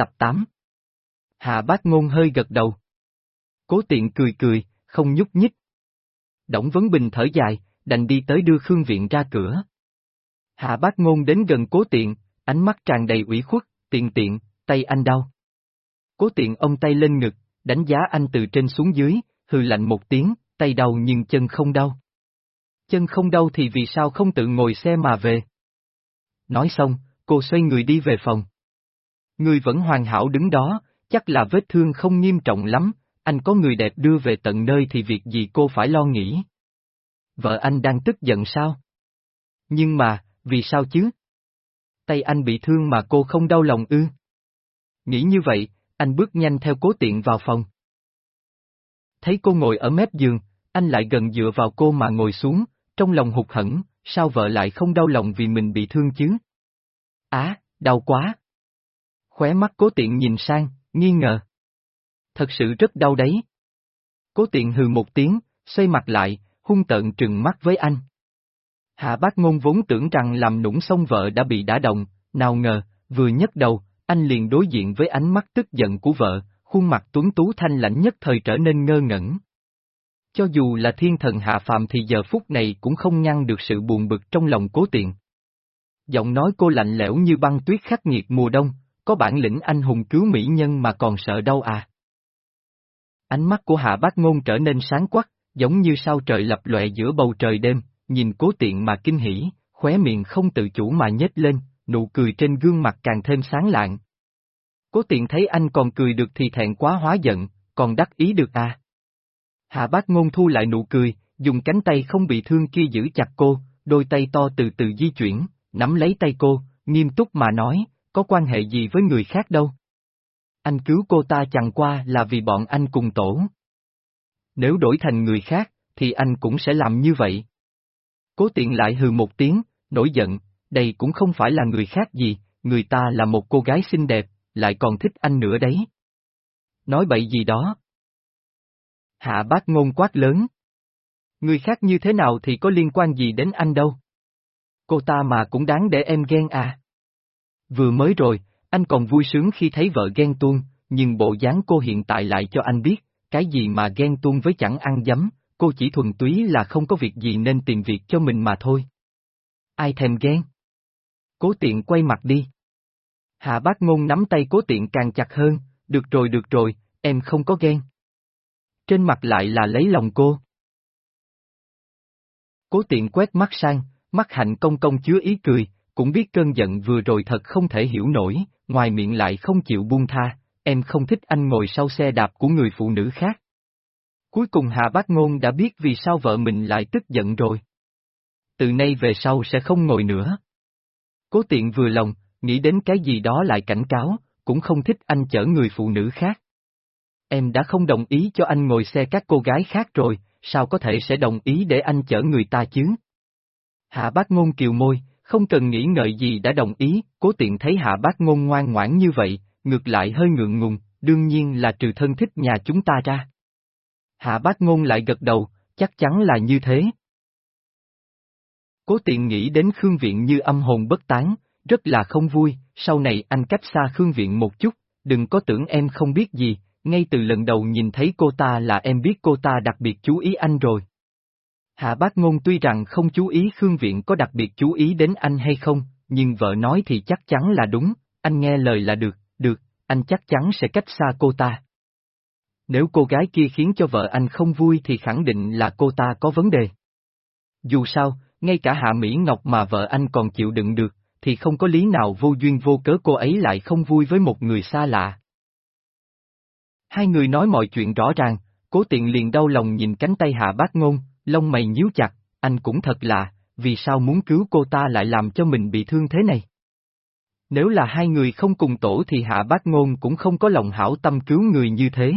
tập 8 Hạ bác ngôn hơi gật đầu. Cố tiện cười cười, không nhúc nhích. Đổng Vấn Bình thở dài, đành đi tới đưa Khương Viện ra cửa. Hạ bác ngôn đến gần cố tiện, ánh mắt tràn đầy ủy khuất, tiện tiện, tay anh đau. Cố tiện ông tay lên ngực, đánh giá anh từ trên xuống dưới, hừ lạnh một tiếng, tay đau nhưng chân không đau. Chân không đau thì vì sao không tự ngồi xe mà về? Nói xong, cô xoay người đi về phòng. Người vẫn hoàn hảo đứng đó, chắc là vết thương không nghiêm trọng lắm, anh có người đẹp đưa về tận nơi thì việc gì cô phải lo nghĩ. Vợ anh đang tức giận sao? Nhưng mà, vì sao chứ? Tay anh bị thương mà cô không đau lòng ư? Nghĩ như vậy, anh bước nhanh theo cố tiện vào phòng. Thấy cô ngồi ở mép giường, anh lại gần dựa vào cô mà ngồi xuống, trong lòng hụt hẫng, sao vợ lại không đau lòng vì mình bị thương chứ? Á, đau quá. Khóe mắt cố tiện nhìn sang, nghi ngờ. Thật sự rất đau đấy. Cố tiện hừ một tiếng, xoay mặt lại, hung tợn trừng mắt với anh. Hạ bác ngôn vốn tưởng rằng làm nũng xong vợ đã bị đả động, nào ngờ, vừa nhấc đầu, anh liền đối diện với ánh mắt tức giận của vợ, khuôn mặt tuấn tú thanh lãnh nhất thời trở nên ngơ ngẩn. Cho dù là thiên thần hạ phàm thì giờ phút này cũng không ngăn được sự buồn bực trong lòng cố tiện. Giọng nói cô lạnh lẽo như băng tuyết khắc nghiệt mùa đông, có bản lĩnh anh hùng cứu mỹ nhân mà còn sợ đâu à. Ánh mắt của hạ bác ngôn trở nên sáng quắc, giống như sao trời lập lòe giữa bầu trời đêm, nhìn cố tiện mà kinh hỉ, khóe miệng không tự chủ mà nhếch lên, nụ cười trên gương mặt càng thêm sáng lạng. Cố tiện thấy anh còn cười được thì thẹn quá hóa giận, còn đắc ý được à. Hạ bác ngôn thu lại nụ cười, dùng cánh tay không bị thương kia giữ chặt cô, đôi tay to từ từ di chuyển, nắm lấy tay cô, nghiêm túc mà nói, có quan hệ gì với người khác đâu. Anh cứu cô ta chẳng qua là vì bọn anh cùng tổ. Nếu đổi thành người khác, thì anh cũng sẽ làm như vậy. Cố tiện lại hừ một tiếng, nổi giận, đây cũng không phải là người khác gì, người ta là một cô gái xinh đẹp, lại còn thích anh nữa đấy. Nói bậy gì đó. Hạ bác ngôn quát lớn. Người khác như thế nào thì có liên quan gì đến anh đâu. Cô ta mà cũng đáng để em ghen à. Vừa mới rồi, anh còn vui sướng khi thấy vợ ghen tuông, nhưng bộ dáng cô hiện tại lại cho anh biết, cái gì mà ghen tuông với chẳng ăn dấm, cô chỉ thuần túy là không có việc gì nên tìm việc cho mình mà thôi. Ai thèm ghen? Cố tiện quay mặt đi. Hạ bác ngôn nắm tay cố tiện càng chặt hơn, được rồi được rồi, em không có ghen. Trên mặt lại là lấy lòng cô. Cố tiện quét mắt sang, mắt hạnh công công chứa ý cười, cũng biết cơn giận vừa rồi thật không thể hiểu nổi, ngoài miệng lại không chịu buông tha, em không thích anh ngồi sau xe đạp của người phụ nữ khác. Cuối cùng Hạ Bác Ngôn đã biết vì sao vợ mình lại tức giận rồi. Từ nay về sau sẽ không ngồi nữa. Cố tiện vừa lòng, nghĩ đến cái gì đó lại cảnh cáo, cũng không thích anh chở người phụ nữ khác. Em đã không đồng ý cho anh ngồi xe các cô gái khác rồi, sao có thể sẽ đồng ý để anh chở người ta chứ? Hạ bác ngôn kiều môi, không cần nghĩ ngợi gì đã đồng ý, cố tiện thấy hạ bác ngôn ngoan ngoãn như vậy, ngược lại hơi ngượng ngùng, đương nhiên là trừ thân thích nhà chúng ta ra. Hạ bác ngôn lại gật đầu, chắc chắn là như thế. Cố tiện nghĩ đến Khương Viện như âm hồn bất tán, rất là không vui, sau này anh cách xa Khương Viện một chút, đừng có tưởng em không biết gì, ngay từ lần đầu nhìn thấy cô ta là em biết cô ta đặc biệt chú ý anh rồi. Hạ bác ngôn tuy rằng không chú ý Khương Viện có đặc biệt chú ý đến anh hay không, nhưng vợ nói thì chắc chắn là đúng, anh nghe lời là được, được, anh chắc chắn sẽ cách xa cô ta. Nếu cô gái kia khiến cho vợ anh không vui thì khẳng định là cô ta có vấn đề. Dù sao, ngay cả Hạ Mỹ Ngọc mà vợ anh còn chịu đựng được, thì không có lý nào vô duyên vô cớ cô ấy lại không vui với một người xa lạ. Hai người nói mọi chuyện rõ ràng, cố tiện liền đau lòng nhìn cánh tay hạ bác ngôn, lông mày nhíu chặt, anh cũng thật lạ, vì sao muốn cứu cô ta lại làm cho mình bị thương thế này? Nếu là hai người không cùng tổ thì hạ bác ngôn cũng không có lòng hảo tâm cứu người như thế.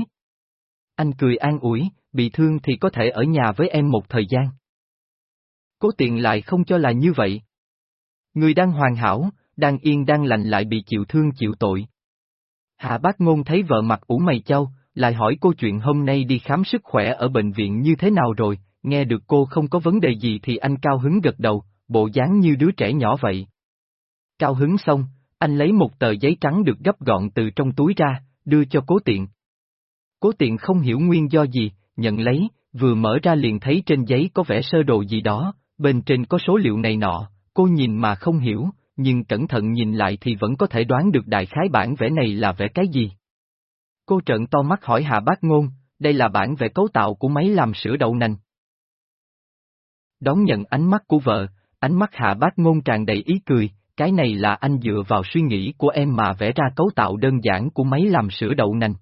Anh cười an ủi, bị thương thì có thể ở nhà với em một thời gian. Cố tiện lại không cho là như vậy. Người đang hoàn hảo, đang yên đang lành lại bị chịu thương chịu tội. Hạ bác ngôn thấy vợ mặt ủ mày châu, lại hỏi cô chuyện hôm nay đi khám sức khỏe ở bệnh viện như thế nào rồi, nghe được cô không có vấn đề gì thì anh cao hứng gật đầu, bộ dáng như đứa trẻ nhỏ vậy. Cao hứng xong, anh lấy một tờ giấy trắng được gấp gọn từ trong túi ra, đưa cho cố tiện. Cố tiện không hiểu nguyên do gì, nhận lấy, vừa mở ra liền thấy trên giấy có vẻ sơ đồ gì đó, bên trên có số liệu này nọ, cô nhìn mà không hiểu, nhưng cẩn thận nhìn lại thì vẫn có thể đoán được đại khái bản vẽ này là vẽ cái gì. Cô trợn to mắt hỏi Hạ Bác Ngôn, đây là bản vẽ cấu tạo của máy làm sữa đậu nành. Đón nhận ánh mắt của vợ, ánh mắt Hạ Bác Ngôn tràn đầy ý cười, cái này là anh dựa vào suy nghĩ của em mà vẽ ra cấu tạo đơn giản của máy làm sữa đậu nành.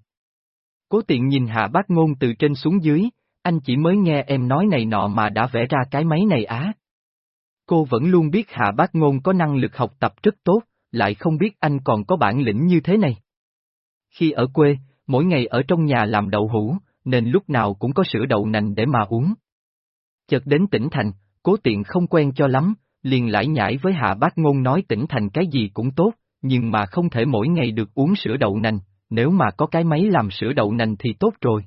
Cố tiện nhìn Hạ Bác Ngôn từ trên xuống dưới, anh chỉ mới nghe em nói này nọ mà đã vẽ ra cái máy này á. Cô vẫn luôn biết Hạ Bác Ngôn có năng lực học tập rất tốt, lại không biết anh còn có bản lĩnh như thế này. Khi ở quê, mỗi ngày ở trong nhà làm đậu hũ, nên lúc nào cũng có sữa đậu nành để mà uống. Chợt đến tỉnh thành, cố tiện không quen cho lắm, liền lải nhải với Hạ Bác Ngôn nói tỉnh thành cái gì cũng tốt, nhưng mà không thể mỗi ngày được uống sữa đậu nành, nếu mà có cái máy làm sữa đậu nành thì tốt rồi.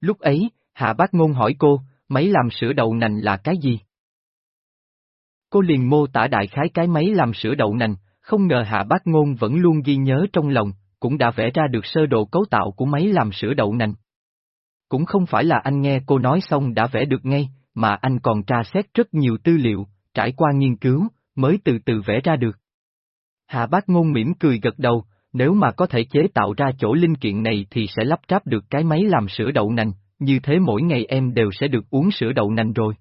Lúc ấy, Hạ Bác Ngôn hỏi cô, máy làm sữa đậu nành là cái gì? Cô liền mô tả đại khái cái máy làm sữa đậu nành, không ngờ Hạ Bác Ngôn vẫn luôn ghi nhớ trong lòng, cũng đã vẽ ra được sơ đồ cấu tạo của máy làm sữa đậu nành. Cũng không phải là anh nghe cô nói xong đã vẽ được ngay, mà anh còn tra xét rất nhiều tư liệu, trải qua nghiên cứu, mới từ từ vẽ ra được. Hạ bác ngôn mỉm cười gật đầu, nếu mà có thể chế tạo ra chỗ linh kiện này thì sẽ lắp ráp được cái máy làm sữa đậu nành, như thế mỗi ngày em đều sẽ được uống sữa đậu nành rồi.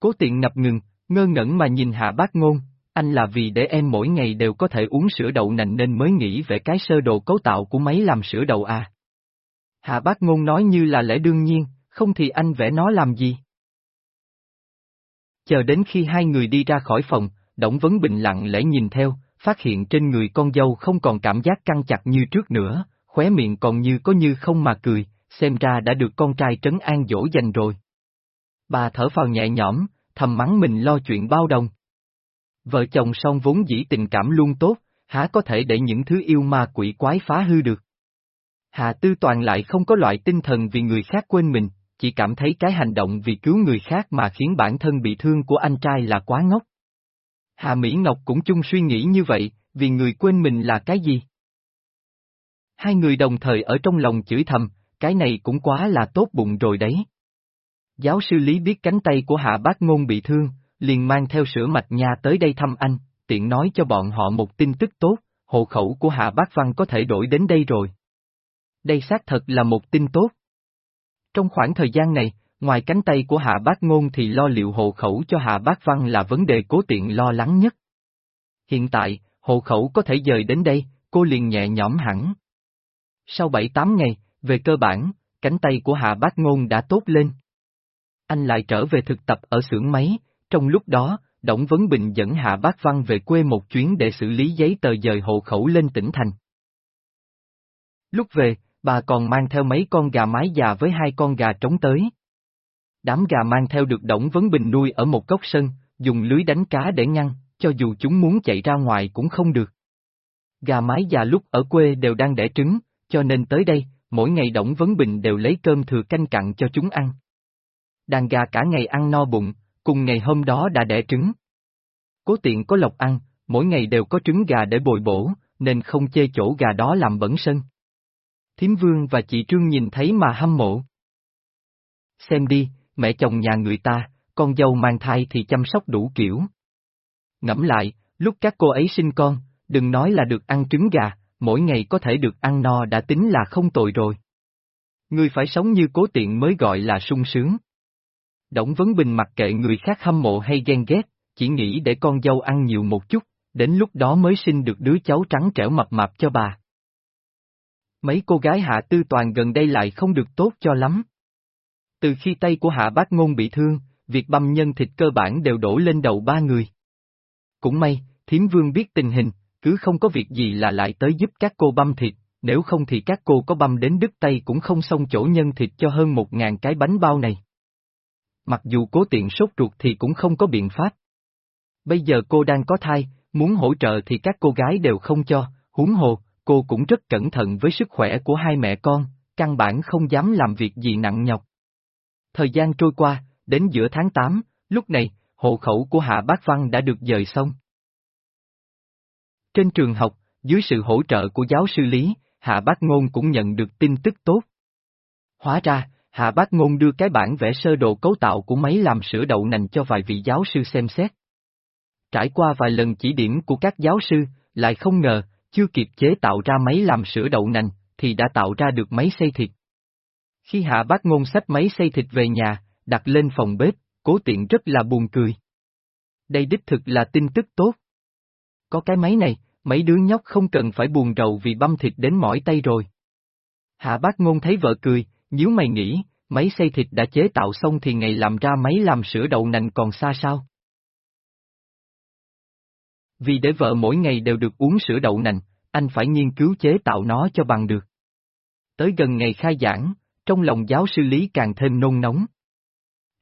Cố tiện ngập ngừng, ngơ ngẩn mà nhìn hạ bác ngôn, anh là vì để em mỗi ngày đều có thể uống sữa đậu nành nên mới nghĩ về cái sơ đồ cấu tạo của máy làm sữa đậu à. Hạ bác ngôn nói như là lẽ đương nhiên, không thì anh vẽ nó làm gì? Chờ đến khi hai người đi ra khỏi phòng, Đổng Vấn Bình lặng lẽ nhìn theo, phát hiện trên người con dâu không còn cảm giác căng chặt như trước nữa, khóe miệng còn như có như không mà cười, xem ra đã được con trai trấn an dỗ dành rồi. Bà thở phào nhẹ nhõm, thầm mắng mình lo chuyện bao đồng. Vợ chồng song vốn dĩ tình cảm luôn tốt, há có thể để những thứ yêu ma quỷ quái phá hư được. Hà Tư Toàn lại không có loại tinh thần vì người khác quên mình, chỉ cảm thấy cái hành động vì cứu người khác mà khiến bản thân bị thương của anh trai là quá ngốc. Hà Mỹ Ngọc cũng chung suy nghĩ như vậy, vì người quên mình là cái gì? Hai người đồng thời ở trong lòng chửi thầm, cái này cũng quá là tốt bụng rồi đấy. Giáo sư Lý biết cánh tay của Hạ Bác Ngôn bị thương, liền mang theo sữa mạch nha tới đây thăm anh, tiện nói cho bọn họ một tin tức tốt, hộ khẩu của Hạ Bác Văn có thể đổi đến đây rồi. Đây xác thật là một tin tốt. Trong khoảng thời gian này, ngoài cánh tay của Hạ Bác Ngôn thì lo liệu hộ khẩu cho Hạ Bác Văn là vấn đề cố tiện lo lắng nhất. Hiện tại, hộ khẩu có thể dời đến đây, cô liền nhẹ nhõm hẳn. Sau 7-8 ngày, về cơ bản, cánh tay của Hạ Bác Ngôn đã tốt lên. Anh lại trở về thực tập ở xưởng máy, trong lúc đó, Đổng Vấn Bình dẫn Hạ Bác Văn về quê một chuyến để xử lý giấy tờ dời hộ khẩu lên tỉnh thành. Lúc về, bà còn mang theo mấy con gà mái già với hai con gà trống tới. Đám gà mang theo được Đổng Vấn Bình nuôi ở một góc sân, dùng lưới đánh cá để ngăn, cho dù chúng muốn chạy ra ngoài cũng không được. Gà mái già lúc ở quê đều đang đẻ trứng, cho nên tới đây, mỗi ngày Đổng Vấn Bình đều lấy cơm thừa canh cặn cho chúng ăn. Đàn gà cả ngày ăn no bụng, cùng ngày hôm đó đã đẻ trứng. Cố tiện có lộc ăn, mỗi ngày đều có trứng gà để bồi bổ, nên không chê chỗ gà đó làm bẩn sân. Thiếm vương và chị Trương nhìn thấy mà hâm mộ. Xem đi, mẹ chồng nhà người ta, con dâu mang thai thì chăm sóc đủ kiểu. Ngẫm lại, lúc các cô ấy sinh con, đừng nói là được ăn trứng gà, mỗi ngày có thể được ăn no đã tính là không tồi rồi. Người phải sống như cố tiện mới gọi là sung sướng. Đổng Vấn Bình mặc kệ người khác hâm mộ hay ghen ghét, chỉ nghĩ để con dâu ăn nhiều một chút, đến lúc đó mới sinh được đứa cháu trắng trẻo mập mạp cho bà. Mấy cô gái hạ tư toàn gần đây lại không được tốt cho lắm. Từ khi tay của hạ bác ngôn bị thương, việc băm nhân thịt cơ bản đều đổ lên đầu ba người. Cũng may, thiếm vương biết tình hình, cứ không có việc gì là lại tới giúp các cô băm thịt, nếu không thì các cô có băm đến đứt tay cũng không xong chỗ nhân thịt cho hơn một ngàn cái bánh bao này. Mặc dù cố tiện sốt ruột thì cũng không có biện pháp. Bây giờ cô đang có thai, muốn hỗ trợ thì các cô gái đều không cho, huống hồ, cô cũng rất cẩn thận với sức khỏe của hai mẹ con, căn bản không dám làm việc gì nặng nhọc. Thời gian trôi qua, đến giữa tháng 8, lúc này, hộ khẩu của Hạ Bác Văn đã được dời xong. Trên trường học, dưới sự hỗ trợ của giáo sư Lý, Hạ Bác Ngôn cũng nhận được tin tức tốt. Hóa ra, Hạ Bác Ngôn đưa cái bản vẽ sơ đồ cấu tạo của máy làm sữa đậu nành cho vài vị giáo sư xem xét. Trải qua vài lần chỉ điểm của các giáo sư, lại không ngờ, chưa kịp chế tạo ra máy làm sữa đậu nành, thì đã tạo ra được máy xây thịt. Khi Hạ Bác Ngôn sách máy xây thịt về nhà, đặt lên phòng bếp, cố tiện rất là buồn cười. Đây đích thực là tin tức tốt. Có cái máy này, mấy đứa nhóc không cần phải buồn rầu vì băm thịt đến mỏi tay rồi. Hạ bác ngôn thấy vợ cười, nếu mày nghĩ, máy xây thịt đã chế tạo xong thì ngày làm ra máy làm sữa đậu nành còn xa sao? Vì để vợ mỗi ngày đều được uống sữa đậu nành, anh phải nghiên cứu chế tạo nó cho bằng được. Tới gần ngày khai giảng, trong lòng giáo sư Lý càng thêm nôn nóng.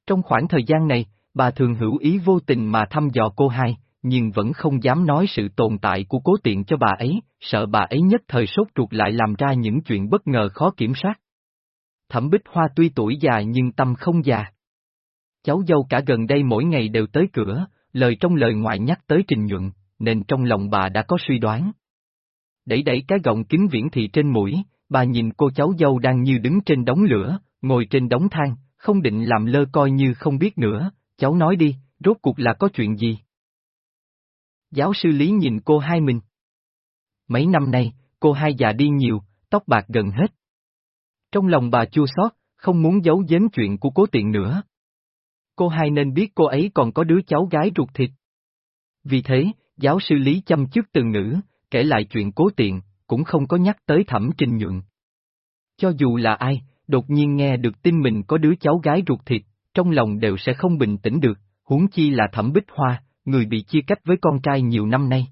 Trong khoảng thời gian này, bà thường hữu ý vô tình mà thăm dò cô hai, nhưng vẫn không dám nói sự tồn tại của cố tiện cho bà ấy, sợ bà ấy nhất thời sốt ruột lại làm ra những chuyện bất ngờ khó kiểm soát. Thẩm Bích Hoa tuy tuổi già nhưng tâm không già. Cháu dâu cả gần đây mỗi ngày đều tới cửa, lời trong lời ngoại nhắc tới Trình Nhuận, nên trong lòng bà đã có suy đoán. Đẩy đẩy cái gọng kính viễn thị trên mũi, bà nhìn cô cháu dâu đang như đứng trên đống lửa, ngồi trên đống than, không định làm lơ coi như không biết nữa, cháu nói đi, rốt cuộc là có chuyện gì? Giáo sư Lý nhìn cô hai mình. Mấy năm nay, cô hai già đi nhiều, tóc bạc gần hết. Trong lòng bà chua xót, không muốn giấu giếm chuyện của cố tiện nữa. Cô hai nên biết cô ấy còn có đứa cháu gái ruột thịt. Vì thế, giáo sư Lý chăm chức từ ngữ, kể lại chuyện cố tiện, cũng không có nhắc tới thẩm trình nhuận. Cho dù là ai, đột nhiên nghe được tin mình có đứa cháu gái ruột thịt, trong lòng đều sẽ không bình tĩnh được, huống chi là thẩm bích hoa, người bị chia cách với con trai nhiều năm nay.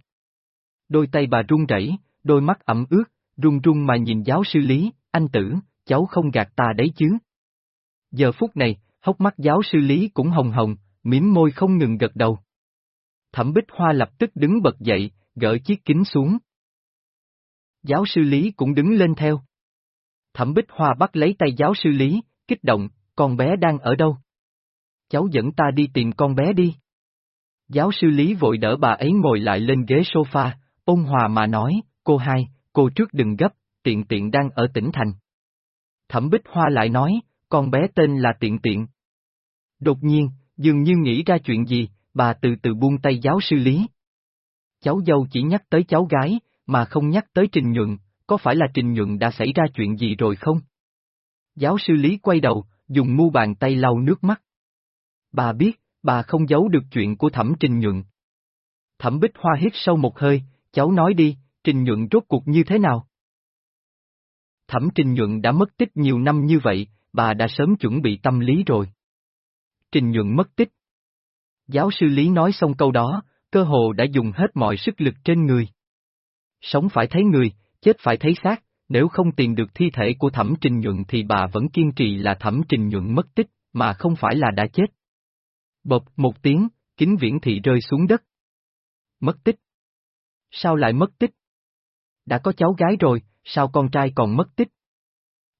Đôi tay bà run rẩy, đôi mắt ẩm ướt, run run mà nhìn giáo sư Lý, anh tử, cháu không gạt ta đấy chứ. Giờ phút này, hốc mắt giáo sư Lý cũng hồng hồng, mím môi không ngừng gật đầu. Thẩm Bích Hoa lập tức đứng bật dậy, gỡ chiếc kính xuống. Giáo sư Lý cũng đứng lên theo. Thẩm Bích Hoa bắt lấy tay giáo sư Lý, kích động, con bé đang ở đâu? Cháu dẫn ta đi tìm con bé đi. Giáo sư Lý vội đỡ bà ấy ngồi lại lên ghế sofa, ôn hòa mà nói, cô hai, cô trước đừng gấp, tiện tiện đang ở tỉnh thành. Thẩm Bích Hoa lại nói, con bé tên là tiện tiện. Đột nhiên, dường như nghĩ ra chuyện gì, bà từ từ buông tay giáo sư Lý. Cháu dâu chỉ nhắc tới cháu gái, mà không nhắc tới Trình Nhuận, có phải là Trình Nhuận đã xảy ra chuyện gì rồi không? Giáo sư Lý quay đầu, dùng mu bàn tay lau nước mắt. Bà biết, bà không giấu được chuyện của Thẩm Trình Nhuận. Thẩm Bích Hoa hít sâu một hơi, cháu nói đi, Trình Nhuận rốt cuộc như thế nào? Thẩm Trình Nhuận đã mất tích nhiều năm như vậy, bà đã sớm chuẩn bị tâm lý rồi. Trình Nhuận mất tích. Giáo sư Lý nói xong câu đó, cơ hồ đã dùng hết mọi sức lực trên người. Sống phải thấy người, chết phải thấy xác, nếu không tìm được thi thể của Thẩm Trình Nhuận thì bà vẫn kiên trì là Thẩm Trình Nhuận mất tích, mà không phải là đã chết. Bộp một tiếng, kính viễn thị rơi xuống đất. Mất tích. Sao lại mất tích? Đã có cháu gái rồi, sao con trai còn mất tích?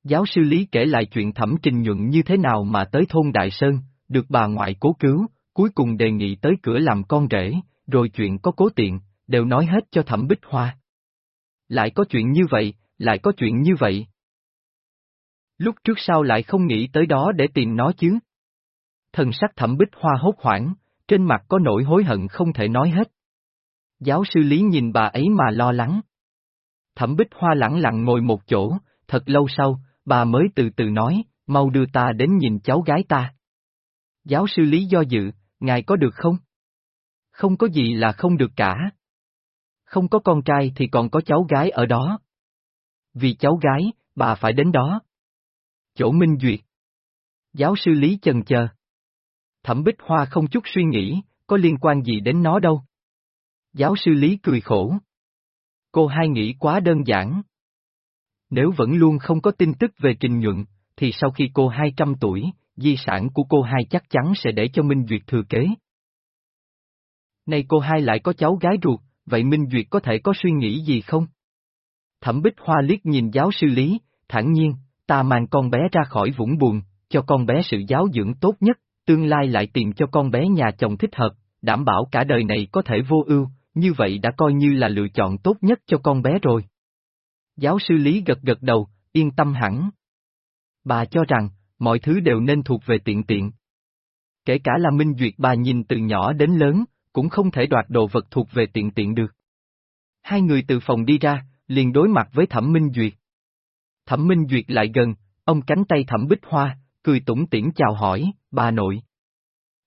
Giáo sư Lý kể lại chuyện thẩm trình nhuận như thế nào mà tới thôn Đại Sơn, được bà ngoại cố cứu, cuối cùng đề nghị tới cửa làm con rể, rồi chuyện có cố tiện, đều nói hết cho thẩm bích hoa. Lại có chuyện như vậy, lại có chuyện như vậy. Lúc trước sau lại không nghĩ tới đó để tìm nó chứ? Thần sắc thẩm bích hoa hốt hoảng, trên mặt có nỗi hối hận không thể nói hết. Giáo sư Lý nhìn bà ấy mà lo lắng. Thẩm bích hoa lẳng lặng ngồi một chỗ, thật lâu sau, bà mới từ từ nói, mau đưa ta đến nhìn cháu gái ta. Giáo sư Lý do dự, ngài có được không? Không có gì là không được cả. Không có con trai thì còn có cháu gái ở đó. Vì cháu gái, bà phải đến đó. Chỗ Minh Duyệt. Giáo sư Lý chần chờ. Thẩm Bích Hoa không chút suy nghĩ, có liên quan gì đến nó đâu. Giáo sư Lý cười khổ. Cô hai nghĩ quá đơn giản. Nếu vẫn luôn không có tin tức về Trình Nhuận, thì sau khi cô 200 tuổi, di sản của cô hai chắc chắn sẽ để cho Minh Duyệt thừa kế. Nay cô hai lại có cháu gái ruột, vậy Minh Duyệt có thể có suy nghĩ gì không? Thẩm Bích Hoa liếc nhìn giáo sư Lý, thản nhiên, ta mang con bé ra khỏi vũng buồn, cho con bé sự giáo dưỡng tốt nhất, tương lai lại tìm cho con bé nhà chồng thích hợp, đảm bảo cả đời này có thể vô ưu, như vậy đã coi như là lựa chọn tốt nhất cho con bé rồi. Giáo sư Lý gật gật đầu, yên tâm hẳn. Bà cho rằng, mọi thứ đều nên thuộc về tiện tiện. Kể cả là Minh Duyệt bà nhìn từ nhỏ đến lớn, cũng không thể đoạt đồ vật thuộc về tiện tiện được. Hai người từ phòng đi ra, liền đối mặt với Thẩm Minh Duyệt. Thẩm Minh Duyệt lại gần, ông cánh tay Thẩm Bích Hoa, cười tủm tỉm chào hỏi, bà nội.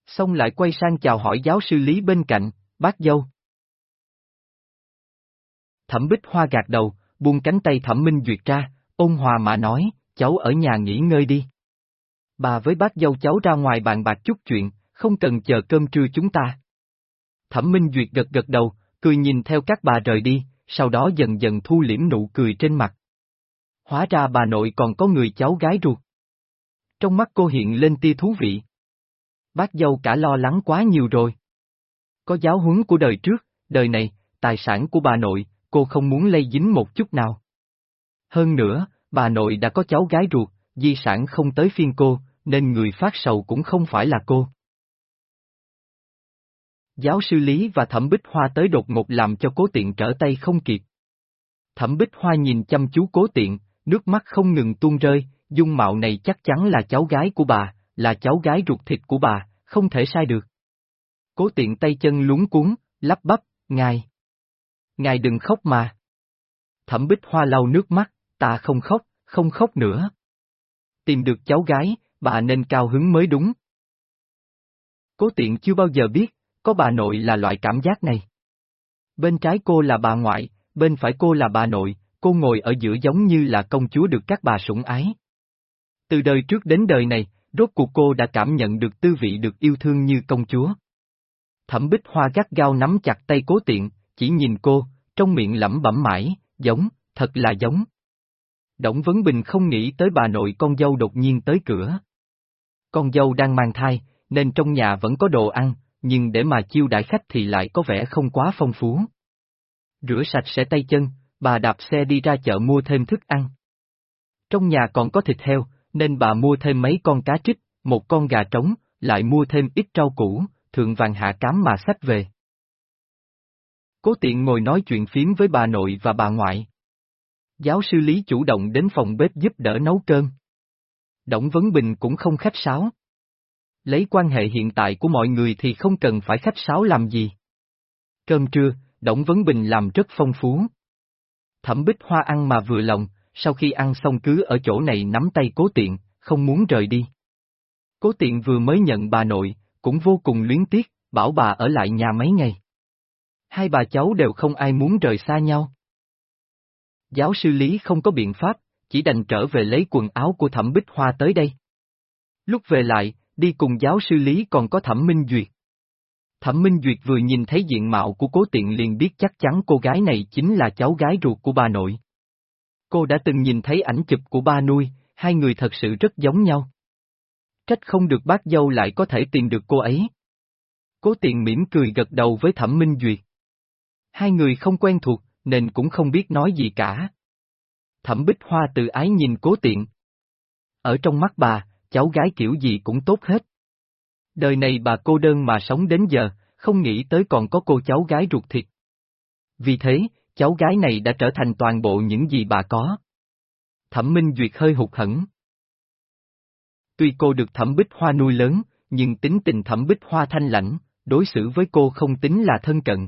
Xong lại quay sang chào hỏi giáo sư Lý bên cạnh, bác dâu. Thẩm Bích Hoa gạt đầu, buông cánh tay Thẩm Minh Duyệt ra, ôn hòa mà nói, cháu ở nhà nghỉ ngơi đi. Bà với bác dâu cháu ra ngoài bàn bạc chút chuyện, không cần chờ cơm trưa chúng ta. Thẩm Minh Duyệt gật gật đầu, cười nhìn theo các bà rời đi, sau đó dần dần thu liễm nụ cười trên mặt. Hóa ra bà nội còn có người cháu gái ruột. Trong mắt cô hiện lên tia thú vị. Bác dâu cả lo lắng quá nhiều rồi. Có giáo huấn của đời trước, đời này, tài sản của bà nội, cô không muốn lây dính một chút nào. Hơn nữa, bà nội đã có cháu gái ruột, di sản không tới phiên cô, nên người phát sầu cũng không phải là cô. Giáo sư Lý và Thẩm Bích Hoa tới đột ngột làm cho cố tiện trở tay không kịp. Thẩm Bích Hoa nhìn chăm chú cố tiện, nước mắt không ngừng tuôn rơi, dung mạo này chắc chắn là cháu gái của bà, là cháu gái ruột thịt của bà, không thể sai được. Cố tiện tay chân lúng cuốn, lắp bắp, ngài. Ngài đừng khóc mà. Thẩm Bích Hoa lau nước mắt, ta không khóc, không khóc nữa. Tìm được cháu gái, bà nên cao hứng mới đúng. Cố tiện chưa bao giờ biết, có bà nội là loại cảm giác này. Bên trái cô là bà ngoại, bên phải cô là bà nội, cô ngồi ở giữa giống như là công chúa được các bà sủng ái. Từ đời trước đến đời này, rốt cuộc cô đã cảm nhận được tư vị được yêu thương như công chúa. Thẩm bích hoa gắt gao nắm chặt tay cố tiện, chỉ nhìn cô, trong miệng lẩm bẩm mãi, giống, thật là giống. Đổng Vấn Bình không nghĩ tới bà nội con dâu đột nhiên tới cửa. Con dâu đang mang thai, nên trong nhà vẫn có đồ ăn, nhưng để mà chiêu đãi khách thì lại có vẻ không quá phong phú. Rửa sạch sẽ tay chân, bà đạp xe đi ra chợ mua thêm thức ăn. Trong nhà còn có thịt heo, nên bà mua thêm mấy con cá trích, một con gà trống, lại mua thêm ít rau củ, thượng vàng hạ cám mà sách về. Cố tiện ngồi nói chuyện phiếm với bà nội và bà ngoại. Giáo sư Lý chủ động đến phòng bếp giúp đỡ nấu cơm. Đổng Vấn Bình cũng không khách sáo. Lấy quan hệ hiện tại của mọi người thì không cần phải khách sáo làm gì. Cơm trưa, Đổng Vấn Bình làm rất phong phú. Thẩm Bích Hoa ăn mà vừa lòng, sau khi ăn xong cứ ở chỗ này nắm tay cố tiện, không muốn rời đi. Cố tiện vừa mới nhận bà nội, cũng vô cùng luyến tiếc, bảo bà ở lại nhà mấy ngày. Hai bà cháu đều không ai muốn rời xa nhau. Giáo sư Lý không có biện pháp, chỉ đành trở về lấy quần áo của Thẩm Bích Hoa tới đây. Lúc về lại, đi cùng giáo sư Lý còn có Thẩm Minh Duyệt. Thẩm Minh Duyệt vừa nhìn thấy diện mạo của cố tiện liền biết chắc chắn cô gái này chính là cháu gái ruột của bà nội. Cô đã từng nhìn thấy ảnh chụp của ba nuôi, hai người thật sự rất giống nhau. Trách không được bác dâu lại có thể tìm được cô ấy. Cố tiện mỉm cười gật đầu với Thẩm Minh Duyệt. Hai người không quen thuộc, nên cũng không biết nói gì cả. Thẩm Bích Hoa tự ái nhìn cố tiện. Ở trong mắt bà, cháu gái kiểu gì cũng tốt hết. Đời này bà cô đơn mà sống đến giờ, không nghĩ tới còn có cô cháu gái ruột thịt. Vì thế, cháu gái này đã trở thành toàn bộ những gì bà có. Thẩm Minh Duyệt hơi hụt hẫng. Tuy cô được Thẩm Bích Hoa nuôi lớn, nhưng tính tình Thẩm Bích Hoa thanh lãnh, đối xử với cô không tính là thân cận.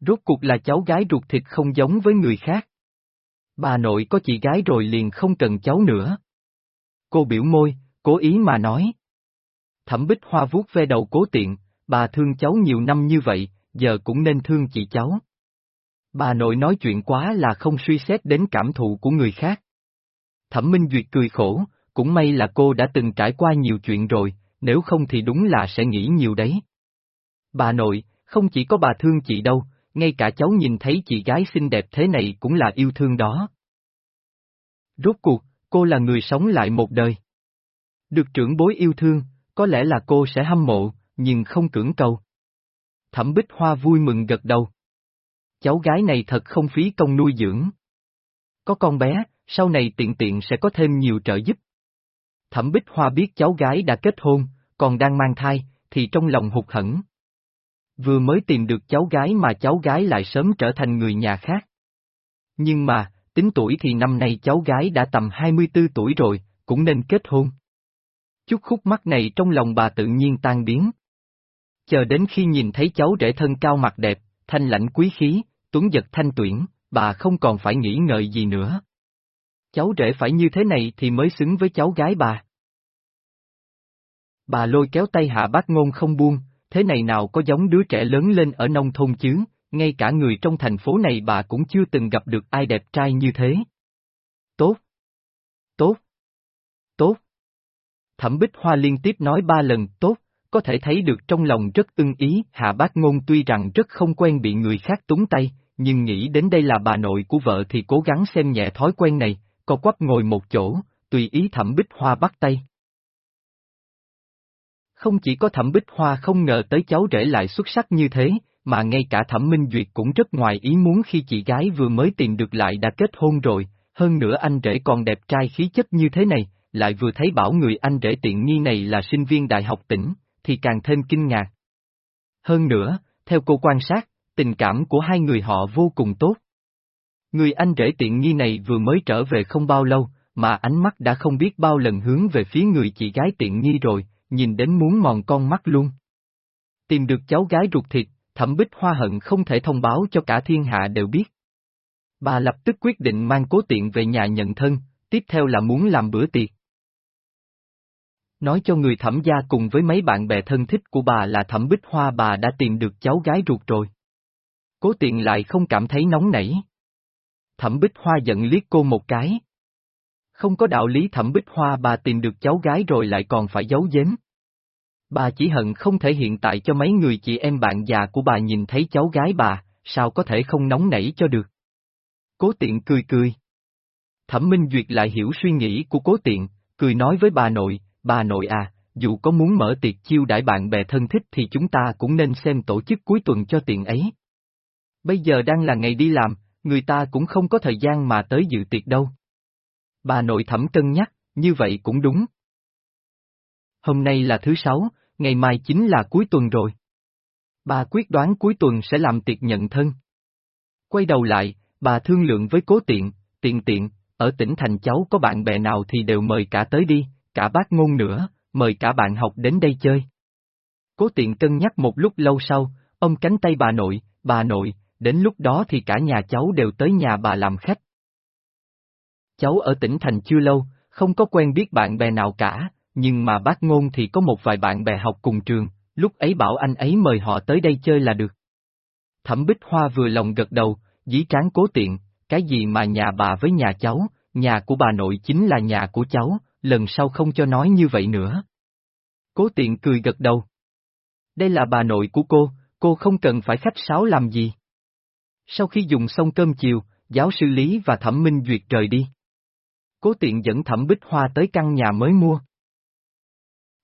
Rốt cuộc là cháu gái ruột thịt không giống với người khác. Bà nội có chị gái rồi liền không cần cháu nữa. Cô biểu môi, cố ý mà nói. Thẩm Bích Hoa vuốt ve đầu cố tiện, bà thương cháu nhiều năm như vậy, giờ cũng nên thương chị cháu. Bà nội nói chuyện quá là không suy xét đến cảm thụ của người khác. Thẩm Minh Duyệt cười khổ, cũng may là cô đã từng trải qua nhiều chuyện rồi, nếu không thì đúng là sẽ nghĩ nhiều đấy. Bà nội, không chỉ có bà thương chị đâu, ngay cả cháu nhìn thấy chị gái xinh đẹp thế này cũng là yêu thương đó. Rốt cuộc, cô là người sống lại một đời. Được trưởng bối yêu thương, có lẽ là cô sẽ hâm mộ, nhưng không cưỡng cầu. Thẩm Bích Hoa vui mừng gật đầu. Cháu gái này thật không phí công nuôi dưỡng. Có con bé, sau này tiện tiện sẽ có thêm nhiều trợ giúp. Thẩm Bích Hoa biết cháu gái đã kết hôn, còn đang mang thai, thì trong lòng hụt hẫng. Vừa mới tìm được cháu gái mà cháu gái lại sớm trở thành người nhà khác. Nhưng mà, tính tuổi thì năm nay cháu gái đã tầm 24 tuổi rồi, cũng nên kết hôn. Chút khúc mắt này trong lòng bà tự nhiên tan biến. Chờ đến khi nhìn thấy cháu rể thân cao mặt đẹp, thanh lãnh quý khí, tuấn giật thanh tuyển, bà không còn phải nghĩ ngợi gì nữa. Cháu rể phải như thế này thì mới xứng với cháu gái bà. Bà lôi kéo tay hạ bác ngôn không buông, thế này nào có giống đứa trẻ lớn lên ở nông thôn chứ, ngay cả người trong thành phố này bà cũng chưa từng gặp được ai đẹp trai như thế. Tốt. Tốt. Tốt. Thẩm Bích Hoa liên tiếp nói ba lần tốt, có thể thấy được trong lòng rất ưng ý, Hạ Bác Ngôn tuy rằng rất không quen bị người khác túng tay, nhưng nghĩ đến đây là bà nội của vợ thì cố gắng xem nhẹ thói quen này, co quắp ngồi một chỗ, tùy ý Thẩm Bích Hoa bắt tay. Không chỉ có Thẩm Bích Hoa không ngờ tới cháu rể lại xuất sắc như thế, mà ngay cả Thẩm Minh Duyệt cũng rất ngoài ý muốn khi chị gái vừa mới tìm được lại đã kết hôn rồi, hơn nữa anh rể còn đẹp trai khí chất như thế này, lại vừa thấy bảo người anh rể tiện nghi này là sinh viên đại học tỉnh, thì càng thêm kinh ngạc. Hơn nữa, theo cô quan sát, tình cảm của hai người họ vô cùng tốt. Người anh rể tiện nghi này vừa mới trở về không bao lâu, mà ánh mắt đã không biết bao lần hướng về phía người chị gái tiện nghi rồi, nhìn đến muốn mòn con mắt luôn. Tìm được cháu gái ruột thịt, thẩm bích hoa hận không thể thông báo cho cả thiên hạ đều biết. Bà lập tức quyết định mang cố tiện về nhà nhận thân, tiếp theo là muốn làm bữa tiệc. Nói cho người thẩm gia cùng với mấy bạn bè thân thích của bà là thẩm bích hoa bà đã tìm được cháu gái ruột rồi. Cố tiện lại không cảm thấy nóng nảy. Thẩm bích hoa giận liếc cô một cái. Không có đạo lý thẩm bích hoa bà tìm được cháu gái rồi lại còn phải giấu giếm. Bà chỉ hận không thể hiện tại cho mấy người chị em bạn già của bà nhìn thấy cháu gái bà, sao có thể không nóng nảy cho được. Cố tiện cười cười. Thẩm Minh Duyệt lại hiểu suy nghĩ của cố tiện, cười nói với bà nội, bà nội à, dù có muốn mở tiệc chiêu đãi bạn bè thân thích thì chúng ta cũng nên xem tổ chức cuối tuần cho tiện ấy. Bây giờ đang là ngày đi làm, người ta cũng không có thời gian mà tới dự tiệc đâu. Bà nội thẩm cân nhắc, như vậy cũng đúng. Hôm nay là thứ sáu, ngày mai chính là cuối tuần rồi. Bà quyết đoán cuối tuần sẽ làm tiệc nhận thân. Quay đầu lại, bà thương lượng với cố tiện, tiện tiện, ở tỉnh thành cháu có bạn bè nào thì đều mời cả tới đi, cả bác ngôn nữa, mời cả bạn học đến đây chơi. Cố tiện cân nhắc một lúc lâu sau, ông cánh tay bà nội, bà nội, đến lúc đó thì cả nhà cháu đều tới nhà bà làm khách. Cháu ở tỉnh thành chưa lâu, không có quen biết bạn bè nào cả, nhưng mà bác ngôn thì có một vài bạn bè học cùng trường, lúc ấy bảo anh ấy mời họ tới đây chơi là được. Thẩm Bích Hoa vừa lòng gật đầu, dí tráng cố tiện, cái gì mà nhà bà với nhà cháu, nhà của bà nội chính là nhà của cháu, lần sau không cho nói như vậy nữa. Cố tiện cười gật đầu. Đây là bà nội của cô, cô không cần phải khách sáo làm gì. Sau khi dùng xong cơm chiều, giáo sư Lý và Thẩm Minh Duyệt rời đi. Cố tiện dẫn Thẩm Bích Hoa tới căn nhà mới mua.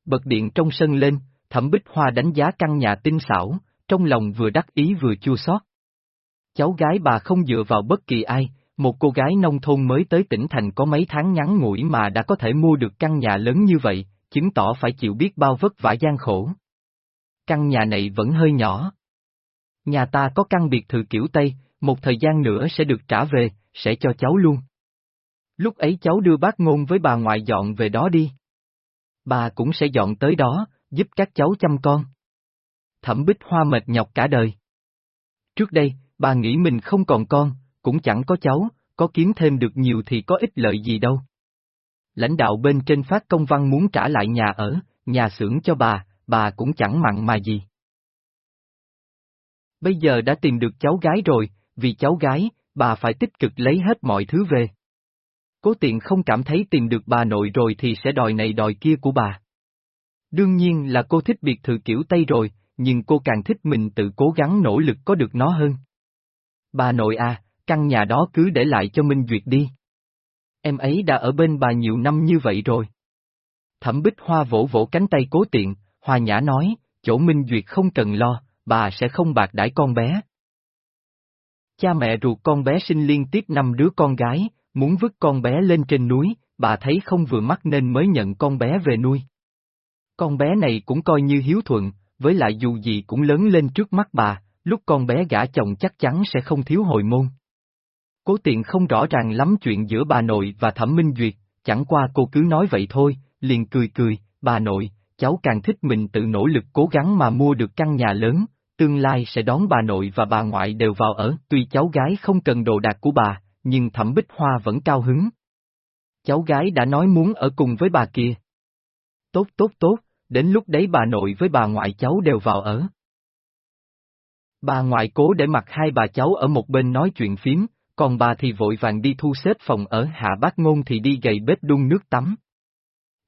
Bật điện trong sân lên, Thẩm Bích Hoa đánh giá căn nhà tinh xảo, trong lòng vừa đắc ý vừa chua xót. Cháu gái bà không dựa vào bất kỳ ai, một cô gái nông thôn mới tới tỉnh thành có mấy tháng ngắn ngủi mà đã có thể mua được căn nhà lớn như vậy, chứng tỏ phải chịu biết bao vất vả gian khổ. Căn nhà này vẫn hơi nhỏ. Nhà ta có căn biệt thự kiểu Tây, một thời gian nữa sẽ được trả về, sẽ cho cháu luôn. Lúc ấy cháu đưa bác ngôn với bà ngoại dọn về đó đi. Bà cũng sẽ dọn tới đó, giúp các cháu chăm con. Thẩm Bích Hoa mệt nhọc cả đời. Trước đây, bà nghĩ mình không còn con, cũng chẳng có cháu, có kiếm thêm được nhiều thì có ích lợi gì đâu. Lãnh đạo bên trên phát công văn muốn trả lại nhà ở, nhà xưởng cho bà, bà cũng chẳng mặn mà gì. Bây giờ đã tìm được cháu gái rồi, vì cháu gái, bà phải tích cực lấy hết mọi thứ về. Cố tiện không cảm thấy tìm được bà nội rồi thì sẽ đòi này đòi kia của bà. Đương nhiên là cô thích biệt thự kiểu Tây rồi, nhưng cô càng thích mình tự cố gắng nỗ lực có được nó hơn. Bà nội à, căn nhà đó cứ để lại cho Minh Duyệt đi. Em ấy đã ở bên bà nhiều năm như vậy rồi. Thẩm Bích Hoa vỗ vỗ cánh tay cố tiện, Hoa Nhã nói, chỗ Minh Duyệt không cần lo, bà sẽ không bạc đãi con bé. Cha mẹ ruột con bé sinh liên tiếp năm đứa con gái, muốn vứt con bé lên trên núi, bà thấy không vừa mắt nên mới nhận con bé về nuôi. Con bé này cũng coi như hiếu thuận, với lại dù gì cũng lớn lên trước mắt bà, lúc con bé gả chồng chắc chắn sẽ không thiếu hồi môn. Cố tiện không rõ ràng lắm chuyện giữa bà nội và Thẩm Minh Duyệt, chẳng qua cô cứ nói vậy thôi, liền cười cười, bà nội, cháu càng thích mình tự nỗ lực cố gắng mà mua được căn nhà lớn, tương lai sẽ đón bà nội và bà ngoại đều vào ở, tuy cháu gái không cần đồ đạc của bà, nhưng Thẩm Bích Hoa vẫn cao hứng. Cháu gái đã nói muốn ở cùng với bà kia. Tốt tốt tốt, đến lúc đấy bà nội với bà ngoại cháu đều vào ở. Bà ngoại cố để mặc hai bà cháu ở một bên nói chuyện phím, còn bà thì vội vàng đi thu xếp phòng ở hạ bác ngôn thì đi gầy bếp đun nước tắm.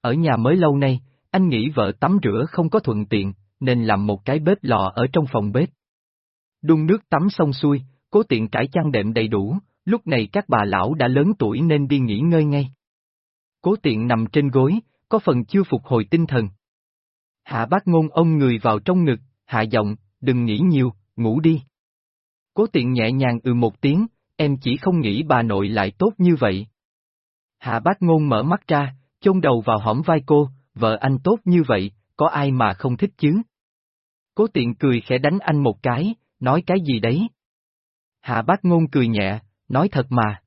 Ở nhà mới lâu nay, anh nghĩ vợ tắm rửa không có thuận tiện, nên làm một cái bếp lò ở trong phòng bếp. Đun nước tắm xong xuôi, cố tiện trải chăn đệm đầy đủ, lúc này các bà lão đã lớn tuổi nên đi nghỉ ngơi ngay. Cố tiện nằm trên gối, có phần chưa phục hồi tinh thần. Hạ bác ngôn ông người vào trong ngực, hạ giọng, đừng nghĩ nhiều, ngủ đi. Cố tiện nhẹ nhàng ừ một tiếng, em chỉ không nghĩ bà nội lại tốt như vậy. Hạ bác ngôn mở mắt ra, chôn đầu vào hõm vai cô, vợ anh tốt như vậy, có ai mà không thích chứ? Cố tiện cười khẽ đánh anh một cái, nói cái gì đấy? Hạ bác ngôn cười nhẹ, nói thật mà.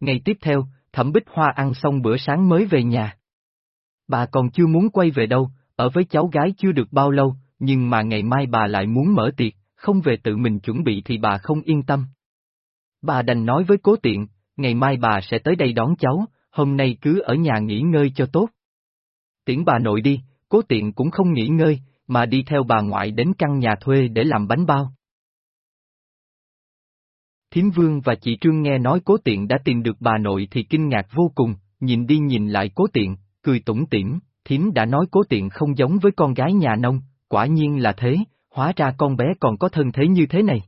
Ngày tiếp theo, Thẩm Bích Hoa ăn xong bữa sáng mới về nhà. Bà còn chưa muốn quay về đâu, ở với cháu gái chưa được bao lâu, nhưng mà ngày mai bà lại muốn mở tiệc, không về tự mình chuẩn bị thì bà không yên tâm. Bà đành nói với cố tiện, ngày mai bà sẽ tới đây đón cháu, hôm nay cứ ở nhà nghỉ ngơi cho tốt. Tiễn bà nội đi, cố tiện cũng không nghỉ ngơi, mà đi theo bà ngoại đến căn nhà thuê để làm bánh bao. Thiếm Vương và chị Trương nghe nói cố tiện đã tìm được bà nội thì kinh ngạc vô cùng, nhìn đi nhìn lại cố tiện, cười tủm tỉm, Thiếm đã nói cố tiện không giống với con gái nhà nông, quả nhiên là thế, hóa ra con bé còn có thân thế như thế này.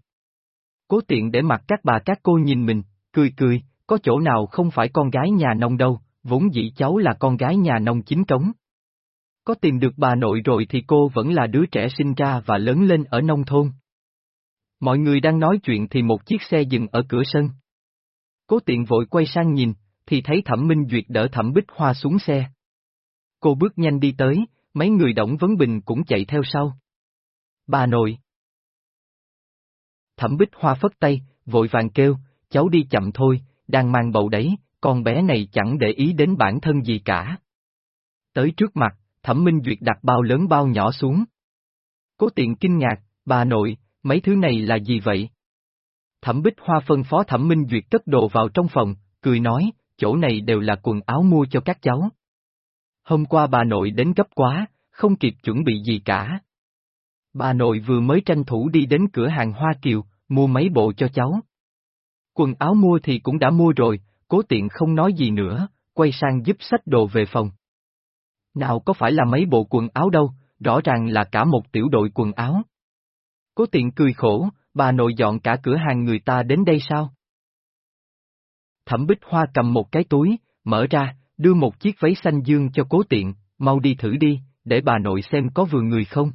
Cố tiện để mặt các bà các cô nhìn mình, cười cười, có chỗ nào không phải con gái nhà nông đâu, vốn dĩ cháu là con gái nhà nông chính cống. Có tìm được bà nội rồi thì cô vẫn là đứa trẻ sinh ra và lớn lên ở nông thôn. Mọi người đang nói chuyện thì một chiếc xe dừng ở cửa sân. Cố tiện vội quay sang nhìn, thì thấy Thẩm Minh Duyệt đỡ Thẩm Bích Hoa xuống xe. Cô bước nhanh đi tới, mấy người Đổng Vấn Bình cũng chạy theo sau. Bà nội. Thẩm Bích Hoa phất tay, vội vàng kêu, cháu đi chậm thôi, đang mang bầu đấy, con bé này chẳng để ý đến bản thân gì cả. Tới trước mặt, Thẩm Minh Duyệt đặt bao lớn bao nhỏ xuống. Cố tiện kinh ngạc, bà nội, mấy thứ này là gì vậy? Thẩm Bích Hoa phân phó Thẩm Minh Duyệt cất đồ vào trong phòng, cười nói, chỗ này đều là quần áo mua cho các cháu. Hôm qua bà nội đến gấp quá, không kịp chuẩn bị gì cả. Bà nội vừa mới tranh thủ đi đến cửa hàng Hoa Kiều, mua mấy bộ cho cháu. Quần áo mua thì cũng đã mua rồi, cố tiện không nói gì nữa, quay sang giúp sách đồ về phòng. Nào có phải là mấy bộ quần áo đâu, rõ ràng là cả một tiểu đội quần áo. Cố tiện cười khổ, bà nội dọn cả cửa hàng người ta đến đây sao? Thẩm Bích Hoa cầm một cái túi, mở ra, đưa một chiếc váy xanh dương cho cố tiện, mau đi thử đi, để bà nội xem có vừa người không.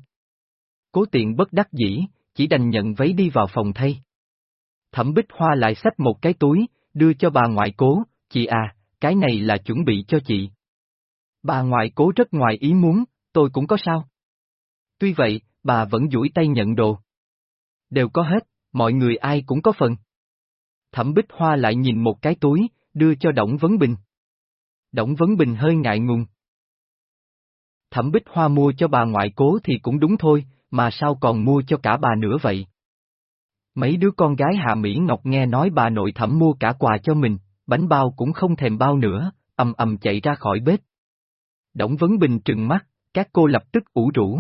Cố tiện bất đắc dĩ, chỉ đành nhận váy đi vào phòng thay. Thẩm Bích Hoa lại xách một cái túi, đưa cho bà ngoại cố, chị à, cái này là chuẩn bị cho chị. Bà ngoại cố rất ngoài ý muốn, tôi cũng có sao. Tuy vậy, bà vẫn duỗi tay nhận đồ. Đều có hết, mọi người ai cũng có phần. Thẩm Bích Hoa lại nhìn một cái túi, đưa cho Đổng Vấn Bình. Đổng Vấn Bình hơi ngại ngùng. Thẩm Bích Hoa mua cho bà ngoại cố thì cũng đúng thôi, mà sao còn mua cho cả bà nữa vậy? Mấy đứa con gái Hạ Mỹ Ngọc nghe nói bà nội thẩm mua cả quà cho mình, bánh bao cũng không thèm bao nữa, ầm ầm chạy ra khỏi bếp. Đổng Vấn Bình trừng mắt, các cô lập tức ủ rũ.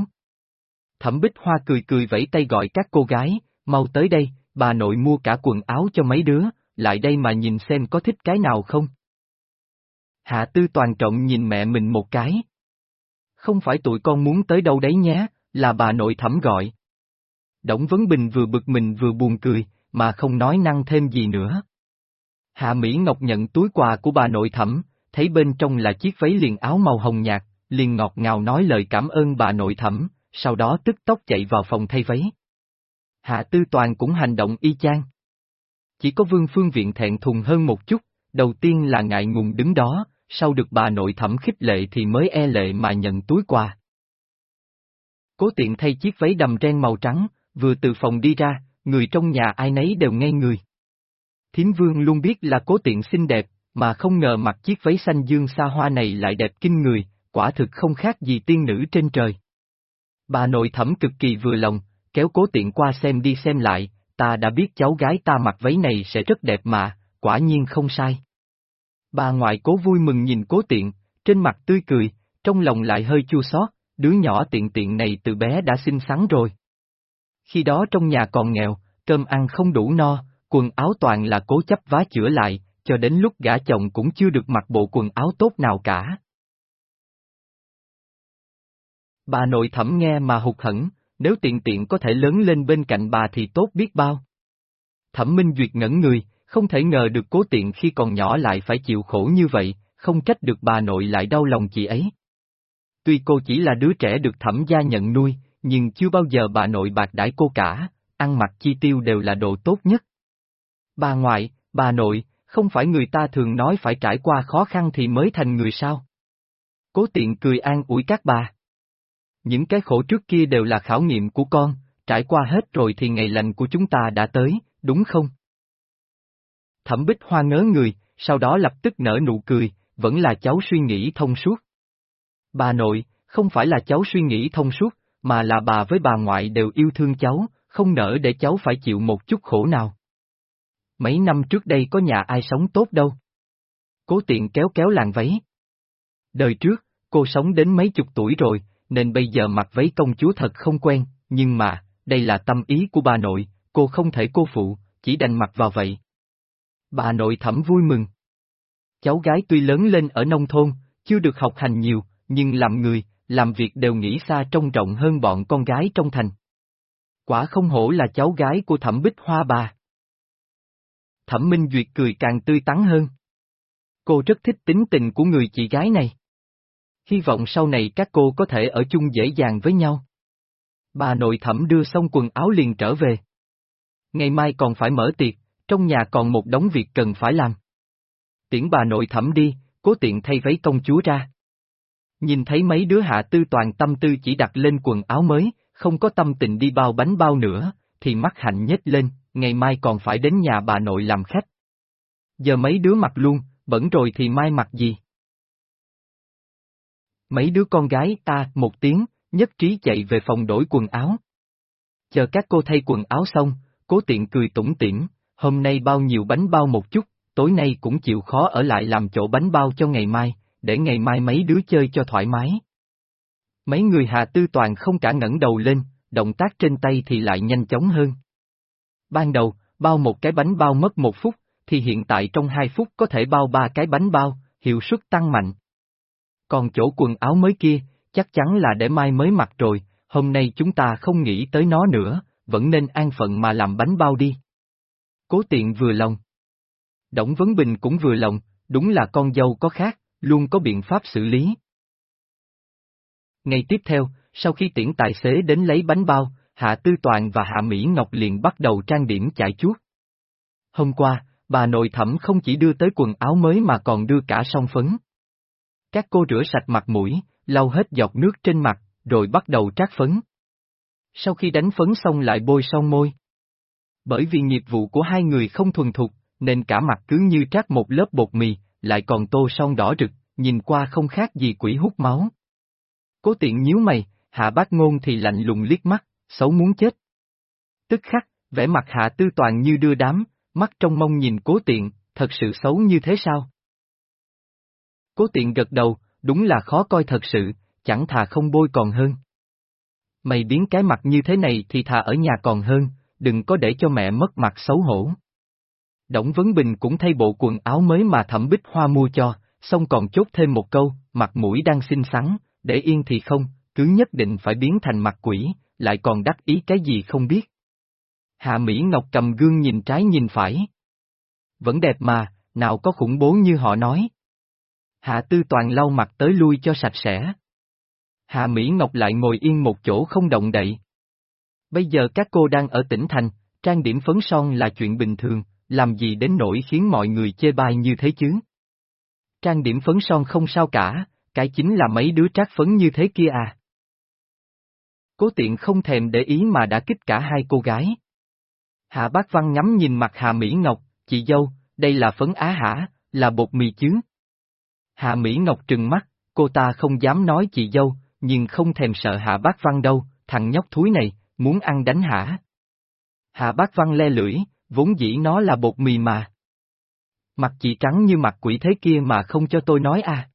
Thẩm Bích Hoa cười cười vẫy tay gọi các cô gái, mau tới đây, bà nội mua cả quần áo cho mấy đứa, lại đây mà nhìn xem có thích cái nào không. Hạ Tư Toàn trọng nhìn mẹ mình một cái. Không phải tụi con muốn tới đâu đấy nhé, là bà nội thẩm gọi. Đổng Vấn Bình vừa bực mình vừa buồn cười, mà không nói năng thêm gì nữa. Hạ Mỹ Ngọc nhận túi quà của bà nội thẩm, thấy bên trong là chiếc váy liền áo màu hồng nhạt, liền ngọt ngào nói lời cảm ơn bà nội thẩm, sau đó tức tốc chạy vào phòng thay váy. Hạ Tư Toàn cũng hành động y chang. Chỉ có Vương Phương Viện thẹn thùng hơn một chút, đầu tiên là ngại ngùng đứng đó, sau được bà nội thẩm khích lệ thì mới e lệ mà nhận túi quà. Cố tiện thay chiếc váy đầm ren màu trắng, vừa từ phòng đi ra, người trong nhà ai nấy đều ngây người. Thiến vương luôn biết là cố tiện xinh đẹp, mà không ngờ mặc chiếc váy xanh dương xa hoa này lại đẹp kinh người, quả thực không khác gì tiên nữ trên trời. Bà nội thẩm cực kỳ vừa lòng, kéo cố tiện qua xem đi xem lại, ta đã biết cháu gái ta mặc váy này sẽ rất đẹp mà, quả nhiên không sai. Bà ngoại cố vui mừng nhìn cố tiện, trên mặt tươi cười, trong lòng lại hơi chua xót, đứa nhỏ tiện tiện này từ bé đã xinh xắn rồi. Khi đó trong nhà còn nghèo, cơm ăn không đủ no, quần áo toàn là cố chấp vá chữa lại, cho đến lúc gả chồng cũng chưa được mặc bộ quần áo tốt nào cả. Bà nội thẩm nghe mà hụt hẫng, nếu tiện tiện có thể lớn lên bên cạnh bà thì tốt biết bao. Thẩm Minh Duyệt ngẩn người, không thể ngờ được cố tiện khi còn nhỏ lại phải chịu khổ như vậy, không trách được bà nội lại đau lòng chị ấy. Tuy cô chỉ là đứa trẻ được thẩm gia nhận nuôi, nhưng chưa bao giờ bà nội bạc đãi cô cả, ăn mặc chi tiêu đều là độ tốt nhất. Bà ngoại, bà nội, không phải người ta thường nói phải trải qua khó khăn thì mới thành người sao? Cố tiện cười an ủi các bà. Những cái khổ trước kia đều là khảo nghiệm của con, trải qua hết rồi thì ngày lành của chúng ta đã tới, đúng không? Thẩm bích hoa ngớ người, sau đó lập tức nở nụ cười, vẫn là cháu suy nghĩ thông suốt. Bà nội, không phải là cháu suy nghĩ thông suốt, mà là bà với bà ngoại đều yêu thương cháu, không nỡ để cháu phải chịu một chút khổ nào. Mấy năm trước đây có nhà ai sống tốt đâu. Cố tiện kéo kéo làng váy. Đời trước, cô sống đến mấy chục tuổi rồi, nên bây giờ mặc váy công chúa thật không quen, nhưng mà, đây là tâm ý của bà nội, cô không thể cô phụ, chỉ đành mặc vào vậy. Bà nội thẩm vui mừng. Cháu gái tuy lớn lên ở nông thôn, chưa được học hành nhiều, nhưng làm người, làm việc đều nghĩ xa trông rộng hơn bọn con gái trong thành. Quả không hổ là cháu gái của thẩm bích hoa bà. Thẩm Minh Duyệt cười càng tươi tắn hơn. Cô rất thích tính tình của người chị gái này. Hy vọng sau này các cô có thể ở chung dễ dàng với nhau. Bà nội thẩm đưa xong quần áo liền trở về. Ngày mai còn phải mở tiệc, trong nhà còn một đống việc cần phải làm. Tiễn bà nội thẩm đi, cố tiện thay váy công chúa ra. Nhìn thấy mấy đứa hạ tư toàn tâm tư chỉ đặt lên quần áo mới, không có tâm tình đi bao bánh bao nữa, thì mắt hạnh nhếch lên, ngày mai còn phải đến nhà bà nội làm khách. Giờ mấy đứa mặc luôn, bẩn rồi thì mai mặc gì? Mấy đứa con gái ta một tiếng, nhất trí chạy về phòng đổi quần áo. Chờ các cô thay quần áo xong, cố tiện cười tủm tỉm, hôm nay bao nhiêu bánh bao một chút, tối nay cũng chịu khó ở lại làm chỗ bánh bao cho ngày mai, để ngày mai mấy đứa chơi cho thoải mái. Mấy người Hà Tư Toàn không cả ngẩng đầu lên, động tác trên tay thì lại nhanh chóng hơn. Ban đầu, bao một cái bánh bao mất một phút, thì hiện tại trong hai phút có thể bao ba cái bánh bao, hiệu suất tăng mạnh. Còn chỗ quần áo mới kia, chắc chắn là để mai mới mặc rồi, hôm nay chúng ta không nghĩ tới nó nữa, vẫn nên an phận mà làm bánh bao đi. Cố tiện vừa lòng. Đổng Vấn Bình cũng vừa lòng, đúng là con dâu có khác, luôn có biện pháp xử lý. Ngày tiếp theo, sau khi tiễn tài xế đến lấy bánh bao, Hạ Tư Toàn và Hạ Mỹ Ngọc liền bắt đầu trang điểm chạy chuốt. Hôm qua, bà nội thẩm không chỉ đưa tới quần áo mới mà còn đưa cả song phấn. Các cô rửa sạch mặt mũi, lau hết giọt nước trên mặt, rồi bắt đầu trát phấn. Sau khi đánh phấn xong lại bôi son môi. Bởi vì nghiệp vụ của hai người không thuần thục, nên cả mặt cứ như trát một lớp bột mì, lại còn tô son đỏ rực, nhìn qua không khác gì quỷ hút máu. Cố tiện nhíu mày, hạ bác ngôn thì lạnh lùng liếc mắt, xấu muốn chết. Tức khắc, vẻ mặt hạ tư toàn như đưa đám, mắt trong mông nhìn cố tiện, thật sự xấu như thế sao? Cố tiện gật đầu, đúng là khó coi thật sự, chẳng thà không bôi còn hơn. Mày biến cái mặt như thế này thì thà ở nhà còn hơn, đừng có để cho mẹ mất mặt xấu hổ. Đổng Vấn Bình cũng thay bộ quần áo mới mà thẩm bích hoa mua cho, xong còn chốt thêm một câu, mặt mũi đang xinh xắn, để yên thì không, cứ nhất định phải biến thành mặt quỷ, lại còn đắc ý cái gì không biết. Hạ Mỹ Ngọc cầm gương nhìn trái nhìn phải. Vẫn đẹp mà, nào có khủng bố như họ nói. Hạ Tư Toàn lau mặt tới lui cho sạch sẽ. Hạ Mỹ Ngọc lại ngồi yên một chỗ không động đậy. Bây giờ các cô đang ở tỉnh thành, trang điểm phấn son là chuyện bình thường, làm gì đến nỗi khiến mọi người chê bai như thế chứ? Trang điểm phấn son không sao cả, cái chính là mấy đứa trác phấn như thế kia à. Cố tiện không thèm để ý mà đã kích cả hai cô gái. Hạ bác văn ngắm nhìn mặt Hạ Mỹ Ngọc, chị dâu, đây là phấn á hả, là bột mì chứ. Hạ Mỹ Ngọc trừng mắt, cô ta không dám nói chị dâu, nhưng không thèm sợ Hạ bác văn đâu, thằng nhóc thúi này, muốn ăn đánh hả. Hạ bác văn le lưỡi, vốn dĩ nó là bột mì mà. Mặt chị trắng như mặt quỷ thế kia mà không cho tôi nói à.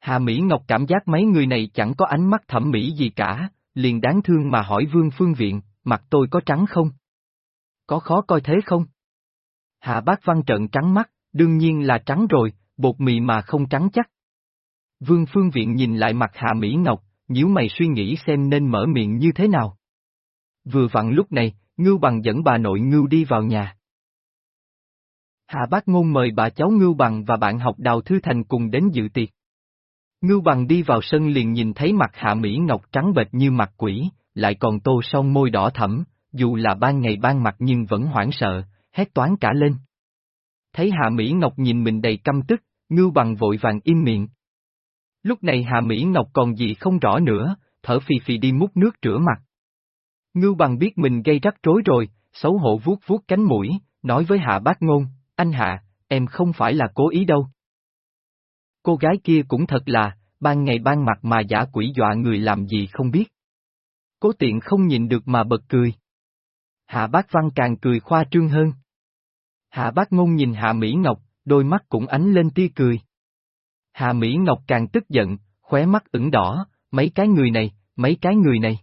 Hà Mỹ Ngọc cảm giác mấy người này chẳng có ánh mắt thẩm mỹ gì cả, liền đáng thương mà hỏi Vương Phương Viện, mặt tôi có trắng không? Có khó coi thế không? Hạ bác văn trợn trắng mắt, đương nhiên là trắng rồi, bột mì mà không trắng chắc. Vương Phương Viện nhìn lại mặt Hạ Mỹ Ngọc, nhíu mày suy nghĩ xem nên mở miệng như thế nào. Vừa vặn lúc này, Ngưu Bằng dẫn bà nội Ngưu đi vào nhà. Hạ bác ngôn mời bà cháu Ngưu Bằng và bạn học Đào Thư Thành cùng đến dự tiệc. Ngưu Bằng đi vào sân liền nhìn thấy mặt Hạ Mỹ Ngọc trắng bệch như mặt quỷ, lại còn tô son môi đỏ thẫm, dù là ban ngày ban mặt nhưng vẫn hoảng sợ, hét toán cả lên. Thấy Hạ Mỹ Ngọc nhìn mình đầy căm tức, Ngưu Bằng vội vàng im miệng. Lúc này Hạ Mỹ Ngọc còn gì không rõ nữa, thở phì phì đi múc nước rửa mặt. Ngưu Bằng biết mình gây rắc rối rồi, xấu hổ vuốt vuốt cánh mũi, nói với Hạ Bác Ngôn, anh Hạ, em không phải là cố ý đâu. Cô gái kia cũng thật là, ban ngày ban mặt mà giả quỷ dọa người làm gì không biết. Cố tiện không nhìn được mà bật cười. Hạ bác văn càng cười khoa trương hơn. Hạ bác ngôn nhìn Hạ Mỹ Ngọc, đôi mắt cũng ánh lên tia cười. Hà Mỹ Ngọc càng tức giận, khóe mắt ửng đỏ, mấy cái người này, mấy cái người này.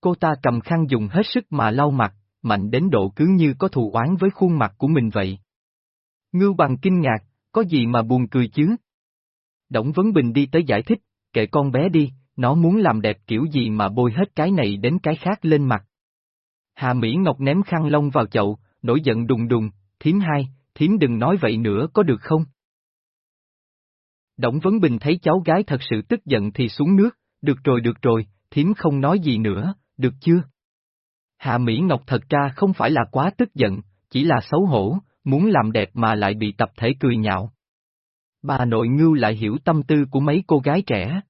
Cô ta cầm khăn dùng hết sức mà lau mặt, mạnh đến độ cứ như có thù oán với khuôn mặt của mình vậy. Ngưu bằng kinh ngạc, có gì mà buồn cười chứ? Đổng Vấn Bình đi tới giải thích, kệ con bé đi, nó muốn làm đẹp kiểu gì mà bôi hết cái này đến cái khác lên mặt. Hà Mỹ Ngọc ném khăn lông vào chậu, nổi giận đùng đùng, thím hai, thím đừng nói vậy nữa có được không? Đổng Vấn Bình thấy cháu gái thật sự tức giận thì xuống nước, được rồi được rồi, thím không nói gì nữa, được chưa? Hạ Mỹ Ngọc thật ra không phải là quá tức giận, chỉ là xấu hổ, muốn làm đẹp mà lại bị tập thể cười nhạo. Bà nội ngưu lại hiểu tâm tư của mấy cô gái trẻ.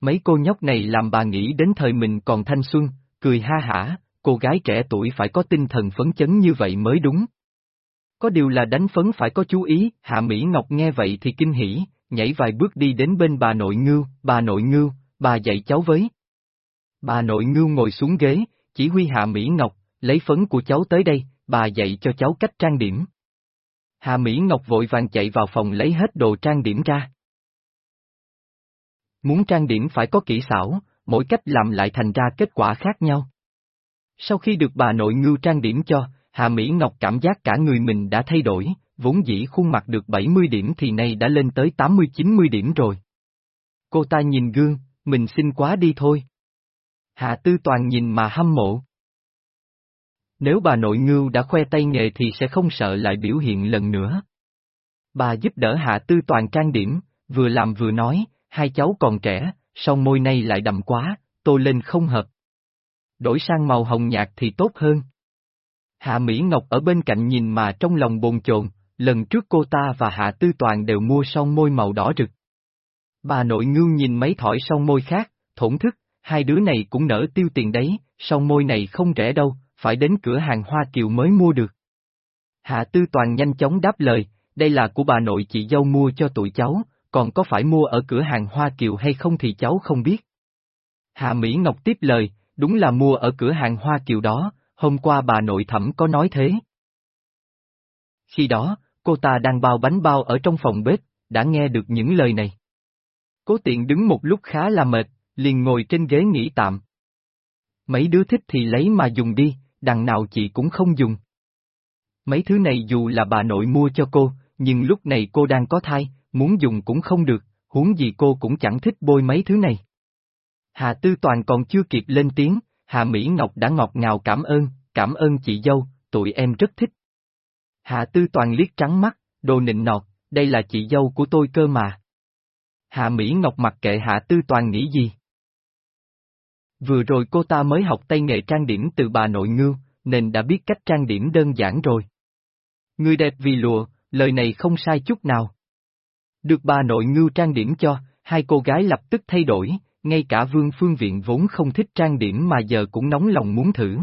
Mấy cô nhóc này làm bà nghĩ đến thời mình còn thanh xuân, cười ha hả, cô gái trẻ tuổi phải có tinh thần phấn chấn như vậy mới đúng. Có điều là đánh phấn phải có chú ý, Hạ Mỹ Ngọc nghe vậy thì kinh hỉ, nhảy vài bước đi đến bên bà nội ngưu, bà nội ngưu, bà dạy cháu với. Bà nội ngưu ngồi xuống ghế, chỉ huy Hạ Mỹ Ngọc, lấy phấn của cháu tới đây, bà dạy cho cháu cách trang điểm. Hạ Mỹ Ngọc vội vàng chạy vào phòng lấy hết đồ trang điểm ra. Muốn trang điểm phải có kỹ xảo, mỗi cách làm lại thành ra kết quả khác nhau. Sau khi được bà nội ngưu trang điểm cho, Hà Mỹ Ngọc cảm giác cả người mình đã thay đổi, vốn dĩ khuôn mặt được 70 điểm thì nay đã lên tới 80-90 điểm rồi. Cô ta nhìn gương, mình xinh quá đi thôi. Hạ Tư Toàn nhìn mà hâm mộ. Nếu bà nội ngưu đã khoe tay nghề thì sẽ không sợ lại biểu hiện lần nữa. Bà giúp đỡ Hạ Tư Toàn trang điểm, vừa làm vừa nói, hai cháu còn trẻ, song môi nay lại đậm quá, tô lên không hợp. Đổi sang màu hồng nhạt thì tốt hơn. Hạ Mỹ Ngọc ở bên cạnh nhìn mà trong lòng bồn chồn, lần trước cô ta và Hạ Tư Toàn đều mua son môi màu đỏ rực. Bà nội ngưu nhìn mấy thỏi son môi khác, thổn thức, hai đứa này cũng nở tiêu tiền đấy, son môi này không rẻ đâu, phải đến cửa hàng Hoa Kiều mới mua được. Hạ Tư Toàn nhanh chóng đáp lời, đây là của bà nội chị dâu mua cho tụi cháu, còn có phải mua ở cửa hàng Hoa Kiều hay không thì cháu không biết. Hạ Mỹ Ngọc tiếp lời, đúng là mua ở cửa hàng Hoa Kiều đó, hôm qua bà nội thẩm có nói thế. Khi đó, cô ta đang bao bánh bao ở trong phòng bếp, đã nghe được những lời này. Cố tiện đứng một lúc khá là mệt, liền ngồi trên ghế nghỉ tạm. Mấy đứa thích thì lấy mà dùng đi, đằng nào chị cũng không dùng. Mấy thứ này dù là bà nội mua cho cô, nhưng lúc này cô đang có thai, muốn dùng cũng không được, huống gì cô cũng chẳng thích bôi mấy thứ này. Hà Tư Toàn còn chưa kịp lên tiếng, Hà Mỹ Ngọc đã ngọt ngào cảm ơn, cảm ơn chị dâu, tụi em rất thích. Hà Tư Toàn liếc trắng mắt, đồ nịnh nọt, đây là chị dâu của tôi cơ mà. Hà Mỹ Ngọc mặc kệ Hạ Tư Toàn nghĩ gì. Vừa rồi cô ta mới học tay nghề trang điểm từ bà nội ngưu, nên đã biết cách trang điểm đơn giản rồi. Người đẹp vì lụa, lời này không sai chút nào. Được bà nội ngưu trang điểm cho, hai cô gái lập tức thay đổi, ngay cả vương phương viện vốn không thích trang điểm mà giờ cũng nóng lòng muốn thử.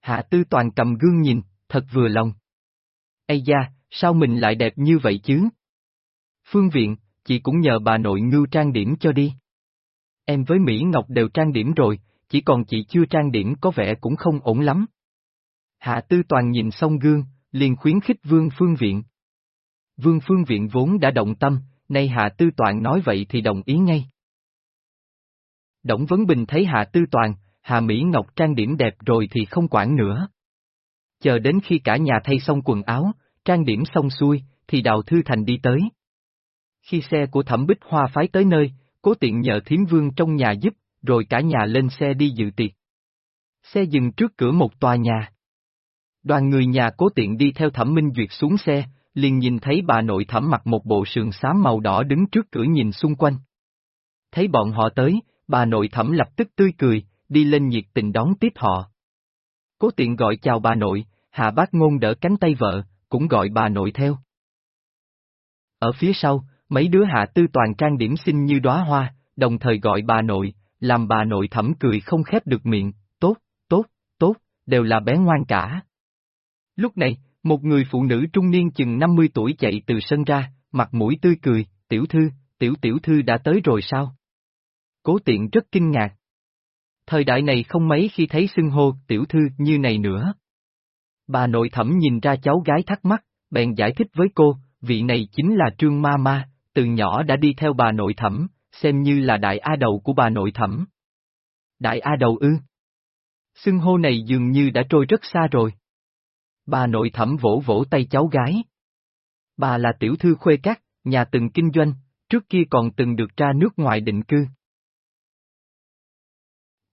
Hạ tư toàn cầm gương nhìn, thật vừa lòng. Ây da, sao mình lại đẹp như vậy chứ? Phương viện, chị cũng nhờ bà nội ngưu trang điểm cho đi. Em với Mỹ Ngọc đều trang điểm rồi, chỉ còn chị chưa trang điểm có vẻ cũng không ổn lắm. Hạ Tư Toàn nhìn xong gương, liền khuyến khích Vương Phương Viện. Vương Phương Viện vốn đã động tâm, nay Hạ Tư Toàn nói vậy thì đồng ý ngay. Đổng Vấn Bình thấy Hạ Tư Toàn, Hạ Mỹ Ngọc trang điểm đẹp rồi thì không quản nữa. Chờ đến khi cả nhà thay xong quần áo, trang điểm xong xuôi, thì Đào Thư Thành đi tới. Khi xe của Thẩm Bích Hoa phái tới nơi, cố tiện nhờ thiếm vương trong nhà giúp, rồi cả nhà lên xe đi dự tiệc. Xe dừng trước cửa một tòa nhà. Đoàn người nhà cố tiện đi theo thẩm minh duyệt xuống xe, liền nhìn thấy bà nội thẩm mặc một bộ sườn xám màu đỏ đứng trước cửa nhìn xung quanh. Thấy bọn họ tới, bà nội thẩm lập tức tươi cười, đi lên nhiệt tình đón tiếp họ. Cố tiện gọi chào bà nội, hạ bác ngôn đỡ cánh tay vợ, cũng gọi bà nội theo. Ở phía sau, mấy đứa hạ tư toàn trang điểm xinh như đóa hoa, đồng thời gọi bà nội, làm bà nội thẩm cười không khép được miệng, tốt, tốt, tốt, đều là bé ngoan cả. Lúc này, một người phụ nữ trung niên chừng 50 tuổi chạy từ sân ra, mặt mũi tươi cười, tiểu thư, tiểu tiểu thư đã tới rồi sao? Cố tiện rất kinh ngạc. Thời đại này không mấy khi thấy xưng hô tiểu thư như này nữa. Bà nội thẩm nhìn ra cháu gái thắc mắc, bèn giải thích với cô, vị này chính là Trương Ma Ma, từ nhỏ đã đi theo bà nội thẩm, xem như là đại A đầu của bà nội thẩm. Đại A đầu ư? Xưng hô này dường như đã trôi rất xa rồi. Bà nội thẩm vỗ vỗ tay cháu gái. Bà là tiểu thư khuê cát, nhà từng kinh doanh, trước kia còn từng được ra nước ngoài định cư.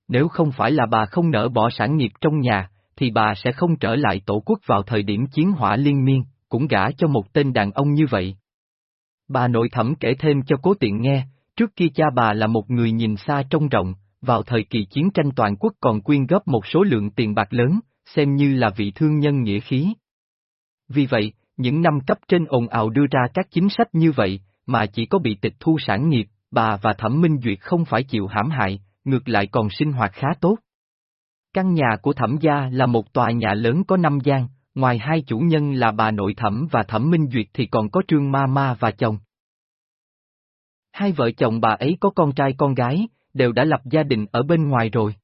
Nếu không phải là bà không nỡ bỏ sản nghiệp trong nhà, thì bà sẽ không trở lại tổ quốc vào thời điểm chiến hỏa liên miên, cũng gả cho một tên đàn ông như vậy. Bà nội thẩm kể thêm cho cố tiện nghe, trước kia cha bà là một người nhìn xa trông rộng, vào thời kỳ chiến tranh toàn quốc còn quyên góp một số lượng tiền bạc lớn, xem như là vị thương nhân nghĩa khí. Vì vậy, những năm cấp trên ồn ào đưa ra các chính sách như vậy, mà chỉ có bị tịch thu sản nghiệp, bà và Thẩm Minh Duyệt không phải chịu hãm hại, ngược lại còn sinh hoạt khá tốt. Căn nhà của Thẩm gia là một tòa nhà lớn có năm gian, ngoài hai chủ nhân là bà nội Thẩm và Thẩm Minh Duyệt thì còn có Trương Ma Ma và chồng. Hai vợ chồng bà ấy có con trai con gái, đều đã lập gia đình ở bên ngoài rồi.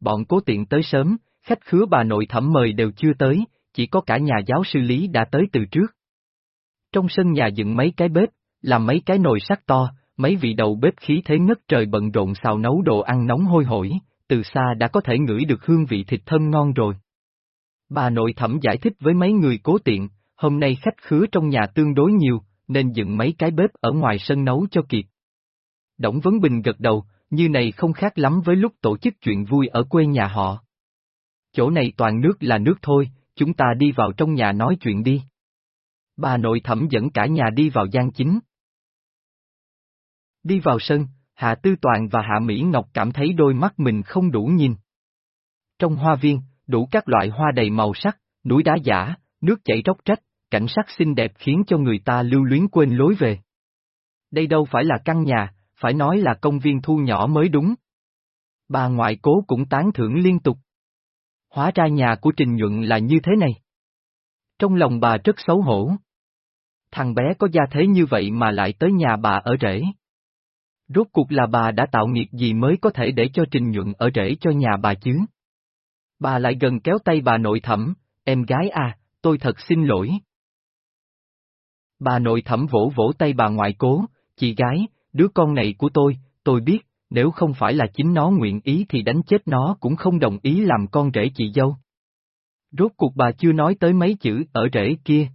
Bọn cố tiện tới sớm, khách khứa bà nội thẩm mời đều chưa tới, chỉ có cả nhà giáo sư Lý đã tới từ trước. Trong sân nhà dựng mấy cái bếp, làm mấy cái nồi sắt to, mấy vị đầu bếp khí thế ngất trời bận rộn xào nấu đồ ăn nóng hôi hổi, từ xa đã có thể ngửi được hương vị thịt thơm ngon rồi. Bà nội thẩm giải thích với mấy người cố tiện, hôm nay khách khứa trong nhà tương đối nhiều, nên dựng mấy cái bếp ở ngoài sân nấu cho kịp. Đổng Vấn Bình gật đầu, như này không khác lắm với lúc tổ chức chuyện vui ở quê nhà họ. Chỗ này toàn nước là nước thôi, chúng ta đi vào trong nhà nói chuyện đi. Bà nội thẩm dẫn cả nhà đi vào gian chính. Đi vào sân, Hạ Tư Toàn và Hạ Mỹ Ngọc cảm thấy đôi mắt mình không đủ nhìn. Trong hoa viên, đủ các loại hoa đầy màu sắc, núi đá giả, nước chảy róc rách, cảnh sắc xinh đẹp khiến cho người ta lưu luyến quên lối về. Đây đâu phải là căn nhà, phải nói là công viên thu nhỏ mới đúng. Bà ngoại cố cũng tán thưởng liên tục. Hóa ra nhà của Trình Nhuận là như thế này. Trong lòng bà rất xấu hổ. Thằng bé có gia thế như vậy mà lại tới nhà bà ở rễ. Rốt cuộc là bà đã tạo nghiệp gì mới có thể để cho Trình Nhuận ở rễ cho nhà bà chứ? Bà lại gần kéo tay bà nội thẩm, em gái à, tôi thật xin lỗi. Bà nội thẩm vỗ vỗ tay bà ngoại cố, chị gái, đứa con này của tôi, tôi biết, nếu không phải là chính nó nguyện ý thì đánh chết nó cũng không đồng ý làm con rể chị dâu. Rốt cuộc bà chưa nói tới mấy chữ ở rể kia.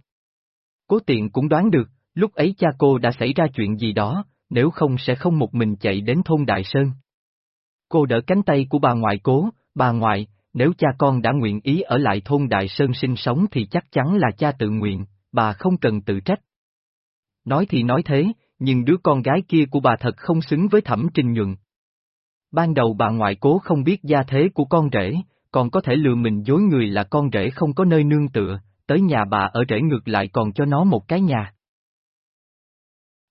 Cố tiện cũng đoán được, lúc ấy cha cô đã xảy ra chuyện gì đó, nếu không sẽ không một mình chạy đến thôn Đại Sơn. Cô đỡ cánh tay của bà ngoại cố, bà ngoại, nếu cha con đã nguyện ý ở lại thôn Đại Sơn sinh sống thì chắc chắn là cha tự nguyện, bà không cần tự trách. Nói thì nói thế, nhưng đứa con gái kia của bà thật không xứng với thẩm trình nhuận. Ban đầu bà ngoại cố không biết gia thế của con rể, còn có thể lừa mình dối người là con rể không có nơi nương tựa, tới nhà bà ở rể ngược lại còn cho nó một cái nhà.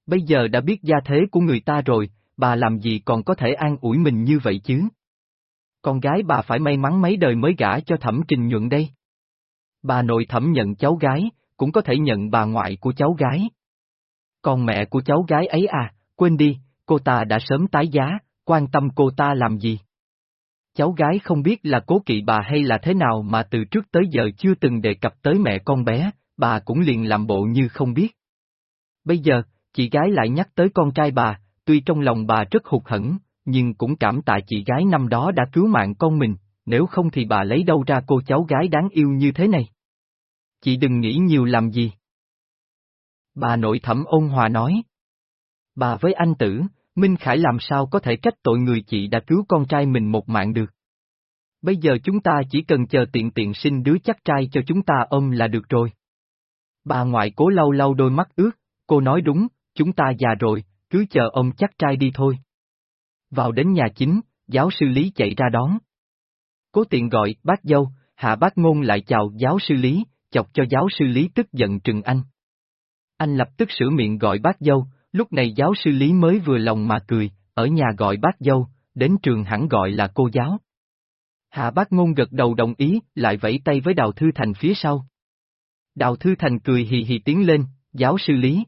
Bây giờ đã biết gia thế của người ta rồi, bà làm gì còn có thể an ủi mình như vậy chứ? Con gái bà phải may mắn mấy đời mới gả cho thẩm trình nhuận đây. Bà nội thẩm nhận cháu gái, cũng có thể nhận bà ngoại của cháu gái. Còn mẹ của cháu gái ấy à, quên đi, cô ta đã sớm tái giá, quan tâm cô ta làm gì? Cháu gái không biết là cố kỵ bà hay là thế nào mà từ trước tới giờ chưa từng đề cập tới mẹ con bé, bà cũng liền làm bộ như không biết. Bây giờ, chị gái lại nhắc tới con trai bà, tuy trong lòng bà rất hụt hẫng, nhưng cũng cảm tạ chị gái năm đó đã cứu mạng con mình, nếu không thì bà lấy đâu ra cô cháu gái đáng yêu như thế này. Chị đừng nghĩ nhiều làm gì. Bà nội thẩm ôn hòa nói. Bà với anh tử, Minh Khải làm sao có thể trách tội người chị đã cứu con trai mình một mạng được. Bây giờ chúng ta chỉ cần chờ tiện tiện sinh đứa chắc trai cho chúng ta ôm là được rồi. Bà ngoại cố lau lau đôi mắt ướt, cô nói đúng, chúng ta già rồi, cứ chờ ông chắc trai đi thôi. Vào đến nhà chính, giáo sư Lý chạy ra đón. Cố tiện gọi, bác dâu, hạ bác ngôn lại chào giáo sư Lý, chọc cho giáo sư Lý tức giận trừng anh. Anh lập tức sửa miệng gọi bác dâu, lúc này giáo sư Lý mới vừa lòng mà cười, ở nhà gọi bác dâu, đến trường hẳn gọi là cô giáo. Hạ bác ngôn gật đầu đồng ý, lại vẫy tay với Đào Thư Thành phía sau. Đào Thư Thành cười hì hì tiến lên, giáo sư Lý.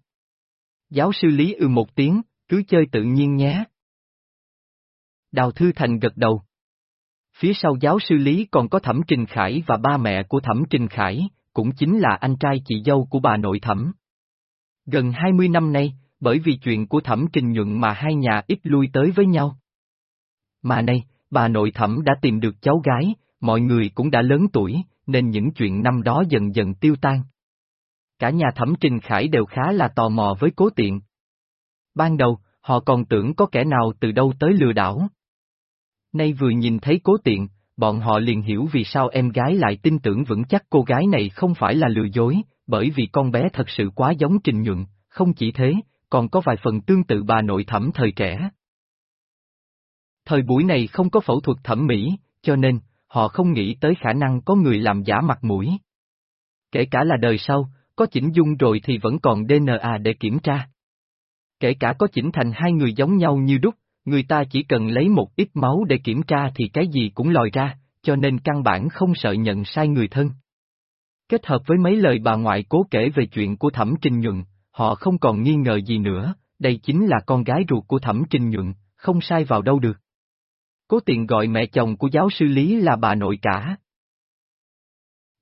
Giáo sư Lý ư một tiếng, cứ chơi tự nhiên nhé. Đào Thư Thành gật đầu. Phía sau giáo sư Lý còn có Thẩm Trình Khải và ba mẹ của Thẩm Trình Khải, cũng chính là anh trai chị dâu của bà nội Thẩm. Gần 20 năm nay, bởi vì chuyện của Thẩm Trình Nhuận mà hai nhà ít lui tới với nhau. Mà nay, bà nội Thẩm đã tìm được cháu gái, mọi người cũng đã lớn tuổi, nên những chuyện năm đó dần dần tiêu tan. Cả nhà Thẩm Trình Khải đều khá là tò mò với cố tiện. Ban đầu, họ còn tưởng có kẻ nào từ đâu tới lừa đảo. Nay vừa nhìn thấy cố tiện, bọn họ liền hiểu vì sao em gái lại tin tưởng vững chắc cô gái này không phải là lừa dối, bởi vì con bé thật sự quá giống Trình Nhuận, không chỉ thế, còn có vài phần tương tự bà nội thẩm thời trẻ. Thời buổi này không có phẫu thuật thẩm mỹ, cho nên, họ không nghĩ tới khả năng có người làm giả mặt mũi. Kể cả là đời sau, có chỉnh dung rồi thì vẫn còn DNA để kiểm tra. Kể cả có chỉnh thành hai người giống nhau như đúc, người ta chỉ cần lấy một ít máu để kiểm tra thì cái gì cũng lòi ra, cho nên căn bản không sợ nhận sai người thân. Kết hợp với mấy lời bà ngoại cố kể về chuyện của Thẩm Trinh Nhuận, họ không còn nghi ngờ gì nữa, đây chính là con gái ruột của Thẩm Trinh Nhuận, không sai vào đâu được. Cố tiện gọi mẹ chồng của giáo sư Lý là bà nội cả.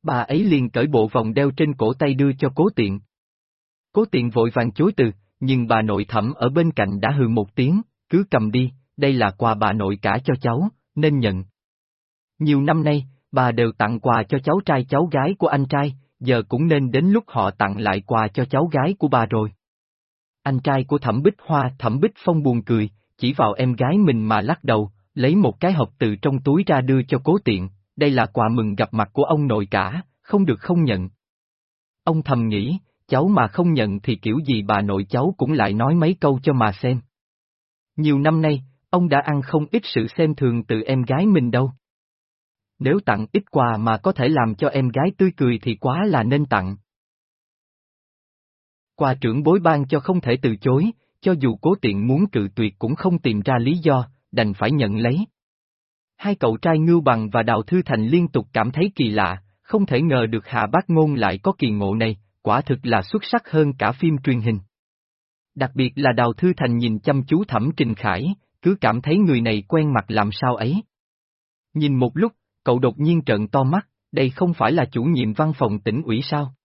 Bà ấy liền cởi bộ vòng đeo trên cổ tay đưa cho cố tiện. Cố tiện vội vàng chối từ, nhưng bà nội thẩm ở bên cạnh đã hừ một tiếng, cứ cầm đi, đây là quà bà nội cả cho cháu, nên nhận. Nhiều năm nay, bà đều tặng quà cho cháu trai cháu gái của anh trai, giờ cũng nên đến lúc họ tặng lại quà cho cháu gái của bà rồi. Anh trai của Thẩm Bích Hoa Thẩm Bích Phong buồn cười, chỉ vào em gái mình mà lắc đầu, lấy một cái hộp từ trong túi ra đưa cho cố tiện, đây là quà mừng gặp mặt của ông nội cả, không được không nhận. Ông thầm nghĩ, cháu mà không nhận thì kiểu gì bà nội cháu cũng lại nói mấy câu cho mà xem. Nhiều năm nay, ông đã ăn không ít sự xem thường từ em gái mình đâu. Nếu tặng ít quà mà có thể làm cho em gái tươi cười thì quá là nên tặng. Quà trưởng bối ban cho không thể từ chối, cho dù cố tiện muốn cự tuyệt cũng không tìm ra lý do, đành phải nhận lấy. Hai cậu trai Ngưu Bằng và Đào Thư Thành liên tục cảm thấy kỳ lạ, không thể ngờ được Hạ Bác Ngôn lại có kỳ ngộ này, quả thực là xuất sắc hơn cả phim truyền hình. Đặc biệt là Đào Thư Thành nhìn chăm chú Thẩm Trình Khải, cứ cảm thấy người này quen mặt làm sao ấy. Nhìn một lúc, cậu đột nhiên trợn to mắt, đây không phải là chủ nhiệm văn phòng tỉnh ủy sao?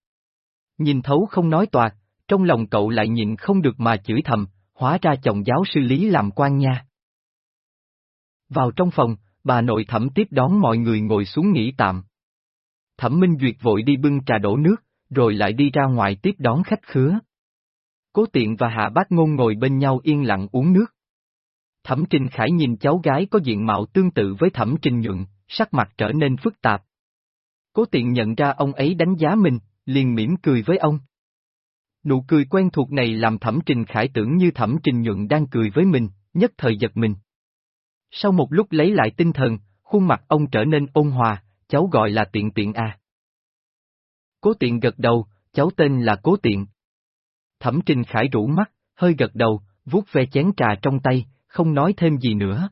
Nhìn thấu không nói toạc, trong lòng cậu lại nhìn không được mà chửi thầm, hóa ra chồng giáo sư lý làm quan nha. Vào trong phòng, bà nội thẩm tiếp đón mọi người ngồi xuống nghỉ tạm. Thẩm Minh Duyệt vội đi bưng trà đổ nước, rồi lại đi ra ngoài tiếp đón khách khứa. Cố tiện và hạ bác ngôn ngồi bên nhau yên lặng uống nước. Thẩm Trình Khải nhìn cháu gái có diện mạo tương tự với Thẩm Trình Nhuận, sắc mặt trở nên phức tạp. Cố tiện nhận ra ông ấy đánh giá mình, liền mỉm cười với ông. Nụ cười quen thuộc này làm Thẩm Trình Khải tưởng như Thẩm Trình Nhuận đang cười với mình, nhất thời giật mình. Sau một lúc lấy lại tinh thần, khuôn mặt ông trở nên ôn hòa, cháu gọi là tiện tiện à. Cố tiện gật đầu, cháu tên là Cố tiện. Thẩm Trình Khải rũ mắt, hơi gật đầu, vuốt ve chén trà trong tay, không nói thêm gì nữa.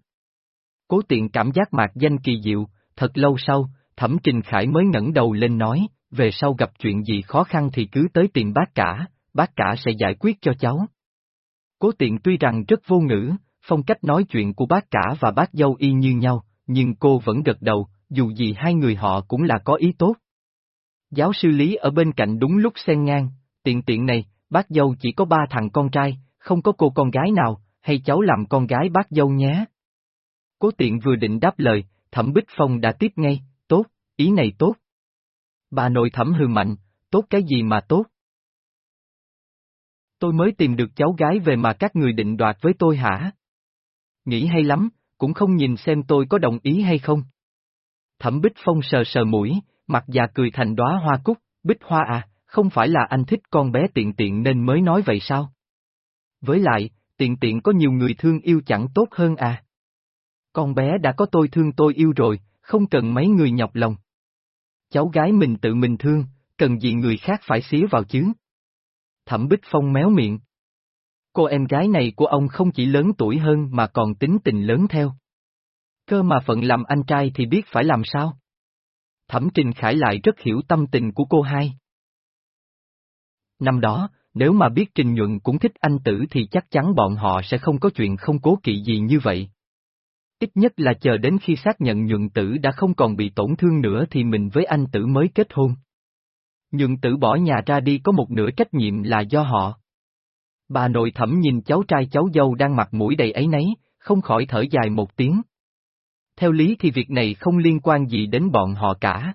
Cố tiện cảm giác mạc danh kỳ diệu, thật lâu sau, Thẩm Trình Khải mới ngẩng đầu lên nói, về sau gặp chuyện gì khó khăn thì cứ tới tìm bác cả, bác cả sẽ giải quyết cho cháu. Cố tiện tuy rằng rất vô ngữ, phong cách nói chuyện của bác cả và bác dâu y như nhau, nhưng cô vẫn gật đầu, dù gì hai người họ cũng là có ý tốt. Giáo sư Lý ở bên cạnh đúng lúc xen ngang, tiện tiện này, bác dâu chỉ có ba thằng con trai, không có cô con gái nào, hay cháu làm con gái bác dâu nhé. Cố tiện vừa định đáp lời, thẩm Bích Phong đã tiếp ngay, tốt, ý này tốt. Bà nội thẩm hư mạnh, tốt cái gì mà tốt? Tôi mới tìm được cháu gái về mà các người định đoạt với tôi hả? Nghĩ hay lắm, cũng không nhìn xem tôi có đồng ý hay không. Thẩm Bích Phong sờ sờ mũi, mặt già cười thành đóa hoa cúc, Bích Hoa à, không phải là anh thích con bé tiện tiện nên mới nói vậy sao? Với lại, tiện tiện có nhiều người thương yêu chẳng tốt hơn à? Con bé đã có tôi thương tôi yêu rồi, không cần mấy người nhọc lòng. Cháu gái mình tự mình thương, cần gì người khác phải xía vào chứ? Thẩm Bích Phong méo miệng. Cô em gái này của ông không chỉ lớn tuổi hơn mà còn tính tình lớn theo. Cơ mà phận làm anh trai thì biết phải làm sao. Thẩm Trình Khải lại rất hiểu tâm tình của cô hai. Năm đó, nếu mà biết Trình Nhuận cũng thích anh tử thì chắc chắn bọn họ sẽ không có chuyện không cố kỵ gì như vậy. Ít nhất là chờ đến khi xác nhận Nhuận tử đã không còn bị tổn thương nữa thì mình với anh tử mới kết hôn. Nhuận tử bỏ nhà ra đi có một nửa trách nhiệm là do họ. Bà nội thẩm nhìn cháu trai cháu dâu đang mặt mũi đầy ấy nấy, không khỏi thở dài một tiếng. Theo lý thì việc này không liên quan gì đến bọn họ cả.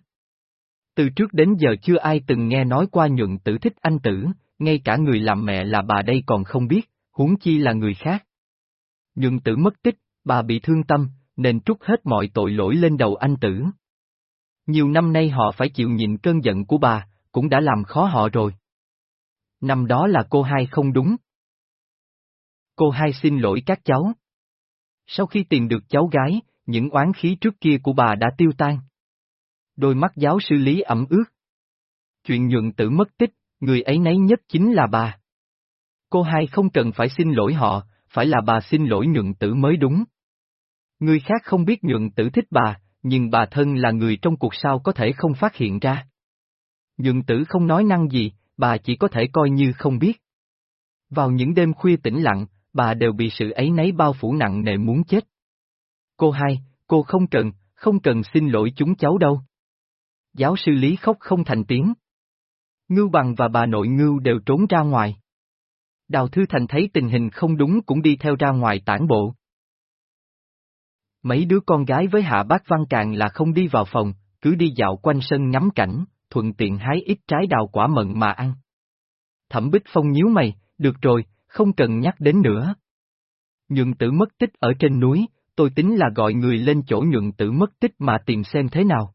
Từ trước đến giờ chưa ai từng nghe nói qua nhuận tử thích anh tử, ngay cả người làm mẹ là bà đây còn không biết, huống chi là người khác. Nhuận tử mất tích, bà bị thương tâm, nên trút hết mọi tội lỗi lên đầu anh tử. Nhiều năm nay họ phải chịu nhịn cơn giận của bà, cũng đã làm khó họ rồi. Năm đó là cô hai không đúng. Cô hai xin lỗi các cháu. Sau khi tìm được cháu gái, những oán khí trước kia của bà đã tiêu tan. Đôi mắt giáo sư Lý ẩm ướt. Chuyện nhượng tử mất tích, người ấy nấy nhất chính là bà. Cô hai không cần phải xin lỗi họ, phải là bà xin lỗi nhượng tử mới đúng. Người khác không biết nhượng tử thích bà, nhưng bà thân là người trong cuộc sao có thể không phát hiện ra. Nhượng tử không nói năng gì, bà chỉ có thể coi như không biết. Vào những đêm khuya tĩnh lặng, bà đều bị sự ấy nấy bao phủ nặng nề muốn chết. Cô hai, cô không cần, không cần xin lỗi chúng cháu đâu. Giáo sư Lý khóc không thành tiếng. Ngưu Bằng và bà nội Ngưu đều trốn ra ngoài. Đào Thư Thành thấy tình hình không đúng cũng đi theo ra ngoài tản bộ. Mấy đứa con gái với Hạ Bác Văn Càng là không đi vào phòng, cứ đi dạo quanh sân ngắm cảnh, thuận tiện hái ít trái đào quả mận mà ăn. Thẩm Bích Phong nhíu mày, được rồi, không cần nhắc đến nữa. Nhượng tử mất tích ở trên núi, tôi tính là gọi người lên chỗ nhượng tử mất tích mà tìm xem thế nào.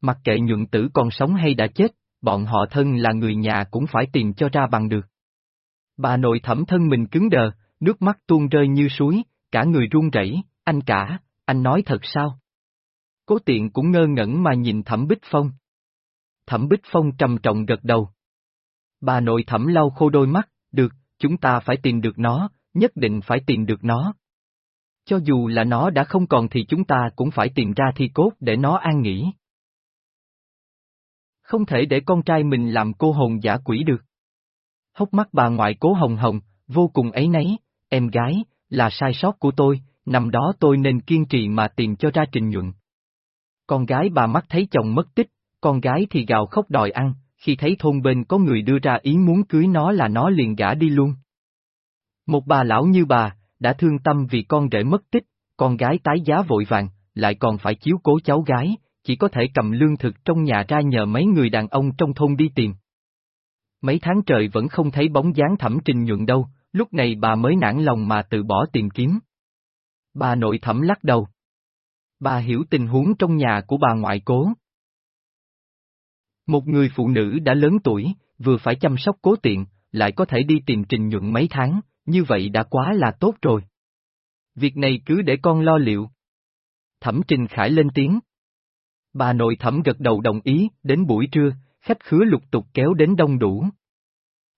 Mặc kệ nhượng tử còn sống hay đã chết, bọn họ thân là người nhà cũng phải tìm cho ra bằng được. Bà nội thẩm thân mình cứng đờ, nước mắt tuôn rơi như suối, cả người run rẩy, anh cả, anh nói thật sao? Cố tiện cũng ngơ ngẩn mà nhìn thẩm Bích Phong. Thẩm Bích Phong trầm trọng gật đầu. Bà nội thẩm lau khô đôi mắt, được, chúng ta phải tìm được nó, nhất định phải tìm được nó. Cho dù là nó đã không còn thì chúng ta cũng phải tìm ra thi cốt để nó an nghỉ. Không thể để con trai mình làm cô hồn giả quỷ được. Hốc mắt bà ngoại cố hồng hồng, vô cùng ấy nấy, em gái, là sai sót của tôi, năm đó tôi nên kiên trì mà tìm cho ra trình nhuận. Con gái bà mắt thấy chồng mất tích, con gái thì gào khóc đòi ăn, khi thấy thôn bên có người đưa ra ý muốn cưới nó là nó liền gả đi luôn. Một bà lão như bà, đã thương tâm vì con rể mất tích, con gái tái giá vội vàng, lại còn phải chiếu cố cháu gái, chỉ có thể cầm lương thực trong nhà ra nhờ mấy người đàn ông trong thôn đi tìm. Mấy tháng trời vẫn không thấy bóng dáng thẩm trình nhuận đâu, lúc này bà mới nản lòng mà tự bỏ tìm kiếm. Bà nội thẩm lắc đầu. Bà hiểu tình huống trong nhà của bà ngoại cố. Một người phụ nữ đã lớn tuổi, vừa phải chăm sóc cố tiện, lại có thể đi tìm trình nhuận mấy tháng, như vậy đã quá là tốt rồi. Việc này cứ để con lo liệu. Thẩm Trình Khải lên tiếng. Bà nội thẩm gật đầu đồng ý, đến buổi trưa, khách khứa lục tục kéo đến đông đủ.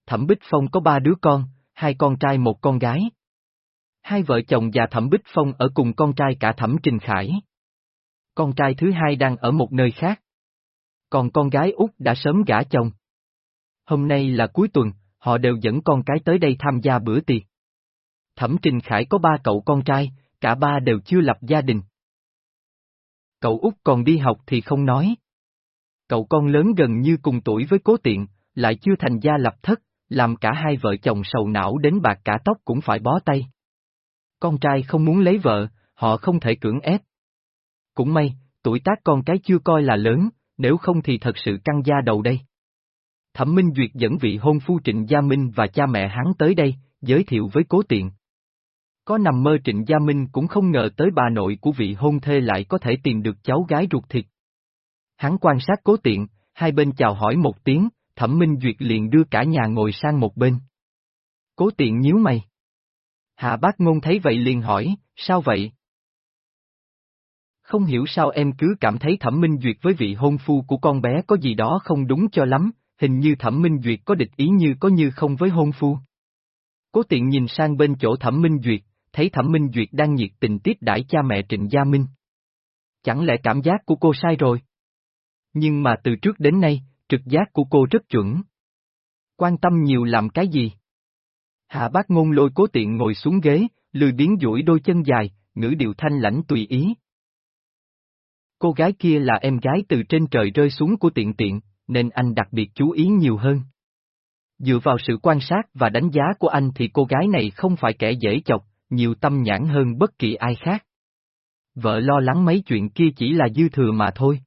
Thẩm Bích Phong có ba đứa con, hai con trai một con gái. Hai vợ chồng già Thẩm Bích Phong ở cùng con trai cả Thẩm Trình Khải. Con trai thứ hai đang ở một nơi khác. Còn con gái út đã sớm gả chồng. Hôm nay là cuối tuần, họ đều dẫn con cái tới đây tham gia bữa tiệc. Thẩm Trình Khải có ba cậu con trai, cả ba đều chưa lập gia đình. Cậu út còn đi học thì không nói. Cậu con lớn gần như cùng tuổi với cố tiện, lại chưa thành gia lập thất, làm cả hai vợ chồng sầu não đến bạc cả tóc cũng phải bó tay. Con trai không muốn lấy vợ, họ không thể cưỡng ép. Cũng may, tuổi tác con cái chưa coi là lớn, nếu không thì thật sự căng da đầu đây. Thẩm Minh Duyệt dẫn vị hôn phu Trịnh Gia Minh và cha mẹ hắn tới đây, giới thiệu với cố tiện. Có nằm mơ Trịnh Gia Minh cũng không ngờ tới bà nội của vị hôn thê lại có thể tìm được cháu gái ruột thịt. Hắn quan sát cố tiện, hai bên chào hỏi một tiếng, Thẩm Minh Duyệt liền đưa cả nhà ngồi sang một bên. Cố tiện nhíu mày. Hạ bác ngôn thấy vậy liền hỏi, sao vậy? Không hiểu sao em cứ cảm thấy Thẩm Minh Duyệt với vị hôn phu của con bé có gì đó không đúng cho lắm, hình như Thẩm Minh Duyệt có địch ý như có như không với hôn phu. Cố tiện nhìn sang bên chỗ Thẩm Minh Duyệt, thấy Thẩm Minh Duyệt đang nhiệt tình tiếp đãi cha mẹ Trịnh Gia Minh. Chẳng lẽ cảm giác của cô sai rồi? Nhưng mà từ trước đến nay, trực giác của cô rất chuẩn. Quan tâm nhiều làm cái gì? Hạ bác ngôn lôi cố tiện ngồi xuống ghế, lười biến duỗi đôi chân dài, ngữ điệu thanh lãnh tùy ý. Cô gái kia là em gái từ trên trời rơi xuống của tiện tiện, nên anh đặc biệt chú ý nhiều hơn. Dựa vào sự quan sát và đánh giá của anh thì cô gái này không phải kẻ dễ chọc, nhiều tâm nhãn hơn bất kỳ ai khác. Vợ lo lắng mấy chuyện kia chỉ là dư thừa mà thôi.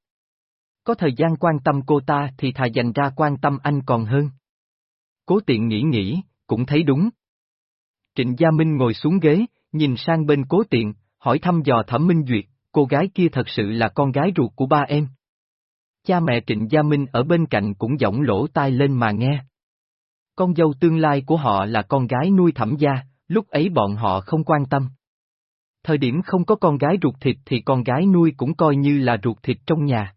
Có thời gian quan tâm cô ta thì thà dành ra quan tâm anh còn hơn. Cố tiện nghĩ nghĩ, cũng thấy đúng. Trịnh Gia Minh ngồi xuống ghế, nhìn sang bên cố tiện, hỏi thăm dò thẩm minh duyệt, cô gái kia thật sự là con gái ruột của ba em. Cha mẹ Trịnh Gia Minh ở bên cạnh cũng giọng lỗ tai lên mà nghe. Con dâu tương lai của họ là con gái nuôi thẩm gia, lúc ấy bọn họ không quan tâm. Thời điểm không có con gái ruột thịt thì con gái nuôi cũng coi như là ruột thịt trong nhà.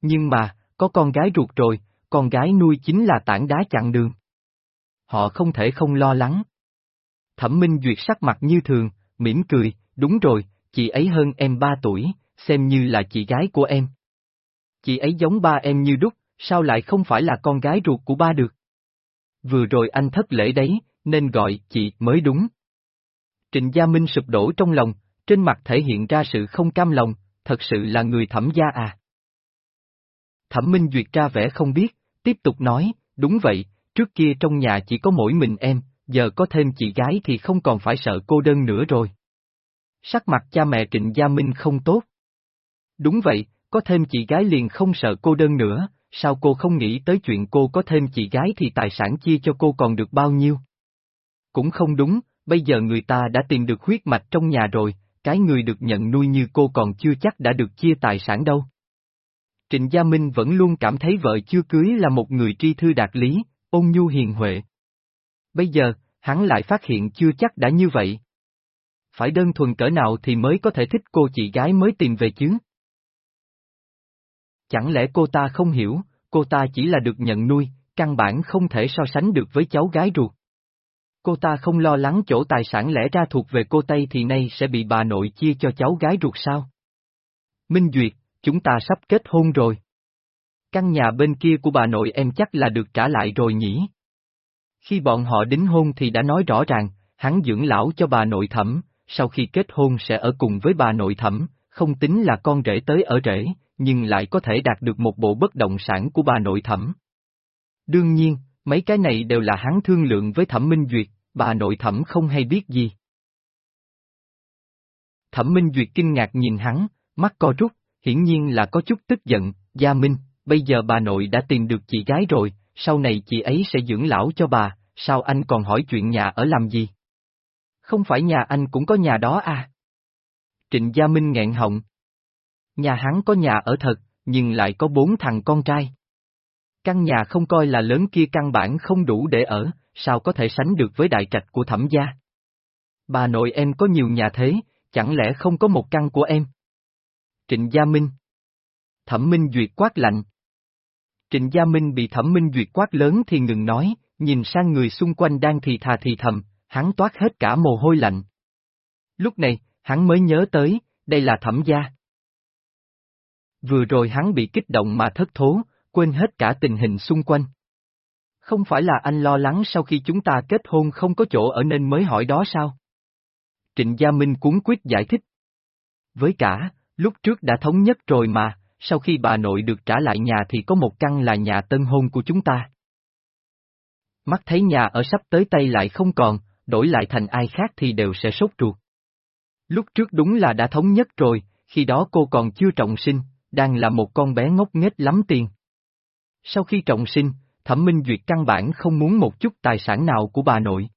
Nhưng mà, có con gái ruột rồi, con gái nuôi chính là tảng đá chặn đường. Họ không thể không lo lắng. Thẩm Minh Duyệt sắc mặt như thường, mỉm cười, đúng rồi, chị ấy hơn em ba tuổi, xem như là chị gái của em. Chị ấy giống ba em như đúc, sao lại không phải là con gái ruột của ba được? Vừa rồi anh thất lễ đấy, nên gọi chị mới đúng. Trịnh Gia Minh sụp đổ trong lòng, trên mặt thể hiện ra sự không cam lòng, thật sự là người thẩm gia à. Thẩm Minh Duyệt ra vẻ không biết, tiếp tục nói, đúng vậy, trước kia trong nhà chỉ có mỗi mình em, giờ có thêm chị gái thì không còn phải sợ cô đơn nữa rồi. Sắc mặt cha mẹ Trịnh Gia Minh không tốt. Đúng vậy, có thêm chị gái liền không sợ cô đơn nữa, sao cô không nghĩ tới chuyện cô có thêm chị gái thì tài sản chia cho cô còn được bao nhiêu? Cũng không đúng, bây giờ người ta đã tìm được huyết mạch trong nhà rồi, cái người được nhận nuôi như cô còn chưa chắc đã được chia tài sản đâu. Trịnh Gia Minh vẫn luôn cảm thấy vợ chưa cưới là một người tri thư đạt lý, ôn nhu hiền huệ. Bây giờ, hắn lại phát hiện chưa chắc đã như vậy. Phải đơn thuần cỡ nào thì mới có thể thích cô chị gái mới tìm về chứ? Chẳng lẽ cô ta không hiểu, cô ta chỉ là được nhận nuôi, căn bản không thể so sánh được với cháu gái ruột. Cô ta không lo lắng chỗ tài sản lẽ ra thuộc về cô Tây thì nay sẽ bị bà nội chia cho cháu gái ruột sao? Minh Duyệt, chúng ta sắp kết hôn rồi. Căn nhà bên kia của bà nội em chắc là được trả lại rồi nhỉ? Khi bọn họ đính hôn thì đã nói rõ ràng, hắn dưỡng lão cho bà nội thẩm, sau khi kết hôn sẽ ở cùng với bà nội thẩm, không tính là con rể tới ở rể, nhưng lại có thể đạt được một bộ bất động sản của bà nội thẩm. Đương nhiên, mấy cái này đều là hắn thương lượng với thẩm minh duyệt, bà nội thẩm không hay biết gì. Thẩm minh duyệt kinh ngạc nhìn hắn, mắt co rút, hiển nhiên là có chút tức giận, Gia Minh, bây giờ bà nội đã tìm được chị gái rồi, sau này chị ấy sẽ dưỡng lão cho bà, sao anh còn hỏi chuyện nhà ở làm gì? Không phải nhà anh cũng có nhà đó à? Trịnh Gia Minh nghẹn họng. Nhà hắn có nhà ở thật, nhưng lại có bốn thằng con trai. Căn nhà không coi là lớn kia căn bản không đủ để ở, sao có thể sánh được với đại trạch của thẩm gia? Bà nội em có nhiều nhà thế, chẳng lẽ không có một căn của em? Trịnh Gia Minh Thẩm Minh Duyệt quát lạnh. Trịnh Gia Minh bị Thẩm Minh Duyệt quát lớn thì ngừng nói, nhìn sang người xung quanh đang thì thà thì thầm, Hắn toát hết cả mồ hôi lạnh. Lúc này, hắn mới nhớ tới, đây là thẩm gia. Vừa rồi hắn bị kích động mà thất thố, quên hết cả tình hình xung quanh. Không phải là anh lo lắng sau khi chúng ta kết hôn không có chỗ ở nên mới hỏi đó sao? Trịnh Gia Minh cuốn quyết giải thích. Với cả, lúc trước đã thống nhất rồi mà, sau khi bà nội được trả lại nhà thì có một căn là nhà tân hôn của chúng ta. Mắt thấy nhà ở sắp tới tay lại không còn, đổi lại thành ai khác thì đều sẽ sốt ruột. Lúc trước đúng là đã thống nhất rồi, khi đó cô còn chưa trọng sinh, đang là một con bé ngốc nghếch lắm tiền. Sau khi trọng sinh, Thẩm Minh Duyệt căn bản không muốn một chút tài sản nào của bà nội.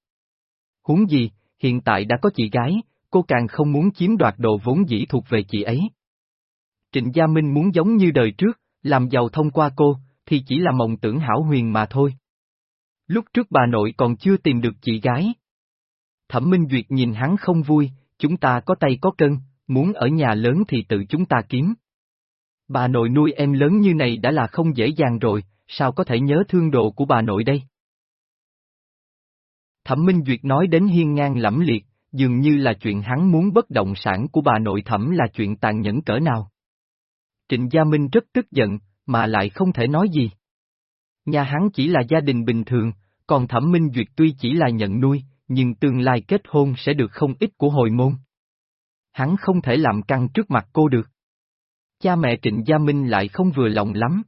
Huống gì, hiện tại đã có chị gái, cô càng không muốn chiếm đoạt đồ vốn dĩ thuộc về chị ấy. Trịnh Gia Minh muốn giống như đời trước, làm giàu thông qua cô, thì chỉ là mộng tưởng hảo huyền mà thôi. Lúc trước bà nội còn chưa tìm được chị gái. Thẩm Minh Duyệt nhìn hắn không vui, chúng ta có tay có cân, muốn ở nhà lớn thì tự chúng ta kiếm. Bà nội nuôi em lớn như này đã là không dễ dàng rồi, sao có thể nhớ thương độ của bà nội đây? Thẩm Minh Duyệt nói đến hiên ngang lẫm liệt, dường như là chuyện hắn muốn bất động sản của bà nội thẩm là chuyện tàn nhẫn cỡ nào. Trịnh Gia Minh rất tức giận, mà lại không thể nói gì. Nhà hắn chỉ là gia đình bình thường, còn Thẩm Minh Duyệt tuy chỉ là nhận nuôi, nhưng tương lai kết hôn sẽ được không ít của hồi môn. Hắn không thể làm căng trước mặt cô được. Cha mẹ Trịnh Gia Minh lại không vừa lòng lắm.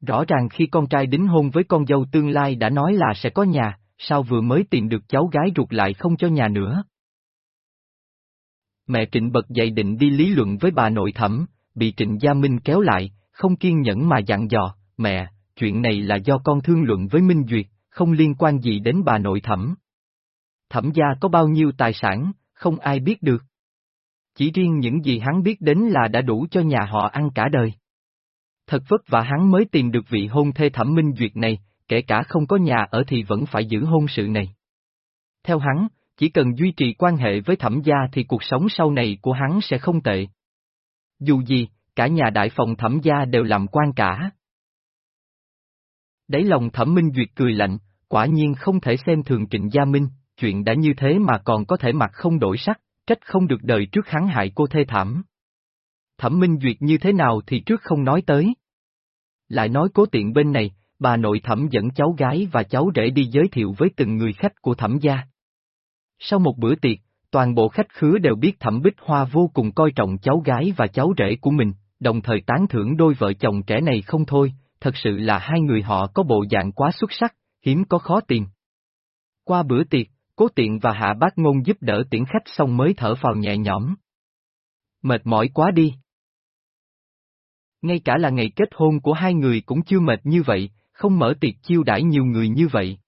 Rõ ràng khi con trai đính hôn với con dâu tương lai đã nói là sẽ có nhà, sao vừa mới tìm được cháu gái ruột lại không cho nhà nữa. Mẹ Trịnh bật dậy định đi lý luận với bà nội thẩm, bị Trịnh Gia Minh kéo lại, không kiên nhẫn mà dặn dò, mẹ, chuyện này là do con thương luận với Minh Duyệt, không liên quan gì đến bà nội thẩm. Thẩm gia có bao nhiêu tài sản, không ai biết được. Chỉ riêng những gì hắn biết đến là đã đủ cho nhà họ ăn cả đời. Thật vất vả hắn mới tìm được vị hôn thê thẩm minh duyệt này, kể cả không có nhà ở thì vẫn phải giữ hôn sự này. Theo hắn, chỉ cần duy trì quan hệ với thẩm gia thì cuộc sống sau này của hắn sẽ không tệ. Dù gì, cả nhà đại phòng thẩm gia đều làm quan cả. Đáy lòng thẩm minh duyệt cười lạnh, quả nhiên không thể xem thường trịnh gia minh, chuyện đã như thế mà còn có thể mặt không đổi sắc, trách không được đời trước hắn hại cô thê thảm. Thẩm Minh Duyệt như thế nào thì trước không nói tới. Lại nói cố tiện bên này, bà nội thẩm dẫn cháu gái và cháu rể đi giới thiệu với từng người khách của thẩm gia. Sau một bữa tiệc, toàn bộ khách khứa đều biết thẩm bích hoa vô cùng coi trọng cháu gái và cháu rể của mình, đồng thời tán thưởng đôi vợ chồng trẻ này không thôi, thật sự là hai người họ có bộ dạng quá xuất sắc, hiếm có khó tìm. Qua bữa tiệc, Cố tiện và hạ bác ngôn giúp đỡ tiễn khách xong mới thở vào nhẹ nhõm. Mệt mỏi quá đi. Ngay cả là ngày kết hôn của hai người cũng chưa mệt như vậy, không mở tiệc chiêu đãi nhiều người như vậy.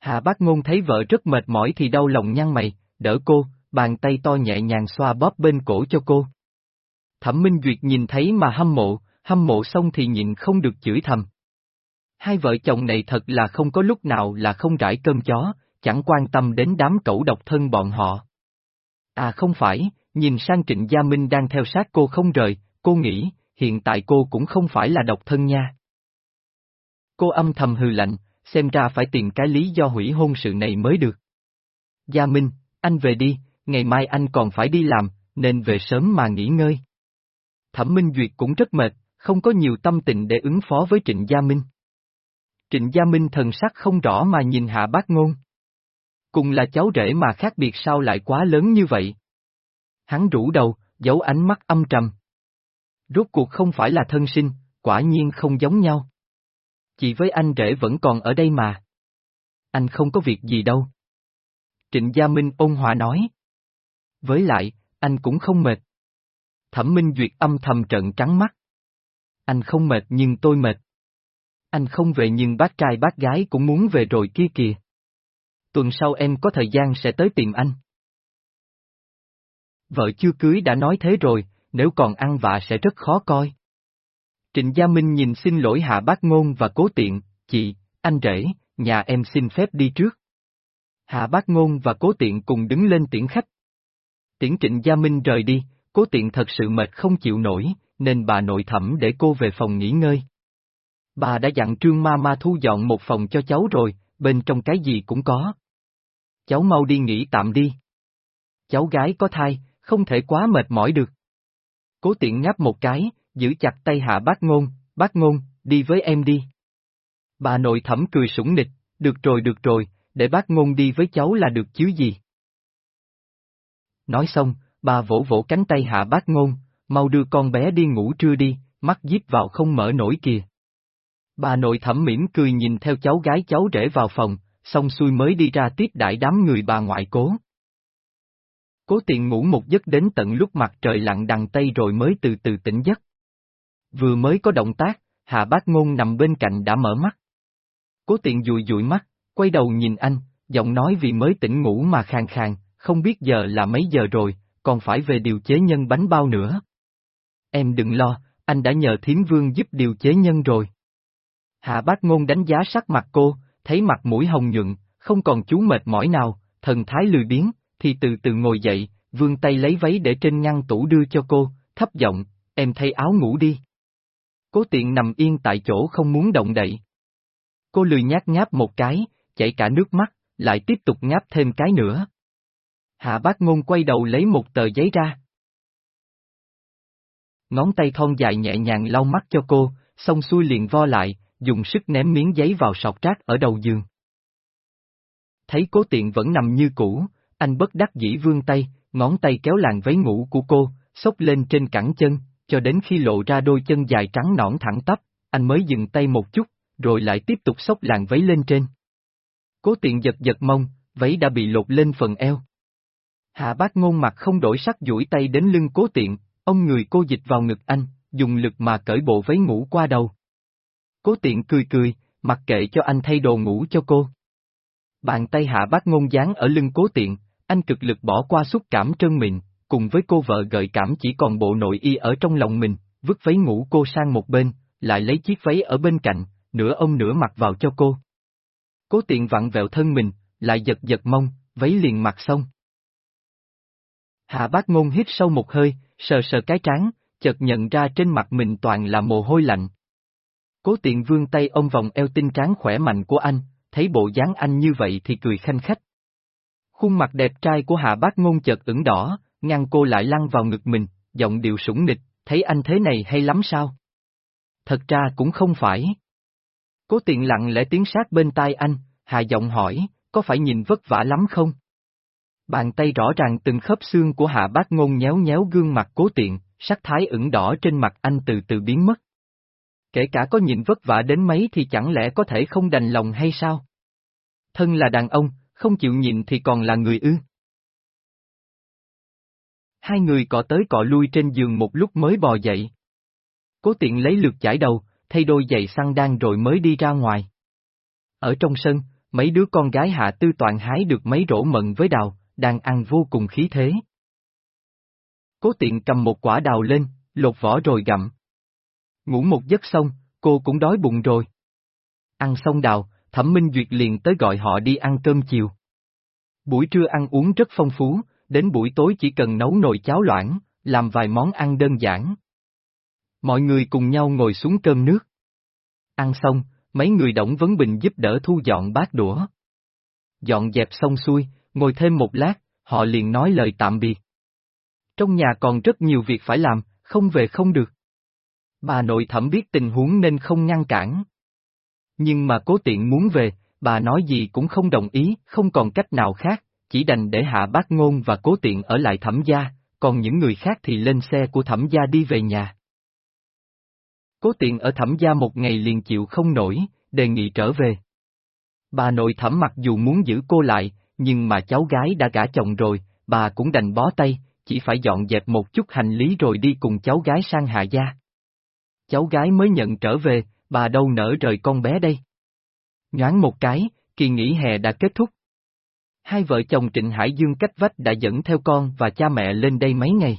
Hạ bác ngôn thấy vợ rất mệt mỏi thì đau lòng nhăn mày, đỡ cô, bàn tay to nhẹ nhàng xoa bóp bên cổ cho cô. Thẩm Minh Duyệt nhìn thấy mà hâm mộ, hâm mộ xong thì nhịn không được chửi thầm. Hai vợ chồng này thật là không có lúc nào là không rải cơm chó, chẳng quan tâm đến đám cẩu độc thân bọn họ. À không phải, nhìn sang Trịnh Gia Minh đang theo sát cô không rời, cô nghĩ, hiện tại cô cũng không phải là độc thân nha. Cô âm thầm hừ lạnh, xem ra phải tìm cái lý do hủy hôn sự này mới được. Gia Minh, anh về đi, ngày mai anh còn phải đi làm, nên về sớm mà nghỉ ngơi. Thẩm Minh Duyệt cũng rất mệt, không có nhiều tâm tình để ứng phó với Trịnh Gia Minh. Trịnh Gia Minh thần sắc không rõ mà nhìn hạ bác ngôn. Cùng là cháu rể mà khác biệt sao lại quá lớn như vậy? Hắn rũ đầu, giấu ánh mắt âm trầm. Rốt cuộc không phải là thân sinh, quả nhiên không giống nhau. Chị với anh rể vẫn còn ở đây mà. Anh không có việc gì đâu. Trịnh Gia Minh ôn hòa nói. Với lại, anh cũng không mệt. Thẩm Minh Duyệt âm thầm trận trắng mắt. Anh không mệt nhưng tôi mệt. Anh không về nhưng bác trai bác gái cũng muốn về rồi kia kìa tuần sau em có thời gian sẽ tới tìm anh. Vợ chưa cưới đã nói thế rồi, nếu còn ăn vạ sẽ rất khó coi. Trịnh Gia Minh nhìn xin lỗi hạ bác ngôn và cố tiện, chị, anh rể, nhà em xin phép đi trước. Hạ bác ngôn và cố tiện cùng đứng lên tiễn khách. Tiễn Trịnh Gia Minh rời đi, cố tiện thật sự mệt không chịu nổi, nên bà nội thẩm để cô về phòng nghỉ ngơi. Bà đã dặn trương ma ma thu dọn một phòng cho cháu rồi, bên trong cái gì cũng có cháu mau đi nghỉ tạm đi. Cháu gái có thai, không thể quá mệt mỏi được. Cố tiện ngáp một cái, giữ chặt tay hạ bác ngôn, bác ngôn, đi với em đi. Bà nội thẩm cười sủng nịch, được rồi được rồi, để bác ngôn đi với cháu là được chứ gì. Nói xong, bà vỗ vỗ cánh tay hạ bác ngôn, mau đưa con bé đi ngủ trưa đi, mắt díp vào không mở nổi kìa. Bà nội thẩm mỉm cười nhìn theo cháu gái cháu rể vào phòng, xong xuôi mới đi ra tiếp đại đám người bà ngoại cố. Cố tiện ngủ một giấc đến tận lúc mặt trời lặn đằng Tây rồi mới từ từ tỉnh giấc. Vừa mới có động tác, Hạ Bác Ngôn nằm bên cạnh đã mở mắt. Cố tiện dụi dụi mắt, quay đầu nhìn anh, giọng nói vì mới tỉnh ngủ mà khàn khàn, không biết giờ là mấy giờ rồi, còn phải về điều chế nhân bánh bao nữa. Em đừng lo, anh đã nhờ thiếm vương giúp điều chế nhân rồi. Hạ bác ngôn đánh giá sắc mặt cô, thấy mặt mũi hồng nhuận, không còn chú mệt mỏi nào, thần thái lười biếng, thì từ từ ngồi dậy, vương tay lấy váy để trên ngăn tủ đưa cho cô, thấp giọng, em thay áo ngủ đi. Cố tiện nằm yên tại chỗ không muốn động đậy. Cô lười nhát ngáp một cái, chảy cả nước mắt, lại tiếp tục ngáp thêm cái nữa. Hạ bác ngôn quay đầu lấy một tờ giấy ra. Ngón tay thon dài nhẹ nhàng lau mắt cho cô, xong xuôi liền vo lại, dùng sức ném miếng giấy vào sọt rác ở đầu giường. Thấy cố tiện vẫn nằm như cũ, anh bất đắc dĩ vươn tay, ngón tay kéo làn váy ngủ của cô, xốc lên trên cẳng chân, cho đến khi lộ ra đôi chân dài trắng nõn thẳng tắp, anh mới dừng tay một chút, rồi lại tiếp tục xốc làn váy lên trên. Cố tiện giật giật mông, váy đã bị lột lên phần eo. Hạ bác ngôn mặt không đổi sắc duỗi tay đến lưng cố tiện, ông người cô dịch vào ngực anh, dùng lực mà cởi bộ váy ngủ qua đầu. Cố tiện cười cười, mặc kệ cho anh thay đồ ngủ cho cô. Bàn tay hạ bác ngôn dáng ở lưng cố tiện, anh cực lực bỏ qua xúc cảm trơn mịn, cùng với cô vợ gợi cảm chỉ còn bộ nội y ở trong lòng mình, vứt váy ngủ cô sang một bên, lại lấy chiếc váy ở bên cạnh, nửa ông nửa mặc vào cho cô. Cố tiện vặn vẹo thân mình, lại giật giật mông, váy liền mặc xong. Hạ bác ngôn hít sâu một hơi, sờ sờ cái trán, chợt nhận ra trên mặt mình toàn là mồ hôi lạnh. Cố tiện vương tay ôm vòng eo tinh tráng khỏe mạnh của anh, thấy bộ dáng anh như vậy thì cười khanh khách. Khuôn mặt đẹp trai của hạ bác ngôn chợt ửng đỏ, ngăn cô lại lăn vào ngực mình, giọng điệu sủng nịch, thấy anh thế này hay lắm sao? Thật ra cũng không phải. Cố tiện lặng lẽ tiến sát bên tai anh, hạ giọng hỏi, có phải nhìn vất vả lắm không? Bàn tay rõ ràng từng khớp xương của hạ bác ngôn nhéo nhéo gương mặt cố tiện, sắc thái ửng đỏ trên mặt anh từ từ biến mất. Kể cả có nhìn vất vả đến mấy thì chẳng lẽ có thể không đành lòng hay sao? Thân là đàn ông, không chịu nhịn thì còn là người ư. Hai người cọ tới cọ lui trên giường một lúc mới bò dậy. Cố tiện lấy lượt chải đầu, thay đôi giày săn đan rồi mới đi ra ngoài. Ở trong sân, mấy đứa con gái hạ tư toàn hái được mấy rổ mận với đào, đang ăn vô cùng khí thế. Cố tiện cầm một quả đào lên, lột vỏ rồi gặm. Ngủ một giấc xong, cô cũng đói bụng rồi. Ăn xong đào, Thẩm Minh Duyệt liền tới gọi họ đi ăn cơm chiều. Buổi trưa ăn uống rất phong phú, đến buổi tối chỉ cần nấu nồi cháo loãng, làm vài món ăn đơn giản. Mọi người cùng nhau ngồi xuống cơm nước. Ăn xong, mấy người Đổng Vấn Bình giúp đỡ thu dọn bát đũa. Dọn dẹp xong xuôi, ngồi thêm một lát, họ liền nói lời tạm biệt. Trong nhà còn rất nhiều việc phải làm, không về không được. Bà nội thẩm biết tình huống nên không ngăn cản. Nhưng mà cố tiện muốn về, bà nói gì cũng không đồng ý, không còn cách nào khác, chỉ đành để hạ bác ngôn và cố tiện ở lại thẩm gia, còn những người khác thì lên xe của thẩm gia đi về nhà. Cố tiện ở thẩm gia một ngày liền chịu không nổi, đề nghị trở về. Bà nội thẩm mặc dù muốn giữ cô lại, nhưng mà cháu gái đã gả chồng rồi, bà cũng đành bó tay, chỉ phải dọn dẹp một chút hành lý rồi đi cùng cháu gái sang Hạ Gia. Cháu gái mới nhận trở về, bà đâu nỡ rời con bé đây. Nhoáng một cái, kỳ nghỉ hè đã kết thúc. Hai vợ chồng Trịnh Hải Dương cách vách đã dẫn theo con và cha mẹ lên đây mấy ngày.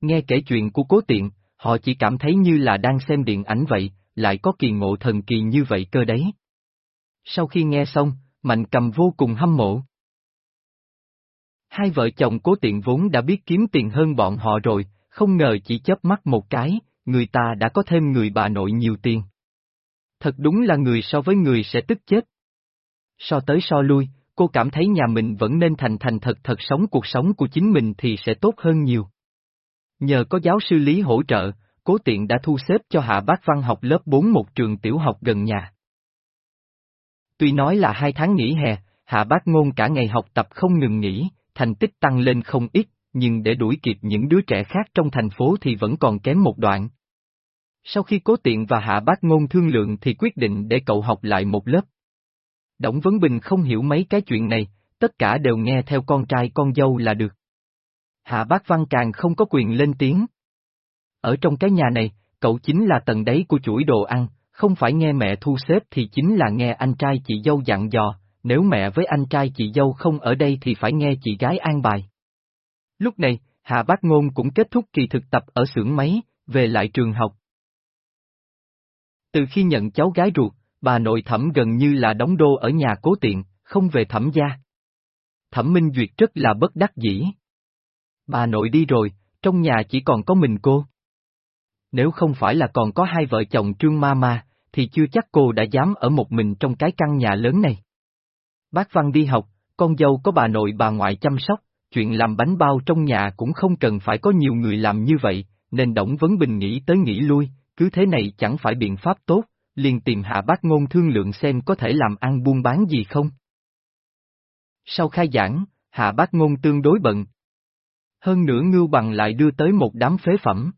Nghe kể chuyện của cố tiện, họ chỉ cảm thấy như là đang xem điện ảnh vậy, lại có kỳ ngộ thần kỳ như vậy cơ đấy. Sau khi nghe xong, Mạnh cầm vô cùng hâm mộ. Hai vợ chồng cố tiện vốn đã biết kiếm tiền hơn bọn họ rồi, không ngờ chỉ chớp mắt một cái, người ta đã có thêm người bà nội nhiều tiền. Thật đúng là người so với người sẽ tức chết. So tới so lui, cô cảm thấy nhà mình vẫn nên thành thành thật thật sống cuộc sống của chính mình thì sẽ tốt hơn nhiều. Nhờ có giáo sư Lý hỗ trợ, cố tiện đã thu xếp cho Hạ Bác Văn học lớp 4 một trường tiểu học gần nhà. Tuy nói là hai tháng nghỉ hè, Hạ Bác Ngôn cả ngày học tập không ngừng nghỉ, thành tích tăng lên không ít, nhưng để đuổi kịp những đứa trẻ khác trong thành phố thì vẫn còn kém một đoạn. Sau khi cố tiện và Hạ Bác Ngôn thương lượng thì quyết định để cậu học lại một lớp. Đổng Vấn Bình không hiểu mấy cái chuyện này, tất cả đều nghe theo con trai con dâu là được. Hạ Bác Văn càng không có quyền lên tiếng. Ở trong cái nhà này, cậu chính là tầng đáy của chuỗi đồ ăn, không phải nghe mẹ thu xếp thì chính là nghe anh trai chị dâu dặn dò, nếu mẹ với anh trai chị dâu không ở đây thì phải nghe chị gái an bài. Lúc này, Hạ Bác Ngôn cũng kết thúc kỳ thực tập ở xưởng máy, về lại trường học. Từ khi nhận cháu gái ruột, bà nội thẩm gần như là đóng đô ở nhà cố tiện, không về thẩm gia. Thẩm Minh Duyệt rất là bất đắc dĩ. Bà nội đi rồi, trong nhà chỉ còn có mình cô. Nếu không phải là còn có hai vợ chồng Trương Ma Ma, thì chưa chắc cô đã dám ở một mình trong cái căn nhà lớn này. Bác Văn đi học, con dâu có bà nội bà ngoại chăm sóc, chuyện làm bánh bao trong nhà cũng không cần phải có nhiều người làm như vậy, nên Đổng Vấn Bình nghĩ tới nghĩ lui, cứ thế này chẳng phải biện pháp tốt, liền tìm hạ bác ngôn thương lượng xem có thể làm ăn buôn bán gì không. Sau khai giảng, hạ bác ngôn tương đối bận. Hơn nữa ngưu bằng lại đưa tới một đám phế phẩm.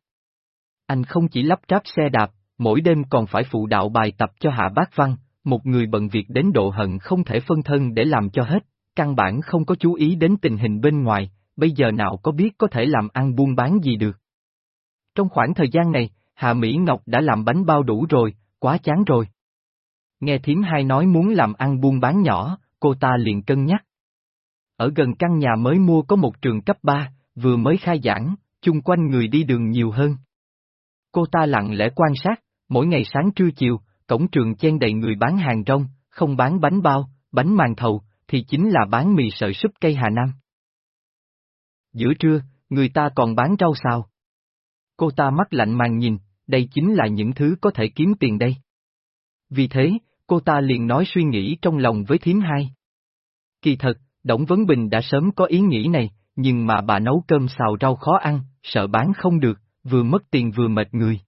Anh không chỉ lắp ráp xe đạp, mỗi đêm còn phải phụ đạo bài tập cho hạ bác văn, một người bận việc đến độ hận không thể phân thân để làm cho hết, căn bản không có chú ý đến tình hình bên ngoài, bây giờ nào có biết có thể làm ăn buôn bán gì được. Trong khoảng thời gian này, Hạ Mỹ Ngọc đã làm bánh bao đủ rồi, quá chán rồi. Nghe thím hai nói muốn làm ăn buôn bán nhỏ, cô ta liền cân nhắc. Ở gần căn nhà mới mua có một trường cấp 3, vừa mới khai giảng, chung quanh người đi đường nhiều hơn. Cô ta lặng lẽ quan sát, mỗi ngày sáng trưa chiều, cổng trường chen đầy người bán hàng rong, không bán bánh bao, bánh màn thầu, thì chính là bán mì sợi súp cây Hà Nam. Giữa trưa, người ta còn bán rau xào. Cô ta mắt lạnh màng nhìn, đây chính là những thứ có thể kiếm tiền đây. Vì thế, cô ta liền nói suy nghĩ trong lòng với thím hai. Kỳ thật, Đổng Vấn Bình đã sớm có ý nghĩ này, nhưng mà bà nấu cơm xào rau khó ăn, sợ bán không được, vừa mất tiền vừa mệt người.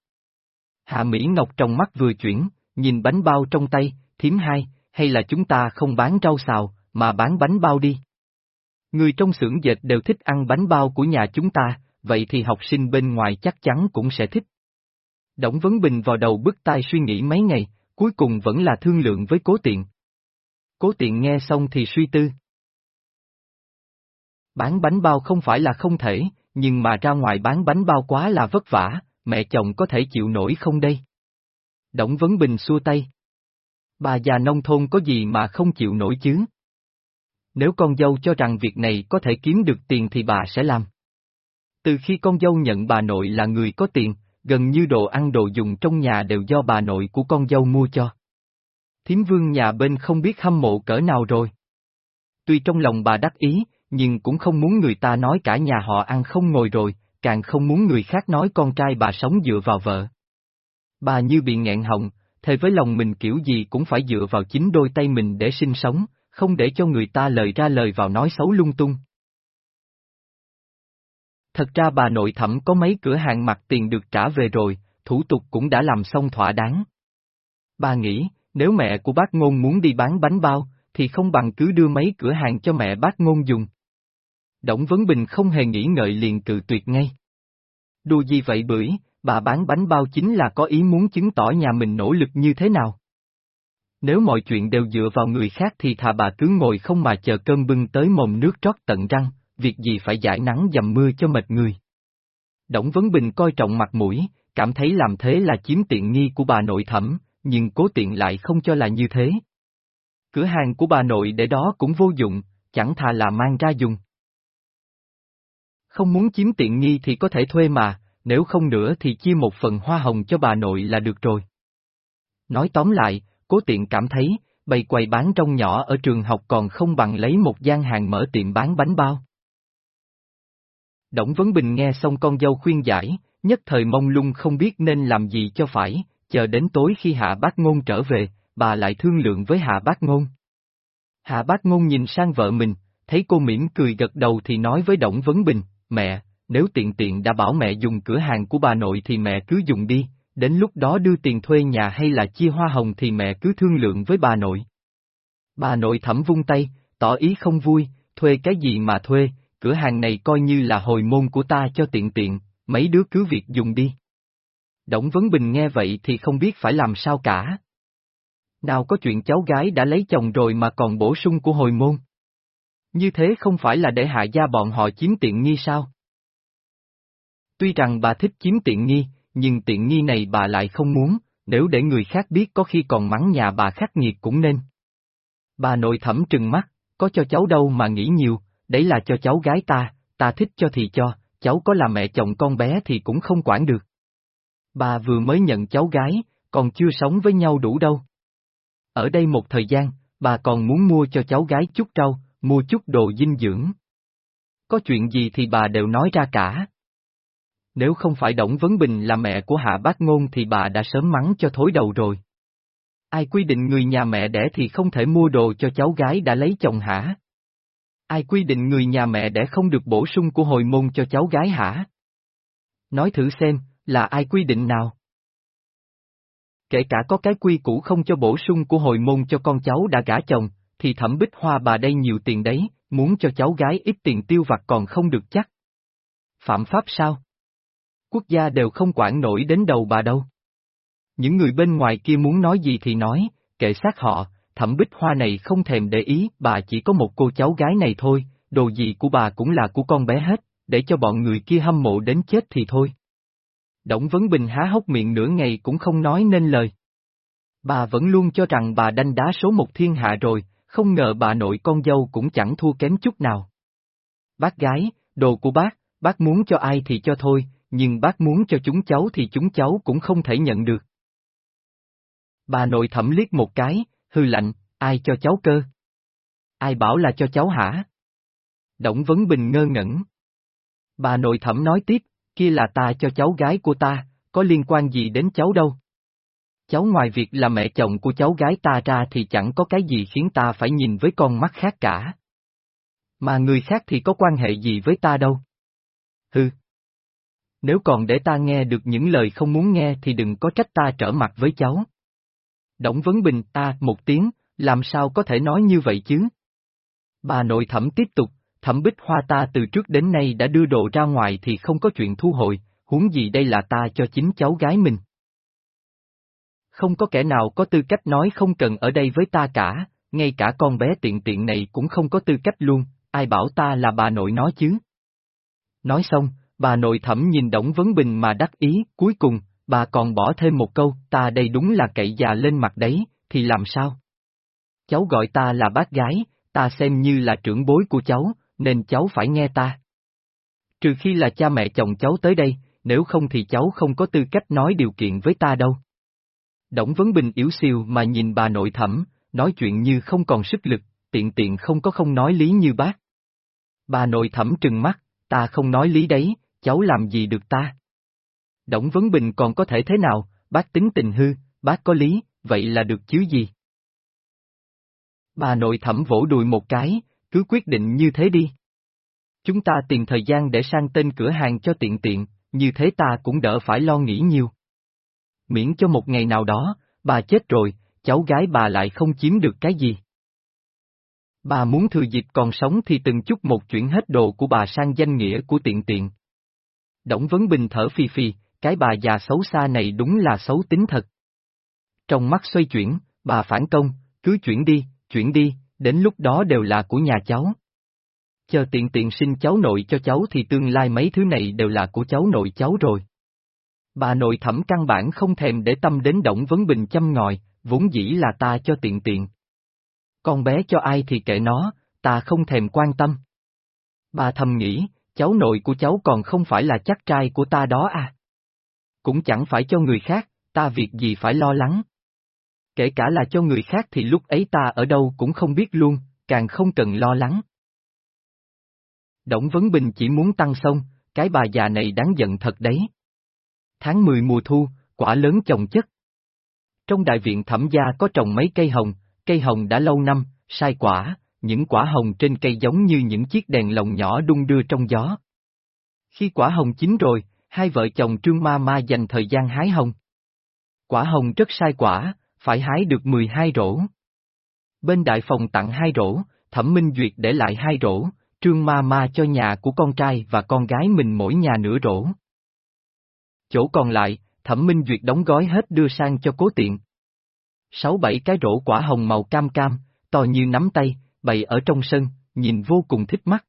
Hạ Mỹ Ngọc trong mắt vừa chuyển, nhìn bánh bao trong tay, thím hai, hay là chúng ta không bán rau xào, mà bán bánh bao đi. Người trong xưởng dệt đều thích ăn bánh bao của nhà chúng ta, vậy thì học sinh bên ngoài chắc chắn cũng sẽ thích. Đổng Vấn Bình vào đầu bức tai suy nghĩ mấy ngày, cuối cùng vẫn là thương lượng với cố tiện. Cố tiện nghe xong thì suy tư. Bán bánh bao không phải là không thể, nhưng mà ra ngoài bán bánh bao quá là vất vả, mẹ chồng có thể chịu nổi không đây? Đổng Vấn Bình xua tay. Bà già nông thôn có gì mà không chịu nổi chứ? Nếu con dâu cho rằng việc này có thể kiếm được tiền thì bà sẽ làm. Từ khi con dâu nhận bà nội là người có tiền, gần như đồ ăn đồ dùng trong nhà đều do bà nội của con dâu mua cho. Thiếm vương nhà bên không biết hâm mộ cỡ nào rồi. Tuy trong lòng bà đắc ý, nhưng cũng không muốn người ta nói cả nhà họ ăn không ngồi rồi, càng không muốn người khác nói con trai bà sống dựa vào vợ. Bà như bị nghẹn họng, thề với lòng mình kiểu gì cũng phải dựa vào chính đôi tay mình để sinh sống, không để cho người ta lời ra lời vào nói xấu lung tung. Thật ra bà nội thẩm có mấy cửa hàng mặt tiền được trả về rồi, thủ tục cũng đã làm xong thỏa đáng. Bà nghĩ, nếu mẹ của bác ngôn muốn đi bán bánh bao, thì không bằng cứ đưa mấy cửa hàng cho mẹ bác ngôn dùng. Đổng Vấn Bình không hề nghĩ ngợi liền cự tuyệt ngay. Đùa gì vậy bưởi, bà bán bánh bao chính là có ý muốn chứng tỏ nhà mình nỗ lực như thế nào. Nếu mọi chuyện đều dựa vào người khác thì thà bà cứ ngồi không mà chờ cơm bưng tới mồm nước trót tận răng, việc gì phải giải nắng dầm mưa cho mệt người. Đổng Vấn Bình coi trọng mặt mũi, cảm thấy làm thế là chiếm tiện nghi của bà nội thẩm, nhưng cố tiện lại không cho là như thế. Cửa hàng của bà nội để đó cũng vô dụng, chẳng thà là mang ra dùng. Không muốn chiếm tiện nghi thì có thể thuê mà, nếu không nữa thì chia một phần hoa hồng cho bà nội là được rồi. Nói tóm lại, cố tiện cảm thấy, bày quầy bán trong nhỏ ở trường học còn không bằng lấy một gian hàng mở tiệm bán bánh bao. Đổng Vấn Bình nghe xong con dâu khuyên giải, nhất thời mông lung không biết nên làm gì cho phải, chờ đến tối khi Hạ Bác Ngôn trở về, bà lại thương lượng với Hạ Bác Ngôn. Hạ bác ngôn nhìn sang vợ mình, thấy cô mỉm cười gật đầu thì nói với Đổng Vấn Bình, mẹ, nếu tiện tiện đã bảo mẹ dùng cửa hàng của bà nội thì mẹ cứ dùng đi, đến lúc đó đưa tiền thuê nhà hay là chia hoa hồng thì mẹ cứ thương lượng với bà nội. Bà nội thẩm vung tay, tỏ ý không vui, thuê cái gì mà thuê, cửa hàng này coi như là hồi môn của ta cho tiện tiện, mấy đứa cứ việc dùng đi. Đổng Vấn Bình nghe vậy thì không biết phải làm sao cả. Nào có chuyện cháu gái đã lấy chồng rồi mà còn bổ sung của hồi môn. Như thế không phải là để hạ gia bọn họ chiếm tiện nghi sao? Tuy rằng bà thích chiếm tiện nghi, nhưng tiện nghi này bà lại không muốn, nếu để người khác biết có khi còn mắng nhà bà khắc nghiệt cũng nên. Bà nội thẩm trừng mắt, có cho cháu đâu mà nghĩ nhiều, đấy là cho cháu gái ta, ta thích cho thì cho, cháu có là mẹ chồng con bé thì cũng không quản được. Bà vừa mới nhận cháu gái, còn chưa sống với nhau đủ đâu. Ở đây một thời gian, bà còn muốn mua cho cháu gái chút rau, mua chút đồ dinh dưỡng. Có chuyện gì thì bà đều nói ra cả. Nếu không phải Đổng Vấn Bình là mẹ của Hạ Bác Ngôn thì bà đã sớm mắng cho thối đầu rồi. Ai quy định người nhà mẹ đẻ thì không thể mua đồ cho cháu gái đã lấy chồng hả? Ai quy định người nhà mẹ đẻ không được bổ sung của hồi môn cho cháu gái hả? Nói thử xem, là ai quy định nào? Kể cả có cái quy cũ không cho bổ sung của hồi môn cho con cháu đã gả chồng, thì thẩm bích hoa bà đây nhiều tiền đấy, muốn cho cháu gái ít tiền tiêu vặt còn không được chắc. Phạm pháp sao? Quốc gia đều không quản nổi đến đầu bà đâu. Những người bên ngoài kia muốn nói gì thì nói, kệ sát họ, thẩm bích hoa này không thèm để ý, bà chỉ có một cô cháu gái này thôi, đồ gì của bà cũng là của con bé hết, để cho bọn người kia hâm mộ đến chết thì thôi. Đổng Vấn Bình há hốc miệng nửa ngày cũng không nói nên lời. Bà vẫn luôn cho rằng bà đanh đá số một thiên hạ rồi, không ngờ bà nội con dâu cũng chẳng thua kém chút nào. Bác gái, đồ của bác, bác muốn cho ai thì cho thôi, nhưng bác muốn cho chúng cháu thì chúng cháu cũng không thể nhận được. Bà nội thẩm liếc một cái, hư lạnh, ai cho cháu cơ? Ai bảo là cho cháu hả? Đổng Vấn Bình ngơ ngẩn. Bà nội thẩm nói tiếp, kia là ta cho cháu gái của ta, có liên quan gì đến cháu đâu. Cháu ngoài việc là mẹ chồng của cháu gái ta ra thì chẳng có cái gì khiến ta phải nhìn với con mắt khác cả. Mà người khác thì có quan hệ gì với ta đâu. Hừ. Nếu còn để ta nghe được những lời không muốn nghe thì đừng có trách ta trở mặt với cháu. Đổng Vấn Bình ta một tiếng, làm sao có thể nói như vậy chứ? Bà nội thẩm tiếp tục, thẩm bích hoa ta từ trước đến nay đã đưa đồ ra ngoài thì không có chuyện thu hồi, huống gì đây là ta cho chính cháu gái mình. Không có kẻ nào có tư cách nói không cần ở đây với ta cả, ngay cả con bé tiện tiện này cũng không có tư cách luôn, ai bảo ta là bà nội nói chứ. Nói xong, bà nội thẩm nhìn Đổng Vấn Bình mà đắc ý, cuối cùng, bà còn bỏ thêm một câu, ta đây đúng là cậy già lên mặt đấy, thì làm sao? Cháu gọi ta là bác gái, ta xem như là trưởng bối của cháu, nên cháu phải nghe ta. Trừ khi là cha mẹ chồng cháu tới đây, nếu không thì cháu không có tư cách nói điều kiện với ta đâu. Đổng Vấn Bình yếu siêu mà nhìn bà nội thẩm, nói chuyện như không còn sức lực, tiện tiện không có không nói lý như bác. Bà nội thẩm trừng mắt, ta không nói lý đấy, cháu làm gì được ta? Đổng Vấn Bình còn có thể thế nào, bác tính tình hư, bác có lý, vậy là được chứ gì? Bà nội thẩm vỗ đùi một cái, cứ quyết định như thế đi. Chúng ta tìm thời gian để sang tên cửa hàng cho tiện tiện, như thế ta cũng đỡ phải lo nghĩ nhiều. Miễn cho một ngày nào đó, bà chết rồi, cháu gái bà lại không chiếm được cái gì. Bà muốn thừa dịp còn sống thì từng chút một chuyển hết đồ của bà sang danh nghĩa của tiện tiện. Đổng Vấn Bình thở phì phì, cái bà già xấu xa này đúng là xấu tính thật. Trong mắt xoay chuyển, bà phản công, cứ chuyển đi, chuyển đi, đến lúc đó đều là của nhà cháu. Chờ tiện tiện sinh cháu nội cho cháu thì tương lai mấy thứ này đều là của cháu nội cháu rồi. Bà nội thẩm căn bản không thèm để tâm đến Động Vấn Bình chăm ngòi, vốn dĩ là ta cho tiện tiện. Con bé cho ai thì kệ nó, ta không thèm quan tâm. Bà thầm nghĩ, cháu nội của cháu còn không phải là chắc trai của ta đó à. Cũng chẳng phải cho người khác, ta việc gì phải lo lắng. Kể cả là cho người khác thì lúc ấy ta ở đâu cũng không biết luôn, càng không cần lo lắng. Đổng Vấn Bình chỉ muốn tăng sông, cái bà già này đáng giận thật đấy. Tháng 10 mùa thu, quả lớn trồng chất. Trong đại viện thẩm gia có trồng mấy cây hồng, cây hồng đã lâu năm, sai quả, những quả hồng trên cây giống như những chiếc đèn lồng nhỏ đung đưa trong gió. Khi quả hồng chín rồi, hai vợ chồng Trương Ma Ma dành thời gian hái hồng. Quả hồng rất sai quả, phải hái được 12 rổ. Bên đại phòng tặng hai rổ, Thẩm Minh Duyệt để lại hai rổ, Trương Ma Ma cho nhà của con trai và con gái mình mỗi nhà nửa rổ. Chỗ còn lại, Thẩm Minh Duyệt đóng gói hết đưa sang cho cố tiện. Sáu bảy cái rổ quả hồng màu cam cam, to như nắm tay, bày ở trong sân, nhìn vô cùng thích mắt.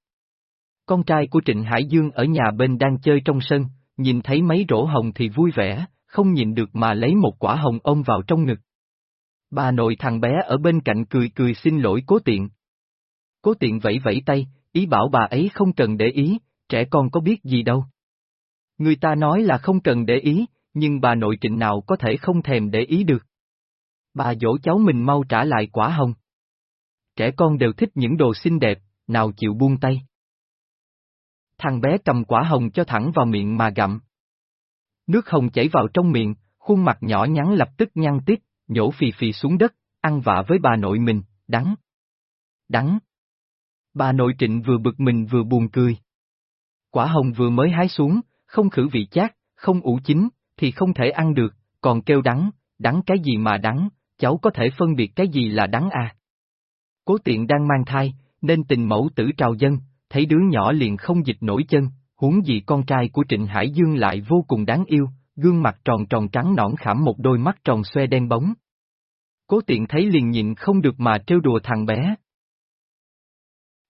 Con trai của Trịnh Hải Dương ở nhà bên đang chơi trong sân, nhìn thấy mấy rổ hồng thì vui vẻ, không nhìn được mà lấy một quả hồng ôm vào trong ngực. Bà nội thằng bé ở bên cạnh cười cười xin lỗi cố tiện. Cố tiện vẫy vẫy tay, ý bảo bà ấy không cần để ý, trẻ con có biết gì đâu. Người ta nói là không cần để ý, nhưng bà nội trịnh nào có thể không thèm để ý được. Bà dỗ cháu mình mau trả lại quả hồng. Trẻ con đều thích những đồ xinh đẹp, nào chịu buông tay. Thằng bé cầm quả hồng cho thẳng vào miệng mà gặm. Nước hồng chảy vào trong miệng, khuôn mặt nhỏ nhắn lập tức nhăn tít, nhổ phì phì xuống đất, ăn vạ với bà nội mình, đắng. Đắng. Bà nội trịnh vừa bực mình vừa buồn cười. Quả hồng vừa mới hái xuống, không khử vị chát, không ủ chín, thì không thể ăn được, còn kêu đắng, đắng cái gì mà đắng, cháu có thể phân biệt cái gì là đắng à. Cố tiện đang mang thai, nên tình mẫu tử trào dân, thấy đứa nhỏ liền không dịch nổi chân, huống gì con trai của Trịnh Hải Dương lại vô cùng đáng yêu, gương mặt tròn tròn trắng nõn khảm một đôi mắt tròn xoe đen bóng. Cố tiện thấy liền nhịn không được mà trêu đùa thằng bé.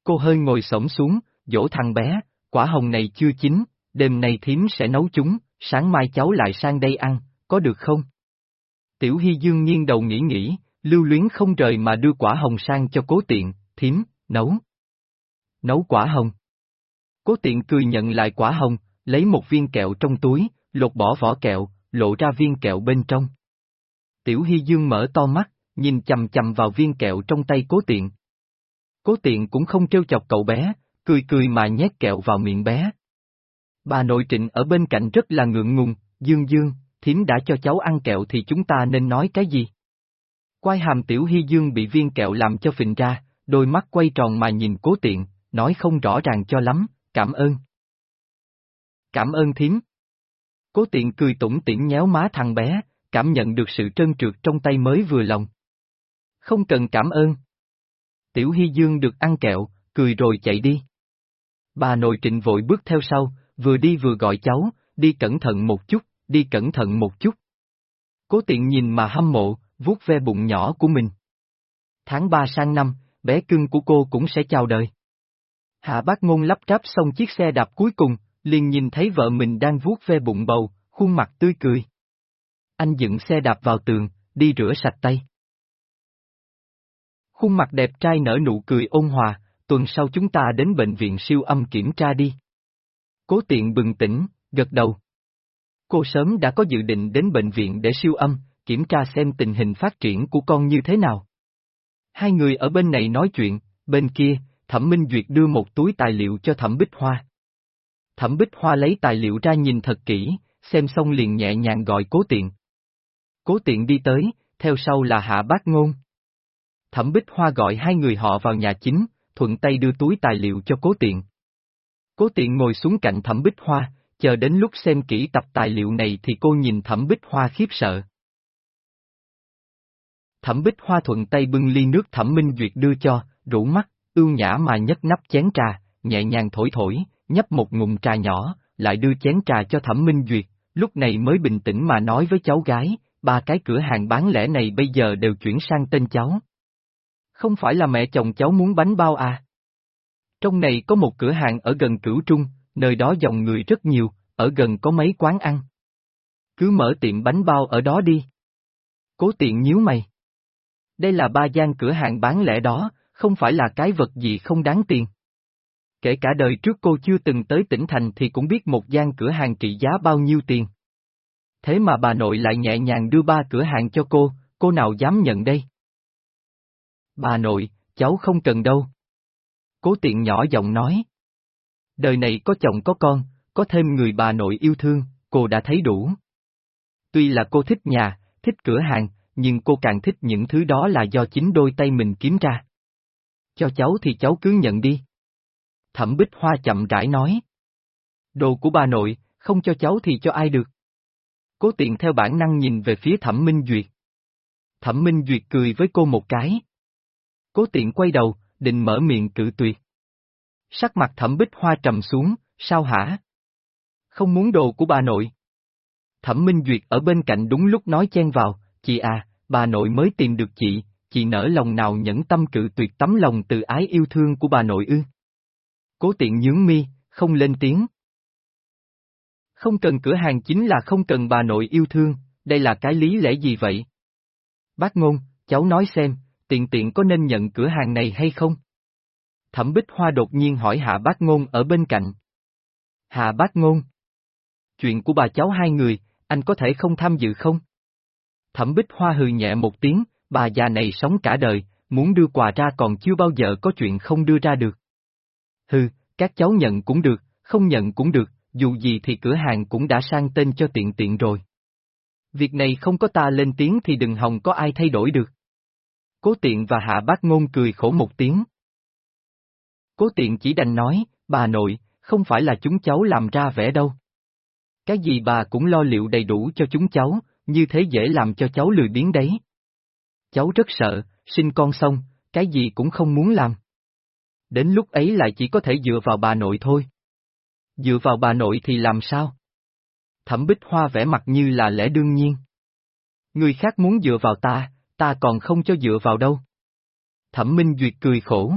Cô hơi ngồi sổng xuống, dỗ thằng bé, quả hồng này chưa chín, đêm nay thím sẽ nấu chúng, sáng mai cháu lại sang đây ăn, có được không? Tiểu Hy Dương nghiêng đầu nghĩ nghĩ, lưu luyến không rời mà đưa quả hồng sang cho cố tiện, thím, nấu. Nấu quả hồng. Cố tiện cười nhận lại quả hồng, lấy một viên kẹo trong túi, lột bỏ vỏ kẹo, lộ ra viên kẹo bên trong. Tiểu Hy Dương mở to mắt, nhìn chầm chầm vào viên kẹo trong tay cố tiện. Cố tiện cũng không trêu chọc cậu bé, cười cười mà nhét kẹo vào miệng bé. Bà nội trịnh ở bên cạnh rất là ngượng ngùng, Dương Dương, thím đã cho cháu ăn kẹo thì chúng ta nên nói cái gì? Quai hàm tiểu hy dương bị viên kẹo làm cho phình ra, đôi mắt quay tròn mà nhìn cố tiện, nói không rõ ràng cho lắm, cảm ơn. Cảm ơn thím. Cố tiện cười tủm tỉm nhéo má thằng bé, cảm nhận được sự trơn trượt trong tay mới vừa lòng. Không cần cảm ơn. Tiểu Hy Dương được ăn kẹo, cười rồi chạy đi. Bà nội trịnh vội bước theo sau, vừa đi vừa gọi cháu, đi cẩn thận một chút, đi cẩn thận một chút. Cố tiện nhìn mà hâm mộ, vuốt ve bụng nhỏ của mình. Tháng 3 sang năm, bé cưng của cô cũng sẽ chào đời. Hạ bác ngôn lắp ráp xong chiếc xe đạp cuối cùng, liền nhìn thấy vợ mình đang vuốt ve bụng bầu, khuôn mặt tươi cười. Anh dựng xe đạp vào tường, đi rửa sạch tay. Khuôn mặt đẹp trai nở nụ cười ôn hòa, tuần sau chúng ta đến bệnh viện siêu âm kiểm tra đi. Cố tiện bừng tỉnh, gật đầu. Cô sớm đã có dự định đến bệnh viện để siêu âm, kiểm tra xem tình hình phát triển của con như thế nào. Hai người ở bên này nói chuyện, bên kia, Thẩm Minh Duyệt đưa một túi tài liệu cho Thẩm Bích Hoa. Thẩm Bích Hoa lấy tài liệu ra nhìn thật kỹ, xem xong liền nhẹ nhàng gọi cố tiện. Cố tiện đi tới, theo sau là Hạ Bác Ngôn. Thẩm Bích Hoa gọi hai người họ vào nhà chính, thuận tay đưa túi tài liệu cho cố tiện. Cố tiện ngồi xuống cạnh Thẩm Bích Hoa, chờ đến lúc xem kỹ tập tài liệu này thì cô nhìn Thẩm Bích Hoa khiếp sợ. Thẩm Bích Hoa thuận tay bưng ly nước Thẩm Minh Duyệt đưa cho, rủ mắt, ưu nhã mà nhấc nắp chén trà, nhẹ nhàng thổi thổi, nhấp một ngụm trà nhỏ, lại đưa chén trà cho Thẩm Minh Duyệt, lúc này mới bình tĩnh mà nói với cháu gái, ba cái cửa hàng bán lẻ này bây giờ đều chuyển sang tên cháu. Không phải là mẹ chồng cháu muốn bánh bao à? Trong này có một cửa hàng ở gần Cửu Trung, nơi đó dòng người rất nhiều, ở gần có mấy quán ăn. Cứ mở tiệm bánh bao ở đó đi. Cố tiện nhíu mày. Đây là ba gian cửa hàng bán lẻ đó, không phải là cái vật gì không đáng tiền. Kể cả đời trước cô chưa từng tới tỉnh thành thì cũng biết một gian cửa hàng trị giá bao nhiêu tiền. Thế mà bà nội lại nhẹ nhàng đưa ba cửa hàng cho cô, cô nào dám nhận đây? Bà nội, cháu không cần đâu. Cố tiện nhỏ giọng nói. Đời này có chồng có con, có thêm người bà nội yêu thương, cô đã thấy đủ. Tuy là cô thích nhà, thích cửa hàng, nhưng cô càng thích những thứ đó là do chính đôi tay mình kiếm ra. Cho cháu thì cháu cứ nhận đi. Thẩm Bích Hoa chậm rãi nói. Đồ của bà nội, không cho cháu thì cho ai được. Cố tiện theo bản năng nhìn về phía Thẩm Minh Duyệt. Thẩm Minh Duyệt cười với cô một cái. Cố tiện quay đầu, định mở miệng cự tuyệt. Sắc mặt Thẩm Bích Hoa trầm xuống, sao hả? Không muốn đồ của bà nội. Thẩm Minh Duyệt ở bên cạnh đúng lúc nói chen vào, chị à, bà nội mới tìm được chị, chị nở lòng nào nhẫn tâm cự tuyệt tấm lòng từ ái yêu thương của bà nội ư. Cố tiện nhướng mi, không lên tiếng. Không cần cửa hàng chính là không cần bà nội yêu thương, đây là cái lý lẽ gì vậy? Bác ngôn, cháu nói xem, tiện tiện có nên nhận cửa hàng này hay không? Thẩm Bích Hoa đột nhiên hỏi Hạ Bác Ngôn ở bên cạnh. Hạ Bác Ngôn. Chuyện của bà cháu hai người, anh có thể không tham dự không? Thẩm Bích Hoa hừ nhẹ một tiếng, bà già này sống cả đời, muốn đưa quà ra còn chưa bao giờ có chuyện không đưa ra được. Hừ, các cháu nhận cũng được, không nhận cũng được, dù gì thì cửa hàng cũng đã sang tên cho tiện tiện rồi. Việc này không có ta lên tiếng thì đừng hòng có ai thay đổi được. Cố tiện và hạ bác ngôn cười khổ một tiếng. Cố tiện chỉ đành nói, bà nội, không phải là chúng cháu làm ra vẻ đâu. Cái gì bà cũng lo liệu đầy đủ cho chúng cháu, như thế dễ làm cho cháu lười biếng đấy. Cháu rất sợ, sinh con xong, cái gì cũng không muốn làm. Đến lúc ấy lại chỉ có thể dựa vào bà nội thôi. Dựa vào bà nội thì làm sao? Thẩm Bích Hoa vẻ mặt như là lẽ đương nhiên. Người khác muốn dựa vào ta, ta còn không cho dựa vào đâu. Thẩm Minh Duyệt cười khổ.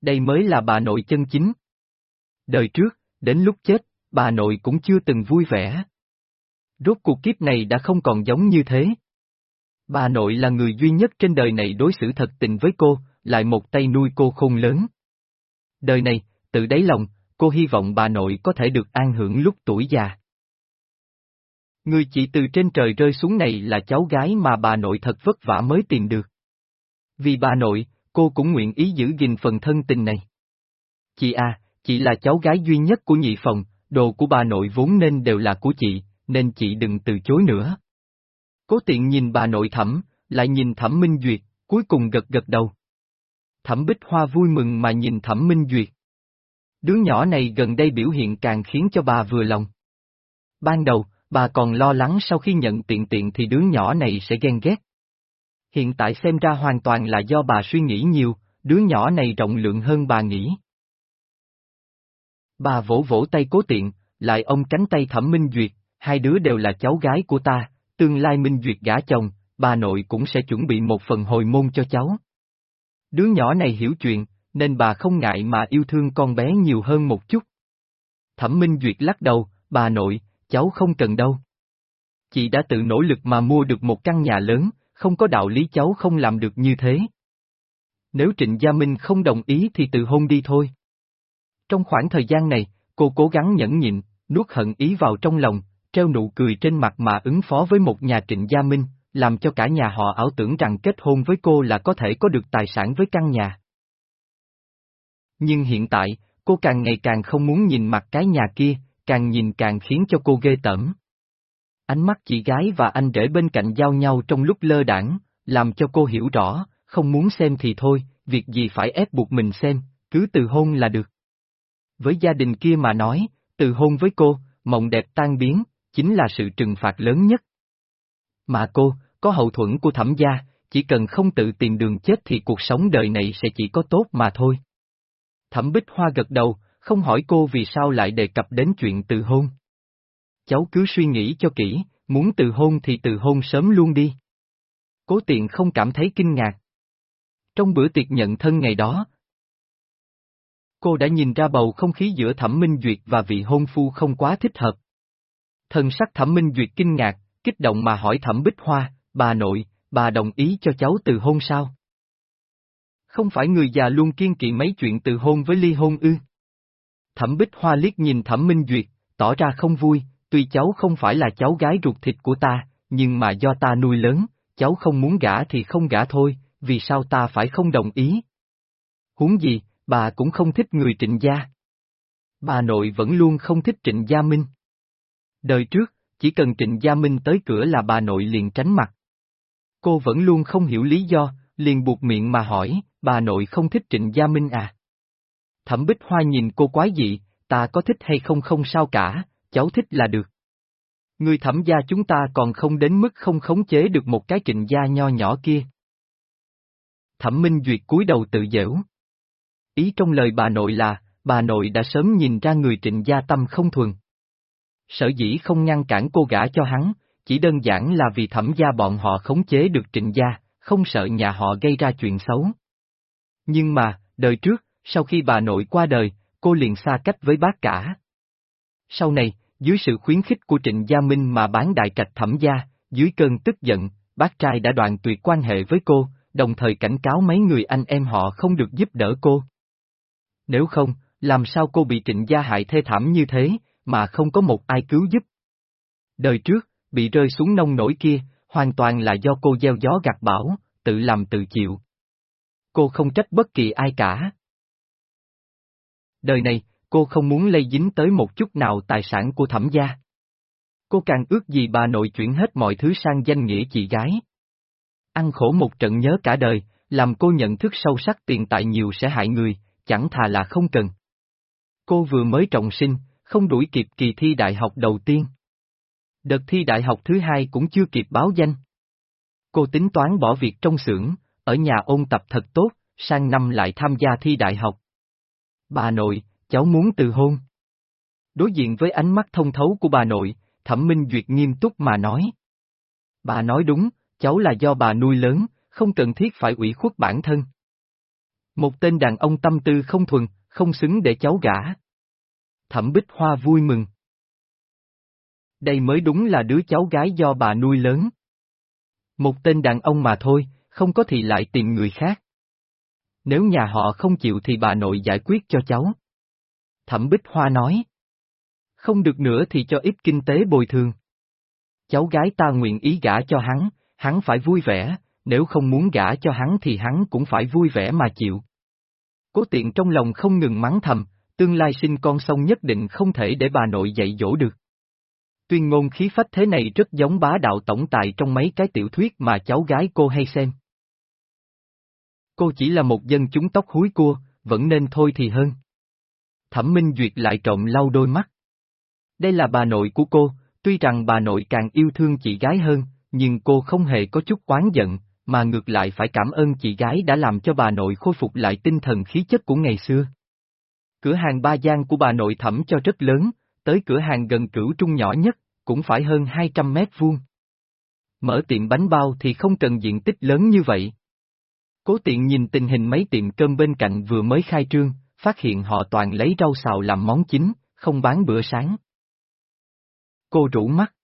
Đây mới là bà nội chân chính. Đời trước, đến lúc chết, bà nội cũng chưa từng vui vẻ. Rốt cuộc kiếp này đã không còn giống như thế. Bà nội là người duy nhất trên đời này đối xử thật tình với cô, lại một tay nuôi cô khôn lớn. Đời này, từ đáy lòng, cô hy vọng bà nội có thể được an hưởng lúc tuổi già. Người chị từ trên trời rơi xuống này là cháu gái mà bà nội thật vất vả mới tìm được. Vì bà nội, cô cũng nguyện ý giữ gìn phần thân tình này. Chị à, chị là cháu gái duy nhất của nhị phòng, đồ của bà nội vốn nên đều là của chị, nên chị đừng từ chối nữa. Cố tiện nhìn bà nội thẩm, lại nhìn thẩm Minh Duyệt, cuối cùng gật gật đầu. Thẩm Bích Hoa vui mừng mà nhìn thẩm Minh Duyệt. Đứa nhỏ này gần đây biểu hiện càng khiến cho bà vừa lòng. Ban đầu, bà còn lo lắng sau khi nhận tiện tiện thì đứa nhỏ này sẽ ghen ghét. Hiện tại xem ra hoàn toàn là do bà suy nghĩ nhiều, đứa nhỏ này rộng lượng hơn bà nghĩ. Bà vỗ vỗ tay cố tiện, lại ông cánh tay thẩm Minh Duyệt, hai đứa đều là cháu gái của ta, tương lai Minh Duyệt gả chồng, bà nội cũng sẽ chuẩn bị một phần hồi môn cho cháu. Đứa nhỏ này hiểu chuyện, nên bà không ngại mà yêu thương con bé nhiều hơn một chút. Thẩm Minh Duyệt lắc đầu, bà nội, cháu không cần đâu. Chị đã tự nỗ lực mà mua được một căn nhà lớn, không có đạo lý cháu không làm được như thế. Nếu Trịnh Gia Minh không đồng ý thì từ hôn đi thôi. Trong khoảng thời gian này, cô cố gắng nhẫn nhịn, nuốt hận ý vào trong lòng, treo nụ cười trên mặt mà ứng phó với một nhà Trịnh Gia Minh, làm cho cả nhà họ ảo tưởng rằng kết hôn với cô là có thể có được tài sản với căn nhà. Nhưng hiện tại, cô càng ngày càng không muốn nhìn mặt cái nhà kia, càng nhìn càng khiến cho cô ghê tởm. Ánh mắt chị gái và anh rể bên cạnh giao nhau trong lúc lơ đảng, làm cho cô hiểu rõ, không muốn xem thì thôi, việc gì phải ép buộc mình xem, cứ từ hôn là được. Với gia đình kia mà nói, từ hôn với cô, mộng đẹp tan biến, chính là sự trừng phạt lớn nhất. Mà cô, có hậu thuẫn của thẩm gia, chỉ cần không tự tìm đường chết thì cuộc sống đời này sẽ chỉ có tốt mà thôi. Thẩm Bích Hoa gật đầu, không hỏi cô vì sao lại đề cập đến chuyện từ hôn. Cháu cứ suy nghĩ cho kỹ, muốn từ hôn thì từ hôn sớm luôn đi. Cố tiện không cảm thấy kinh ngạc. Trong bữa tiệc nhận thân ngày đó, cô đã nhìn ra bầu không khí giữa Thẩm Minh Duyệt và vị hôn phu không quá thích hợp. Thần sắc Thẩm Minh Duyệt kinh ngạc, kích động mà hỏi Thẩm Bích Hoa, bà nội, bà đồng ý cho cháu từ hôn sao? Không phải người già luôn kiên kỵ mấy chuyện từ hôn với ly hôn ư? Thẩm Bích Hoa liếc nhìn Thẩm Minh Duyệt, tỏ ra không vui, tuy cháu không phải là cháu gái ruột thịt của ta, nhưng mà do ta nuôi lớn, cháu không muốn gả thì không gả thôi, vì sao ta phải không đồng ý? Huống gì, bà cũng không thích người trịnh gia. Bà nội vẫn luôn không thích trịnh gia Minh. Đời trước, chỉ cần trịnh gia Minh tới cửa là bà nội liền tránh mặt. Cô vẫn luôn không hiểu lý do, liền buộc miệng mà hỏi, bà nội không thích Trịnh Gia Minh à? Thẩm Bích Hoa nhìn cô quái dị, ta có thích hay không không sao cả, cháu thích là được. Người thẩm gia chúng ta còn không đến mức không khống chế được một cái trịnh gia nho nhỏ kia. Thẩm Minh Duyệt cúi đầu tự dễu. Ý trong lời bà nội là, bà nội đã sớm nhìn ra người trịnh gia tâm không thuần. Sở dĩ không ngăn cản cô gả cho hắn, chỉ đơn giản là vì thẩm gia bọn họ khống chế được trịnh gia, không sợ nhà họ gây ra chuyện xấu. Nhưng mà, đời trước, sau khi bà nội qua đời, cô liền xa cách với bác cả. Sau này, dưới sự khuyến khích của Trịnh Gia Minh mà bán đại trạch thẩm gia, dưới cơn tức giận, bác trai đã đoạn tuyệt quan hệ với cô, đồng thời cảnh cáo mấy người anh em họ không được giúp đỡ cô. Nếu không, làm sao cô bị trịnh gia hại thê thảm như thế, mà không có một ai cứu giúp? Đời trước, bị rơi xuống nông nổi kia, hoàn toàn là do cô gieo gió gặt bão, tự làm tự chịu. Cô không trách bất kỳ ai cả. Đời này, cô không muốn lây dính tới một chút nào tài sản của thẩm gia. Cô càng ước gì bà nội chuyển hết mọi thứ sang danh nghĩa chị gái. Ăn khổ một trận nhớ cả đời, làm cô nhận thức sâu sắc tiền tại nhiều sẽ hại người, chẳng thà là không cần. Cô vừa mới trọng sinh, không đuổi kịp kỳ thi đại học đầu tiên. Đợt thi đại học thứ hai cũng chưa kịp báo danh. Cô tính toán bỏ việc trong xưởng, ở nhà ôn tập thật tốt, sang năm lại tham gia thi đại học. Bà nội, cháu muốn từ hôn. Đối diện với ánh mắt thông thấu của bà nội, Thẩm Minh Duyệt nghiêm túc mà nói. Bà nói đúng, cháu là do bà nuôi lớn, không cần thiết phải ủy khuất bản thân. Một tên đàn ông tâm tư không thuần, không xứng để cháu gả. Thẩm Bích Hoa vui mừng. Đây mới đúng là đứa cháu gái do bà nuôi lớn. Một tên đàn ông mà thôi, không có thì lại tìm người khác. Nếu nhà họ không chịu thì bà nội giải quyết cho cháu. Thẩm Bích Hoa nói. Không được nữa thì cho ít kinh tế bồi thường. Cháu gái ta nguyện ý gả cho hắn, hắn phải vui vẻ, nếu không muốn gả cho hắn thì hắn cũng phải vui vẻ mà chịu. Cố tiện trong lòng không ngừng mắng thầm, tương lai sinh con xong nhất định không thể để bà nội dạy dỗ được. Tuyên ngôn khí phách thế này rất giống bá đạo tổng tài trong mấy cái tiểu thuyết mà cháu gái cô hay xem. Cô chỉ là một dân chúng tóc húi cua, vẫn nên thôi thì hơn. Thẩm Minh Duyệt lại trộm lau đôi mắt. Đây là bà nội của cô, tuy rằng bà nội càng yêu thương chị gái hơn, nhưng cô không hề có chút oán giận, mà ngược lại phải cảm ơn chị gái đã làm cho bà nội khôi phục lại tinh thần khí chất của ngày xưa. Cửa hàng ba gian của bà nội thẩm cho rất lớn, tới cửa hàng gần cửu trung nhỏ nhất, cũng phải hơn 200 mét vuông. Mở tiệm bánh bao thì không cần diện tích lớn như vậy. Cố tiện nhìn tình hình mấy tiệm cơm bên cạnh vừa mới khai trương, phát hiện họ toàn lấy rau xào làm món chính, không bán bữa sáng. Cô rủ mắt.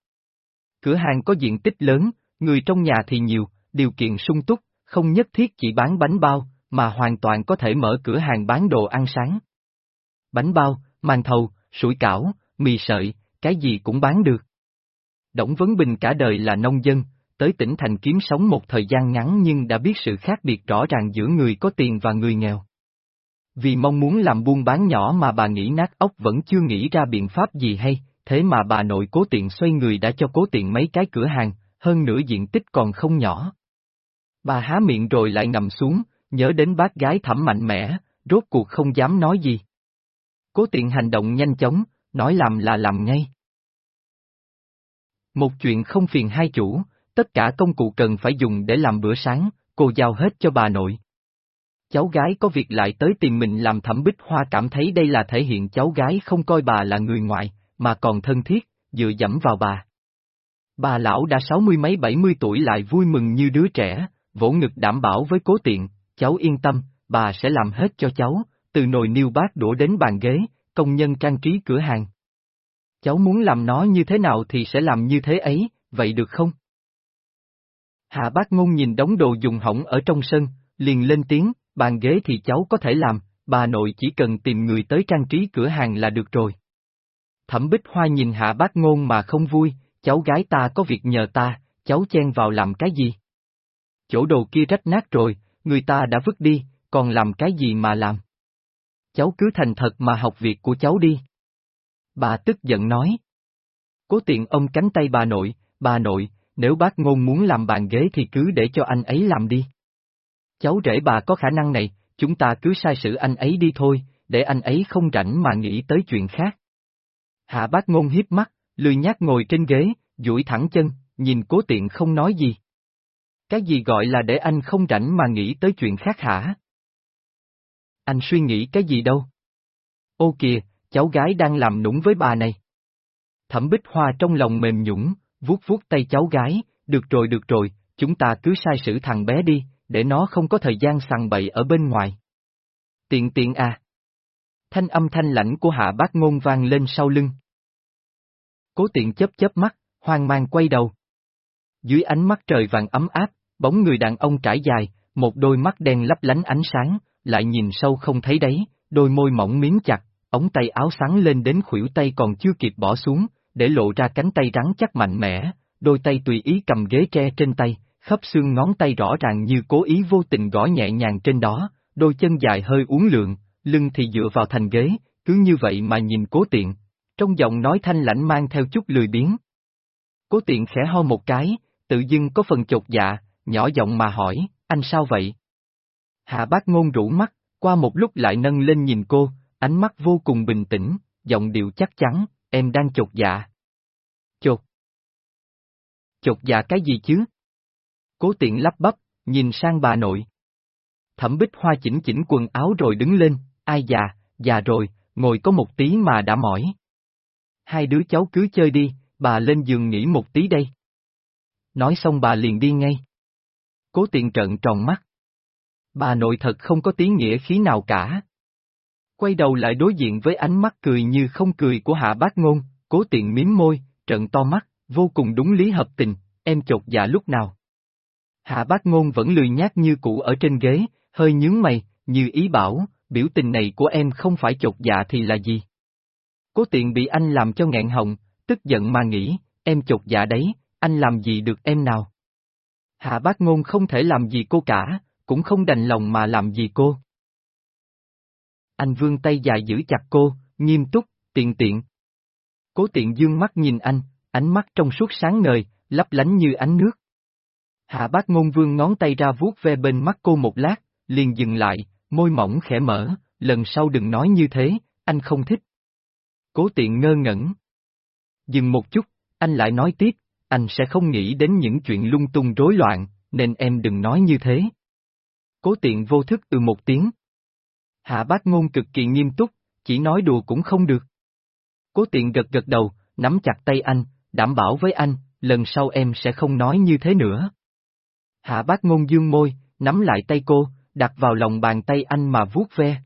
Cửa hàng có diện tích lớn, người trong nhà thì nhiều, điều kiện sung túc, không nhất thiết chỉ bán bánh bao, mà hoàn toàn có thể mở cửa hàng bán đồ ăn sáng. Bánh bao, màn thầu, sủi cảo, mì sợi, cái gì cũng bán được. Đổng Vấn Bình cả đời là nông dân, tới tỉnh thành kiếm sống một thời gian ngắn nhưng đã biết sự khác biệt rõ ràng giữa người có tiền và người nghèo. Vì mong muốn làm buôn bán nhỏ mà bà nghĩ nát ốc vẫn chưa nghĩ ra biện pháp gì hay, thế mà bà nội cố tiện xoay người đã cho cố tiện mấy cái cửa hàng, hơn nữa diện tích còn không nhỏ. Bà há miệng rồi lại nằm xuống, nhớ đến bác gái thẩm mạnh mẽ, rốt cuộc không dám nói gì. Cố tiện hành động nhanh chóng, nói làm là làm ngay. Một chuyện không phiền hai chủ, tất cả công cụ cần phải dùng để làm bữa sáng, cô giao hết cho bà nội. Cháu gái có việc lại tới tìm mình làm thẩm bích hoa cảm thấy đây là thể hiện cháu gái không coi bà là người ngoại, mà còn thân thiết, dựa dẫm vào bà. Bà lão đã sáu mươi mấy bảy mươi tuổi lại vui mừng như đứa trẻ, vỗ ngực đảm bảo với cố tiện, cháu yên tâm, bà sẽ làm hết cho cháu, từ nồi niêu bát đổ đến bàn ghế, công nhân trang trí cửa hàng. Cháu muốn làm nó như thế nào thì sẽ làm như thế ấy, vậy được không? Hạ bác ngôn nhìn đống đồ dùng hỏng ở trong sân, liền lên tiếng, bàn ghế thì cháu có thể làm, bà nội chỉ cần tìm người tới trang trí cửa hàng là được rồi. Thẩm Bích Hoa nhìn hạ bác ngôn mà không vui, cháu gái ta có việc nhờ ta, cháu chen vào làm cái gì? Chỗ đồ kia rách nát rồi, người ta đã vứt đi, còn làm cái gì mà làm? Cháu cứ thành thật mà học việc của cháu đi. Bà tức giận nói. Cố tiện ông cánh tay bà nội, bà nội, nếu bác ngôn muốn làm bàn ghế thì cứ để cho anh ấy làm đi. Cháu rể bà có khả năng này, chúng ta cứ sai sự anh ấy đi thôi, để anh ấy không rảnh mà nghĩ tới chuyện khác. Hạ bác ngôn hiếp mắt, lười nhác ngồi trên ghế, duỗi thẳng chân, nhìn cố tiện không nói gì. Cái gì gọi là để anh không rảnh mà nghĩ tới chuyện khác hả? Anh suy nghĩ cái gì đâu? Ô kìa, cháu gái đang làm nũng với bà này. Thẩm bích hoa trong lòng mềm nhũng, vuốt vuốt tay cháu gái, được rồi được rồi, chúng ta cứ sai sử thằng bé đi, để nó không có thời gian sằng bậy ở bên ngoài. Tiện tiện à. Thanh âm thanh lãnh của hạ bác ngôn vang lên sau lưng. Cố tiện chớp chớp mắt, hoang mang quay đầu. Dưới ánh mắt trời vàng ấm áp, bóng người đàn ông trải dài, một đôi mắt đen lấp lánh ánh sáng, lại nhìn sâu không thấy đấy, đôi môi mỏng miếng chặt, ống tay áo sáng lên đến khuỷu tay còn chưa kịp bỏ xuống, để lộ ra cánh tay rắn chắc mạnh mẽ, đôi tay tùy ý cầm ghế tre trên tay, khớp xương ngón tay rõ ràng như cố ý vô tình gõ nhẹ nhàng trên đó, đôi chân dài hơi uốn lượn, lưng thì dựa vào thành ghế, cứ như vậy mà nhìn cố tiện. Trong giọng nói thanh lãnh mang theo chút lười biếng. Cố tiện khẽ ho một cái, tự dưng có phần chột dạ, nhỏ giọng mà hỏi, anh sao vậy? Hạ bác ngôn rũ mắt, qua một lúc lại nâng lên nhìn cô, ánh mắt vô cùng bình tĩnh, giọng điệu chắc chắn, em đang chột dạ. Chột. Chột dạ cái gì chứ? Cố tiện lắp bắp, nhìn sang bà nội. Thẩm bích hoa chỉnh chỉnh quần áo rồi đứng lên, ai già, già rồi, ngồi có một tí mà đã mỏi. Hai đứa cháu cứ chơi đi, bà lên giường nghỉ một tí đây. Nói xong bà liền đi ngay. Cố tiện trợn tròn mắt. Bà nội thật không có tiếng nghĩa khí nào cả. Quay đầu lại đối diện với ánh mắt cười như không cười của hạ bác ngôn, cố tiện miếm môi, trận to mắt, vô cùng đúng lý hợp tình, em chột dạ lúc nào. Hạ bác ngôn vẫn lười nhát như cũ ở trên ghế, hơi nhướng mày, như ý bảo, biểu tình này của em không phải chột dạ thì là gì. Cố tiện bị anh làm cho nghẹn họng, tức giận mà nghĩ, em chột dạ đấy, anh làm gì được em nào. Hạ bác ngôn không thể làm gì cô cả, cũng không đành lòng mà làm gì cô. Anh vương tay dài giữ chặt cô, nghiêm túc, tiện tiện. Cố tiện dương mắt nhìn anh, ánh mắt trong suốt sáng ngời, lấp lánh như ánh nước. Hạ bác ngôn vương ngón tay ra vuốt ve bên mắt cô một lát, liền dừng lại, môi mỏng khẽ mở, lần sau đừng nói như thế, anh không thích. Cố tiện ngơ ngẩn. Dừng một chút, anh lại nói tiếp, anh sẽ không nghĩ đến những chuyện lung tung rối loạn, nên em đừng nói như thế. Cố tiện vô thức từ một tiếng. Hạ bác ngôn cực kỳ nghiêm túc, chỉ nói đùa cũng không được. Cố tiện gật gật đầu, nắm chặt tay anh, đảm bảo với anh, lần sau em sẽ không nói như thế nữa. Hạ bác ngôn dương môi, nắm lại tay cô, đặt vào lòng bàn tay anh mà vuốt ve.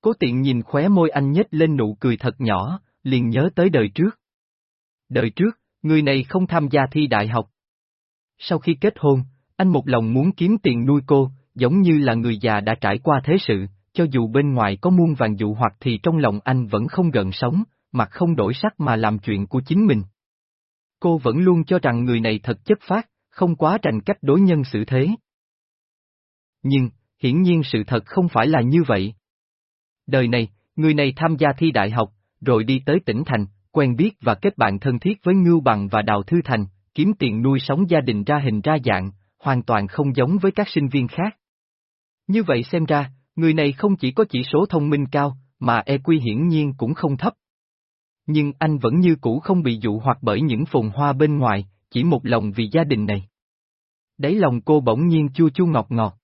Cố tiện nhìn khóe môi anh nhếch lên nụ cười thật nhỏ, liền nhớ tới đời trước. Đời trước, người này không tham gia thi đại học. Sau khi kết hôn, anh một lòng muốn kiếm tiền nuôi cô, giống như là người già đã trải qua thế sự, cho dù bên ngoài có muôn vàng dụ hoặc thì trong lòng anh vẫn không gần sống, mặt không đổi sắc mà làm chuyện của chính mình. Cô vẫn luôn cho rằng người này thật chất phát, không quá rành cách đối nhân xử thế. Nhưng, hiển nhiên sự thật không phải là như vậy. Đời này, người này tham gia thi đại học, rồi đi tới tỉnh thành, quen biết và kết bạn thân thiết với Ngưu Bằng và Đào Thư Thành, kiếm tiền nuôi sống gia đình ra hình ra dạng, hoàn toàn không giống với các sinh viên khác. Như vậy xem ra, người này không chỉ có chỉ số thông minh cao, mà EQ hiển nhiên cũng không thấp. Nhưng anh vẫn như cũ không bị dụ hoặc bởi những phồn hoa bên ngoài, chỉ một lòng vì gia đình này. Đấy lòng cô bỗng nhiên chua chua ngọt ngọt.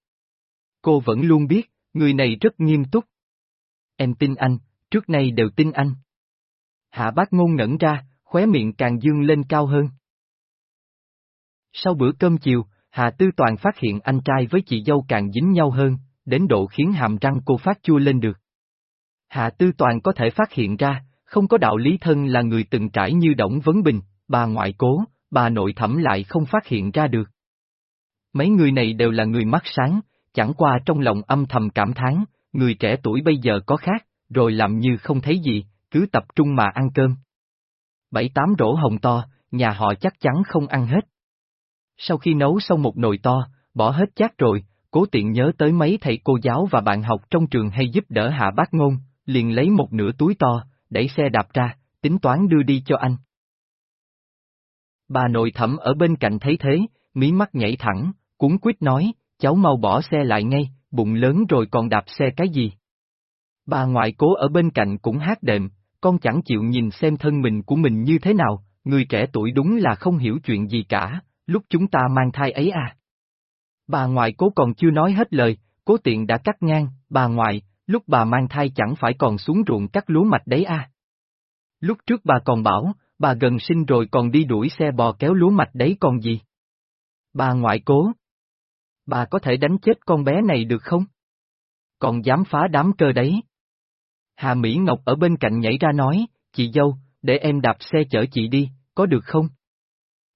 Cô vẫn luôn biết, người này rất nghiêm túc. Em tin anh, trước nay đều tin anh. Hạ bác ngôn ngẩn ra, khóe miệng càng dương lên cao hơn. Sau bữa cơm chiều, Hà Tư Toàn phát hiện anh trai với chị dâu càng dính nhau hơn, đến độ khiến hàm răng cô phát chua lên được. Hà Tư Toàn có thể phát hiện ra, không có đạo lý thân là người từng trải như Đổng Vấn Bình, bà ngoại cố, bà nội thẩm lại không phát hiện ra được. Mấy người này đều là người mắt sáng, chẳng qua trong lòng âm thầm cảm thán, người trẻ tuổi bây giờ có khác, rồi làm như không thấy gì, cứ tập trung mà ăn cơm. Bảy tám rổ hồng to, nhà họ chắc chắn không ăn hết. Sau khi nấu xong một nồi to, bỏ hết chát rồi, cố tiện nhớ tới mấy thầy cô giáo và bạn học trong trường hay giúp đỡ hạ bác ngôn, liền lấy một nửa túi to, đẩy xe đạp ra, tính toán đưa đi cho anh. Bà nội thẩm ở bên cạnh thấy thế, mí mắt nhảy thẳng, cuốn quýt nói, cháu mau bỏ xe lại ngay, bụng lớn rồi còn đạp xe cái gì? Bà ngoại cố ở bên cạnh cũng hát đệm, con chẳng chịu nhìn xem thân mình của mình như thế nào, người trẻ tuổi đúng là không hiểu chuyện gì cả, lúc chúng ta mang thai ấy à. Bà ngoại cố còn chưa nói hết lời, cố tiện đã cắt ngang, bà ngoại, lúc bà mang thai chẳng phải còn xuống ruộng cắt lúa mạch đấy à. Lúc trước bà còn bảo, bà gần sinh rồi còn đi đuổi xe bò kéo lúa mạch đấy còn gì. Bà ngoại cố. Bà có thể đánh chết con bé này được không? Còn dám phá đám cơ đấy. Hà Mỹ Ngọc ở bên cạnh nhảy ra nói, chị dâu, để em đạp xe chở chị đi, có được không?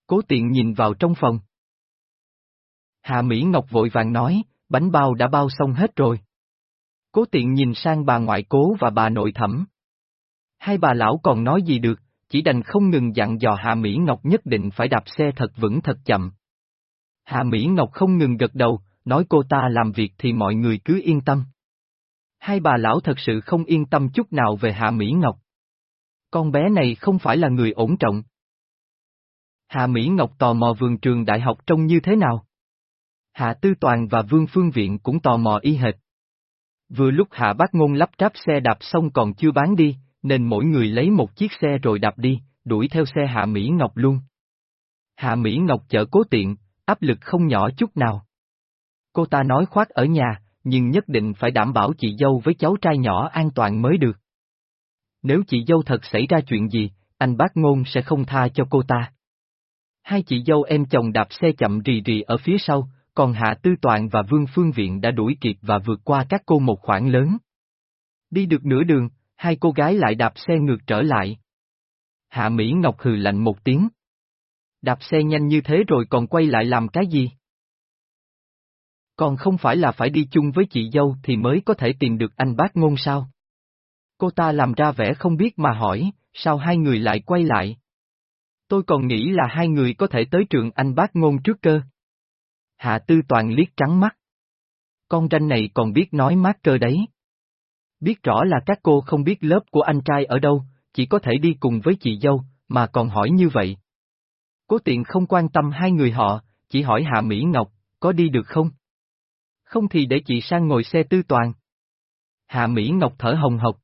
Cố tiện nhìn vào trong phòng. Hà Mỹ Ngọc vội vàng nói, bánh bao đã bao xong hết rồi. Cố tiện nhìn sang bà ngoại cố và bà nội thẩm. Hai bà lão còn nói gì được, chỉ đành không ngừng dặn dò Hà Mỹ Ngọc nhất định phải đạp xe thật vững thật chậm. Hà Mỹ Ngọc không ngừng gật đầu, nói cô ta làm việc thì mọi người cứ yên tâm. Hai bà lão thật sự không yên tâm chút nào về Hạ Mỹ Ngọc. Con bé này không phải là người ổn trọng. Hạ Mỹ Ngọc tò mò vườn trường đại học trông như thế nào? Hạ Tư Toàn và Vương Phương Viện cũng tò mò y hệt. Vừa lúc Hạ Bác Ngôn lắp ráp xe đạp xong còn chưa bán đi, nên mỗi người lấy một chiếc xe rồi đạp đi, đuổi theo xe Hạ Mỹ Ngọc luôn. Hạ Mỹ Ngọc chở cố tiện, áp lực không nhỏ chút nào. Cô ta nói khoát ở nhà, nhưng nhất định phải đảm bảo chị dâu với cháu trai nhỏ an toàn mới được. Nếu chị dâu thật xảy ra chuyện gì, anh bác ngôn sẽ không tha cho cô ta. Hai chị dâu em chồng đạp xe chậm rì rì ở phía sau, còn Hạ Tư Toàn và Vương Phương Viện đã đuổi kịp và vượt qua các cô một khoảng lớn. Đi được nửa đường, hai cô gái lại đạp xe ngược trở lại. Hạ Mỹ Ngọc hừ lạnh một tiếng. Đạp xe nhanh như thế rồi còn quay lại làm cái gì? Còn không phải là phải đi chung với chị dâu thì mới có thể tìm được anh bác ngôn sao? Cô ta làm ra vẻ không biết mà hỏi, sao hai người lại quay lại? Tôi còn nghĩ là hai người có thể tới trường anh bác ngôn trước cơ. Hạ tư toàn liếc trắng mắt. Con ranh này còn biết nói mát cơ đấy. Biết rõ là các cô không biết lớp của anh trai ở đâu, chỉ có thể đi cùng với chị dâu, mà còn hỏi như vậy. Cố tiện không quan tâm hai người họ, chỉ hỏi Hạ Mỹ Ngọc, có đi được không? Không thì để chị sang ngồi xe tư toàn. Hạ Mỹ Ngọc thở hồng hộc.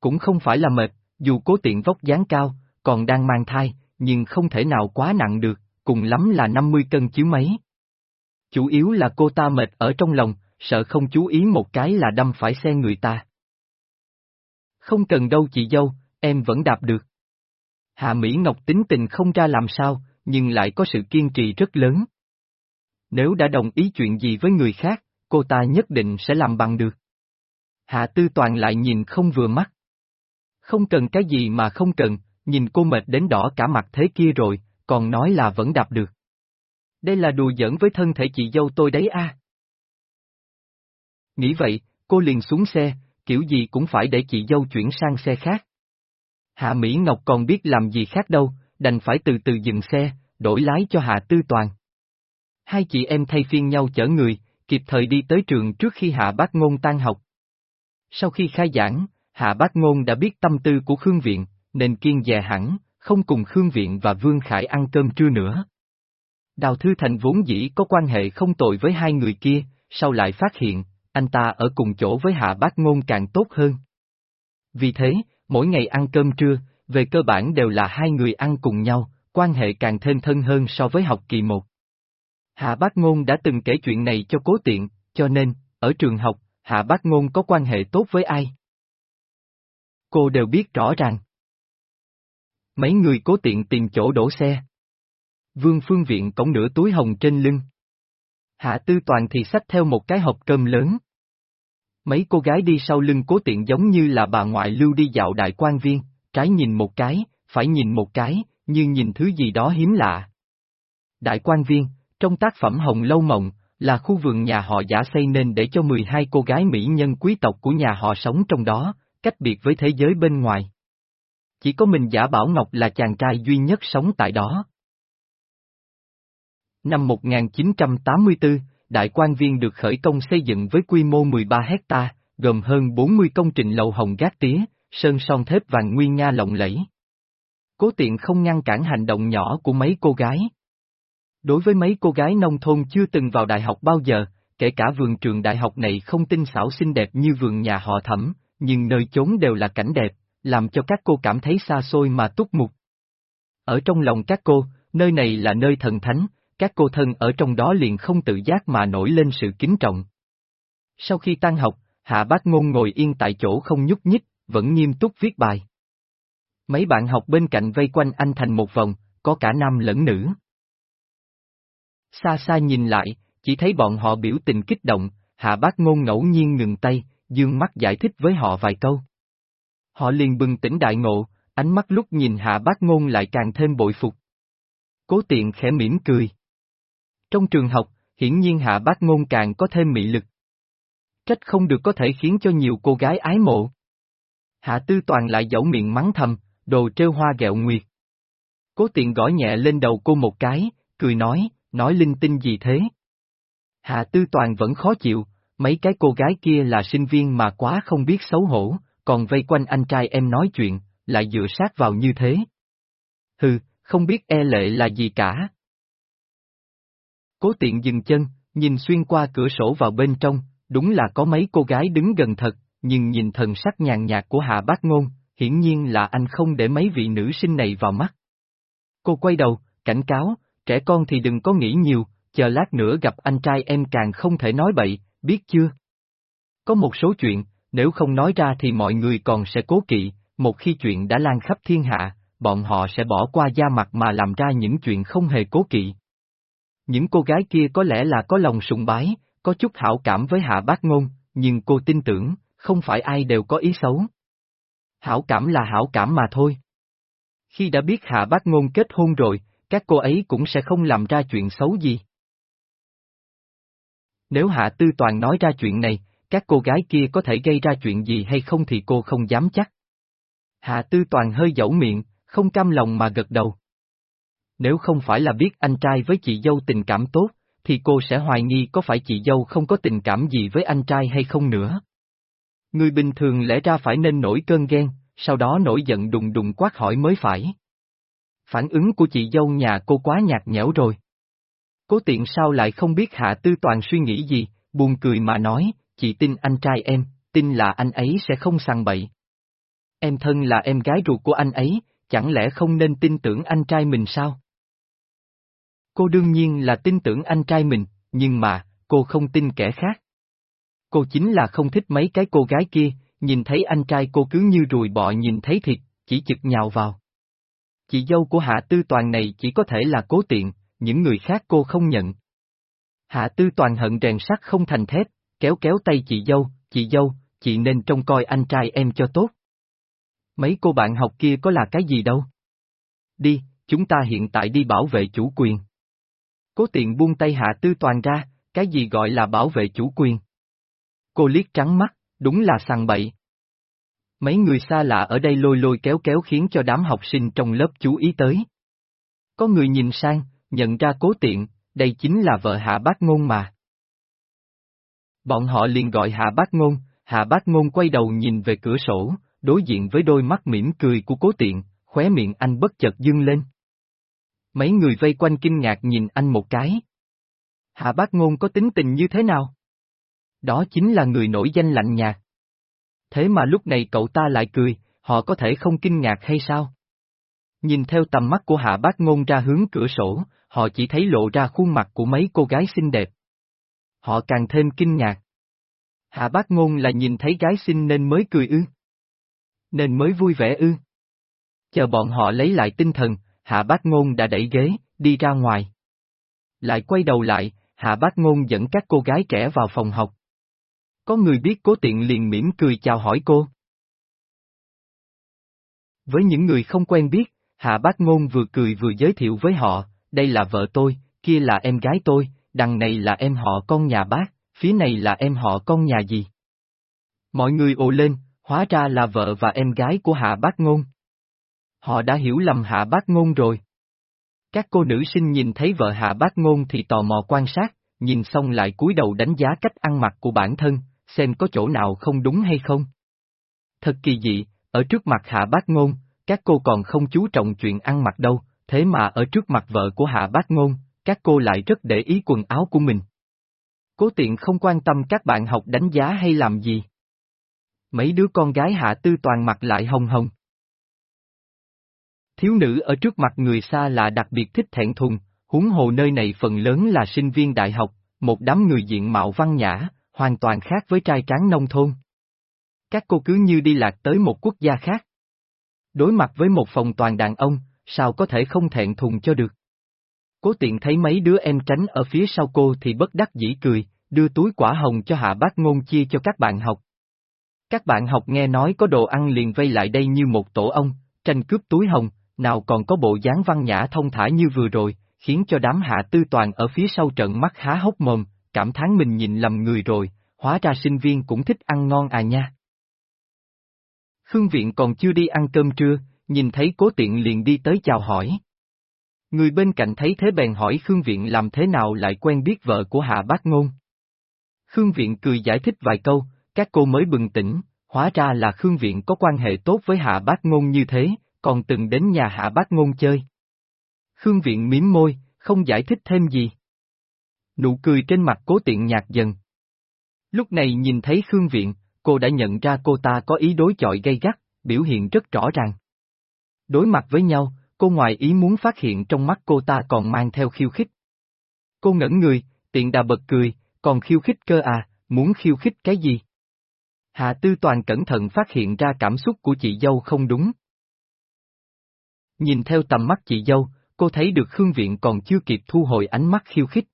Cũng không phải là mệt, dù cố tiện vóc dáng cao, còn đang mang thai, nhưng không thể nào quá nặng được, cùng lắm là 50 cân chiếu mấy. Chủ yếu là cô ta mệt ở trong lòng, sợ không chú ý một cái là đâm phải xe người ta. Không cần đâu chị dâu, em vẫn đạp được. Hạ Mỹ Ngọc tính tình không ra làm sao, nhưng lại có sự kiên trì rất lớn. Nếu đã đồng ý chuyện gì với người khác, cô ta nhất định sẽ làm bằng được. Hạ Tư Toàn lại nhìn không vừa mắt. Không cần cái gì mà không cần, nhìn cô mệt đến đỏ cả mặt thế kia rồi, còn nói là vẫn đạp được. Đây là đùa giỡn với thân thể chị dâu tôi đấy a. Nghĩ vậy, cô liền xuống xe, kiểu gì cũng phải để chị dâu chuyển sang xe khác. Hạ Mỹ Ngọc còn biết làm gì khác đâu, đành phải từ từ dừng xe, đổi lái cho Hạ Tư Toàn. Hai chị em thay phiên nhau chở người, kịp thời đi tới trường trước khi Hạ Bác Ngôn tan học. Sau khi khai giảng, Hạ Bác Ngôn đã biết tâm tư của Khương Viện, nên kiên dè hẳn, không cùng Khương Viện và Vương Khải ăn cơm trưa nữa. Đào Thư Thành vốn dĩ có quan hệ không tội với hai người kia, sau lại phát hiện, anh ta ở cùng chỗ với Hạ Bác Ngôn càng tốt hơn. Vì thế, mỗi ngày ăn cơm trưa, về cơ bản đều là hai người ăn cùng nhau, quan hệ càng thêm thân hơn so với học kỳ một. Hạ Bác Ngôn đã từng kể chuyện này cho cố tiện, cho nên, ở trường học, Hạ Bác Ngôn có quan hệ tốt với ai? Cô đều biết rõ ràng. Mấy người cố tiện tìm chỗ đổ xe. Vương Phương Viện cổng nửa túi hồng trên lưng. Hạ Tư Toàn thì xách theo một cái hộp cơm lớn. Mấy cô gái đi sau lưng cố tiện giống như là bà ngoại lưu đi dạo đại quan viên, trái nhìn một cái, phải nhìn một cái, như nhìn thứ gì đó hiếm lạ. Đại quan viên, trong tác phẩm Hồng Lâu Mộng, là khu vườn nhà họ giả xây nên để cho 12 cô gái mỹ nhân quý tộc của nhà họ sống trong đó, cách biệt với thế giới bên ngoài. Chỉ có mình giả Bảo Ngọc là chàng trai duy nhất sống tại đó. Năm 1984, Đại quan viên được khởi công xây dựng với quy mô 13 hecta, gồm hơn 40 công trình lầu hồng gác tía, sơn son thép vàng nguyên nga lộng lẫy. Cố tiện không ngăn cản hành động nhỏ của mấy cô gái. Đối với mấy cô gái nông thôn chưa từng vào đại học bao giờ, kể cả vườn trường đại học này không tinh xảo xinh đẹp như vườn nhà họ thẩm, nhưng nơi chốn đều là cảnh đẹp, làm cho các cô cảm thấy xa xôi mà túc mục. Ở trong lòng các cô, nơi này là nơi thần thánh, các cô thân ở trong đó liền không tự giác mà nổi lên sự kính trọng. Sau khi tan học, Hạ Bác Ngôn ngồi yên tại chỗ không nhúc nhích, vẫn nghiêm túc viết bài. Mấy bạn học bên cạnh vây quanh anh thành một vòng, có cả nam lẫn nữ. Xa xa nhìn lại, chỉ thấy bọn họ biểu tình kích động, Hạ Bác Ngôn ngẫu nhiên ngừng tay, dương mắt giải thích với họ vài câu. Họ liền bừng tỉnh đại ngộ, ánh mắt lúc nhìn Hạ Bác Ngôn lại càng thêm bội phục. Cố tiện khẽ mỉm cười. Trong trường học, hiển nhiên Hạ Bác Ngôn càng có thêm mị lực. Trách không được có thể khiến cho nhiều cô gái ái mộ. Hạ Tư Toàn lại dẫu miệng mắng thầm, đồ trêu hoa gẹo nguyệt. Cố tiện gõ nhẹ lên đầu cô một cái, cười nói, nói linh tinh gì thế? Hạ Tư Toàn vẫn khó chịu, mấy cái cô gái kia là sinh viên mà quá không biết xấu hổ, còn vây quanh anh trai em nói chuyện, lại dựa sát vào như thế. Hừ, không biết e lệ là gì cả. Cố tiện dừng chân, nhìn xuyên qua cửa sổ vào bên trong, đúng là có mấy cô gái đứng gần thật, nhưng nhìn thần sắc nhàn nhạt của Hạ Bác Ngôn, hiển nhiên là anh không để mấy vị nữ sinh này vào mắt. Cô quay đầu, cảnh cáo, trẻ con thì đừng có nghĩ nhiều, chờ lát nữa gặp anh trai em càng không thể nói bậy, biết chưa? Có một số chuyện, nếu không nói ra thì mọi người còn sẽ cố kỵ, một khi chuyện đã lan khắp thiên hạ, bọn họ sẽ bỏ qua da mặt mà làm ra những chuyện không hề cố kỵ. Những cô gái kia có lẽ là có lòng sùng bái, có chút hảo cảm với hạ bác ngôn, nhưng cô tin tưởng, không phải ai đều có ý xấu. Hảo cảm là hảo cảm mà thôi. Khi đã biết hạ bác ngôn kết hôn rồi, các cô ấy cũng sẽ không làm ra chuyện xấu gì. Nếu Hạ Tư Toàn nói ra chuyện này, các cô gái kia có thể gây ra chuyện gì hay không thì cô không dám chắc. Hạ Tư Toàn hơi dẫu miệng, không cam lòng mà gật đầu. Nếu không phải là biết anh trai với chị dâu tình cảm tốt, thì cô sẽ hoài nghi có phải chị dâu không có tình cảm gì với anh trai hay không nữa. Người bình thường lẽ ra phải nên nổi cơn ghen, sau đó nổi giận đùng đùng quát hỏi mới phải. Phản ứng của chị dâu nhà cô quá nhạt nhẽo rồi. Cố tiện sao lại không biết Hạ Tư Toàn suy nghĩ gì, buồn cười mà nói, chị tin anh trai em, tin là anh ấy sẽ không sằng bậy. Em thân là em gái ruột của anh ấy, chẳng lẽ không nên tin tưởng anh trai mình sao? Cô đương nhiên là tin tưởng anh trai mình, nhưng mà, cô không tin kẻ khác. Cô chính là không thích mấy cái cô gái kia, nhìn thấy anh trai cô cứ như rùi bọ nhìn thấy thịt, chỉ chực nhào vào. Chị dâu của Hạ Tư Toàn này chỉ có thể là cố tiện, những người khác cô không nhận. Hạ Tư Toàn hận rèn sắt không thành thép, kéo kéo tay chị dâu, chị dâu, chị nên trông coi anh trai em cho tốt. Mấy cô bạn học kia có là cái gì đâu. Đi, chúng ta hiện tại đi bảo vệ chủ quyền. Cố tiện buông tay Hạ Tư Toàn ra, cái gì gọi là bảo vệ chủ quyền. Cô liếc trắng mắt, đúng là sằng bậy. Mấy người xa lạ ở đây lôi lôi kéo kéo khiến cho đám học sinh trong lớp chú ý tới. Có người nhìn sang, nhận ra cố tiện, đây chính là vợ Hạ Bác Ngôn mà. Bọn họ liền gọi Hạ Bác Ngôn, Hạ Bác Ngôn quay đầu nhìn về cửa sổ, đối diện với đôi mắt mỉm cười của cố tiện, khóe miệng anh bất chợt dưng lên. Mấy người vây quanh kinh ngạc nhìn anh một cái. Hạ Bác Ngôn có tính tình như thế nào? Đó chính là người nổi danh lạnh nhạt. Thế mà lúc này cậu ta lại cười, họ có thể không kinh ngạc hay sao? Nhìn theo tầm mắt của Hạ Bác Ngôn ra hướng cửa sổ, họ chỉ thấy lộ ra khuôn mặt của mấy cô gái xinh đẹp. Họ càng thêm kinh ngạc. Hạ Bác Ngôn là nhìn thấy gái xinh nên mới cười ư. Nên mới vui vẻ ư. Chờ bọn họ lấy lại tinh thần, Hạ Bác Ngôn đã đẩy ghế, đi ra ngoài. Lại quay đầu lại, Hạ Bác Ngôn dẫn các cô gái trẻ vào phòng học. Có người biết cố tiện liền mỉm cười chào hỏi cô. Với những người không quen biết, Hạ Bác Ngôn vừa cười vừa giới thiệu với họ, đây là vợ tôi, kia là em gái tôi, đằng này là em họ con nhà bác, phía này là em họ con nhà gì. Mọi người ồ lên, hóa ra là vợ và em gái của Hạ Bác Ngôn. Họ đã hiểu lầm Hạ Bác Ngôn rồi. Các cô nữ sinh nhìn thấy vợ Hạ Bác Ngôn thì tò mò quan sát, nhìn xong lại cúi đầu đánh giá cách ăn mặc của bản thân, xem có chỗ nào không đúng hay không. Thật kỳ dị, ở trước mặt Hạ Bác Ngôn, các cô còn không chú trọng chuyện ăn mặc đâu, thế mà ở trước mặt vợ của Hạ Bác Ngôn, các cô lại rất để ý quần áo của mình. Cố tiện không quan tâm các bạn học đánh giá hay làm gì. Mấy đứa con gái hạ tư toàn mặt lại hồng hồng. Thiếu nữ ở trước mặt người xa là đặc biệt thích thẹn thùng, huống hồ nơi này phần lớn là sinh viên đại học, một đám người diện mạo văn nhã, hoàn toàn khác với trai tráng nông thôn. Các cô cứ như đi lạc tới một quốc gia khác. Đối mặt với một phòng toàn đàn ông, sao có thể không thẹn thùng cho được. Cố tiện thấy mấy đứa em tránh ở phía sau cô thì bất đắc dĩ cười, đưa túi quả hồng cho hạ bác ngôn chia cho các bạn học. Các bạn học nghe nói có đồ ăn liền vây lại đây như một tổ ong, tranh cướp túi hồng, nào còn có bộ dáng văn nhã thông thả như vừa rồi, khiến cho đám hạ tư toàn ở phía sau trận mắt há hốc mồm, cảm thán mình nhìn lầm người rồi, hóa ra sinh viên cũng thích ăn ngon à nha. Khương Viện còn chưa đi ăn cơm trưa, nhìn thấy cố tiện liền đi tới chào hỏi. Người bên cạnh thấy thế bèn hỏi Khương Viện làm thế nào lại quen biết vợ của Hạ Bác Ngôn. Khương Viện cười giải thích vài câu, các cô mới bừng tỉnh, hóa ra là Khương Viện có quan hệ tốt với Hạ Bác Ngôn như thế, còn từng đến nhà Hạ Bác Ngôn chơi. Khương Viện mím môi, không giải thích thêm gì. Nụ cười trên mặt cố tiện nhạt dần. Lúc này nhìn thấy Khương Viện, cô đã nhận ra cô ta có ý đối chọi gay gắt, biểu hiện rất rõ ràng. Đối mặt với nhau, cô ngoài ý muốn phát hiện trong mắt cô ta còn mang theo khiêu khích. Cô ngẩn người, tiện đà bật cười, còn khiêu khích cơ à, muốn khiêu khích cái gì? Hạ Tư Toàn cẩn thận phát hiện ra cảm xúc của chị dâu không đúng. Nhìn theo tầm mắt chị dâu, cô thấy được Khương Viện còn chưa kịp thu hồi ánh mắt khiêu khích.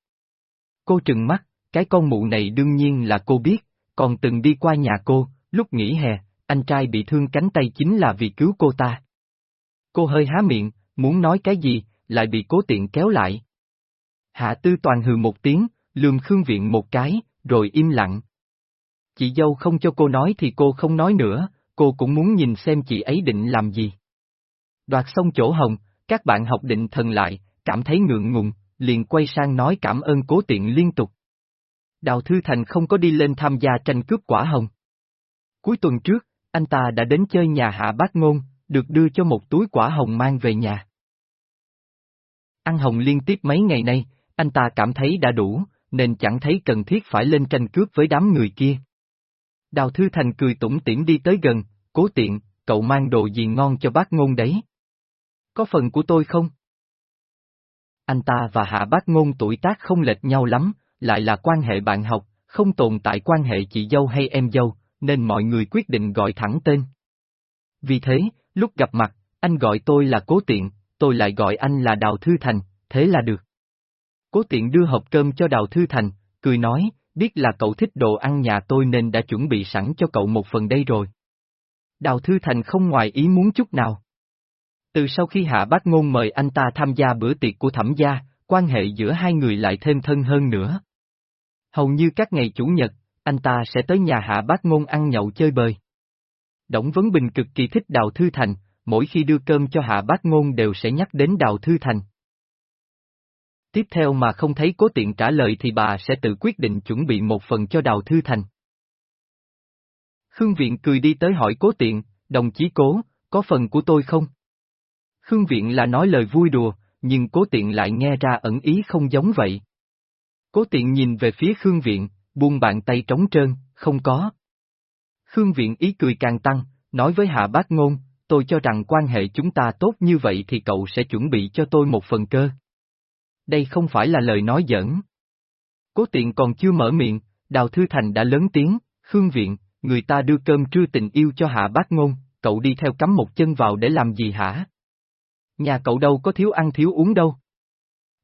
Cô trừng mắt, cái con mụ này đương nhiên là cô biết, còn từng đi qua nhà cô, lúc nghỉ hè, anh trai bị thương cánh tay chính là vì cứu cô ta. Cô hơi há miệng, muốn nói cái gì, lại bị cố tiện kéo lại. Hạ tư toàn hừ một tiếng, lườm Khương Viện một cái, rồi im lặng. Chị dâu không cho cô nói thì cô không nói nữa, cô cũng muốn nhìn xem chị ấy định làm gì. Đoạt xong chỗ hồng, các bạn học định thần lại, cảm thấy ngượng ngùng, liền quay sang nói cảm ơn cố tiện liên tục. Đào Thư Thành không có đi lên tham gia tranh cướp quả hồng. Cuối tuần trước, anh ta đã đến chơi nhà hạ bác ngôn, được đưa cho một túi quả hồng mang về nhà. Ăn hồng liên tiếp mấy ngày nay, anh ta cảm thấy đã đủ, nên chẳng thấy cần thiết phải lên tranh cướp với đám người kia. Đào Thư Thành cười tủm tỉm đi tới gần, cố tiện, cậu mang đồ gì ngon cho bác ngôn đấy. Có phần của tôi không? Anh ta và hạ bác ngôn tuổi tác không lệch nhau lắm, lại là quan hệ bạn học, không tồn tại quan hệ chị dâu hay em dâu, nên mọi người quyết định gọi thẳng tên. Vì thế, lúc gặp mặt, anh gọi tôi là Cố Tiện, tôi lại gọi anh là Đào Thư Thành, thế là được. Cố Tiện đưa hộp cơm cho Đào Thư Thành, cười nói, biết là cậu thích đồ ăn nhà tôi nên đã chuẩn bị sẵn cho cậu một phần đây rồi. Đào Thư Thành không ngoài ý muốn chút nào. Từ sau khi Hạ Bác Ngôn mời anh ta tham gia bữa tiệc của thẩm gia, quan hệ giữa hai người lại thêm thân hơn nữa. Hầu như các ngày Chủ nhật, anh ta sẽ tới nhà Hạ Bác Ngôn ăn nhậu chơi bời. Đổng Vấn Bình cực kỳ thích Đào Thư Thành, mỗi khi đưa cơm cho Hạ Bác Ngôn đều sẽ nhắc đến Đào Thư Thành. Tiếp theo mà không thấy cố tiện trả lời thì bà sẽ tự quyết định chuẩn bị một phần cho Đào Thư Thành. Khương Viện cười đi tới hỏi cố tiện, đồng chí cố, có phần của tôi không? Khương Viện là nói lời vui đùa, nhưng cố tiện lại nghe ra ẩn ý không giống vậy. Cố tiện nhìn về phía Khương Viện, buông bàn tay trống trơn, không có. Khương Viện ý cười càng tăng, nói với Hạ Bác Ngôn, tôi cho rằng quan hệ chúng ta tốt như vậy thì cậu sẽ chuẩn bị cho tôi một phần cơ. Đây không phải là lời nói giỡn. Cố tiện còn chưa mở miệng, Đào Thư Thành đã lớn tiếng, Khương Viện, người ta đưa cơm trưa tình yêu cho Hạ Bác Ngôn, cậu đi theo cắm một chân vào để làm gì hả? Nhà cậu đâu có thiếu ăn thiếu uống đâu.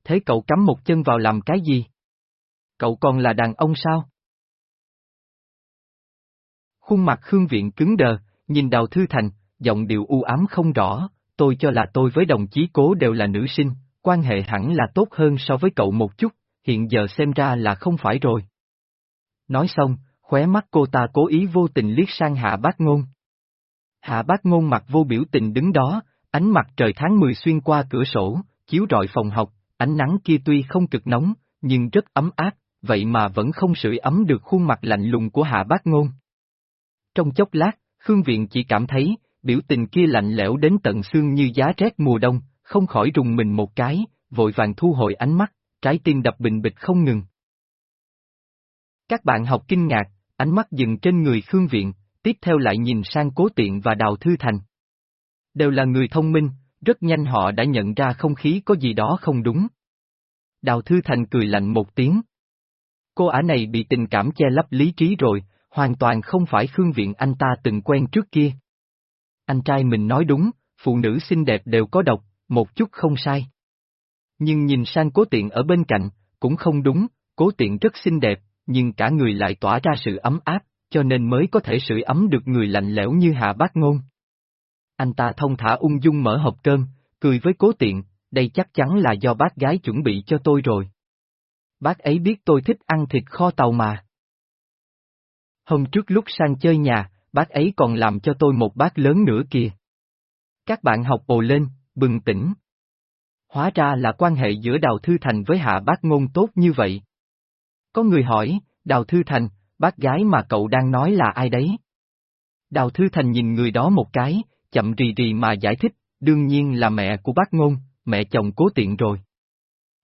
Thế cậu cắm một chân vào làm cái gì? Cậu còn là đàn ông sao? Khuôn mặt Khương Viện cứng đờ, nhìn Đào Thư Thành, giọng điệu u ám không rõ, tôi cho là tôi với đồng chí cố đều là nữ sinh, quan hệ hẳn là tốt hơn so với cậu một chút, hiện giờ xem ra là không phải rồi. Nói xong, khóe mắt cô ta cố ý vô tình liếc sang hạ bác ngôn. Hạ bác ngôn mặt vô biểu tình đứng đó, ánh mặt trời tháng 10 xuyên qua cửa sổ, chiếu rọi phòng học, ánh nắng kia tuy không cực nóng, nhưng rất ấm áp, vậy mà vẫn không sưởi ấm được khuôn mặt lạnh lùng của hạ bác ngôn. Trong chốc lát, Khương Viện chỉ cảm thấy, biểu tình kia lạnh lẽo đến tận xương như giá rét mùa đông, không khỏi rùng mình một cái, vội vàng thu hồi ánh mắt, trái tim đập bình bịch không ngừng. Các bạn học kinh ngạc, ánh mắt dừng trên người Khương Viện, tiếp theo lại nhìn sang Cố Tiện và Đào Thư Thành. Đều là người thông minh, rất nhanh họ đã nhận ra không khí có gì đó không đúng. Đào Thư Thành cười lạnh một tiếng. Cô ả này bị tình cảm che lấp lý trí rồi, hoàn toàn không phải Khương Viện anh ta từng quen trước kia. Anh trai mình nói đúng, phụ nữ xinh đẹp đều có độc, một chút không sai. Nhưng nhìn sang cố tiện ở bên cạnh, cũng không đúng, cố tiện rất xinh đẹp, nhưng cả người lại tỏa ra sự ấm áp, cho nên mới có thể sưởi ấm được người lạnh lẽo như hạ bác ngôn. Anh ta thông thả ung dung mở hộp cơm, cười với cố tiện, đây chắc chắn là do bác gái chuẩn bị cho tôi rồi. Bác ấy biết tôi thích ăn thịt kho tàu mà. Hôm trước lúc sang chơi nhà, bác ấy còn làm cho tôi một bát lớn nữa kìa. Các bạn học ồ lên, bừng tỉnh. Hóa ra là quan hệ giữa Đào Thư Thành với Hạ Bác Ngôn tốt như vậy. Có người hỏi, Đào Thư Thành, bác gái mà cậu đang nói là ai đấy? Đào Thư Thành nhìn người đó một cái, chậm rì rì mà giải thích, đương nhiên là mẹ của bác Ngôn, mẹ chồng cố tiện rồi.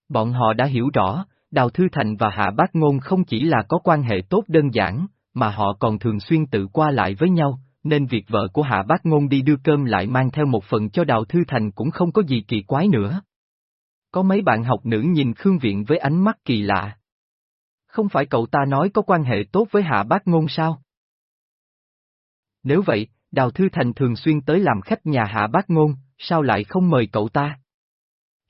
Bọn họ đã hiểu rõ, Đào Thư Thành và Hạ Bác Ngôn không chỉ là có quan hệ tốt đơn giản, mà họ còn thường xuyên tự qua lại với nhau, nên việc vợ của Hạ Bác Ngôn đi đưa cơm lại mang theo một phần cho Đào Thư Thành cũng không có gì kỳ quái nữa. Có mấy bạn học nữ nhìn Khương Viện với ánh mắt kỳ lạ. Không phải cậu ta nói có quan hệ tốt với Hạ Bác Ngôn sao? Nếu vậy, Đào Thư Thành thường xuyên tới làm khách nhà Hạ Bác Ngôn, sao lại không mời cậu ta?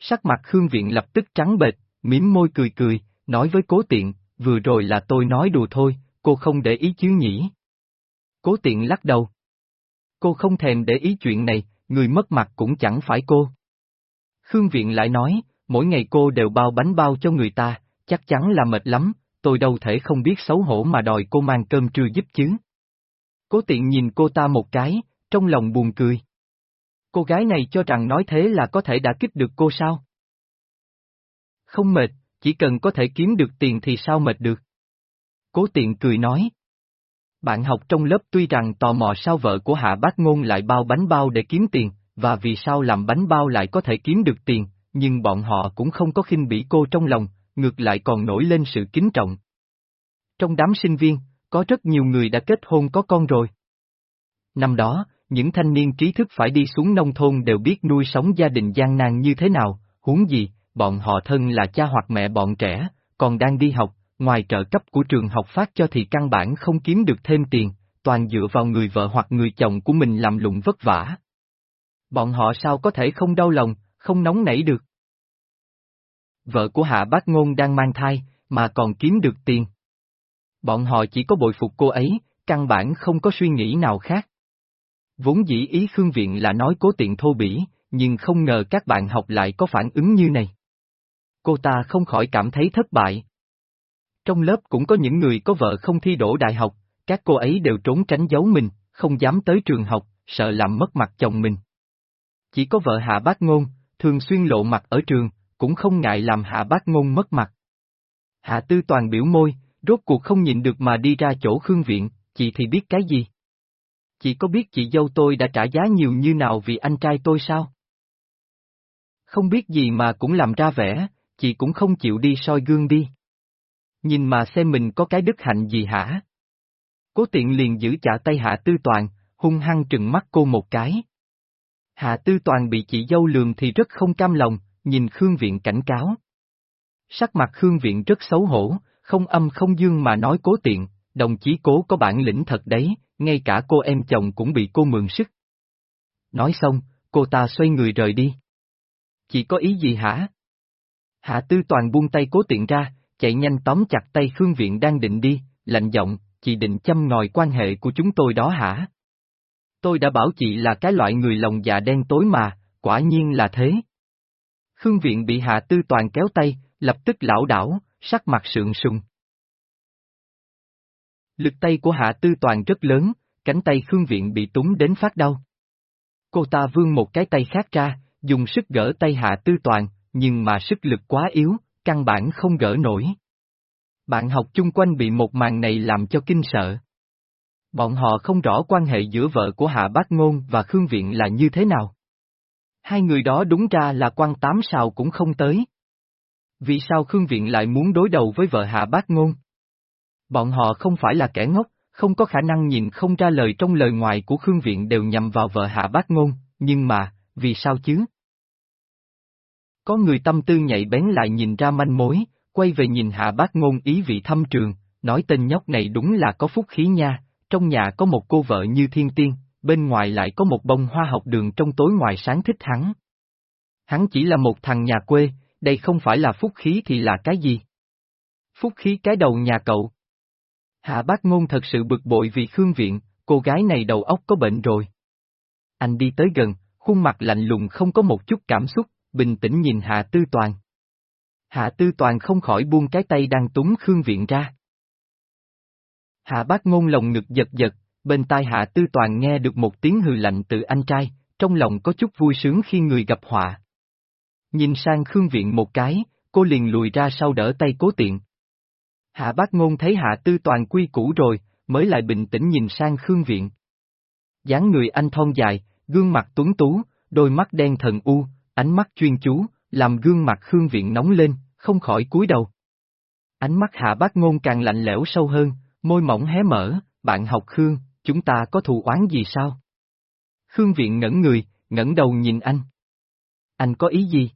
Sắc mặt Khương Viện lập tức trắng bệch, mím môi cười cười, nói với cố tiện, vừa rồi là tôi nói đùa thôi, cô không để ý chứ nhỉ? Cố tiện lắc đầu. Cô không thèm để ý chuyện này, người mất mặt cũng chẳng phải cô. Khương Viện lại nói, mỗi ngày cô đều bao bánh bao cho người ta, chắc chắn là mệt lắm, tôi đâu thể không biết xấu hổ mà đòi cô mang cơm trưa giúp chứ. Cố tiện nhìn cô ta một cái, trong lòng buồn cười. Cô gái này cho rằng nói thế là có thể đã kích được cô sao? Không mệt, chỉ cần có thể kiếm được tiền thì sao mệt được. Cố tiện cười nói. Bạn học trong lớp tuy rằng tò mò sao vợ của Hạ Bác Ngôn lại bao bánh bao để kiếm tiền, và vì sao làm bánh bao lại có thể kiếm được tiền, nhưng bọn họ cũng không có khinh bỉ cô trong lòng, ngược lại còn nổi lên sự kính trọng. Trong đám sinh viên, có rất nhiều người đã kết hôn có con rồi. Năm đó, những thanh niên trí thức phải đi xuống nông thôn đều biết nuôi sống gia đình gian nan như thế nào, huống gì, bọn họ thân là cha hoặc mẹ bọn trẻ, còn đang đi học, ngoài trợ cấp của trường học phát cho thì căn bản không kiếm được thêm tiền, toàn dựa vào người vợ hoặc người chồng của mình làm lụng vất vả. Bọn họ sao có thể không đau lòng, không nóng nảy được. Vợ của Hạ Bác Ngôn đang mang thai, mà còn kiếm được tiền. Bọn họ chỉ có bội phục cô ấy, căn bản không có suy nghĩ nào khác. Vốn dĩ ý Khương Viện là nói cố tiện thô bỉ, nhưng không ngờ các bạn học lại có phản ứng như này. Cô ta không khỏi cảm thấy thất bại. Trong lớp cũng có những người có vợ không thi đỗ đại học, các cô ấy đều trốn tránh giấu mình, không dám tới trường học, sợ làm mất mặt chồng mình. Chỉ có vợ hạ bác ngôn, thường xuyên lộ mặt ở trường, cũng không ngại làm hạ bác ngôn mất mặt. Hạ tư toàn biểu môi, rốt cuộc không nhịn được mà đi ra chỗ Khương Viện, chị thì biết cái gì? Chị có biết chị dâu tôi đã trả giá nhiều như nào vì anh trai tôi sao? Không biết gì mà cũng làm ra vẻ, chị cũng không chịu đi soi gương đi. Nhìn mà xem mình có cái đức hạnh gì hả? Cố tiện liền giữ chạ tay Hạ Tư Toàn, hung hăng trừng mắt cô một cái. Hạ Tư Toàn bị chị dâu lường thì rất không cam lòng, nhìn Khương Viện cảnh cáo. Sắc mặt Khương Viện rất xấu hổ, không âm không dương mà nói cố tiện, đồng chí cố có bản lĩnh thật đấy, ngay cả cô em chồng cũng bị cô mượn sức. Nói xong, cô ta xoay người rời đi. Chị có ý gì hả? Hạ Tư Toàn buông tay cố tiện ra, chạy nhanh tóm chặt tay Khương Viện đang định đi, lạnh giọng, chị định châm ngòi quan hệ của chúng tôi đó hả? Tôi đã bảo chị là cái loại người lòng dạ đen tối mà, quả nhiên là thế. Khương Viện bị Hạ Tư Toàn kéo tay, lập tức lão đảo, sắc mặt sượng sùng. Lực tay của Hạ Tư Toàn rất lớn, cánh tay Khương Viện bị túng đến phát đau. Cô ta vươn một cái tay khác ra, dùng sức gỡ tay Hạ Tư Toàn, nhưng mà sức lực quá yếu, căn bản không gỡ nổi. Bạn học chung quanh bị một màn này làm cho kinh sợ. Bọn họ không rõ quan hệ giữa vợ của Hạ Bác Ngôn và Khương Viện là như thế nào. Hai người đó đúng ra là quan tám sao cũng không tới. Vì sao Khương Viện lại muốn đối đầu với vợ Hạ Bác Ngôn? Bọn họ không phải là kẻ ngốc, không có khả năng nhìn không ra lời trong lời ngoài của Khương Viện đều nhằm vào vợ Hạ Bác Ngôn, nhưng mà, vì sao chứ? Có người tâm tư nhạy bén lại nhìn ra manh mối, quay về nhìn Hạ Bác Ngôn ý vị thâm trường, nói tên nhóc này đúng là có phúc khí nha, trong nhà có một cô vợ như thiên tiên, bên ngoài lại có một bông hoa học đường trong tối ngoài sáng thích hắn. Hắn chỉ là một thằng nhà quê, đây không phải là phúc khí thì là cái gì? Phúc khí cái đầu nhà cậu. Hạ bác ngôn thật sự bực bội vì Khương Viện, cô gái này đầu óc có bệnh rồi. Anh đi tới gần, khuôn mặt lạnh lùng không có một chút cảm xúc, bình tĩnh nhìn Hạ Tư Toàn. Hạ Tư Toàn không khỏi buông cái tay đang túng Khương Viện ra. Hạ bác ngôn lòng ngực giật giật, bên tai Hạ Tư Toàn nghe được một tiếng hừ lạnh từ anh trai, trong lòng có chút vui sướng khi người gặp họa. Nhìn sang Khương Viện một cái, cô liền lùi ra sau đỡ tay cố tiện. Hạ bác ngôn thấy Hạ Tư Toàn quy củ rồi, mới lại bình tĩnh nhìn sang Khương Viện. dáng người anh thon dài, gương mặt tuấn tú, đôi mắt đen thần u, ánh mắt chuyên chú, làm gương mặt Khương Viện nóng lên, không khỏi cúi đầu. Ánh mắt Hạ bác ngôn càng lạnh lẽo sâu hơn, môi mỏng hé mở, bạn học Khương, chúng ta có thù oán gì sao? Khương Viện ngẩn người, ngẩng đầu nhìn anh. Anh có ý gì?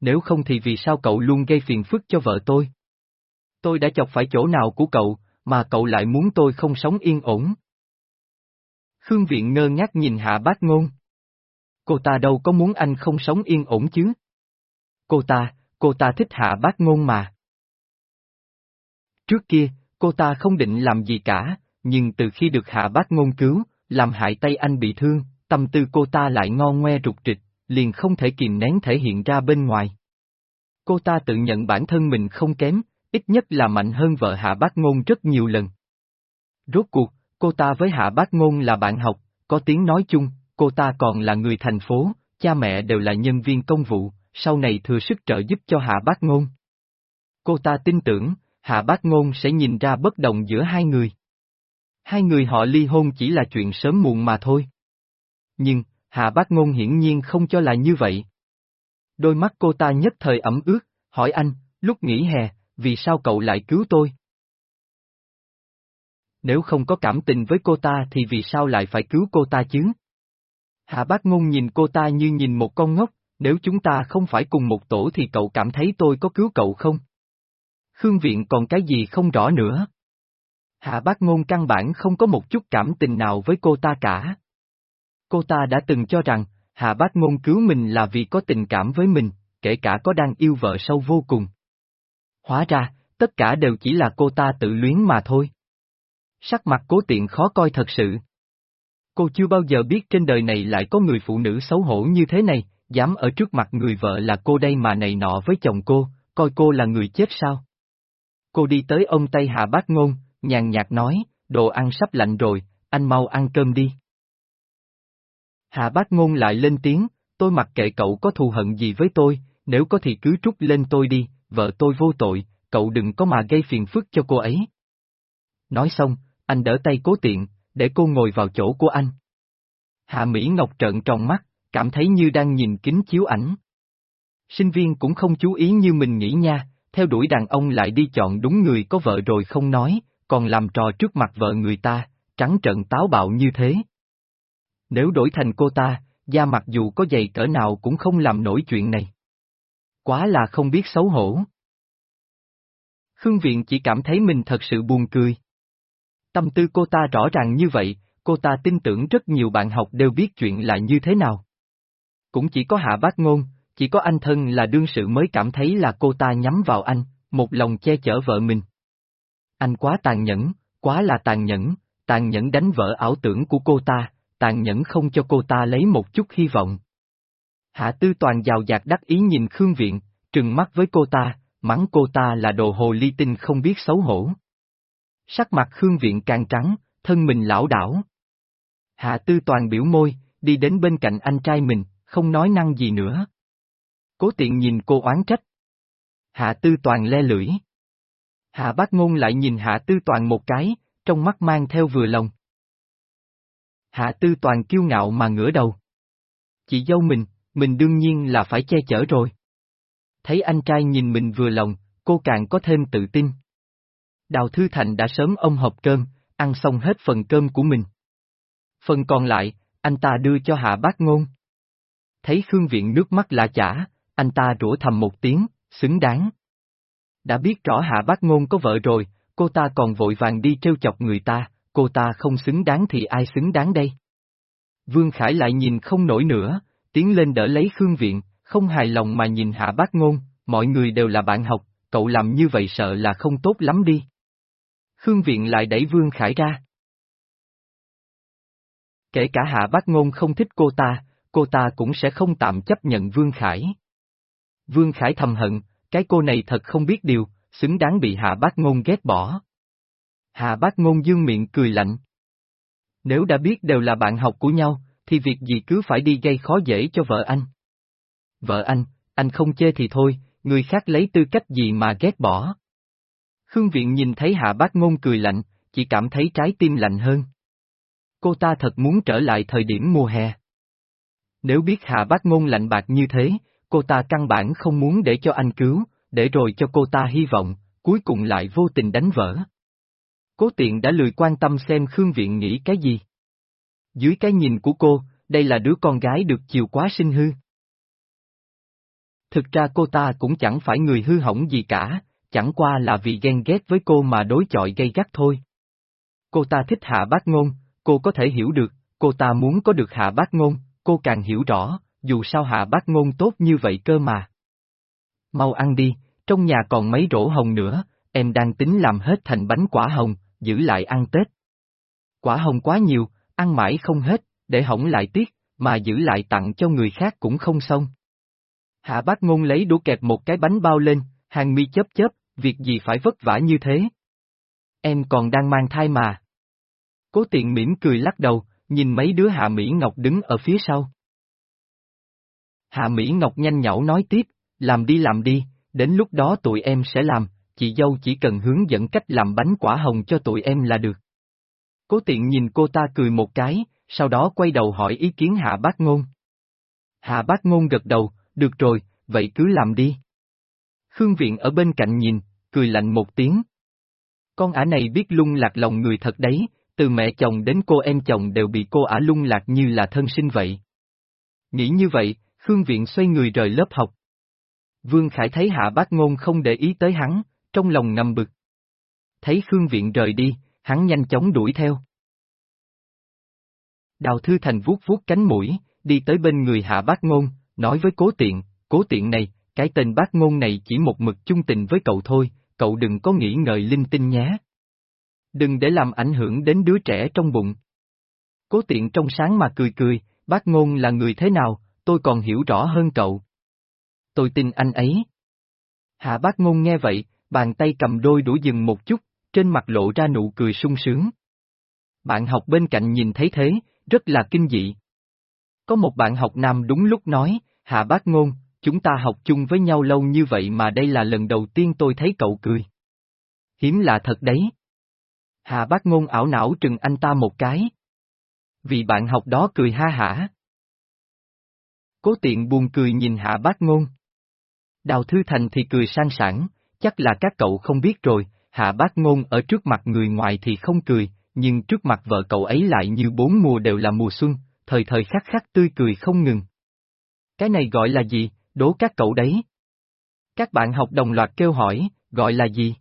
Nếu không thì vì sao cậu luôn gây phiền phức cho vợ tôi? Tôi đã chọc phải chỗ nào của cậu, mà cậu lại muốn tôi không sống yên ổn? Khương Viện ngơ ngác nhìn Hạ Bác Ngôn. Cô ta đâu có muốn anh không sống yên ổn chứ? Cô ta, cô ta thích Hạ Bác Ngôn mà. Trước kia, cô ta không định làm gì cả, nhưng từ khi được Hạ Bác Ngôn cứu, làm hại tay anh bị thương, tâm tư cô ta lại ngon ngoe rụt trịch, liền không thể kìm nén thể hiện ra bên ngoài. Cô ta tự nhận bản thân mình không kém, ít nhất là mạnh hơn vợ Hạ Bác Ngôn rất nhiều lần. Rốt cuộc, cô ta với Hạ Bác Ngôn là bạn học, có tiếng nói chung, cô ta còn là người thành phố, cha mẹ đều là nhân viên công vụ, sau này thừa sức trợ giúp cho Hạ Bác Ngôn. Cô ta tin tưởng, Hạ Bác Ngôn sẽ nhìn ra bất đồng giữa hai người. Hai người họ ly hôn chỉ là chuyện sớm muộn mà thôi. Nhưng, Hạ Bác Ngôn hiển nhiên không cho là như vậy. Đôi mắt cô ta nhất thời ẩm ướt, hỏi anh, lúc nghỉ hè, vì sao cậu lại cứu tôi? Nếu không có cảm tình với cô ta thì vì sao lại phải cứu cô ta chứ? Hạ Bác Ngôn nhìn cô ta như nhìn một con ngốc, nếu chúng ta không phải cùng một tổ thì cậu cảm thấy tôi có cứu cậu không? Khương Viện còn cái gì không rõ nữa. Hạ bác ngôn căn bản không có một chút cảm tình nào với cô ta cả. Cô ta đã từng cho rằng, Hạ bác ngôn cứu mình là vì có tình cảm với mình, kể cả có đang yêu vợ sâu vô cùng. Hóa ra, tất cả đều chỉ là cô ta tự luyến mà thôi. Sắc mặt cố tiện khó coi thật sự. Cô chưa bao giờ biết trên đời này lại có người phụ nữ xấu hổ như thế này, dám ở trước mặt người vợ là cô đây mà này nọ với chồng cô, coi cô là người chết sao? Cô đi tới ông Tây Hạ Bác Ngôn, nhàn nhạt nói, đồ ăn sắp lạnh rồi, anh mau ăn cơm đi. Hạ Bác Ngôn lại lên tiếng, tôi mặc kệ cậu có thù hận gì với tôi, nếu có thì cứ trút lên tôi đi, vợ tôi vô tội, cậu đừng có mà gây phiền phức cho cô ấy. Nói xong, anh đỡ tay cố tiện, để cô ngồi vào chỗ của anh. Hạ Mỹ Ngọc trợn tròn mắt, cảm thấy như đang nhìn kính chiếu ảnh. Sinh viên cũng không chú ý như mình nghĩ nha, theo đuổi đàn ông lại đi chọn đúng người có vợ rồi không nói, còn làm trò trước mặt vợ người ta, trắng trợn táo bạo như thế. Nếu đổi thành cô ta, da mặt dù có dày cỡ nào cũng không làm nổi chuyện này. Quá là không biết xấu hổ. Khương Viện chỉ cảm thấy mình thật sự buồn cười. Tâm tư cô ta rõ ràng như vậy, cô ta tin tưởng rất nhiều bạn học đều biết chuyện là như thế nào. Cũng chỉ có hạ bác ngôn, chỉ có anh thân là đương sự mới cảm thấy là cô ta nhắm vào anh, một lòng che chở vợ mình. Anh quá tàn nhẫn, quá là tàn nhẫn, tàn nhẫn đánh vỡ ảo tưởng của cô ta, tàn nhẫn không cho cô ta lấy một chút hy vọng. Hạ Tư Toàn giàu dạt đắc ý nhìn Khương Viện, trừng mắt với cô ta, mắng cô ta là đồ hồ ly tinh không biết xấu hổ. Sắc mặt Khương Viện càng trắng, thân mình lão đảo. Hạ Tư Toàn biểu môi, đi đến bên cạnh anh trai mình, không nói năng gì nữa. Cố tiện nhìn cô oán trách. Hạ tư toàn le lưỡi. Hạ bác ngôn lại nhìn hạ tư toàn một cái, trong mắt mang theo vừa lòng. Hạ tư toàn kiêu ngạo mà ngửa đầu. Chị dâu mình, mình đương nhiên là phải che chở rồi. thấy anh trai nhìn mình vừa lòng, cô càng có thêm tự tin. Đào Thư Thành đã sớm ông hộp cơm, ăn xong hết phần cơm của mình. Phần còn lại, anh ta đưa cho Hạ Bác Ngôn. Thấy Khương Viện nước mắt lạ chả, anh ta rủa thầm một tiếng, xứng đáng. Đã biết rõ Hạ Bác Ngôn có vợ rồi, cô ta còn vội vàng đi trêu chọc người ta, cô ta không xứng đáng thì ai xứng đáng đây? Vương Khải lại nhìn không nổi nữa, tiến lên đỡ lấy Khương Viện, không hài lòng mà nhìn Hạ Bác Ngôn, mọi người đều là bạn học, cậu làm như vậy sợ là không tốt lắm đi. Khương Viện lại đẩy Vương Khải ra. Kể cả Hạ Bác Ngôn không thích cô ta, cô ta cũng sẽ không tạm chấp nhận Vương Khải. Vương Khải thầm hận, cái cô này thật không biết điều, xứng đáng bị Hạ Bác Ngôn ghét bỏ. Hạ Bác Ngôn dương miệng cười lạnh. Nếu đã biết đều là bạn học của nhau, thì việc gì cứ phải đi gây khó dễ cho vợ anh. Vợ anh, anh không chê thì thôi, người khác lấy tư cách gì mà ghét bỏ. Khương Viện nhìn thấy Hạ Bác Ngôn cười lạnh, chỉ cảm thấy trái tim lạnh hơn. Cô ta thật muốn trở lại thời điểm mùa hè. Nếu biết Hạ Bác Ngôn lạnh bạc như thế, cô ta căn bản không muốn để cho anh cứu, để rồi cho cô ta hy vọng, cuối cùng lại vô tình đánh vỡ. Cố tiện đã lười quan tâm xem Khương Viện nghĩ cái gì. Dưới cái nhìn của cô, đây là đứa con gái được chiều quá sinh hư. Thực ra cô ta cũng chẳng phải người hư hỏng gì cả, chẳng qua là vì ghen ghét với cô mà đối chọi gây gắt thôi. Cô ta thích hạ bác ngôn, cô có thể hiểu được, cô ta muốn có được hạ bác ngôn, cô càng hiểu rõ, dù sao hạ bác ngôn tốt như vậy cơ mà. Mau ăn đi, trong nhà còn mấy rổ hồng nữa, em đang tính làm hết thành bánh quả hồng, giữ lại ăn Tết. Quả hồng quá nhiều, ăn mãi không hết, để hỏng lại tiếc, mà giữ lại tặng cho người khác cũng không xong. Hạ bác ngôn lấy đũa kẹp một cái bánh bao lên, hàng mi chớp chớp, việc gì phải vất vả như thế? Em còn đang mang thai mà. Cố tiện mỉm cười lắc đầu, nhìn mấy đứa Hạ Mỹ Ngọc đứng ở phía sau. Hạ Mỹ Ngọc nhanh nhảu nói tiếp, làm đi làm đi, đến lúc đó tụi em sẽ làm, chị dâu chỉ cần hướng dẫn cách làm bánh quả hồng cho tụi em là được. Cố tiện nhìn cô ta cười một cái, sau đó quay đầu hỏi ý kiến Hạ Bác Ngôn. Hạ Bác Ngôn gật đầu, được rồi, vậy cứ làm đi. Khương Viện ở bên cạnh nhìn, cười lạnh một tiếng. Con ả này biết lung lạc lòng người thật đấy, từ mẹ chồng đến cô em chồng đều bị cô ả lung lạc như là thân sinh vậy. Nghĩ như vậy, Khương Viện xoay người rời lớp học. Vương Khải thấy Hạ Bác Ngôn không để ý tới hắn, trong lòng ngầm bực. Thấy Khương Viện rời đi, hắn nhanh chóng đuổi theo. Đào Thư Thành vuốt vuốt cánh mũi, đi tới bên người Hạ Bác Ngôn, nói với cố tiện, cố tiện này, cái tên bác ngôn này chỉ một mực chung tình với cậu thôi, cậu đừng có nghĩ ngợi linh tinh nhé. Đừng để làm ảnh hưởng đến đứa trẻ trong bụng. Cố tiện trong sáng mà cười cười, bác ngôn là người thế nào, tôi còn hiểu rõ hơn cậu. Tôi tin anh ấy. Hạ bác ngôn nghe vậy, bàn tay cầm đôi đũa dừng một chút, trên mặt lộ ra nụ cười sung sướng. Bạn học bên cạnh nhìn thấy thế, rất là kinh dị. Có một bạn học nam đúng lúc nói, Hạ bác ngôn, chúng ta học chung với nhau lâu như vậy mà đây là lần đầu tiên tôi thấy cậu cười. Hiếm lạ thật đấy. hà bác ngôn ảo não trừng anh ta một cái. Vì bạn học đó cười ha hả. Cố tiện buồn cười nhìn hạ bác ngôn. Đào Thư Thành thì cười sang sảng, chắc là các cậu không biết rồi, hạ bác ngôn ở trước mặt người ngoài thì không cười, nhưng trước mặt vợ cậu ấy lại như bốn mùa đều là mùa xuân, thời thời khắc khắc tươi cười không ngừng. Cái này gọi là gì, đố các cậu đấy. Các bạn học đồng loạt kêu hỏi, gọi là gì?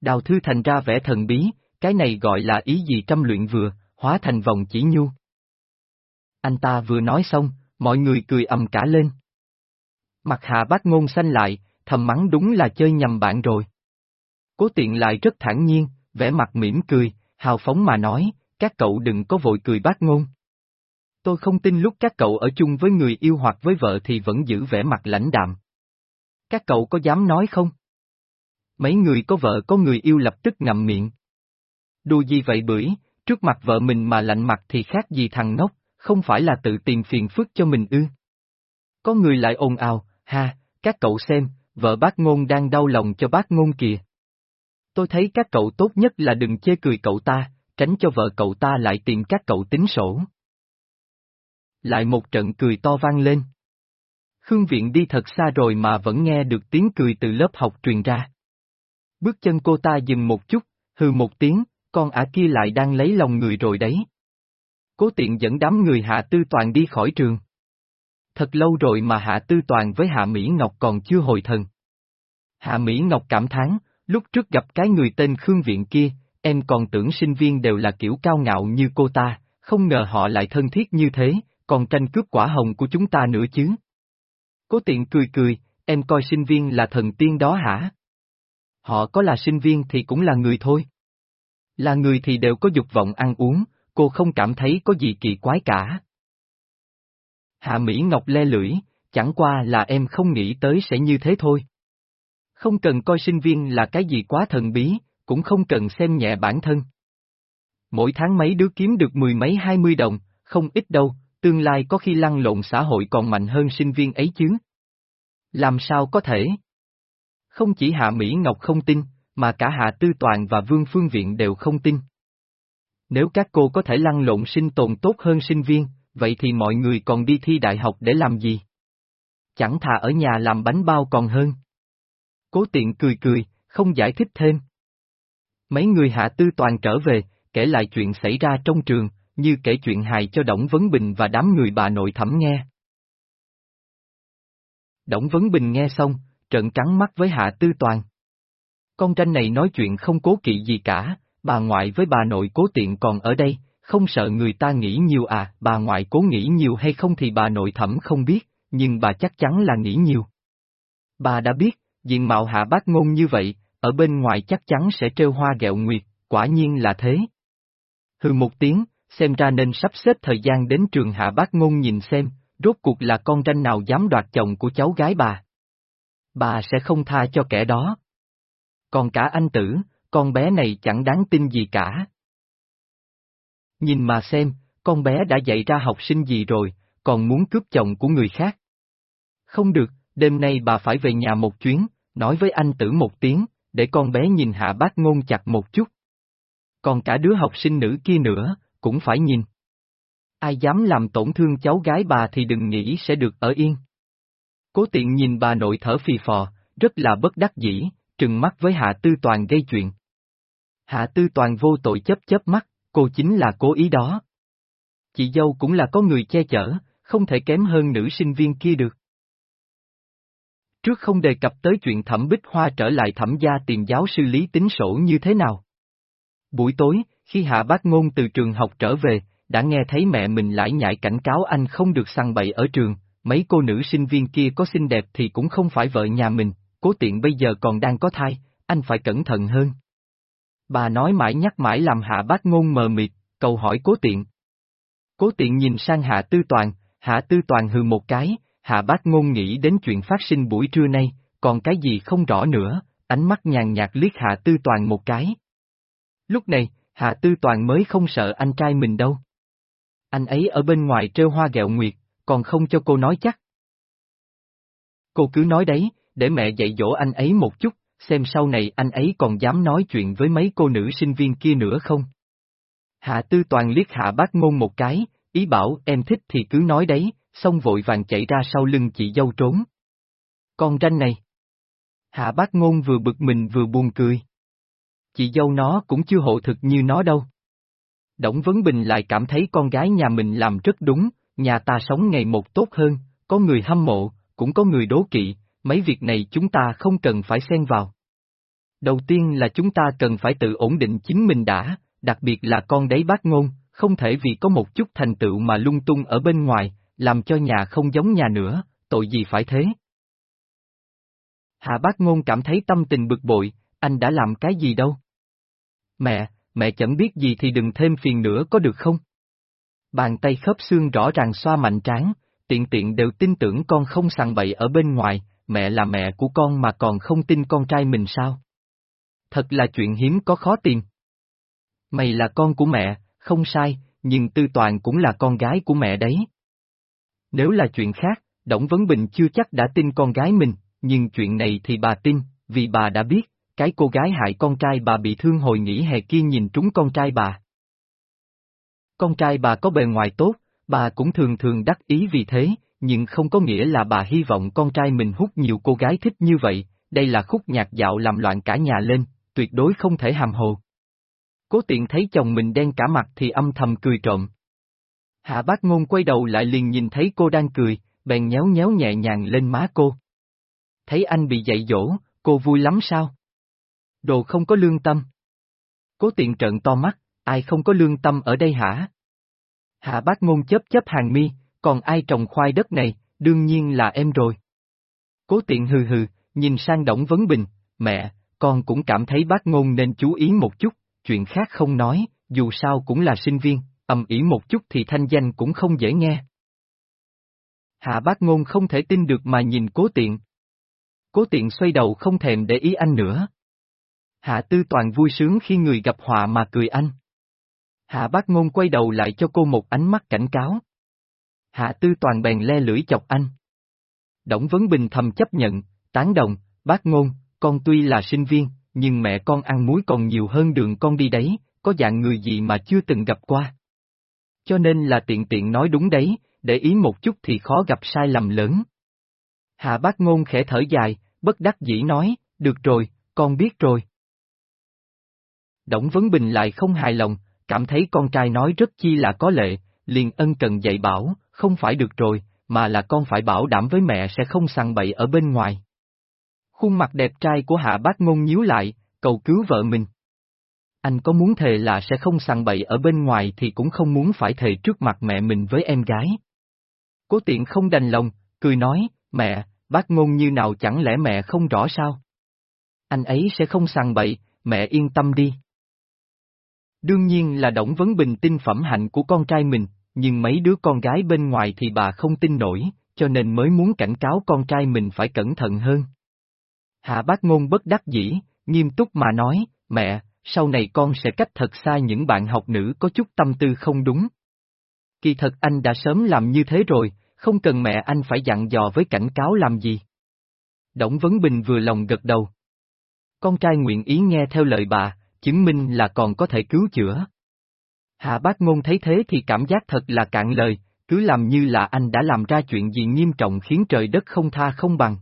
Đào Thư Thành ra vẻ thần bí, cái này gọi là ý gì trăm luyện vừa, hóa thành vòng chỉ nhu. Anh ta vừa nói xong, mọi người cười ầm cả lên. Mặt hạ bác ngôn xanh lại, thầm mắng đúng là chơi nhầm bạn rồi. Cố tiện lại rất thản nhiên, vẻ mặt mỉm cười, hào phóng mà nói, các cậu đừng có vội cười bác ngôn. Tôi không tin lúc các cậu ở chung với người yêu hoặc với vợ thì vẫn giữ vẻ mặt lãnh đạm. Các cậu có dám nói không? Mấy người có vợ có người yêu lập tức ngậm miệng. Đùa gì vậy bưởi, trước mặt vợ mình mà lạnh mặt thì khác gì thằng ngốc, không phải là tự tìm phiền phức cho mình ư. Có người lại ồn ào, ha, các cậu xem, vợ bác ngôn đang đau lòng cho bác ngôn kìa. Tôi thấy các cậu tốt nhất là đừng chê cười cậu ta, tránh cho vợ cậu ta lại tìm các cậu tính sổ. Lại một trận cười to vang lên. Khương Viện đi thật xa rồi mà vẫn nghe được tiếng cười từ lớp học truyền ra. Bước chân cô ta dừng một chút, hừ một tiếng, con ả kia lại đang lấy lòng người rồi đấy. Cố tiện dẫn đám người Hạ Tư Toàn đi khỏi trường. Thật lâu rồi mà Hạ Tư Toàn với Hạ Mỹ Ngọc còn chưa hồi thần. Hạ Mỹ Ngọc cảm thán, lúc trước gặp cái người tên Khương Viện kia, em còn tưởng sinh viên đều là kiểu cao ngạo như cô ta, không ngờ họ lại thân thiết như thế, còn tranh cướp quả hồng của chúng ta nữa chứ. Cố tiện cười cười, em coi sinh viên là thần tiên đó hả? Họ có là sinh viên thì cũng là người thôi. Là người thì đều có dục vọng ăn uống, cô không cảm thấy có gì kỳ quái cả. Hạ Mỹ Ngọc le lưỡi, chẳng qua là em không nghĩ tới sẽ như thế thôi. Không cần coi sinh viên là cái gì quá thần bí, cũng không cần xem nhẹ bản thân. Mỗi tháng mấy đứa kiếm được mười mấy hai mươi đồng, không ít đâu, tương lai có khi lăn lộn xã hội còn mạnh hơn sinh viên ấy chứ. Làm sao có thể? Không chỉ Hạ Mỹ Ngọc không tin, mà cả Hạ Tư Toàn và Vương Phương Viện đều không tin. Nếu các cô có thể lăn lộn sinh tồn tốt hơn sinh viên, vậy thì mọi người còn đi thi đại học để làm gì? Chẳng thà ở nhà làm bánh bao còn hơn. Cố tiện cười cười, không giải thích thêm. Mấy người Hạ Tư Toàn trở về, kể lại chuyện xảy ra trong trường, như kể chuyện hài cho Đổng Vấn Bình và đám người bà nội thẩm nghe. Đổng Vấn Bình nghe xong, trợn trắng mắt với Hạ Tư Toàn. Con tranh này nói chuyện không cố kỵ gì cả, bà ngoại với bà nội cố tiện còn ở đây, không sợ người ta nghĩ nhiều à, bà ngoại cố nghĩ nhiều hay không thì bà nội thẩm không biết, nhưng bà chắc chắn là nghĩ nhiều. Bà đã biết, diện mạo hạ bác ngôn như vậy, ở bên ngoài chắc chắn sẽ trêu hoa gẹo nguyệt, quả nhiên là thế. Hừ một tiếng, xem ra nên sắp xếp thời gian đến trường hạ bác ngôn nhìn xem, rốt cuộc là con ranh nào dám đoạt chồng của cháu gái bà. Bà sẽ không tha cho kẻ đó. Còn cả anh tử, con bé này chẳng đáng tin gì cả. Nhìn mà xem, con bé đã dạy ra học sinh gì rồi, còn muốn cướp chồng của người khác. Không được, đêm nay bà phải về nhà một chuyến, nói với anh tử một tiếng, để con bé nhìn hạ bác ngôn chặt một chút. Còn cả đứa học sinh nữ kia nữa, cũng phải nhìn. Ai dám làm tổn thương cháu gái bà thì đừng nghĩ sẽ được ở yên. Cố tiện nhìn bà nội thở phì phò, rất là bất đắc dĩ, trừng mắt với Hạ Tư Toàn gây chuyện. Hạ Tư Toàn vô tội chấp chấp mắt, cô chính là cố ý đó. Chị dâu cũng là có người che chở, không thể kém hơn nữ sinh viên kia được. Trước không đề cập tới chuyện thẩm bích hoa trở lại thẩm gia tìm giáo sư lý tính sổ như thế nào. Buổi tối, khi hạ bác ngôn từ trường học trở về, đã nghe thấy mẹ mình lải nhại cảnh cáo anh không được săn bậy ở trường, mấy cô nữ sinh viên kia có xinh đẹp thì cũng không phải vợ nhà mình, cố tiện bây giờ còn đang có thai, anh phải cẩn thận hơn. Bà nói mãi nhắc mãi làm hạ bác ngôn mờ mịt, cầu hỏi cố tiện. Cố tiện nhìn sang hạ tư toàn, hạ tư toàn hừ một cái, hạ bác ngôn nghĩ đến chuyện phát sinh buổi trưa nay, còn cái gì không rõ nữa, ánh mắt nhàn nhạt liếc hạ tư toàn một cái. Lúc này, hạ tư toàn mới không sợ anh trai mình đâu. Anh ấy ở bên ngoài trêu hoa gẹo nguyệt, còn không cho cô nói chắc. Cô cứ nói đấy, để mẹ dạy dỗ anh ấy một chút, xem sau này anh ấy còn dám nói chuyện với mấy cô nữ sinh viên kia nữa không. Hạ tư toàn liếc hạ bác ngôn một cái, ý bảo em thích thì cứ nói đấy, xong vội vàng chạy ra sau lưng chị dâu trốn. Con ranh này. Hạ bác ngôn vừa bực mình vừa buồn cười. Chị dâu nó cũng chưa hộ thực như nó đâu. Đổng Vấn Bình lại cảm thấy con gái nhà mình làm rất đúng, nhà ta sống ngày một tốt hơn, có người hâm mộ, cũng có người đố kỵ, mấy việc này chúng ta không cần phải xen vào. Đầu tiên là chúng ta cần phải tự ổn định chính mình đã, đặc biệt là con đấy bác ngôn, không thể vì có một chút thành tựu mà lung tung ở bên ngoài, làm cho nhà không giống nhà nữa, tội gì phải thế. Hạ bác ngôn cảm thấy tâm tình bực bội, anh đã làm cái gì đâu. Mẹ, mẹ chẳng biết gì thì đừng thêm phiền nữa có được không? Bàn tay khớp xương rõ ràng xoa mạnh trán, tiện tiện đều tin tưởng con không sằng bậy ở bên ngoài, mẹ là mẹ của con mà còn không tin con trai mình sao? Thật là chuyện hiếm có khó tìm. Mày là con của mẹ, không sai, nhưng Tư Toàn cũng là con gái của mẹ đấy. Nếu là chuyện khác, Đổng Vấn Bình chưa chắc đã tin con gái mình, nhưng chuyện này thì bà tin, vì bà đã biết, cái cô gái hại con trai bà bị thương hồi nghỉ hè kia nhìn trúng con trai bà. Con trai bà có bề ngoài tốt, bà cũng thường thường đắc ý vì thế, nhưng không có nghĩa là bà hy vọng con trai mình hút nhiều cô gái thích như vậy, đây là khúc nhạc dạo làm loạn cả nhà lên, tuyệt đối không thể hàm hồ. Cố tiện thấy chồng mình đen cả mặt thì âm thầm cười trộm. Hạ bác ngôn quay đầu lại liền nhìn thấy cô đang cười, bèn nhéo nhéo nhẹ nhàng lên má cô. Thấy anh bị dạy dỗ, cô vui lắm sao? Đồ không có lương tâm. Cố tiện trợn to mắt, ai không có lương tâm ở đây hả? Hạ bác ngôn chớp chớp hàng mi, còn ai trồng khoai đất này, đương nhiên là em rồi. Cố tiện hừ hừ, nhìn sang Đổng Vấn Bình, mẹ, con cũng cảm thấy bác ngôn nên chú ý một chút, chuyện khác không nói, dù sao cũng là sinh viên, ầm ĩ một chút thì thanh danh cũng không dễ nghe. Hạ bác ngôn không thể tin được mà nhìn cố tiện. Cố tiện xoay đầu không thèm để ý anh nữa. Hạ tư toàn vui sướng khi người gặp họa mà cười anh. Hạ bác ngôn quay đầu lại cho cô một ánh mắt cảnh cáo. Hạ tư toàn bèn le lưỡi chọc anh. Đổng Vấn Bình thầm chấp nhận, tán đồng, bác ngôn, con tuy là sinh viên, nhưng mẹ con ăn muối còn nhiều hơn đường con đi đấy, có dạng người gì mà chưa từng gặp qua. Cho nên là tiện tiện nói đúng đấy, để ý một chút thì khó gặp sai lầm lớn. Hạ bác ngôn khẽ thở dài, bất đắc dĩ nói, được rồi, con biết rồi. Đổng Vấn Bình lại không hài lòng, cảm thấy con trai nói rất chi là có lệ, liền ân cần dạy bảo, không phải được rồi, mà là con phải bảo đảm với mẹ sẽ không săn bậy ở bên ngoài. Khuôn mặt đẹp trai của hạ bác ngôn nhíu lại, cầu cứu vợ mình. Anh có muốn thề là sẽ không săn bậy ở bên ngoài thì cũng không muốn phải thề trước mặt mẹ mình với em gái. Cố tiện không đành lòng, cười nói, mẹ, bác ngôn như nào chẳng lẽ mẹ không rõ sao? Anh ấy sẽ không săn bậy, mẹ yên tâm đi. Đương nhiên là Đổng Vấn Bình tin phẩm hạnh của con trai mình, nhưng mấy đứa con gái bên ngoài thì bà không tin nổi, cho nên mới muốn cảnh cáo con trai mình phải cẩn thận hơn. Hạ bác ngôn bất đắc dĩ, nghiêm túc mà nói, mẹ, sau này con sẽ cách thật xa những bạn học nữ có chút tâm tư không đúng. Kỳ thật anh đã sớm làm như thế rồi, không cần mẹ anh phải dặn dò với cảnh cáo làm gì. Đổng Vấn Bình vừa lòng gật đầu. Con trai nguyện ý nghe theo lời bà, chứng minh là còn có thể cứu chữa. Hạ bác ngôn thấy thế thì cảm giác thật là cạn lời, cứ làm như là anh đã làm ra chuyện gì nghiêm trọng khiến trời đất không tha không bằng.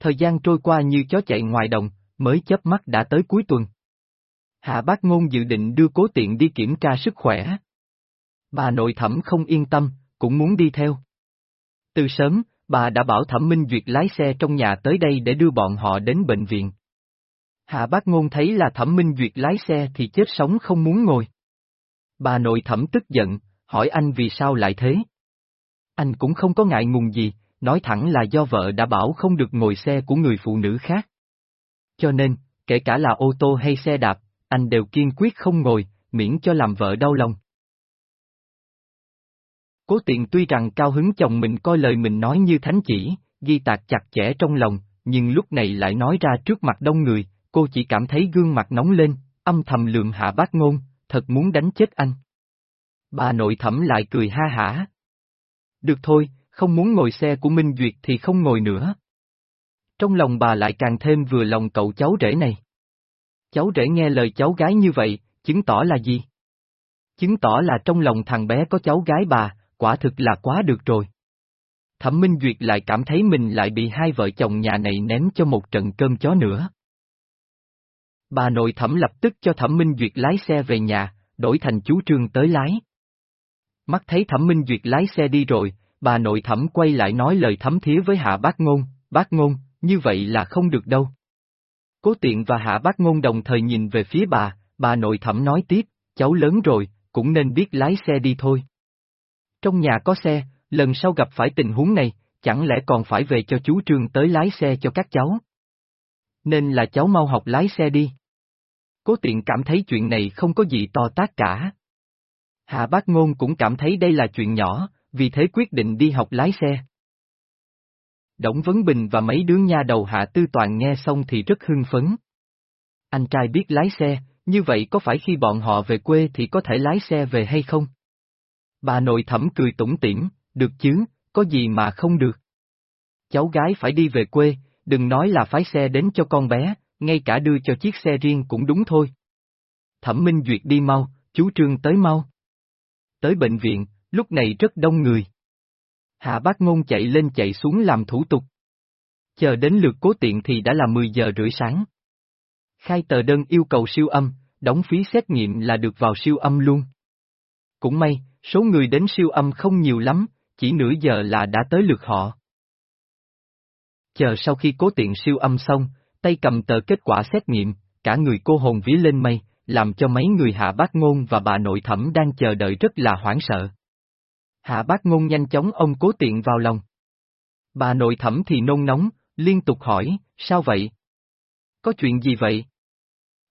Thời gian trôi qua như chó chạy ngoài đồng, mới chớp mắt đã tới cuối tuần. Hạ bác ngôn dự định đưa cố tiện đi kiểm tra sức khỏe. Bà nội thẩm không yên tâm, cũng muốn đi theo. Từ sớm, bà đã bảo thẩm minh duyệt lái xe trong nhà tới đây để đưa bọn họ đến bệnh viện. Hạ bác ngôn thấy là thẩm minh duyệt lái xe thì chết sống không muốn ngồi. Bà nội thẩm tức giận, hỏi anh vì sao lại thế. Anh cũng không có ngại ngùng gì, nói thẳng là do vợ đã bảo không được ngồi xe của người phụ nữ khác. Cho nên, kể cả là ô tô hay xe đạp, anh đều kiên quyết không ngồi, miễn cho làm vợ đau lòng. Cố tiện tuy rằng cao hứng chồng mình coi lời mình nói như thánh chỉ, ghi tạc chặt chẽ trong lòng, nhưng lúc này lại nói ra trước mặt đông người, cô chỉ cảm thấy gương mặt nóng lên, âm thầm lườm hạ bác ngôn, thật muốn đánh chết anh. Bà nội thẩm lại cười ha hả. Được thôi, không muốn ngồi xe của Minh Duyệt thì không ngồi nữa. Trong lòng bà lại càng thêm vừa lòng cậu cháu rể này. Cháu rể nghe lời cháu gái như vậy, chứng tỏ là gì? Chứng tỏ là trong lòng thằng bé có cháu gái bà, quả thực là quá được rồi. Thẩm Minh Duyệt lại cảm thấy mình lại bị hai vợ chồng nhà này ném cho một trận cơm chó nữa. Bà nội thẩm lập tức cho Thẩm Minh Duyệt lái xe về nhà, đổi thành chú Trương tới lái. Mắt thấy Thẩm Minh Duyệt lái xe đi rồi, bà nội thẩm quay lại nói lời thấm thía với Hạ Bác Ngôn, Bác Ngôn, như vậy là không được đâu. Cố tiện và Hạ Bác Ngôn đồng thời nhìn về phía bà, bà nội thẩm nói tiếp, cháu lớn rồi, cũng nên biết lái xe đi thôi. Trong nhà có xe, lần sau gặp phải tình huống này, chẳng lẽ còn phải về cho chú Trương tới lái xe cho các cháu? Nên là cháu mau học lái xe đi. Cố tiện cảm thấy chuyện này không có gì to tác cả. Hạ bác ngôn cũng cảm thấy đây là chuyện nhỏ, vì thế quyết định đi học lái xe. Đổng Vấn Bình và mấy đứa nha đầu hạ tư toàn nghe xong thì rất hưng phấn. Anh trai biết lái xe, như vậy có phải khi bọn họ về quê thì có thể lái xe về hay không? Bà nội thẩm cười tủm tỉm, được chứ, có gì mà không được. Cháu gái phải đi về quê, đừng nói là phái xe đến cho con bé, ngay cả đưa cho chiếc xe riêng cũng đúng thôi. Thẩm Minh Duyệt đi mau, chú Trương tới mau. Tới bệnh viện, lúc này rất đông người. Hạ bác ngôn chạy lên chạy xuống làm thủ tục. Chờ đến lượt cố tiện thì đã là 10 giờ rưỡi sáng. Khai tờ đơn yêu cầu siêu âm, đóng phí xét nghiệm là được vào siêu âm luôn. Cũng may, số người đến siêu âm không nhiều lắm, chỉ nửa giờ là đã tới lượt họ. Chờ sau khi cố tiện siêu âm xong, tay cầm tờ kết quả xét nghiệm, cả người cô hồn vía lên mây, làm cho mấy người hạ bác ngôn và bà nội thẩm đang chờ đợi rất là hoảng sợ. Hạ bác ngôn nhanh chóng ông cố tiện vào lòng. Bà nội thẩm thì nôn nóng, liên tục hỏi, sao vậy? Có chuyện gì vậy?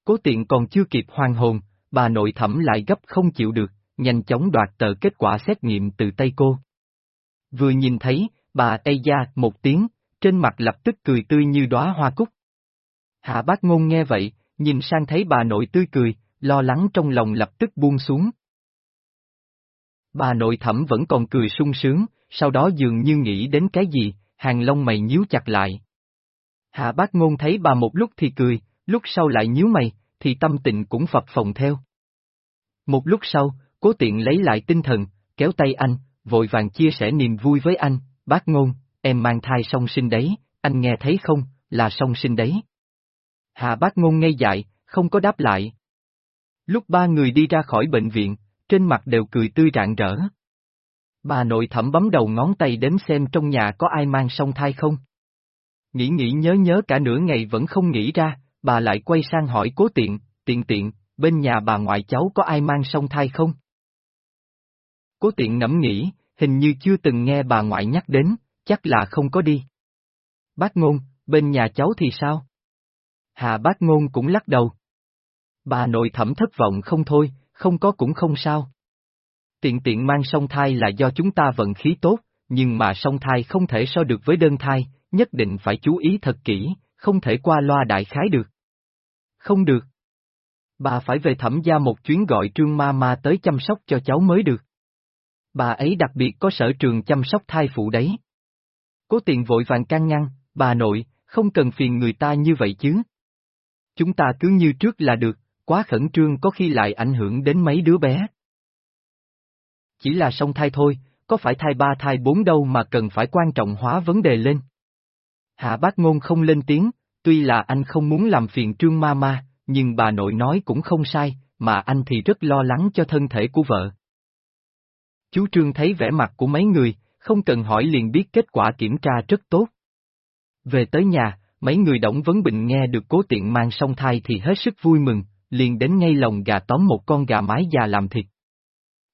Cố tiện còn chưa kịp hoàn hồn, bà nội thẩm lại gấp không chịu được, nhanh chóng đoạt tờ kết quả xét nghiệm từ tay cô. Vừa nhìn thấy, bà ây một tiếng, trên mặt lập tức cười tươi như đóa hoa cúc. Hạ bác ngôn nghe vậy, nhìn sang thấy bà nội tươi cười, lo lắng trong lòng lập tức buông xuống. Bà nội thẩm vẫn còn cười sung sướng, sau đó dường như nghĩ đến cái gì, hàng lông mày nhíu chặt lại. Hạ bác ngôn thấy bà một lúc thì cười, lúc sau lại nhíu mày, thì tâm tình cũng phập phồng theo. Một lúc sau, cố tiện lấy lại tinh thần, kéo tay anh, vội vàng chia sẻ niềm vui với anh, bác ngôn, em mang thai song sinh đấy, anh nghe thấy không, là song sinh đấy. Hà bác ngôn ngây dại, không có đáp lại. Lúc ba người đi ra khỏi bệnh viện, trên mặt đều cười tươi rạng rỡ. Bà nội thẩm bấm đầu ngón tay đếm xem trong nhà có ai mang song thai không. Nghĩ nghĩ nhớ nhớ cả nửa ngày vẫn không nghĩ ra, bà lại quay sang hỏi cố tiện, tiện tiện, bên nhà bà ngoại cháu có ai mang song thai không? Cố tiện ngẫm nghĩ, hình như chưa từng nghe bà ngoại nhắc đến, chắc là không có đi. Bác ngôn, bên nhà cháu thì sao? Hà bác ngôn cũng lắc đầu. Bà nội thẩm thất vọng không thôi, không có cũng không sao. Tiện tiện mang song thai là do chúng ta vận khí tốt, nhưng mà song thai không thể so được với đơn thai, nhất định phải chú ý thật kỹ, không thể qua loa đại khái được. Không được. Bà phải về thẩm gia một chuyến gọi trương ma ma tới chăm sóc cho cháu mới được. Bà ấy đặc biệt có sở trường chăm sóc thai phụ đấy. Cố Tiện vội vàng can ngăn, bà nội, không cần phiền người ta như vậy chứ. Chúng ta cứ như trước là được, quá khẩn trương có khi lại ảnh hưởng đến mấy đứa bé. Chỉ là song thai thôi, có phải thai ba thai bốn đâu mà cần phải quan trọng hóa vấn đề lên. Hạ bác ngôn không lên tiếng, tuy là anh không muốn làm phiền trương ma ma, nhưng bà nội nói cũng không sai, mà anh thì rất lo lắng cho thân thể của vợ. Chú Trương thấy vẻ mặt của mấy người, không cần hỏi liền biết kết quả kiểm tra rất tốt. Về tới nhà, mấy người Đổng Vấn Bình nghe được cố tiện mang song thai thì hết sức vui mừng, liền đến ngay lòng gà tóm một con gà mái già làm thịt.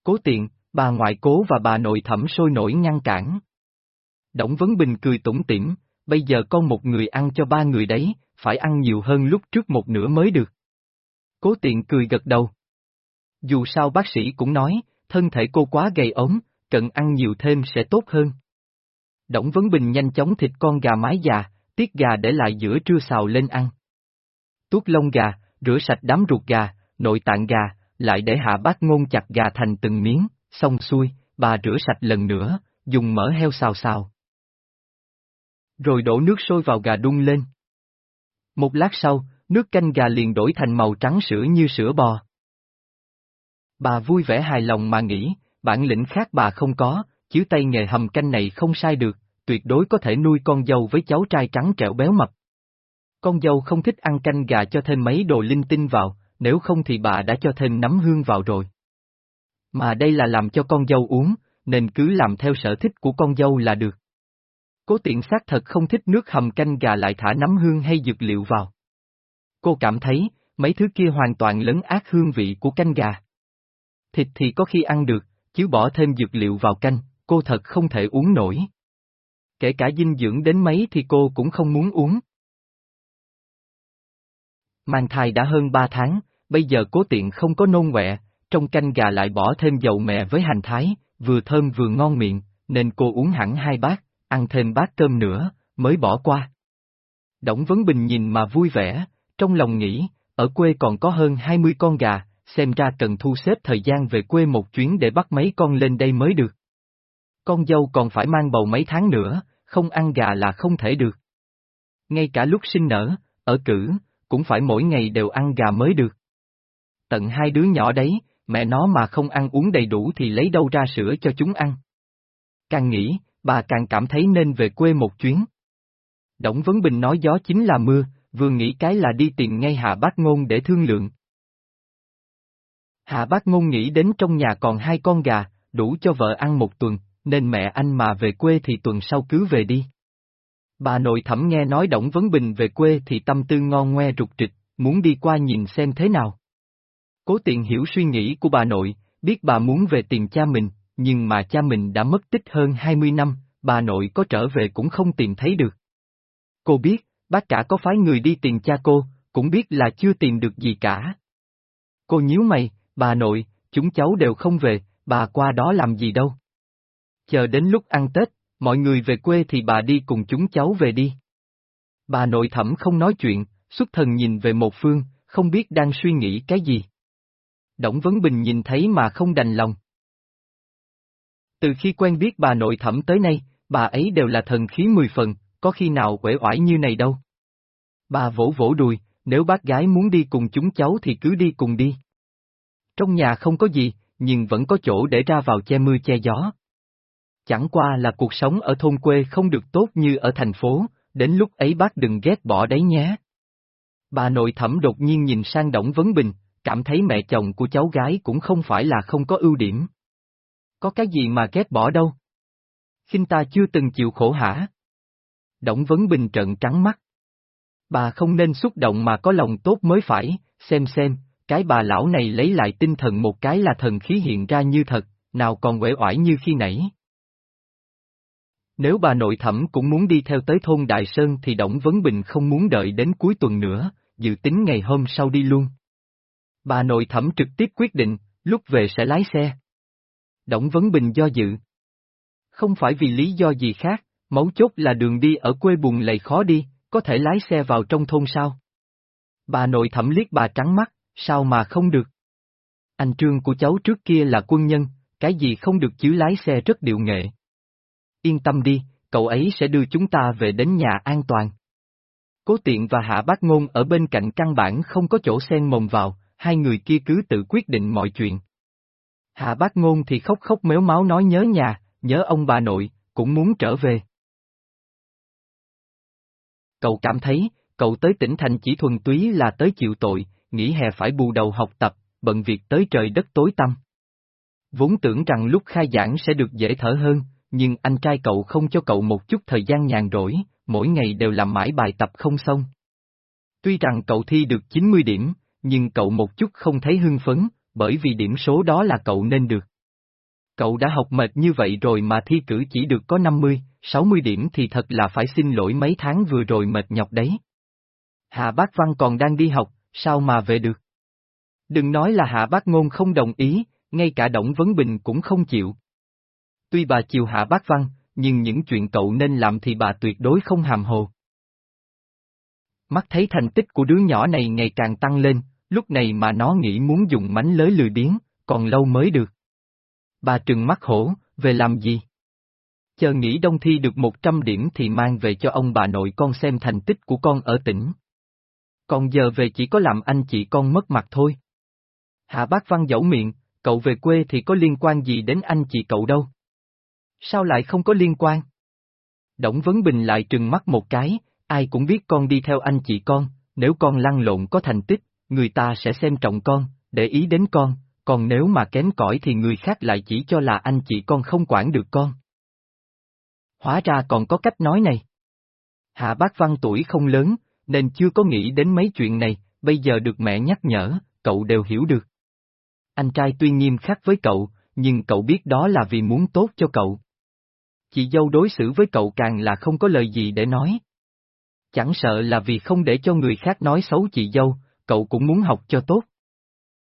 Cố tiện, bà ngoại cố và bà nội thẩm sôi nổi ngăn cản. Đổng Vấn Bình cười tủm tỉm, bây giờ con một người ăn cho ba người đấy, phải ăn nhiều hơn lúc trước một nửa mới được. Cố tiện cười gật đầu. Dù sao bác sĩ cũng nói, thân thể cô quá gầy ốm, cần ăn nhiều thêm sẽ tốt hơn. Đổng Vấn Bình nhanh chóng thịt con gà mái già, tiết gà để lại giữa trưa xào lên ăn. Tuốt lông gà, rửa sạch đám ruột gà, nội tạng gà, lại để hạ bát ngôn chặt gà thành từng miếng, xong xuôi, bà rửa sạch lần nữa, dùng mỡ heo xào xào. Rồi đổ nước sôi vào gà đun lên. Một lát sau, nước canh gà liền đổi thành màu trắng sữa như sữa bò. Bà vui vẻ hài lòng mà nghĩ, bản lĩnh khác bà không có, chứ tay nghề hầm canh này không sai được, tuyệt đối có thể nuôi con dâu với cháu trai trắng trẻo béo mập. Con dâu không thích ăn canh gà cho thêm mấy đồ linh tinh vào, nếu không thì bà đã cho thêm nấm hương vào rồi. Mà đây là làm cho con dâu uống, nên cứ làm theo sở thích của con dâu là được. Cố tiện xác thật không thích nước hầm canh gà lại thả nấm hương hay dược liệu vào. Cô cảm thấy, mấy thứ kia hoàn toàn lấn át hương vị của canh gà. Thịt thì có khi ăn được, chứ bỏ thêm dược liệu vào canh, cô thật không thể uống nổi. Kể cả dinh dưỡng đến mấy thì cô cũng không muốn uống. Mang thai đã hơn 3 tháng, bây giờ cố tiện không có nôn quẹ, trong canh gà lại bỏ thêm dầu mẹ với hành thái, vừa thơm vừa ngon miệng, nên cô uống hẳn hai bát, ăn thêm bát cơm nữa, mới bỏ qua. Đổng Vấn Bình nhìn mà vui vẻ, trong lòng nghĩ, ở quê còn có hơn 20 con gà, xem ra cần thu xếp thời gian về quê một chuyến để bắt mấy con lên đây mới được. Con dâu còn phải mang bầu mấy tháng nữa, không ăn gà là không thể được. Ngay cả lúc sinh nở, ở cử, cũng phải mỗi ngày đều ăn gà mới được. Tận hai đứa nhỏ đấy, mẹ nó mà không ăn uống đầy đủ thì lấy đâu ra sữa cho chúng ăn. Càng nghĩ, bà càng cảm thấy nên về quê một chuyến. Đổng Vấn Bình nói gió chính là mưa, vừa nghĩ cái là đi tìm ngay Hạ Bác Ngôn để thương lượng. Hạ Bác Ngôn nghĩ đến trong nhà còn hai con gà, đủ cho vợ ăn một tuần, nên mẹ anh mà về quê thì tuần sau cứ về đi. Bà nội thẩm nghe nói Đổng Vấn Bình về quê thì tâm tư ngon ngoe rụt trịch, muốn đi qua nhìn xem thế nào. Cố tiện hiểu suy nghĩ của bà nội, biết bà muốn về tìm cha mình, nhưng mà cha mình đã mất tích hơn 20 năm, bà nội có trở về cũng không tìm thấy được. Cô biết, bác cả có phái người đi tìm cha cô, cũng biết là chưa tìm được gì cả. Cô nhíu mày, bà nội, chúng cháu đều không về, bà qua đó làm gì đâu. Chờ đến lúc ăn Tết, mọi người về quê thì bà đi cùng chúng cháu về đi. Bà nội thẩm không nói chuyện, xuất thần nhìn về một phương, không biết đang suy nghĩ cái gì. Đổng Vấn Bình nhìn thấy mà không đành lòng. Từ khi quen biết bà nội thẩm tới nay, bà ấy đều là thần khí mười phần, có khi nào quể oải như này đâu. Bà vỗ vỗ đùi, nếu bác gái muốn đi cùng chúng cháu thì cứ đi cùng đi. Trong nhà không có gì, nhưng vẫn có chỗ để ra vào che mưa che gió. Chẳng qua là cuộc sống ở thôn quê không được tốt như ở thành phố, đến lúc ấy bác đừng ghét bỏ đấy nhé. Bà nội thẩm đột nhiên nhìn sang Đổng Vấn Bình, cảm thấy mẹ chồng của cháu gái cũng không phải là không có ưu điểm. Có cái gì mà ghét bỏ đâu? khinh ta chưa từng chịu khổ hả? Đổng Vấn Bình trận trắng mắt. Bà không nên xúc động mà có lòng tốt mới phải, xem xem, cái bà lão này lấy lại tinh thần một cái là thần khí hiện ra như thật, nào còn uể oải như khi nãy. Nếu bà nội thẩm cũng muốn đi theo tới thôn Đại Sơn thì Đổng Vấn Bình không muốn đợi đến cuối tuần nữa, dự tính ngày hôm sau đi luôn. Bà nội thẩm trực tiếp quyết định, lúc về sẽ lái xe. Đổng Vấn Bình do dự. Không phải vì lý do gì khác, mấu chốt là đường đi ở quê buồn lầy khó đi, có thể lái xe vào trong thôn sao? Bà nội thẩm liếc bà trắng mắt, sao mà không được? Anh trương của cháu trước kia là quân nhân, cái gì không được chứ lái xe rất điệu nghệ. Yên tâm đi, cậu ấy sẽ đưa chúng ta về đến nhà an toàn. Cố tiện và hạ bác ngôn ở bên cạnh căn bản không có chỗ xen mồm vào, hai người kia cứ tự quyết định mọi chuyện. Hạ bác ngôn thì khóc khóc méo máu nói nhớ nhà, nhớ ông bà nội, cũng muốn trở về. Cậu cảm thấy, cậu tới tỉnh thành chỉ thuần túy là tới chịu tội, nghỉ hè phải bù đầu học tập, bận việc tới trời đất tối tăm. Vốn tưởng rằng lúc khai giảng sẽ được dễ thở hơn, nhưng anh trai cậu không cho cậu một chút thời gian nhàn rỗi, mỗi ngày đều làm mãi bài tập không xong. Tuy rằng cậu thi được 90 điểm, nhưng cậu một chút không thấy hưng phấn, bởi vì điểm số đó là cậu nên được. Cậu đã học mệt như vậy rồi mà thi cử chỉ được có 50, 60 điểm thì thật là phải xin lỗi mấy tháng vừa rồi mệt nhọc đấy. Hạ Bác Văn còn đang đi học, sao mà về được? Đừng nói là Hạ Bác Ngôn không đồng ý, ngay cả Đổng Vấn Bình cũng không chịu. Tuy bà chiều Hạ Bác Văn, nhưng những chuyện cậu nên làm thì bà tuyệt đối không hàm hồ. Mắt thấy thành tích của đứa nhỏ này ngày càng tăng lên, lúc này mà nó nghĩ muốn dùng mánh lới lười biếng, còn lâu mới được. Bà trừng mắt hổ, về làm gì? Chờ nghĩ đông thi được 100 điểm thì mang về cho ông bà nội con xem thành tích của con ở tỉnh. Còn giờ về chỉ có làm anh chị con mất mặt thôi. Hạ bác văn dẫu miệng, cậu về quê thì có liên quan gì đến anh chị cậu đâu. Sao lại không có liên quan? Đổng Vấn Bình lại trừng mắt một cái, ai cũng biết con đi theo anh chị con, nếu con lăn lộn có thành tích, người ta sẽ xem trọng con, để ý đến con, còn nếu mà kém cỏi thì người khác lại chỉ cho là anh chị con không quản được con. Hóa ra còn có cách nói này. Hạ bác văn tuổi không lớn, nên chưa có nghĩ đến mấy chuyện này, bây giờ được mẹ nhắc nhở, cậu đều hiểu được. Anh trai tuy nghiêm khắc với cậu, nhưng cậu biết đó là vì muốn tốt cho cậu. Chị dâu đối xử với cậu càng là không có lời gì để nói. Chẳng sợ là vì không để cho người khác nói xấu chị dâu, cậu cũng muốn học cho tốt.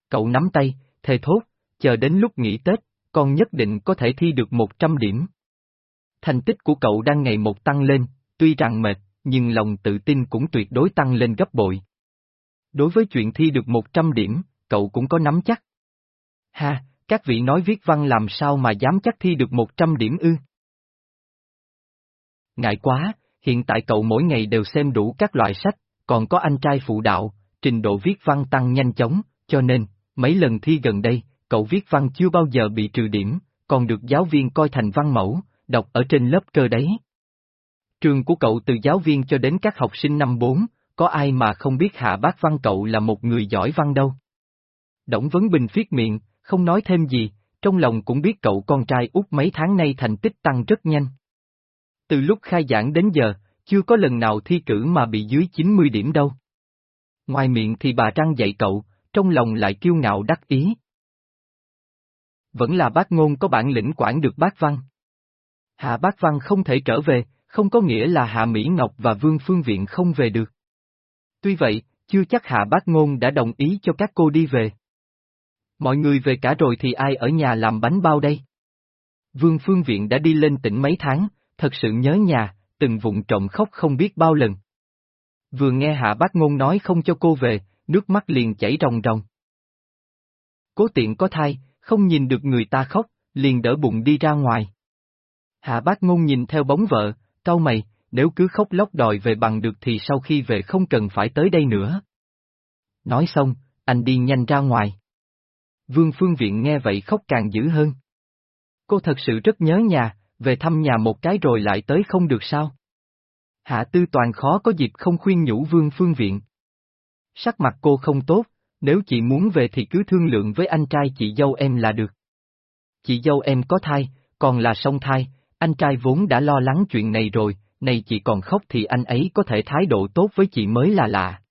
Cậu nắm tay, thề thốt, chờ đến lúc nghỉ Tết, con nhất định có thể thi được 100 điểm. Thành tích của cậu đang ngày một tăng lên, tuy rằng mệt, nhưng lòng tự tin cũng tuyệt đối tăng lên gấp bội. Đối với chuyện thi được 100 điểm, cậu cũng có nắm chắc. Ha, các vị nói viết văn làm sao mà dám chắc thi được 100 điểm ư? Ngại quá, hiện tại cậu mỗi ngày đều xem đủ các loại sách, còn có anh trai phụ đạo, trình độ viết văn tăng nhanh chóng, cho nên, mấy lần thi gần đây, cậu viết văn chưa bao giờ bị trừ điểm, còn được giáo viên coi thành văn mẫu, đọc ở trên lớp cơ đấy. Trường của cậu từ giáo viên cho đến các học sinh năm 4, có ai mà không biết Hạ Bác Văn cậu là một người giỏi văn đâu. Đổng Vấn Bình viết miệng, không nói thêm gì, trong lòng cũng biết cậu con trai út mấy tháng nay thành tích tăng rất nhanh. Từ lúc khai giảng đến giờ, chưa có lần nào thi cử mà bị dưới 90 điểm đâu. Ngoài miệng thì bà Trăng dạy cậu, trong lòng lại kiêu ngạo đắc ý. Vẫn là bác ngôn có bản lĩnh quản được bác văn. Hạ bác văn không thể trở về, không có nghĩa là Hạ Mỹ Ngọc và Vương Phương Viện không về được. Tuy vậy, chưa chắc Hạ bác ngôn đã đồng ý cho các cô đi về. Mọi người về cả rồi thì ai ở nhà làm bánh bao đây? Vương Phương Viện đã đi lên tỉnh mấy tháng, thật sự nhớ nhà, từng vụng trộm khóc không biết bao lần. Vừa nghe Hạ Bác Ngôn nói không cho cô về, nước mắt liền chảy ròng ròng. Cố tiện có thai, không nhìn được người ta khóc, liền đỡ bụng đi ra ngoài. Hạ Bác Ngôn nhìn theo bóng vợ, cau mày, nếu cứ khóc lóc đòi về bằng được thì sau khi về không cần phải tới đây nữa. Nói xong, anh đi nhanh ra ngoài. Vương Phương Viện nghe vậy khóc càng dữ hơn. Cô thật sự rất nhớ nhà, về thăm nhà một cái rồi lại tới không được sao? Hạ Tư Toàn khó có dịp không khuyên nhủ Vương Phương Viện. Sắc mặt cô không tốt, nếu chị muốn về thì cứ thương lượng với anh trai chị dâu em là được. Chị dâu em có thai, còn là song thai, anh trai vốn đã lo lắng chuyện này rồi, này chị còn khóc thì anh ấy có thể thái độ tốt với chị mới là lạ.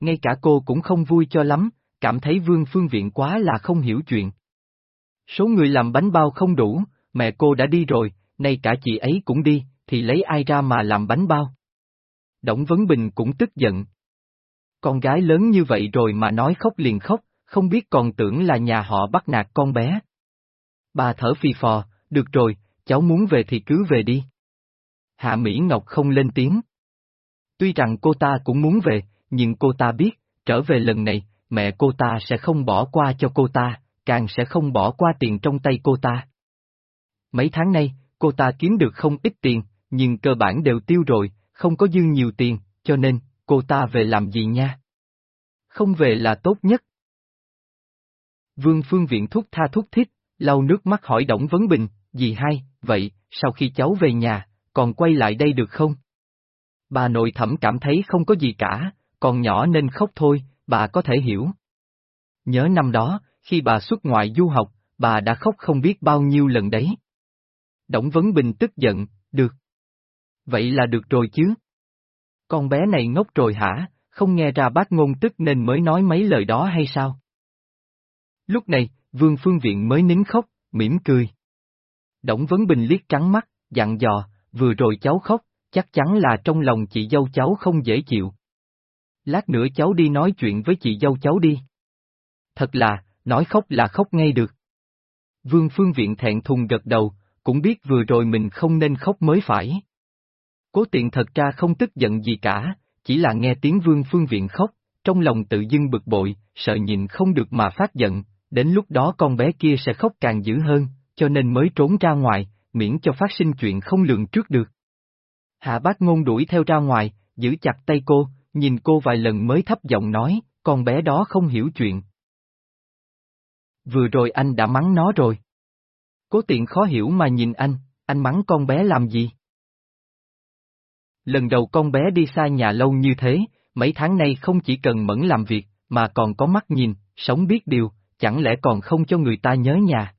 Ngay cả cô cũng không vui cho lắm, cảm thấy Vương Phương Viện quá là không hiểu chuyện. Số người làm bánh bao không đủ, mẹ cô đã đi rồi, nay cả chị ấy cũng đi, thì lấy ai ra mà làm bánh bao? Đổng Vấn Bình cũng tức giận. Con gái lớn như vậy rồi mà nói khóc liền khóc, không biết còn tưởng là nhà họ bắt nạt con bé. Bà thở phì phò, được rồi, cháu muốn về thì cứ về đi. Hạ Mỹ Ngọc không lên tiếng. Tuy rằng cô ta cũng muốn về, nhưng cô ta biết, trở về lần này, mẹ cô ta sẽ không bỏ qua cho cô ta, càng sẽ không bỏ qua tiền trong tay cô ta. Mấy tháng nay, cô ta kiếm được không ít tiền, nhưng cơ bản đều tiêu rồi, không có dư nhiều tiền, cho nên, cô ta về làm gì nha? Không về là tốt nhất. Vương Phương Viện thúc tha thúc thiết, lau nước mắt hỏi Đổng Vấn Bình, gì hay, vậy, sau khi cháu về nhà, còn quay lại đây được không? Bà nội thẩm cảm thấy không có gì cả, còn nhỏ nên khóc thôi, bà có thể hiểu. Nhớ năm đó, khi bà xuất ngoại du học, bà đã khóc không biết bao nhiêu lần đấy. Đổng Vấn Bình tức giận, được. Vậy là được rồi chứ. Con bé này ngốc rồi hả, không nghe ra bác ngôn tức nên mới nói mấy lời đó hay sao? Lúc này, Vương Phương Viện mới nín khóc, mỉm cười. Đổng Vấn Bình liếc trắng mắt, dặn dò, vừa rồi cháu khóc, chắc chắn là trong lòng chị dâu cháu không dễ chịu. Lát nữa cháu đi nói chuyện với chị dâu cháu đi. Thật là, nói khóc là khóc ngay được. Vương Phương Viện thẹn thùng gật đầu, cũng biết vừa rồi mình không nên khóc mới phải. Cố tiện thật ra không tức giận gì cả, chỉ là nghe tiếng Vương Phương Viện khóc, trong lòng tự dưng bực bội, sợ nhìn không được mà phát giận, đến lúc đó con bé kia sẽ khóc càng dữ hơn, cho nên mới trốn ra ngoài, miễn cho phát sinh chuyện không lường trước được. Hạ bác ngôn đuổi theo ra ngoài, giữ chặt tay cô, nhìn cô vài lần mới thấp giọng nói, con bé đó không hiểu chuyện. Vừa rồi anh đã mắng nó rồi. Cố tiện khó hiểu mà nhìn anh, anh mắng con bé làm gì? Lần đầu con bé đi xa nhà lâu như thế, mấy tháng nay không chỉ cần mẫn làm việc, mà còn có mắt nhìn, sống biết điều, chẳng lẽ còn không cho người ta nhớ nhà.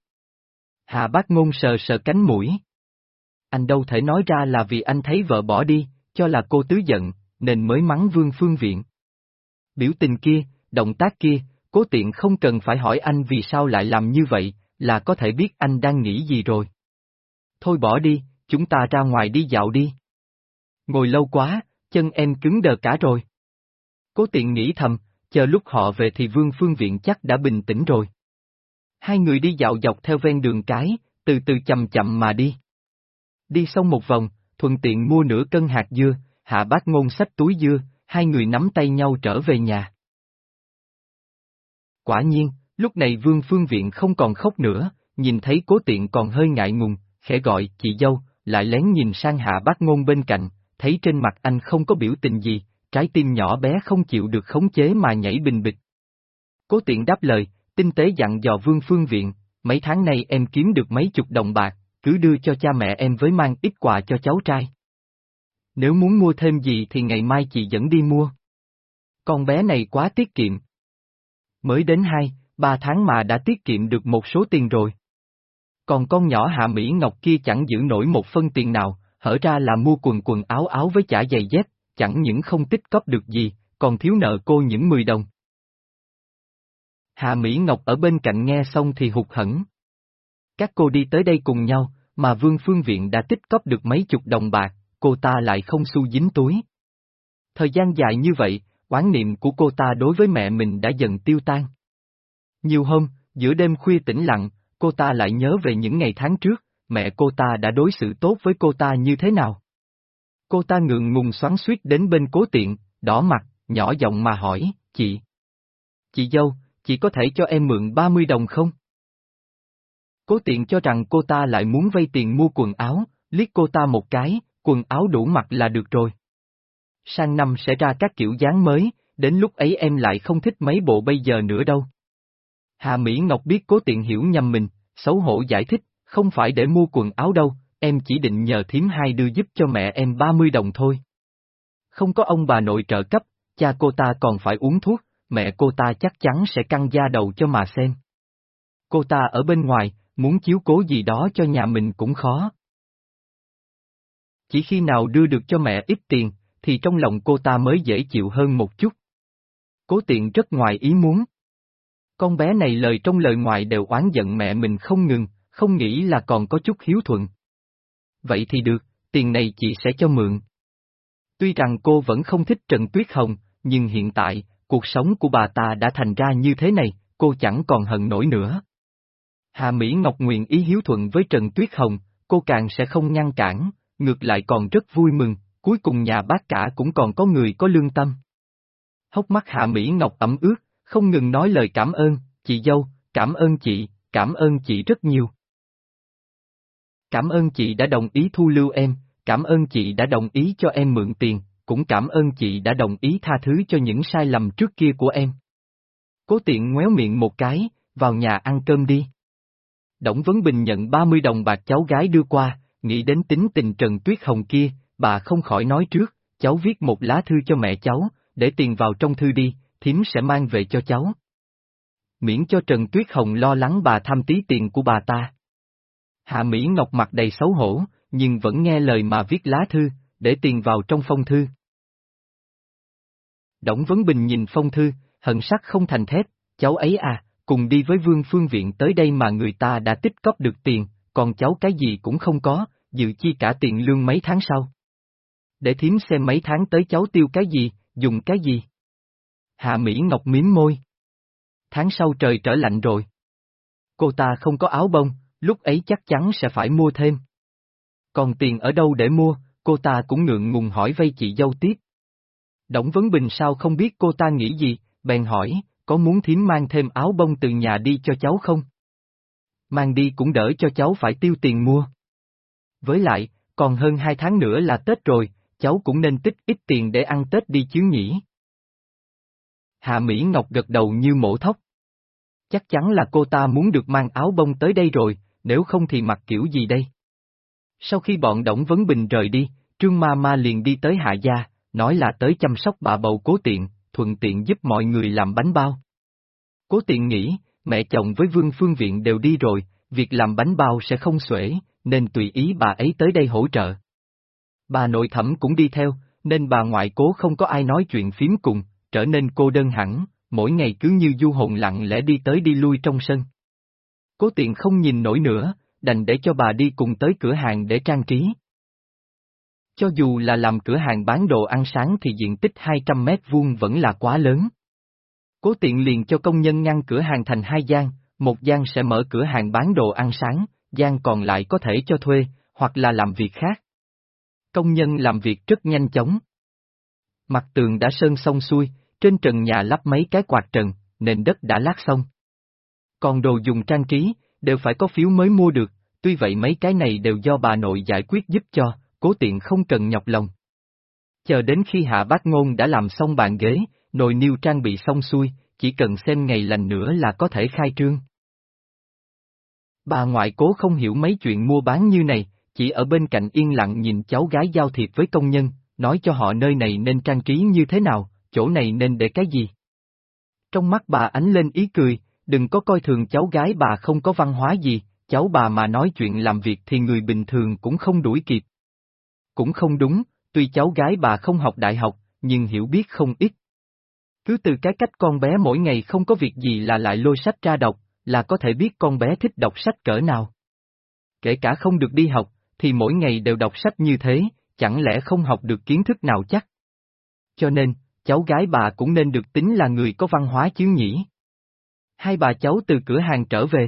Hạ bác ngôn sờ sờ cánh mũi. Anh đâu thể nói ra là vì anh thấy vợ bỏ đi, cho là cô tứ giận, nên mới mắng vương phương viện. Biểu tình kia, động tác kia, cố tiện không cần phải hỏi anh vì sao lại làm như vậy, là có thể biết anh đang nghĩ gì rồi. Thôi bỏ đi, chúng ta ra ngoài đi dạo đi. Ngồi lâu quá, chân em cứng đờ cả rồi. Cố tiện nghĩ thầm, chờ lúc họ về thì Vương Phương Viện chắc đã bình tĩnh rồi. Hai người đi dạo dọc theo ven đường cái, từ từ chậm chậm mà đi. Đi xong một vòng, thuận tiện mua nửa cân hạt dưa, hạ bác ngôn sách túi dưa, hai người nắm tay nhau trở về nhà. Quả nhiên, lúc này Vương Phương Viện không còn khóc nữa, nhìn thấy cố tiện còn hơi ngại ngùng, khẽ gọi chị dâu, lại lén nhìn sang hạ bác ngôn bên cạnh, thấy trên mặt anh không có biểu tình gì, trái tim nhỏ bé không chịu được khống chế mà nhảy bình bịch. Cố tiện đáp lời, tinh tế dặn dò Vương Phương Viện, mấy tháng nay em kiếm được mấy chục đồng bạc, cứ đưa cho cha mẹ em với mang ít quà cho cháu trai. Nếu muốn mua thêm gì thì ngày mai chị dẫn đi mua. Con bé này quá tiết kiệm. Mới đến hai, ba tháng mà đã tiết kiệm được một số tiền rồi. Còn con nhỏ Hạ Mỹ Ngọc kia chẳng giữ nổi một phân tiền nào, hở ra là mua quần quần áo áo với chả giày dép, chẳng những không tích cóp được gì, còn thiếu nợ cô những 10 đồng. Hạ Mỹ Ngọc ở bên cạnh nghe xong thì hụt hẫng. Các cô đi tới đây cùng nhau, mà Vương Phương Viện đã tích cóp được mấy chục đồng bạc, cô ta lại không xu dính túi. Thời gian dài như vậy, quán niệm của cô ta đối với mẹ mình đã dần tiêu tan. Nhiều hôm, giữa đêm khuya tĩnh lặng, cô ta lại nhớ về những ngày tháng trước, mẹ cô ta đã đối xử tốt với cô ta như thế nào. Cô ta ngượng ngùng xoắn suýt đến bên cố tiện, đỏ mặt, nhỏ giọng mà hỏi, chị. Chị dâu, chị có thể cho em mượn 30 đồng không? Cố tiện cho rằng cô ta lại muốn vay tiền mua quần áo, liếc cô ta một cái, quần áo đủ mặc là được rồi. Sang năm sẽ ra các kiểu dáng mới, đến lúc ấy em lại không thích mấy bộ bây giờ nữa đâu. Hà Mỹ Ngọc biết cố tiện hiểu nhầm mình, xấu hổ giải thích, không phải để mua quần áo đâu, em chỉ định nhờ thím hai đưa giúp cho mẹ em 30 đồng thôi. Không có ông bà nội trợ cấp, cha cô ta còn phải uống thuốc, mẹ cô ta chắc chắn sẽ căng da đầu cho mà xem. Cô ta ở bên ngoài, muốn chiếu cố gì đó cho nhà mình cũng khó. Chỉ khi nào đưa được cho mẹ ít tiền, thì trong lòng cô ta mới dễ chịu hơn một chút. Cố tiện rất ngoài ý muốn. Con bé này lời trong lời ngoài đều oán giận mẹ mình không ngừng, không nghĩ là còn có chút hiếu thuận. Vậy thì được, tiền này chị sẽ cho mượn. Tuy rằng cô vẫn không thích Trần Tuyết Hồng, nhưng hiện tại, cuộc sống của bà ta đã thành ra như thế này, cô chẳng còn hận nổi nữa. Hà Mỹ Ngọc nguyện ý hiếu thuận với Trần Tuyết Hồng, cô càng sẽ không ngăn cản, ngược lại còn rất vui mừng, cuối cùng nhà bác cả cũng còn có người có lương tâm. Hốc mắt Hạ Mỹ Ngọc ẩm ướt, không ngừng nói lời cảm ơn, chị dâu, cảm ơn chị, cảm ơn chị rất nhiều. Cảm ơn chị đã đồng ý thu lưu em, cảm ơn chị đã đồng ý cho em mượn tiền, cũng cảm ơn chị đã đồng ý tha thứ cho những sai lầm trước kia của em. Cố tiện ngoéo miệng một cái, vào nhà ăn cơm đi. Đổng Vấn Bình nhận 30 đồng bạc cháu gái đưa qua, nghĩ đến tính tình Trần Tuyết Hồng kia, bà không khỏi nói trước, cháu viết một lá thư cho mẹ cháu, để tiền vào trong thư đi, thím sẽ mang về cho cháu. Miễn cho Trần Tuyết Hồng lo lắng bà tham tí tiền của bà ta. Hạ Mỹ Ngọc mặt đầy xấu hổ, nhưng vẫn nghe lời mà viết lá thư, để tiền vào trong phong thư. Đổng Vấn Bình nhìn phong thư, hận sắc không thành thép, cháu ấy à, cùng đi với Vương Phương Viện tới đây mà người ta đã tích cóp được tiền, còn cháu cái gì cũng không có, dự chi cả tiền lương mấy tháng sau. Để thím xem mấy tháng tới cháu tiêu cái gì, dùng cái gì. Hạ Mỹ Ngọc miếm môi. Tháng sau trời trở lạnh rồi. Cô ta không có áo bông, lúc ấy chắc chắn sẽ phải mua thêm. Còn tiền ở đâu để mua, cô ta cũng ngượng ngùng hỏi vay chị dâu tiếp. Đổng Vấn Bình sao không biết cô ta nghĩ gì, bèn hỏi, có muốn thím mang thêm áo bông từ nhà đi cho cháu không? Mang đi cũng đỡ cho cháu phải tiêu tiền mua. Với lại, còn hơn hai tháng nữa là Tết rồi, cháu cũng nên tích ít tiền để ăn Tết đi chứ nhỉ. Hạ Mỹ Ngọc gật đầu như mổ thóc. Chắc chắn là cô ta muốn được mang áo bông tới đây rồi, nếu không thì mặc kiểu gì đây? Sau khi bọn Đổng Vấn Bình rời đi, Trương Ma Ma liền đi tới Hạ Gia, nói là tới chăm sóc bà bầu cố tiện, thuận tiện giúp mọi người làm bánh bao. Cố tiện nghĩ, mẹ chồng với Vương Phương Viện đều đi rồi, việc làm bánh bao sẽ không xuể, nên tùy ý bà ấy tới đây hỗ trợ. Bà nội thẩm cũng đi theo, nên bà ngoại cố không có ai nói chuyện phím cùng, trở nên cô đơn hẳn, mỗi ngày cứ như du hồn lặng lẽ đi tới đi lui trong sân. Cố tiện không nhìn nổi nữa, đành để cho bà đi cùng tới cửa hàng để trang trí. Cho dù là làm cửa hàng bán đồ ăn sáng thì diện tích 200 mét vuông vẫn là quá lớn. Cố tiện liền cho công nhân ngăn cửa hàng thành hai gian, một gian sẽ mở cửa hàng bán đồ ăn sáng, gian còn lại có thể cho thuê, hoặc là làm việc khác. Công nhân làm việc rất nhanh chóng. Mặt tường đã sơn xong xuôi, trên trần nhà lắp mấy cái quạt trần, nền đất đã lát xong. Còn đồ dùng trang trí, đều phải có phiếu mới mua được, tuy vậy mấy cái này đều do bà nội giải quyết giúp cho, cố tiện không cần nhọc lòng. Chờ đến khi hạ bác ngôn đã làm xong bàn ghế, nồi niêu trang bị xong xuôi, chỉ cần xem ngày lành nữa là có thể khai trương. Bà ngoại cố không hiểu mấy chuyện mua bán như này, chỉ ở bên cạnh yên lặng nhìn cháu gái giao thiệp với công nhân, nói cho họ nơi này nên trang trí như thế nào, chỗ này nên để cái gì. Trong mắt bà ánh lên ý cười, đừng có coi thường cháu gái bà không có văn hóa gì, cháu bà mà nói chuyện làm việc thì người bình thường cũng không đuổi kịp. Cũng không đúng, tuy cháu gái bà không học đại học, nhưng hiểu biết không ít. Cứ từ cái cách con bé mỗi ngày không có việc gì là lại lôi sách ra đọc, là có thể biết con bé thích đọc sách cỡ nào. Kể cả không được đi học, thì mỗi ngày đều đọc sách như thế, chẳng lẽ không học được kiến thức nào chắc? Cho nên, cháu gái bà cũng nên được tính là người có văn hóa chứ nhỉ? Hai bà cháu từ cửa hàng trở về.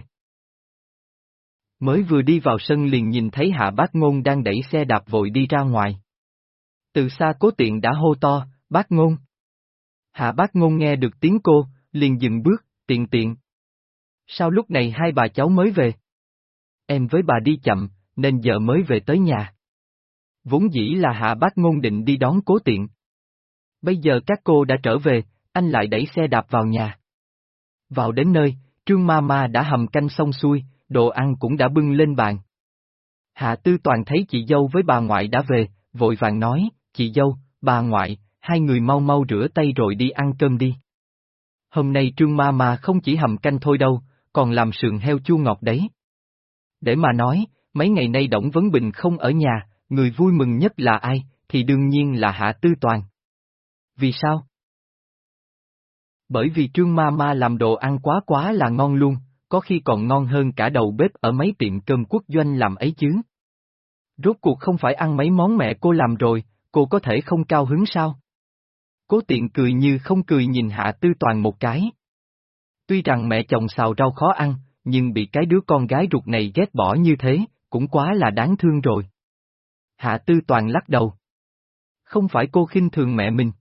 Mới vừa đi vào sân liền nhìn thấy Hạ Bác Ngôn đang đẩy xe đạp vội đi ra ngoài. Từ xa cố tiện đã hô to, bác ngôn. Hạ bác ngôn nghe được tiếng cô, liền dừng bước, tiện tiện. Sao lúc này hai bà cháu mới về? Em với bà đi chậm, nên giờ mới về tới nhà. Vốn dĩ là hạ bác ngôn định đi đón cố tiện. Bây giờ các cô đã trở về, anh lại đẩy xe đạp vào nhà. Vào đến nơi, trương ma ma đã hầm canh xong xuôi, đồ ăn cũng đã bưng lên bàn. Hạ tư toàn thấy chị dâu với bà ngoại đã về, vội vàng nói, chị dâu, bà ngoại, hai người mau mau rửa tay rồi đi ăn cơm đi. Hôm nay trương ma ma không chỉ hầm canh thôi đâu, còn làm sườn heo chua ngọt đấy. Để mà nói, mấy ngày nay Đổng Vấn Bình không ở nhà, người vui mừng nhất là ai, thì đương nhiên là Hạ Tư Toàn. Vì sao? Bởi vì trương ma ma làm đồ ăn quá quá là ngon luôn, có khi còn ngon hơn cả đầu bếp ở mấy tiệm cơm quốc doanh làm ấy chứ. Rốt cuộc không phải ăn mấy món mẹ cô làm rồi, cô có thể không cao hứng sao? Cố tiện cười như không cười nhìn Hạ Tư Toàn một cái. Tuy rằng mẹ chồng xào rau khó ăn, nhưng bị cái đứa con gái ruột này ghét bỏ như thế, cũng quá là đáng thương rồi. Hạ Tư Toàn lắc đầu. Không phải cô khinh thường mẹ mình.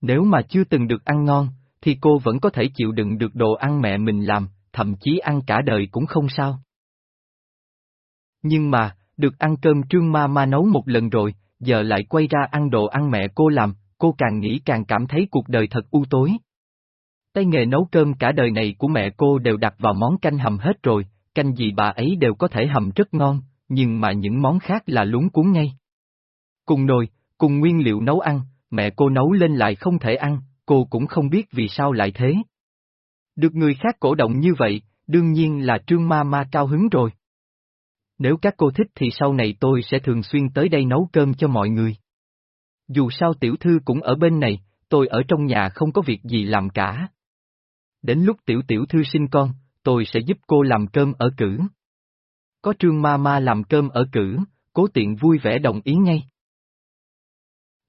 Nếu mà chưa từng được ăn ngon, thì cô vẫn có thể chịu đựng được đồ ăn mẹ mình làm, thậm chí ăn cả đời cũng không sao. Nhưng mà, được ăn cơm trương ma ma nấu một lần rồi, giờ lại quay ra ăn đồ ăn mẹ cô làm, cô càng nghĩ càng cảm thấy cuộc đời thật u tối. Tay nghề nấu cơm cả đời này của mẹ cô đều đặt vào món canh hầm hết rồi, canh gì bà ấy đều có thể hầm rất ngon, nhưng mà những món khác là lúng cuốn ngay. Cùng nồi, cùng nguyên liệu nấu ăn, mẹ cô nấu lên lại không thể ăn, cô cũng không biết vì sao lại thế. Được người khác cổ động như vậy, đương nhiên là trương ma ma cao hứng rồi. Nếu các cô thích thì sau này tôi sẽ thường xuyên tới đây nấu cơm cho mọi người. Dù sao tiểu thư cũng ở bên này, tôi ở trong nhà không có việc gì làm cả. Đến lúc tiểu tiểu thư sinh con, tôi sẽ giúp cô làm cơm ở cử. Có trương ma ma làm cơm ở cử, cố tiện vui vẻ đồng ý ngay.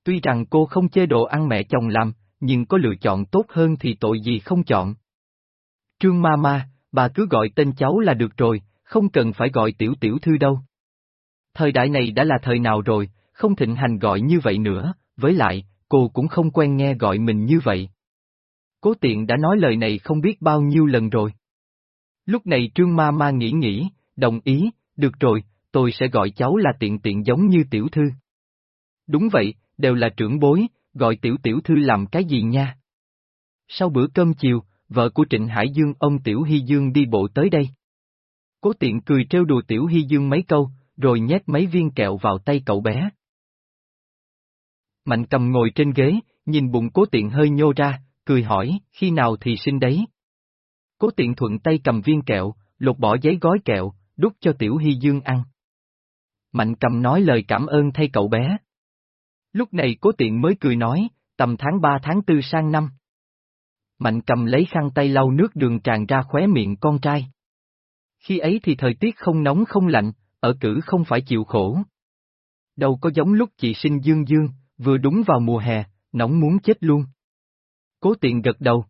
Tuy rằng cô không chê đồ ăn mẹ chồng làm, nhưng có lựa chọn tốt hơn thì tội gì không chọn. Trương ma ma, bà cứ gọi tên cháu là được rồi, không cần phải gọi tiểu tiểu thư đâu. Thời đại này đã là thời nào rồi, không thịnh hành gọi như vậy nữa, với lại, cô cũng không quen nghe gọi mình như vậy. Cố tiện đã nói lời này không biết bao nhiêu lần rồi. Lúc này trương ma ma nghĩ nghĩ, đồng ý, được rồi, tôi sẽ gọi cháu là tiện tiện giống như tiểu thư. Đúng vậy, đều là trưởng bối, gọi tiểu tiểu thư làm cái gì nha. Sau bữa cơm chiều, vợ của Trịnh Hải Dương ông Tiểu Hy Dương đi bộ tới đây. Cố tiện cười trêu đùa Tiểu Hy Dương mấy câu, rồi nhét mấy viên kẹo vào tay cậu bé. Mạnh cầm ngồi trên ghế, nhìn bụng cố tiện hơi nhô ra, cười hỏi, khi nào thì sinh đấy? Cố tiện thuận tay cầm viên kẹo, lột bỏ giấy gói kẹo, đút cho Tiểu Hy Dương ăn. Mạnh cầm nói lời cảm ơn thay cậu bé. Lúc này cố tiện mới cười nói, tầm tháng 3 tháng 4 sang năm. Mạnh cầm lấy khăn tay lau nước đường tràn ra khóe miệng con trai. Khi ấy thì thời tiết không nóng không lạnh, ở cử không phải chịu khổ. Đâu có giống lúc chị sinh dương dương, vừa đúng vào mùa hè, nóng muốn chết luôn. Cố tiện gật đầu.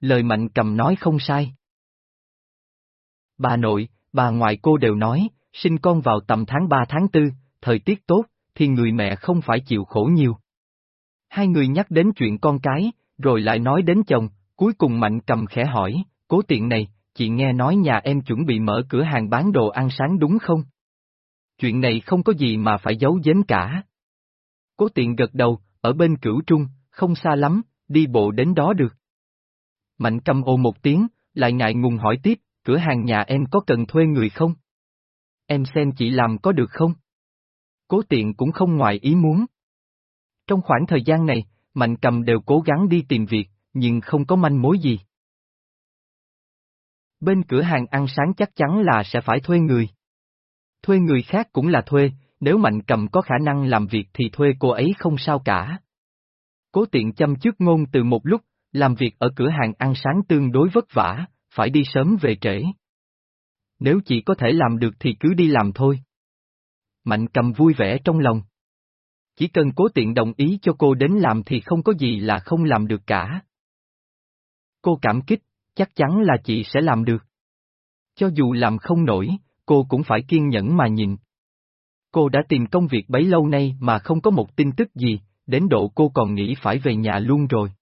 Lời mạnh cầm nói không sai. Bà nội, bà ngoại cô đều nói, sinh con vào tầm tháng 3 tháng 4, thời tiết tốt, thì người mẹ không phải chịu khổ nhiều. Hai người nhắc đến chuyện con cái, rồi lại nói đến chồng, cuối cùng mạnh cầm khẽ hỏi, cố tiện này, chị nghe nói nhà em chuẩn bị mở cửa hàng bán đồ ăn sáng đúng không? Chuyện này không có gì mà phải giấu giếm cả. Cố tiện gật đầu, ở bên cửu trung, không xa lắm, đi bộ đến đó được. Mạnh cầm ô một tiếng, lại ngại ngùng hỏi tiếp, cửa hàng nhà em có cần thuê người không? Em xem chị làm có được không? Cố tiện cũng không ngoài ý muốn. Trong khoảng thời gian này, Mạnh Cầm đều cố gắng đi tìm việc, nhưng không có manh mối gì. Bên cửa hàng ăn sáng chắc chắn là sẽ phải thuê người. Thuê người khác cũng là thuê, nếu Mạnh Cầm có khả năng làm việc thì thuê cô ấy không sao cả. Cố tiện chăm trước ngôn từ một lúc, làm việc ở cửa hàng ăn sáng tương đối vất vả, phải đi sớm về trễ. Nếu chị có thể làm được thì cứ đi làm thôi. Mạnh cầm vui vẻ trong lòng. Chỉ cần cố tiện đồng ý cho cô đến làm thì không có gì là không làm được cả. Cô cảm kích, chắc chắn là chị sẽ làm được. Cho dù làm không nổi, cô cũng phải kiên nhẫn mà nhìn. Cô đã tìm công việc bấy lâu nay mà không có một tin tức gì, đến độ cô còn nghĩ phải về nhà luôn rồi.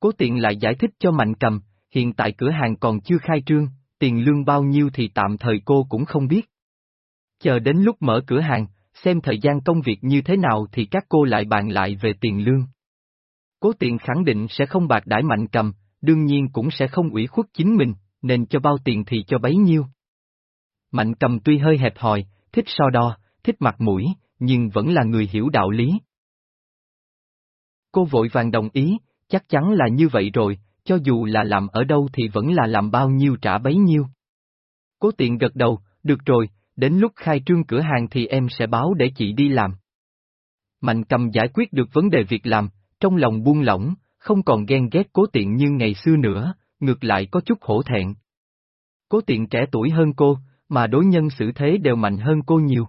Cố tiện lại giải thích cho Mạnh Cầm, hiện tại cửa hàng còn chưa khai trương, tiền lương bao nhiêu thì tạm thời cô cũng không biết. Chờ đến lúc mở cửa hàng, xem thời gian công việc như thế nào thì các cô lại bàn lại về tiền lương. Cố tiện khẳng định sẽ không bạc đãi Mạnh Cầm, đương nhiên cũng sẽ không ủy khuất chính mình, nên cho bao tiền thì cho bấy nhiêu. Mạnh Cầm tuy hơi hẹp hòi, thích so đo, thích mặt mũi, nhưng vẫn là người hiểu đạo lý. Cô vội vàng đồng ý, chắc chắn là như vậy rồi, cho dù là làm ở đâu thì vẫn là làm bao nhiêu trả bấy nhiêu. Cố tiện gật đầu, được rồi, đến lúc khai trương cửa hàng thì em sẽ báo để chị đi làm. Mạnh cầm giải quyết được vấn đề việc làm, trong lòng buông lỏng, không còn ghen ghét cố tiện như ngày xưa nữa, ngược lại có chút hổ thẹn. Cố tiện trẻ tuổi hơn cô, mà đối nhân xử thế đều mạnh hơn cô nhiều.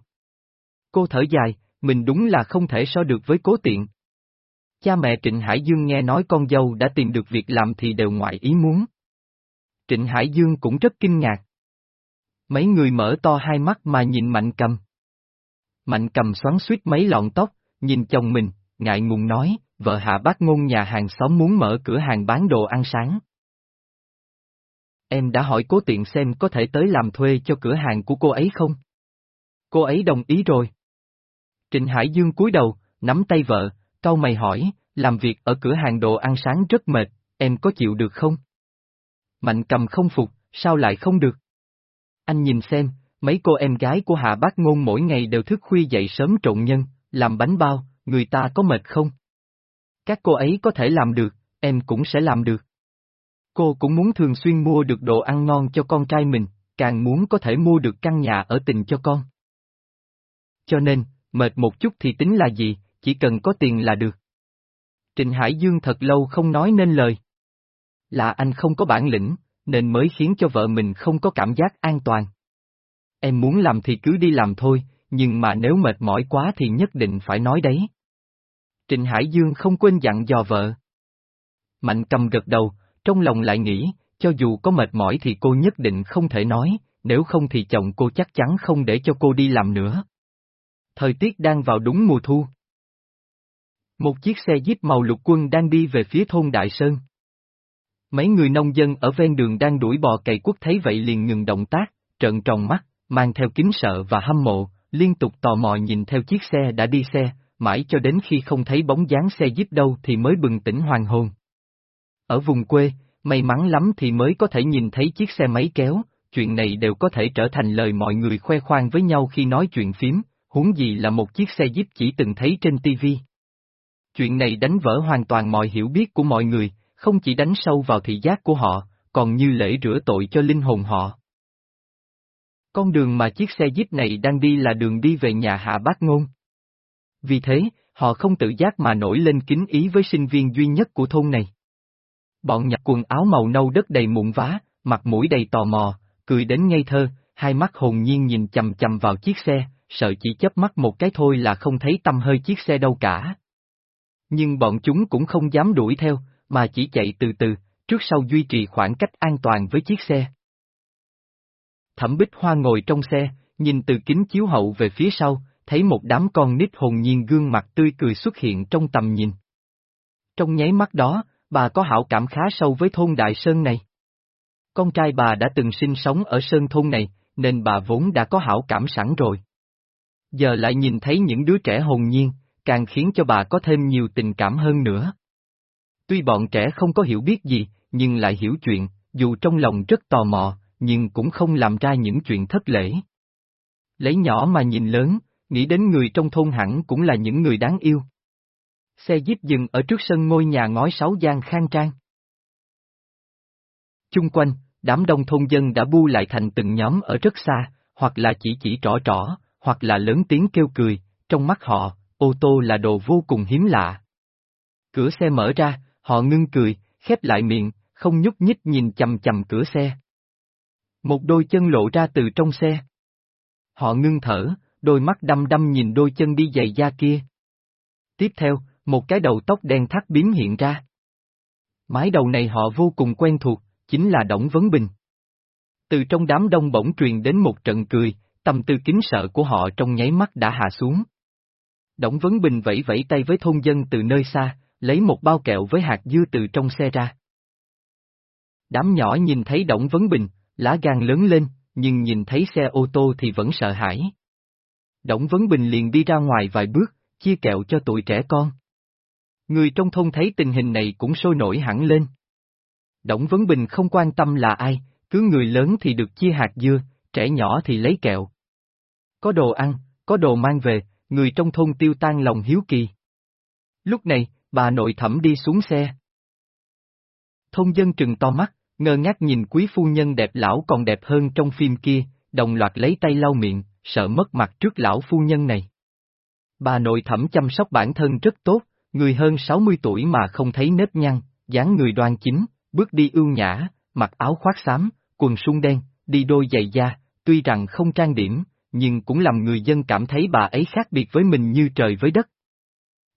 Cô thở dài, mình đúng là không thể so được với cố tiện. Cha mẹ Trịnh Hải Dương nghe nói con dâu đã tìm được việc làm thì đều ngoại ý muốn. Trịnh Hải Dương cũng rất kinh ngạc. Mấy người mở to hai mắt mà nhìn Mạnh Cầm. Mạnh Cầm xoắn suýt mấy lọn tóc, nhìn chồng mình, ngại ngùng nói, vợ hạ bác ngôn nhà hàng xóm muốn mở cửa hàng bán đồ ăn sáng. Em đã hỏi cố tiện xem có thể tới làm thuê cho cửa hàng của cô ấy không? Cô ấy đồng ý rồi. Trịnh Hải Dương cúi đầu, nắm tay vợ, Cau mày hỏi, làm việc ở cửa hàng đồ ăn sáng rất mệt, em có chịu được không? Mạnh cầm không phục, sao lại không được? Anh nhìn xem, mấy cô em gái của Hạ Bác Ngôn mỗi ngày đều thức khuya dậy sớm trộn nhân, làm bánh bao, người ta có mệt không? Các cô ấy có thể làm được, em cũng sẽ làm được. Cô cũng muốn thường xuyên mua được đồ ăn ngon cho con trai mình, càng muốn có thể mua được căn nhà ở tình cho con. Cho nên, mệt một chút thì tính là gì, chỉ cần có tiền là được. Trịnh Hải Dương thật lâu không nói nên lời. Là anh không có bản lĩnh, nên mới khiến cho vợ mình không có cảm giác an toàn. Em muốn làm thì cứ đi làm thôi, nhưng mà nếu mệt mỏi quá thì nhất định phải nói đấy. Trịnh Hải Dương không quên dặn dò vợ. Mạnh cầm gật đầu, trong lòng lại nghĩ, cho dù có mệt mỏi thì cô nhất định không thể nói, nếu không thì chồng cô chắc chắn không để cho cô đi làm nữa. Thời tiết đang vào đúng mùa thu. Một chiếc xe jeep màu lục quân đang đi về phía thôn Đại Sơn. Mấy người nông dân ở ven đường đang đuổi bò cày quốc thấy vậy liền ngừng động tác, trợn tròn mắt, mang theo kính sợ và hâm mộ, liên tục tò mò nhìn theo chiếc xe đã đi xe, mãi cho đến khi không thấy bóng dáng xe jeep đâu thì mới bừng tỉnh hoàng hồn. Ở vùng quê, may mắn lắm thì mới có thể nhìn thấy chiếc xe máy kéo, chuyện này đều có thể trở thành lời mọi người khoe khoang với nhau khi nói chuyện phím, huống gì là một chiếc xe jeep chỉ từng thấy trên tivi. Chuyện này đánh vỡ hoàn toàn mọi hiểu biết của mọi người, không chỉ đánh sâu vào thị giác của họ, còn như lễ rửa tội cho linh hồn họ. Con đường mà chiếc xe jeep này đang đi là đường đi về nhà hạ bác ngôn. Vì thế, họ không tự giác mà nổi lên kính ý với sinh viên duy nhất của thôn này. Bọn nhặt quần áo màu nâu đất đầy mụn vá, mặt mũi đầy tò mò, cười đến ngây thơ, hai mắt hồn nhiên nhìn chầm chầm vào chiếc xe, sợ chỉ chớp mắt một cái thôi là không thấy tâm hơi chiếc xe đâu cả. Nhưng bọn chúng cũng không dám đuổi theo, mà chỉ chạy từ từ, trước sau duy trì khoảng cách an toàn với chiếc xe. Thẩm Bích Hoa ngồi trong xe, nhìn từ kính chiếu hậu về phía sau, thấy một đám con nít hồn nhiên gương mặt tươi cười xuất hiện trong tầm nhìn. Trong nháy mắt đó, bà có hảo cảm khá sâu với thôn Đại Sơn này. Con trai bà đã từng sinh sống ở Sơn thôn này, nên bà vốn đã có hảo cảm sẵn rồi. Giờ lại nhìn thấy những đứa trẻ hồn nhiên, càng khiến cho bà có thêm nhiều tình cảm hơn nữa. Tuy bọn trẻ không có hiểu biết gì, nhưng lại hiểu chuyện, dù trong lòng rất tò mò, nhưng cũng không làm ra những chuyện thất lễ. Lấy nhỏ mà nhìn lớn, nghĩ đến người trong thôn hẳn cũng là những người đáng yêu. Xe jeep dừng ở trước sân ngôi nhà ngói sáu gian khang trang. Chung quanh, đám đông thôn dân đã bu lại thành từng nhóm ở rất xa, hoặc là chỉ chỉ trỏ trỏ, hoặc là lớn tiếng kêu cười, trong mắt họ, ô tô là đồ vô cùng hiếm lạ. Cửa xe mở ra, họ ngưng cười, khép lại miệng, không nhúc nhích nhìn chầm chầm cửa xe. Một đôi chân lộ ra từ trong xe. Họ ngưng thở, đôi mắt đăm đăm nhìn đôi chân đi giày da kia. Tiếp theo, một cái đầu tóc đen thắt biến hiện ra. Mái đầu này họ vô cùng quen thuộc, chính là Đổng Vấn Bình. Từ trong đám đông bỗng truyền đến một trận cười, tâm tư kính sợ của họ trong nháy mắt đã hạ xuống. Đổng Vấn Bình vẫy vẫy tay với thôn dân từ nơi xa, lấy một bao kẹo với hạt dưa từ trong xe ra. Đám nhỏ nhìn thấy Đổng Vấn Bình, lá gan lớn lên, nhưng nhìn thấy xe ô tô thì vẫn sợ hãi. Đổng Vấn Bình liền đi ra ngoài vài bước, chia kẹo cho tụi trẻ con. Người trong thôn thấy tình hình này cũng sôi nổi hẳn lên. Đổng Vấn Bình không quan tâm là ai, cứ người lớn thì được chia hạt dưa, trẻ nhỏ thì lấy kẹo. Có đồ ăn, có đồ mang về, người trong thôn tiêu tan lòng hiếu kỳ. Lúc này, bà nội thẩm đi xuống xe. Thôn dân trừng to mắt, ngơ ngác nhìn quý phu nhân đẹp lão còn đẹp hơn trong phim kia, đồng loạt lấy tay lau miệng, sợ mất mặt trước lão phu nhân này. Bà nội thẩm chăm sóc bản thân rất tốt, người hơn 60 tuổi mà không thấy nếp nhăn, dáng người đoan chính, bước đi ưu nhã, mặc áo khoác xám, quần sung đen, đi đôi giày da, tuy rằng không trang điểm, nhưng cũng làm người dân cảm thấy bà ấy khác biệt với mình như trời với đất.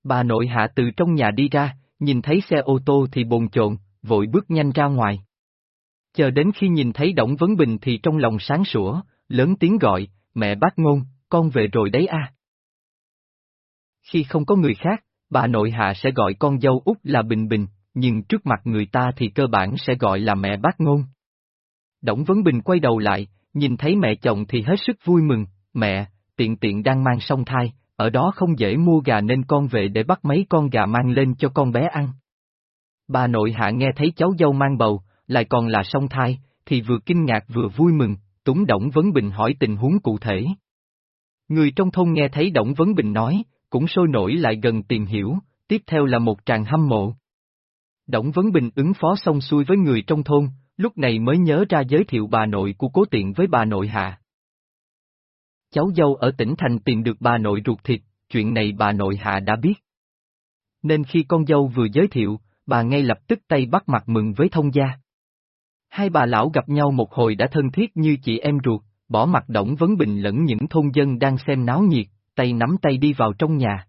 Bà nội hạ từ trong nhà đi ra, nhìn thấy xe ô tô thì bồn chồn, vội bước nhanh ra ngoài. Chờ đến khi nhìn thấy Đổng Vấn Bình thì trong lòng sáng sủa, lớn tiếng gọi, mẹ bác ngôn, con về rồi đấy a. Khi không có người khác, bà nội hạ sẽ gọi con dâu út là Bình Bình, nhưng trước mặt người ta thì cơ bản sẽ gọi là mẹ bác ngôn. Đổng Vấn Bình quay đầu lại, nhìn thấy mẹ chồng thì hết sức vui mừng, mẹ, tiện tiện đang mang song thai, ở đó không dễ mua gà nên con về để bắt mấy con gà mang lên cho con bé ăn. Bà nội hạ nghe thấy cháu dâu mang bầu, lại còn là song thai, thì vừa kinh ngạc vừa vui mừng, túng Đổng Vấn Bình hỏi tình huống cụ thể. Người trong thôn nghe thấy Đổng Vấn Bình nói, cũng sôi nổi lại gần tìm hiểu, tiếp theo là một tràng hâm mộ. Đổng Vấn Bình ứng phó xong xuôi với người trong thôn, lúc này mới nhớ ra giới thiệu bà nội của cố tiện với bà nội hạ. Cháu dâu ở tỉnh thành tìm được bà nội ruột thịt, chuyện này bà nội hạ đã biết. Nên khi con dâu vừa giới thiệu, bà ngay lập tức tay bắt mặt mừng với thông gia. Hai bà lão gặp nhau một hồi đã thân thiết như chị em ruột, bỏ mặt Đổng Vấn Bình lẫn những thôn dân đang xem náo nhiệt, tay nắm tay đi vào trong nhà.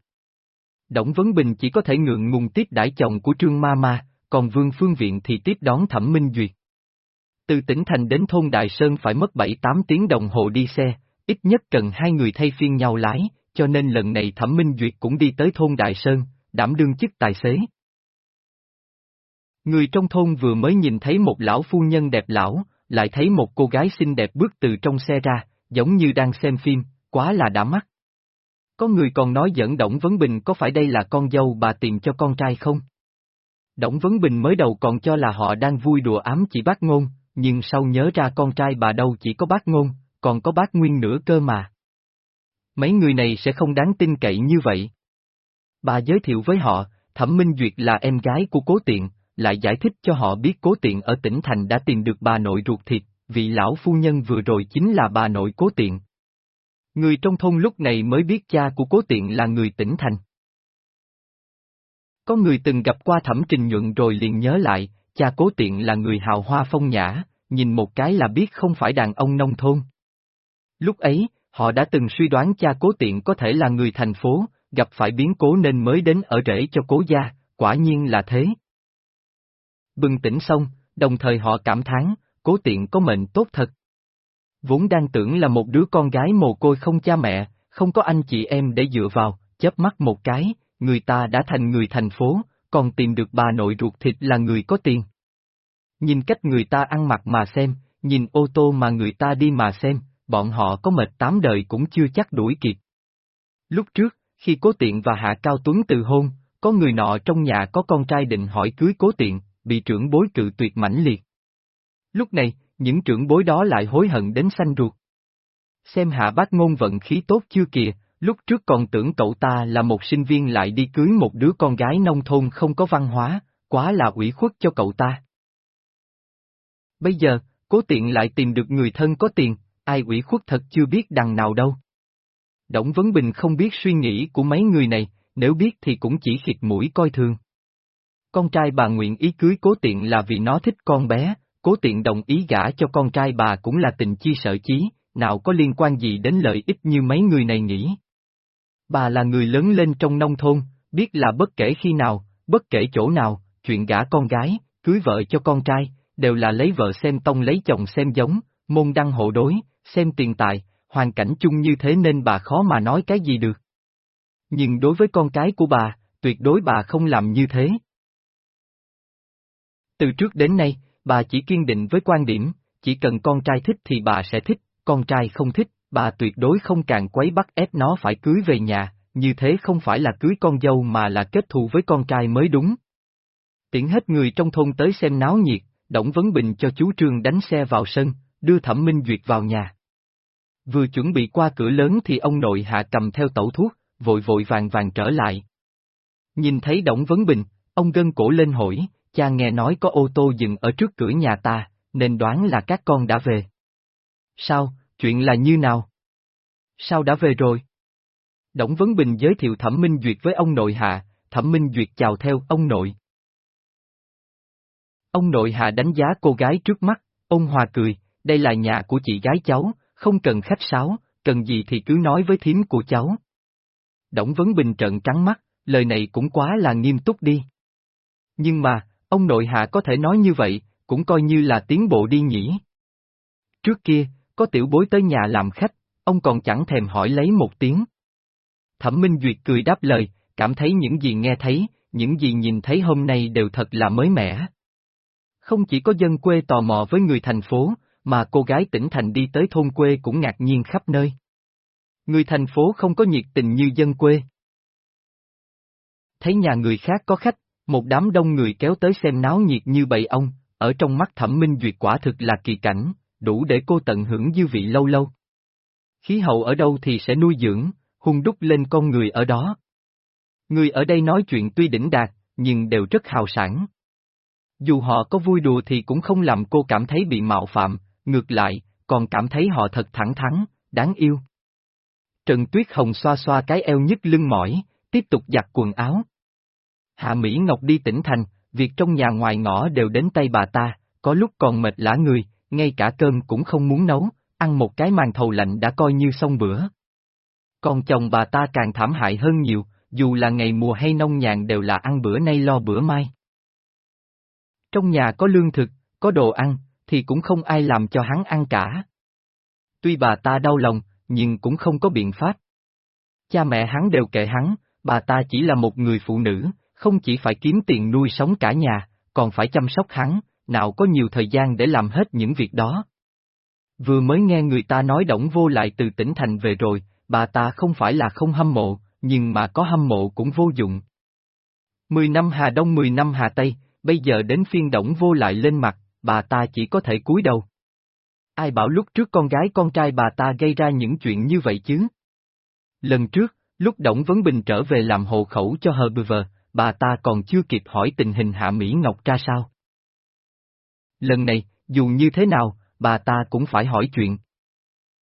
Đổng Vấn Bình chỉ có thể ngượng ngùng tiếp đãi chồng của Trương Ma Ma, còn Vương Phương Viện thì tiếp đón Thẩm Minh Duyệt. Từ tỉnh thành đến thôn Đại Sơn phải mất 7-8 tiếng đồng hồ đi xe, ít nhất cần hai người thay phiên nhau lái, cho nên lần này Thẩm Minh Duyệt cũng đi tới thôn Đại Sơn, đảm đương chức tài xế. Người trong thôn vừa mới nhìn thấy một lão phu nhân đẹp lão, lại thấy một cô gái xinh đẹp bước từ trong xe ra, giống như đang xem phim, quá là đã mắt. Có người còn nói dẫn Đổng Vấn Bình có phải đây là con dâu bà tìm cho con trai không? Đổng Vấn Bình mới đầu còn cho là họ đang vui đùa ám chỉ bác ngôn, nhưng sau nhớ ra con trai bà đâu chỉ có bác ngôn, còn có bác nguyên nữa cơ mà. Mấy người này sẽ không đáng tin cậy như vậy. Bà giới thiệu với họ, Thẩm Minh Duyệt là em gái của Cố Tiện, lại giải thích cho họ biết Cố Tiện ở tỉnh Thành đã tìm được bà nội ruột thịt, vị lão phu nhân vừa rồi chính là bà nội Cố Tiện. Người trong thôn lúc này mới biết cha của Cố Tiện là người tỉnh Thành. Có người từng gặp qua thẩm trình nhuận rồi liền nhớ lại, cha cố tiện là người hào hoa phong nhã, nhìn một cái là biết không phải đàn ông nông thôn. Lúc ấy, họ đã từng suy đoán cha cố tiện có thể là người thành phố, gặp phải biến cố nên mới đến ở rễ cho cố gia, quả nhiên là thế. Bừng tỉnh xong, đồng thời họ cảm thán, cố tiện có mệnh tốt thật. Vốn đang tưởng là một đứa con gái mồ côi không cha mẹ, không có anh chị em để dựa vào, chớp mắt một cái, người ta đã thành người thành phố, còn tìm được bà nội ruột thịt là người có tiền. Nhìn cách người ta ăn mặc mà xem, nhìn ô tô mà người ta đi mà xem, bọn họ có mệt tám đời cũng chưa chắc đuổi kịp. Lúc trước, khi cố tiện và Hạ Cao Tuấn từ hôn, có người nọ trong nhà có con trai định hỏi cưới cố tiện, bị trưởng bối cự tuyệt mãnh liệt. Lúc này, những trưởng bối đó lại hối hận đến xanh ruột. Xem hạ bác ngôn vận khí tốt chưa kìa, lúc trước còn tưởng cậu ta là một sinh viên lại đi cưới một đứa con gái nông thôn không có văn hóa, quá là ủy khuất cho cậu ta. Bây giờ, cố tiện lại tìm được người thân có tiền, ai ủy khuất thật chưa biết đằng nào đâu. Đổng Vấn Bình không biết suy nghĩ của mấy người này, nếu biết thì cũng chỉ khịt mũi coi thường. Con trai bà nguyện ý cưới cố tiện là vì nó thích con bé, cố tiện đồng ý gả cho con trai bà cũng là tình chi sợ chí, nào có liên quan gì đến lợi ích như mấy người này nghĩ. Bà là người lớn lên trong nông thôn, biết là bất kể khi nào, bất kể chỗ nào, chuyện gả con gái, cưới vợ cho con trai, đều là lấy vợ xem tông lấy chồng xem giống, môn đăng hộ đối, xem tiền tài, hoàn cảnh chung như thế nên bà khó mà nói cái gì được. Nhưng đối với con cái của bà, tuyệt đối bà không làm như thế. Từ trước đến nay, bà chỉ kiên định với quan điểm, chỉ cần con trai thích thì bà sẽ thích, con trai không thích, bà tuyệt đối không càng quấy bắt ép nó phải cưới về nhà, như thế không phải là cưới con dâu mà là kết thù với con trai mới đúng. Tiễn hết người trong thôn tới xem náo nhiệt, Đổng Vấn Bình cho chú Trương đánh xe vào sân, đưa Thẩm Minh Duyệt vào nhà. Vừa chuẩn bị qua cửa lớn thì ông nội hạ cầm theo tẩu thuốc, vội vội vàng vàng trở lại. Nhìn thấy Đổng Vấn Bình, ông gân cổ lên hỏi, cha nghe nói có ô tô dừng ở trước cửa nhà ta, nên đoán là các con đã về. Sao, chuyện là như nào? Sao đã về rồi? Đổng Vấn Bình giới thiệu Thẩm Minh Duyệt với ông nội hạ, Thẩm Minh Duyệt chào theo ông nội. Ông nội hạ đánh giá cô gái trước mắt, ông hòa cười, đây là nhà của chị gái cháu, không cần khách sáo, cần gì thì cứ nói với thím của cháu. Đổng Vấn Bình trợn trắng mắt, lời này cũng quá là nghiêm túc đi. Nhưng mà, ông nội hạ có thể nói như vậy, cũng coi như là tiến bộ đi nhỉ. Trước kia, có tiểu bối tới nhà làm khách, ông còn chẳng thèm hỏi lấy một tiếng. Thẩm Minh Duyệt cười đáp lời, cảm thấy những gì nghe thấy, những gì nhìn thấy hôm nay đều thật là mới mẻ. Không chỉ có dân quê tò mò với người thành phố, mà cô gái tỉnh thành đi tới thôn quê cũng ngạc nhiên khắp nơi. Người thành phố không có nhiệt tình như dân quê. Thấy nhà người khác có khách, một đám đông người kéo tới xem náo nhiệt như bầy ông, ở trong mắt thẩm minh duyệt quả thực là kỳ cảnh, đủ để cô tận hưởng dư vị lâu lâu. Khí hậu ở đâu thì sẽ nuôi dưỡng, hung đúc lên con người ở đó. Người ở đây nói chuyện tuy đỉnh đạt, nhưng đều rất hào sản. Dù họ có vui đùa thì cũng không làm cô cảm thấy bị mạo phạm, ngược lại, còn cảm thấy họ thật thẳng thắn, đáng yêu. Trần Tuyết Hồng xoa xoa cái eo nhức lưng mỏi, tiếp tục giặt quần áo. Hạ Mỹ Ngọc đi tỉnh thành, việc trong nhà ngoài ngõ đều đến tay bà ta, có lúc còn mệt lã người, ngay cả cơm cũng không muốn nấu, ăn một cái màn thầu lạnh đã coi như xong bữa. Còn chồng bà ta càng thảm hại hơn nhiều, dù là ngày mùa hay nông nhàn đều là ăn bữa nay lo bữa mai. Trong nhà có lương thực, có đồ ăn, thì cũng không ai làm cho hắn ăn cả. Tuy bà ta đau lòng, nhưng cũng không có biện pháp. Cha mẹ hắn đều kệ hắn, bà ta chỉ là một người phụ nữ, không chỉ phải kiếm tiền nuôi sống cả nhà, còn phải chăm sóc hắn, nào có nhiều thời gian để làm hết những việc đó. Vừa mới nghe người ta nói Đổng Vô lại từ tỉnh thành về rồi, bà ta không phải là không hâm mộ, nhưng mà có hâm mộ cũng vô dụng. Mười năm Hà Đông mười năm Hà Tây, bây giờ đến phiên Đổng Vô lại lên mặt, bà ta chỉ có thể cúi đầu. Ai bảo lúc trước con gái con trai bà ta gây ra những chuyện như vậy chứ? Lần trước, lúc Đổng Vấn Bình trở về làm hộ khẩu cho hờ bờ vờ, bà ta còn chưa kịp hỏi tình hình Hạ Mỹ Ngọc ra sao. Lần này, dù như thế nào, bà ta cũng phải hỏi chuyện.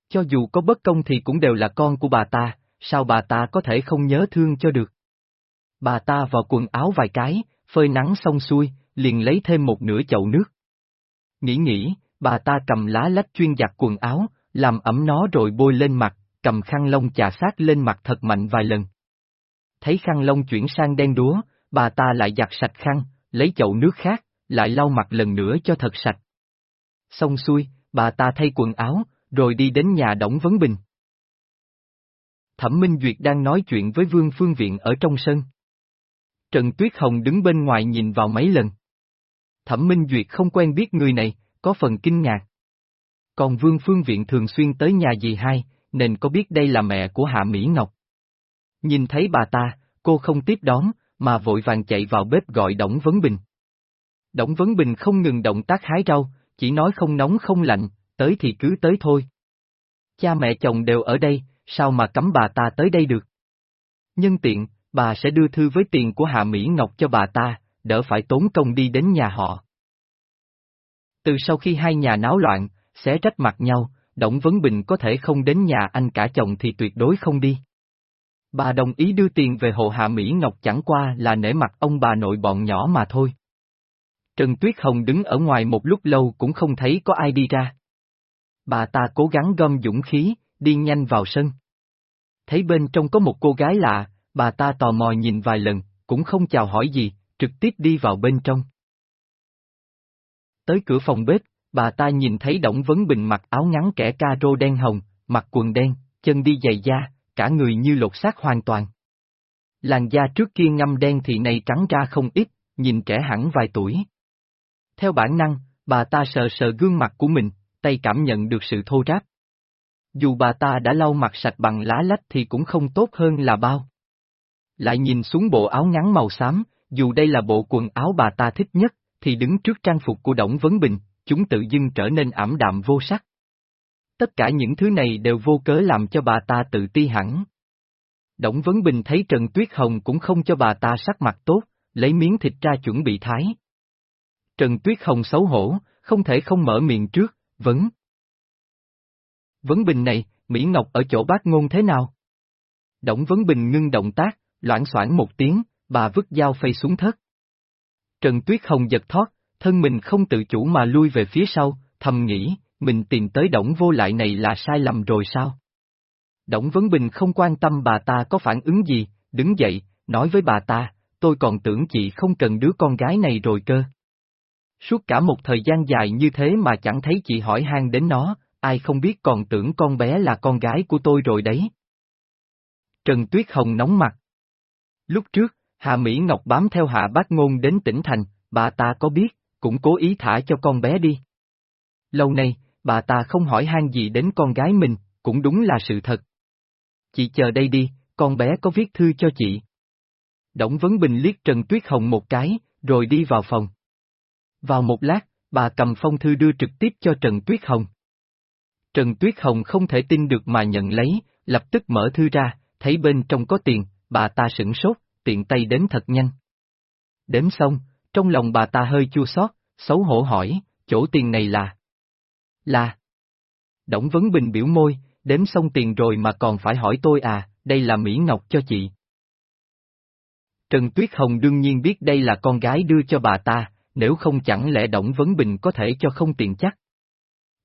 Cho dù có bất công thì cũng đều là con của bà ta, sao bà ta có thể không nhớ thương cho được. Bà ta vào quần áo vài cái, phơi nắng xong xuôi, liền lấy thêm một nửa chậu nước. Nghĩ nghĩ, bà ta cầm lá lách chuyên giặt quần áo, làm ẩm nó rồi bôi lên mặt, cầm khăn lông chà sát lên mặt thật mạnh vài lần. Thấy khăn lông chuyển sang đen đúa, bà ta lại giặt sạch khăn, lấy chậu nước khác, lại lau mặt lần nữa cho thật sạch. Xong xuôi, bà ta thay quần áo, rồi đi đến nhà Đổng Vấn Bình. Thẩm Minh Duyệt đang nói chuyện với Vương Phương Viện ở trong sân. Trần Tuyết Hồng đứng bên ngoài nhìn vào mấy lần. Thẩm Minh Duyệt không quen biết người này, có phần kinh ngạc. Còn Vương Phương Viện thường xuyên tới nhà dì hai, nên có biết đây là mẹ của Hạ Mỹ Ngọc. Nhìn thấy bà ta, cô không tiếp đón, mà vội vàng chạy vào bếp gọi Đổng Vấn Bình. Đổng Vấn Bình không ngừng động tác hái rau, chỉ nói không nóng không lạnh, tới thì cứ tới thôi. Cha mẹ chồng đều ở đây, sao mà cấm bà ta tới đây được? Nhân tiện, bà sẽ đưa thư với tiền của Hạ Mỹ Ngọc cho bà ta, đỡ phải tốn công đi đến nhà họ. Từ sau khi hai nhà náo loạn, xé rách mặt nhau, Đổng Vấn Bình có thể không đến nhà anh cả chồng thì tuyệt đối không đi. Bà đồng ý đưa tiền về hộ Hạ Mỹ Ngọc chẳng qua là nể mặt ông bà nội bọn nhỏ mà thôi. Trần Tuyết Hồng đứng ở ngoài một lúc lâu cũng không thấy có ai đi ra. Bà ta cố gắng gom dũng khí, đi nhanh vào sân. Thấy bên trong có một cô gái lạ, bà ta tò mò nhìn vài lần, cũng không chào hỏi gì, trực tiếp đi vào bên trong. Tới cửa phòng bếp, bà ta nhìn thấy Đổng Vấn Bình mặc áo ngắn kẻ ca rô đen hồng, mặc quần đen, chân đi giày da, cả người như lột xác hoàn toàn. Làn da trước kia ngâm đen thì này trắng ra không ít, nhìn trẻ hẳn vài tuổi. Theo bản năng, bà ta sờ sờ gương mặt của mình, tay cảm nhận được sự thô ráp. Dù bà ta đã lau mặt sạch bằng lá lách thì cũng không tốt hơn là bao. Lại nhìn xuống bộ áo ngắn màu xám, dù đây là bộ quần áo bà ta thích nhất, thì đứng trước trang phục của Đổng Vấn Bình, chúng tự dưng trở nên ảm đạm vô sắc. Tất cả những thứ này đều vô cớ làm cho bà ta tự ti hẳn. Đổng Vấn Bình thấy Trần Tuyết Hồng cũng không cho bà ta sắc mặt tốt, lấy miếng thịt ra chuẩn bị thái. Trần Tuyết Hồng xấu hổ, không thể không mở miệng trước, vấn. Vấn Bình này, Mỹ Ngọc ở chỗ bác ngôn thế nào? Đổng Vấn Bình ngưng động tác, loãng xoảng một tiếng, bà vứt dao phay xuống thất. Trần Tuyết Hồng giật thoát, thân mình không tự chủ mà lui về phía sau, thầm nghĩ, mình tìm tới Đổng Vô Lại này là sai lầm rồi sao? Đổng Vấn Bình không quan tâm bà ta có phản ứng gì, đứng dậy, nói với bà ta, tôi còn tưởng chị không cần đứa con gái này rồi cơ. Suốt cả một thời gian dài như thế mà chẳng thấy chị hỏi han đến nó, ai không biết còn tưởng con bé là con gái của tôi rồi đấy. Trần Tuyết Hồng nóng mặt. Lúc trước, Hạ Mỹ Ngọc bám theo Hạ Bác Ngôn đến tỉnh thành, bà ta có biết, cũng cố ý thả cho con bé đi. Lâu nay, bà ta không hỏi han gì đến con gái mình, cũng đúng là sự thật. Chị chờ đây đi, con bé có viết thư cho chị. Đổng Vấn Bình liếc Trần Tuyết Hồng một cái, rồi đi vào phòng. Vào một lát, bà cầm phong thư đưa trực tiếp cho Trần Tuyết Hồng. Trần Tuyết Hồng không thể tin được mà nhận lấy, lập tức mở thư ra, thấy bên trong có tiền, bà ta sửng sốt, tiện tay đếm thật nhanh. Đếm xong, trong lòng bà ta hơi chua xót, xấu hổ hỏi, chỗ tiền này là... Là... Đổng Vấn Bình biểu môi, đếm xong tiền rồi mà còn phải hỏi tôi à, đây là Mỹ Ngọc cho chị. Trần Tuyết Hồng đương nhiên biết đây là con gái đưa cho bà ta, nếu không chẳng lẽ Đổng Vấn Bình có thể cho không tiền chắc.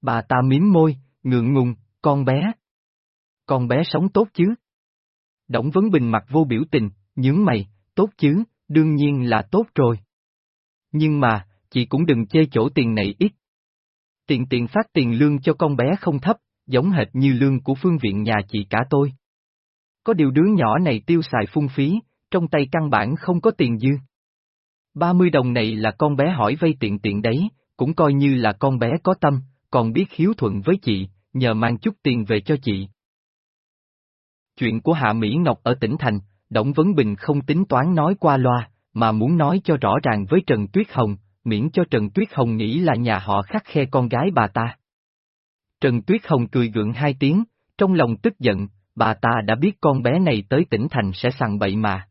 Bà ta miếm môi, ngượng ngùng, con bé. Con bé sống tốt chứ? Đổng Vấn Bình mặt vô biểu tình, nhướng mày, tốt chứ, đương nhiên là tốt rồi. Nhưng mà, chị cũng đừng chê chỗ tiền này ít. Tiền tiền phát tiền lương cho con bé không thấp, giống hệt như lương của phương viện nhà chị cả tôi. Có điều đứa nhỏ này tiêu xài phung phí, trong tay căn bản không có tiền dư. 30 đồng này là con bé hỏi vay tiện tiện đấy, cũng coi như là con bé có tâm, còn biết hiếu thuận với chị, nhờ mang chút tiền về cho chị. Chuyện của Hạ Mỹ Ngọc ở tỉnh Thành, Đổng Vấn Bình không tính toán nói qua loa, mà muốn nói cho rõ ràng với Trần Tuyết Hồng, miễn cho Trần Tuyết Hồng nghĩ là nhà họ khắc khe con gái bà ta. Trần Tuyết Hồng cười gượng hai tiếng, trong lòng tức giận, bà ta đã biết con bé này tới tỉnh thành sẽ sằng bậy mà.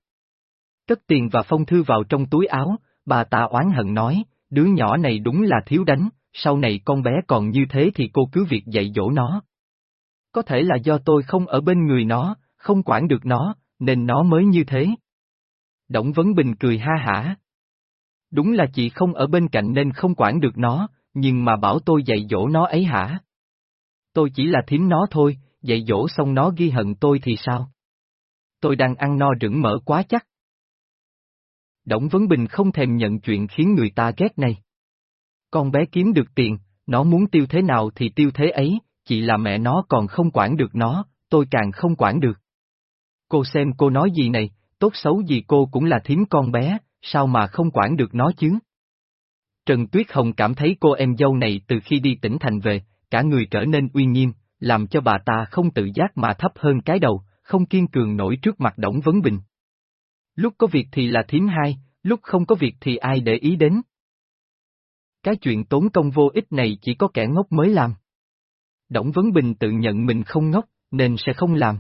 Cất tiền và phong thư vào trong túi áo, bà ta oán hận nói, đứa nhỏ này đúng là thiếu đánh, sau này con bé còn như thế thì cô cứ việc dạy dỗ nó. Có thể là do tôi không ở bên người nó, không quản được nó, nên nó mới như thế. Đổng Vấn Bình cười ha hả. Đúng là chị không ở bên cạnh nên không quản được nó, nhưng mà bảo tôi dạy dỗ nó ấy hả? Tôi chỉ là thím nó thôi, dạy dỗ xong nó ghi hận tôi thì sao? Tôi đang ăn no rửng mỡ quá chắc. Đổng Vấn Bình không thèm nhận chuyện khiến người ta ghét này. Con bé kiếm được tiền, nó muốn tiêu thế nào thì tiêu thế ấy, chỉ là mẹ nó còn không quản được nó, tôi càng không quản được. Cô xem cô nói gì này, tốt xấu gì cô cũng là thím con bé, sao mà không quản được nó chứ? Trần Tuyết Hồng cảm thấy cô em dâu này từ khi đi tỉnh thành về, cả người trở nên uy nghiêm, làm cho bà ta không tự giác mà thấp hơn cái đầu, không kiên cường nổi trước mặt Đổng Vấn Bình. Lúc có việc thì là thím hai, lúc không có việc thì ai để ý đến. Cái chuyện tốn công vô ích này chỉ có kẻ ngốc mới làm. Đổng Vấn Bình tự nhận mình không ngốc, nên sẽ không làm.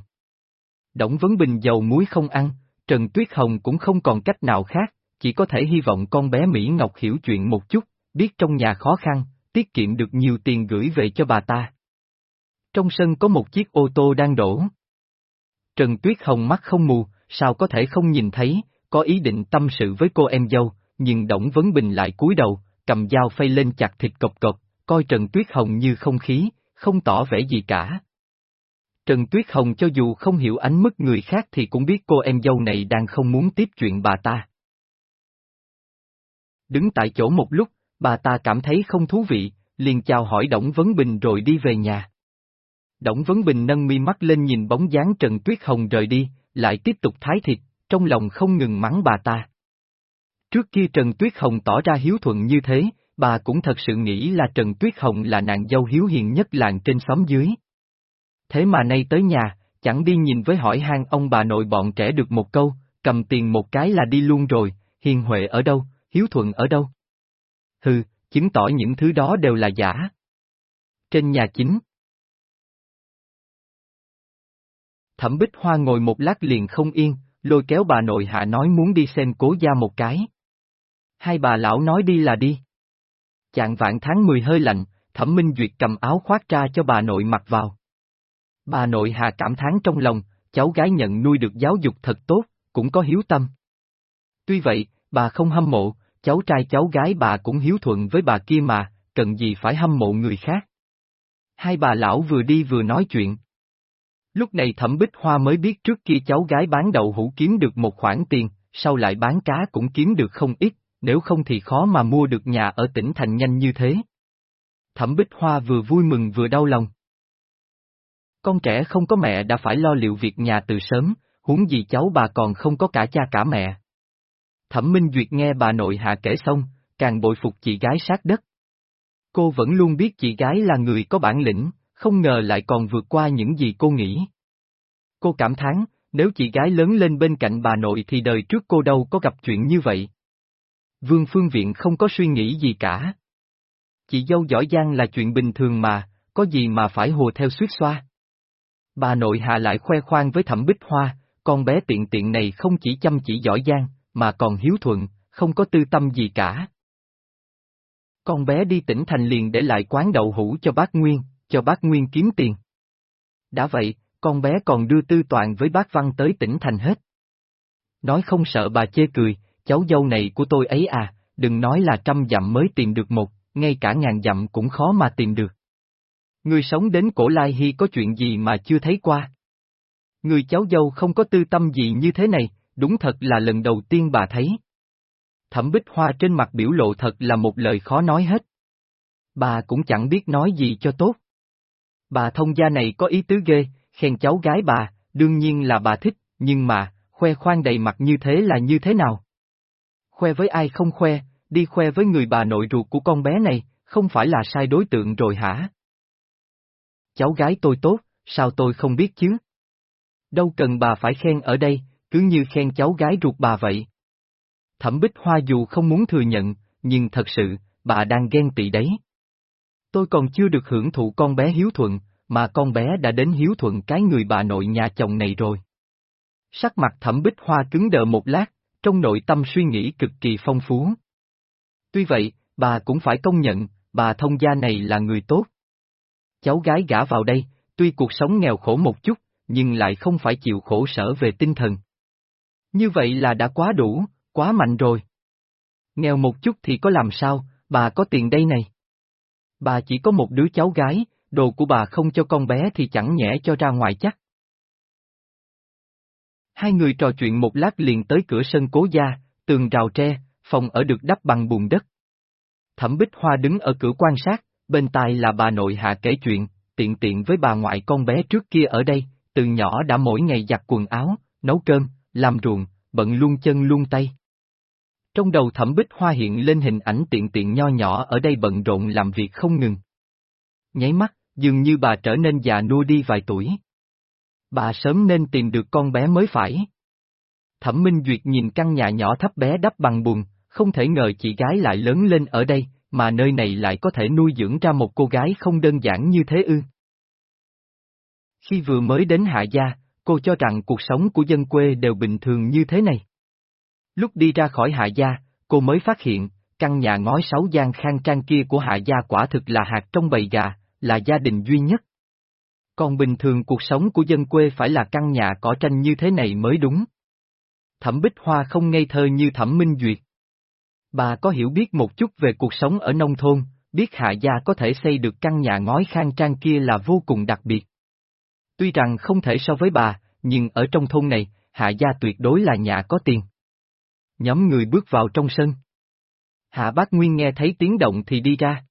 Đổng Vấn Bình dầu muối không ăn, Trần Tuyết Hồng cũng không còn cách nào khác, chỉ có thể hy vọng con bé Mỹ Ngọc hiểu chuyện một chút, biết trong nhà khó khăn, tiết kiệm được nhiều tiền gửi về cho bà ta. Trong sân có một chiếc ô tô đang đổ. Trần Tuyết Hồng mắt không mù, sao có thể không nhìn thấy, có ý định tâm sự với cô em dâu, nhưng Đổng Vấn Bình lại cúi đầu, cầm dao phay lên chặt thịt cộc cộc, coi Trần Tuyết Hồng như không khí, không tỏ vẻ gì cả. Trần Tuyết Hồng cho dù không hiểu ánh mức người khác thì cũng biết cô em dâu này đang không muốn tiếp chuyện bà ta. Đứng tại chỗ một lúc, bà ta cảm thấy không thú vị, liền chào hỏi Đổng Vấn Bình rồi đi về nhà. Đổng Vấn Bình nâng mi mắt lên nhìn bóng dáng Trần Tuyết Hồng rời đi, lại tiếp tục thái thịt, trong lòng không ngừng mắng bà ta. Trước kia Trần Tuyết Hồng tỏ ra hiếu thuận như thế, bà cũng thật sự nghĩ là Trần Tuyết Hồng là nàng dâu hiếu hiền nhất làng trên xóm dưới. Thế mà nay tới nhà, chẳng đi nhìn với hỏi han ông bà nội bọn trẻ được một câu, cầm tiền một cái là đi luôn rồi, hiền huệ ở đâu, hiếu thuận ở đâu. Hừ, chứng tỏ những thứ đó đều là giả. Trên nhà chính. Thẩm Bích Hoa ngồi một lát liền không yên, lôi kéo bà nội hạ nói muốn đi xem cố gia một cái. Hai bà lão nói đi là đi. Chạng vạn tháng mười hơi lạnh, thẩm minh duyệt cầm áo khoác ra cho bà nội mặc vào. Bà nội hạ cảm thán trong lòng, cháu gái nhận nuôi được giáo dục thật tốt, cũng có hiếu tâm. Tuy vậy, bà không hâm mộ, cháu trai cháu gái bà cũng hiếu thuận với bà kia mà, cần gì phải hâm mộ người khác. Hai bà lão vừa đi vừa nói chuyện. Lúc này thẩm bích hoa mới biết trước kia cháu gái bán đậu hũ kiếm được một khoản tiền, sau lại bán cá cũng kiếm được không ít, nếu không thì khó mà mua được nhà ở tỉnh thành nhanh như thế. Thẩm bích hoa vừa vui mừng vừa đau lòng. Con trẻ không có mẹ đã phải lo liệu việc nhà từ sớm, huống gì cháu bà còn không có cả cha cả mẹ. Thẩm Minh Duyệt nghe bà nội hạ kể xong, càng bội phục chị gái sát đất. Cô vẫn luôn biết chị gái là người có bản lĩnh, không ngờ lại còn vượt qua những gì cô nghĩ. Cô cảm thán, nếu chị gái lớn lên bên cạnh bà nội thì đời trước cô đâu có gặp chuyện như vậy. Vương Phương Viện không có suy nghĩ gì cả. Chị dâu giỏi giang là chuyện bình thường mà, có gì mà phải hồ theo suýt xoa. Bà nội hạ lại khoe khoang với thẩm bích hoa, con bé tiện tiện này không chỉ chăm chỉ giỏi giang, mà còn hiếu thuận, không có tư tâm gì cả. Con bé đi tỉnh thành liền để lại quán đậu hũ cho bác Nguyên, cho bác Nguyên kiếm tiền. Đã vậy, con bé còn đưa tư toàn với bác Văn tới tỉnh thành hết. Nói không sợ bà chê cười, cháu dâu này của tôi ấy à, đừng nói là trăm dặm mới tìm được một, ngay cả ngàn dặm cũng khó mà tìm được. Người sống đến cổ lai hy có chuyện gì mà chưa thấy qua. Người cháu dâu không có tư tâm gì như thế này, đúng thật là lần đầu tiên bà thấy. Thẩm bích hoa trên mặt biểu lộ thật là một lời khó nói hết. Bà cũng chẳng biết nói gì cho tốt. Bà thông gia này có ý tứ ghê, khen cháu gái bà, đương nhiên là bà thích, nhưng mà, khoe khoang đầy mặt như thế là như thế nào? Khoe với ai không khoe, đi khoe với người bà nội ruột của con bé này, không phải là sai đối tượng rồi hả? Cháu gái tôi tốt, sao tôi không biết chứ? Đâu cần bà phải khen ở đây, cứ như khen cháu gái ruột bà vậy. Thẩm Bích Hoa dù không muốn thừa nhận, nhưng thật sự, bà đang ghen tị đấy. Tôi còn chưa được hưởng thụ con bé hiếu thuận, mà con bé đã đến hiếu thuận cái người bà nội nhà chồng này rồi. Sắc mặt thẩm Bích Hoa cứng đờ một lát, trong nội tâm suy nghĩ cực kỳ phong phú. Tuy vậy, bà cũng phải công nhận, bà thông gia này là người tốt. Cháu gái gả vào đây, tuy cuộc sống nghèo khổ một chút, nhưng lại không phải chịu khổ sở về tinh thần. Như vậy là đã quá đủ, quá mạnh rồi. Nghèo một chút thì có làm sao, bà có tiền đây này. Bà chỉ có một đứa cháu gái, đồ của bà không cho con bé thì chẳng nhẽ cho ra ngoài chắc. Hai người trò chuyện một lát liền tới cửa sân cố gia, tường rào tre, phòng ở được đắp bằng bùn đất. Thẩm Bích Hoa đứng ở cửa quan sát, bên tai là bà nội hạ kể chuyện, tiện tiện với bà ngoại con bé trước kia ở đây, từ nhỏ đã mỗi ngày giặt quần áo, nấu cơm, làm ruộng, bận luôn chân luôn tay. Trong đầu thẩm bích hoa hiện lên hình ảnh tiện tiện nho nhỏ ở đây bận rộn làm việc không ngừng. Nháy mắt, dường như bà trở nên già nua đi vài tuổi. Bà sớm nên tìm được con bé mới phải. Thẩm Minh Duyệt nhìn căn nhà nhỏ thấp bé đắp bằng bùn, không thể ngờ chị gái lại lớn lên ở đây, mà nơi này lại có thể nuôi dưỡng ra một cô gái không đơn giản như thế ư. Khi vừa mới đến Hạ Gia, cô cho rằng cuộc sống của dân quê đều bình thường như thế này. Lúc đi ra khỏi Hạ Gia, cô mới phát hiện, căn nhà ngói sáu gian khang trang kia của Hạ Gia quả thực là hạt trong bầy gà, là gia đình duy nhất. Còn bình thường cuộc sống của dân quê phải là căn nhà cỏ tranh như thế này mới đúng. Thẩm Bích Hoa không ngây thơ như Thẩm Minh Duyệt. Bà có hiểu biết một chút về cuộc sống ở nông thôn, biết Hạ Gia có thể xây được căn nhà ngói khang trang kia là vô cùng đặc biệt. Tuy rằng không thể so với bà, nhưng ở trong thôn này, Hạ Gia tuyệt đối là nhà có tiền. Nhóm người bước vào trong sân. Hạ Bác Nguyên nghe thấy tiếng động thì đi ra.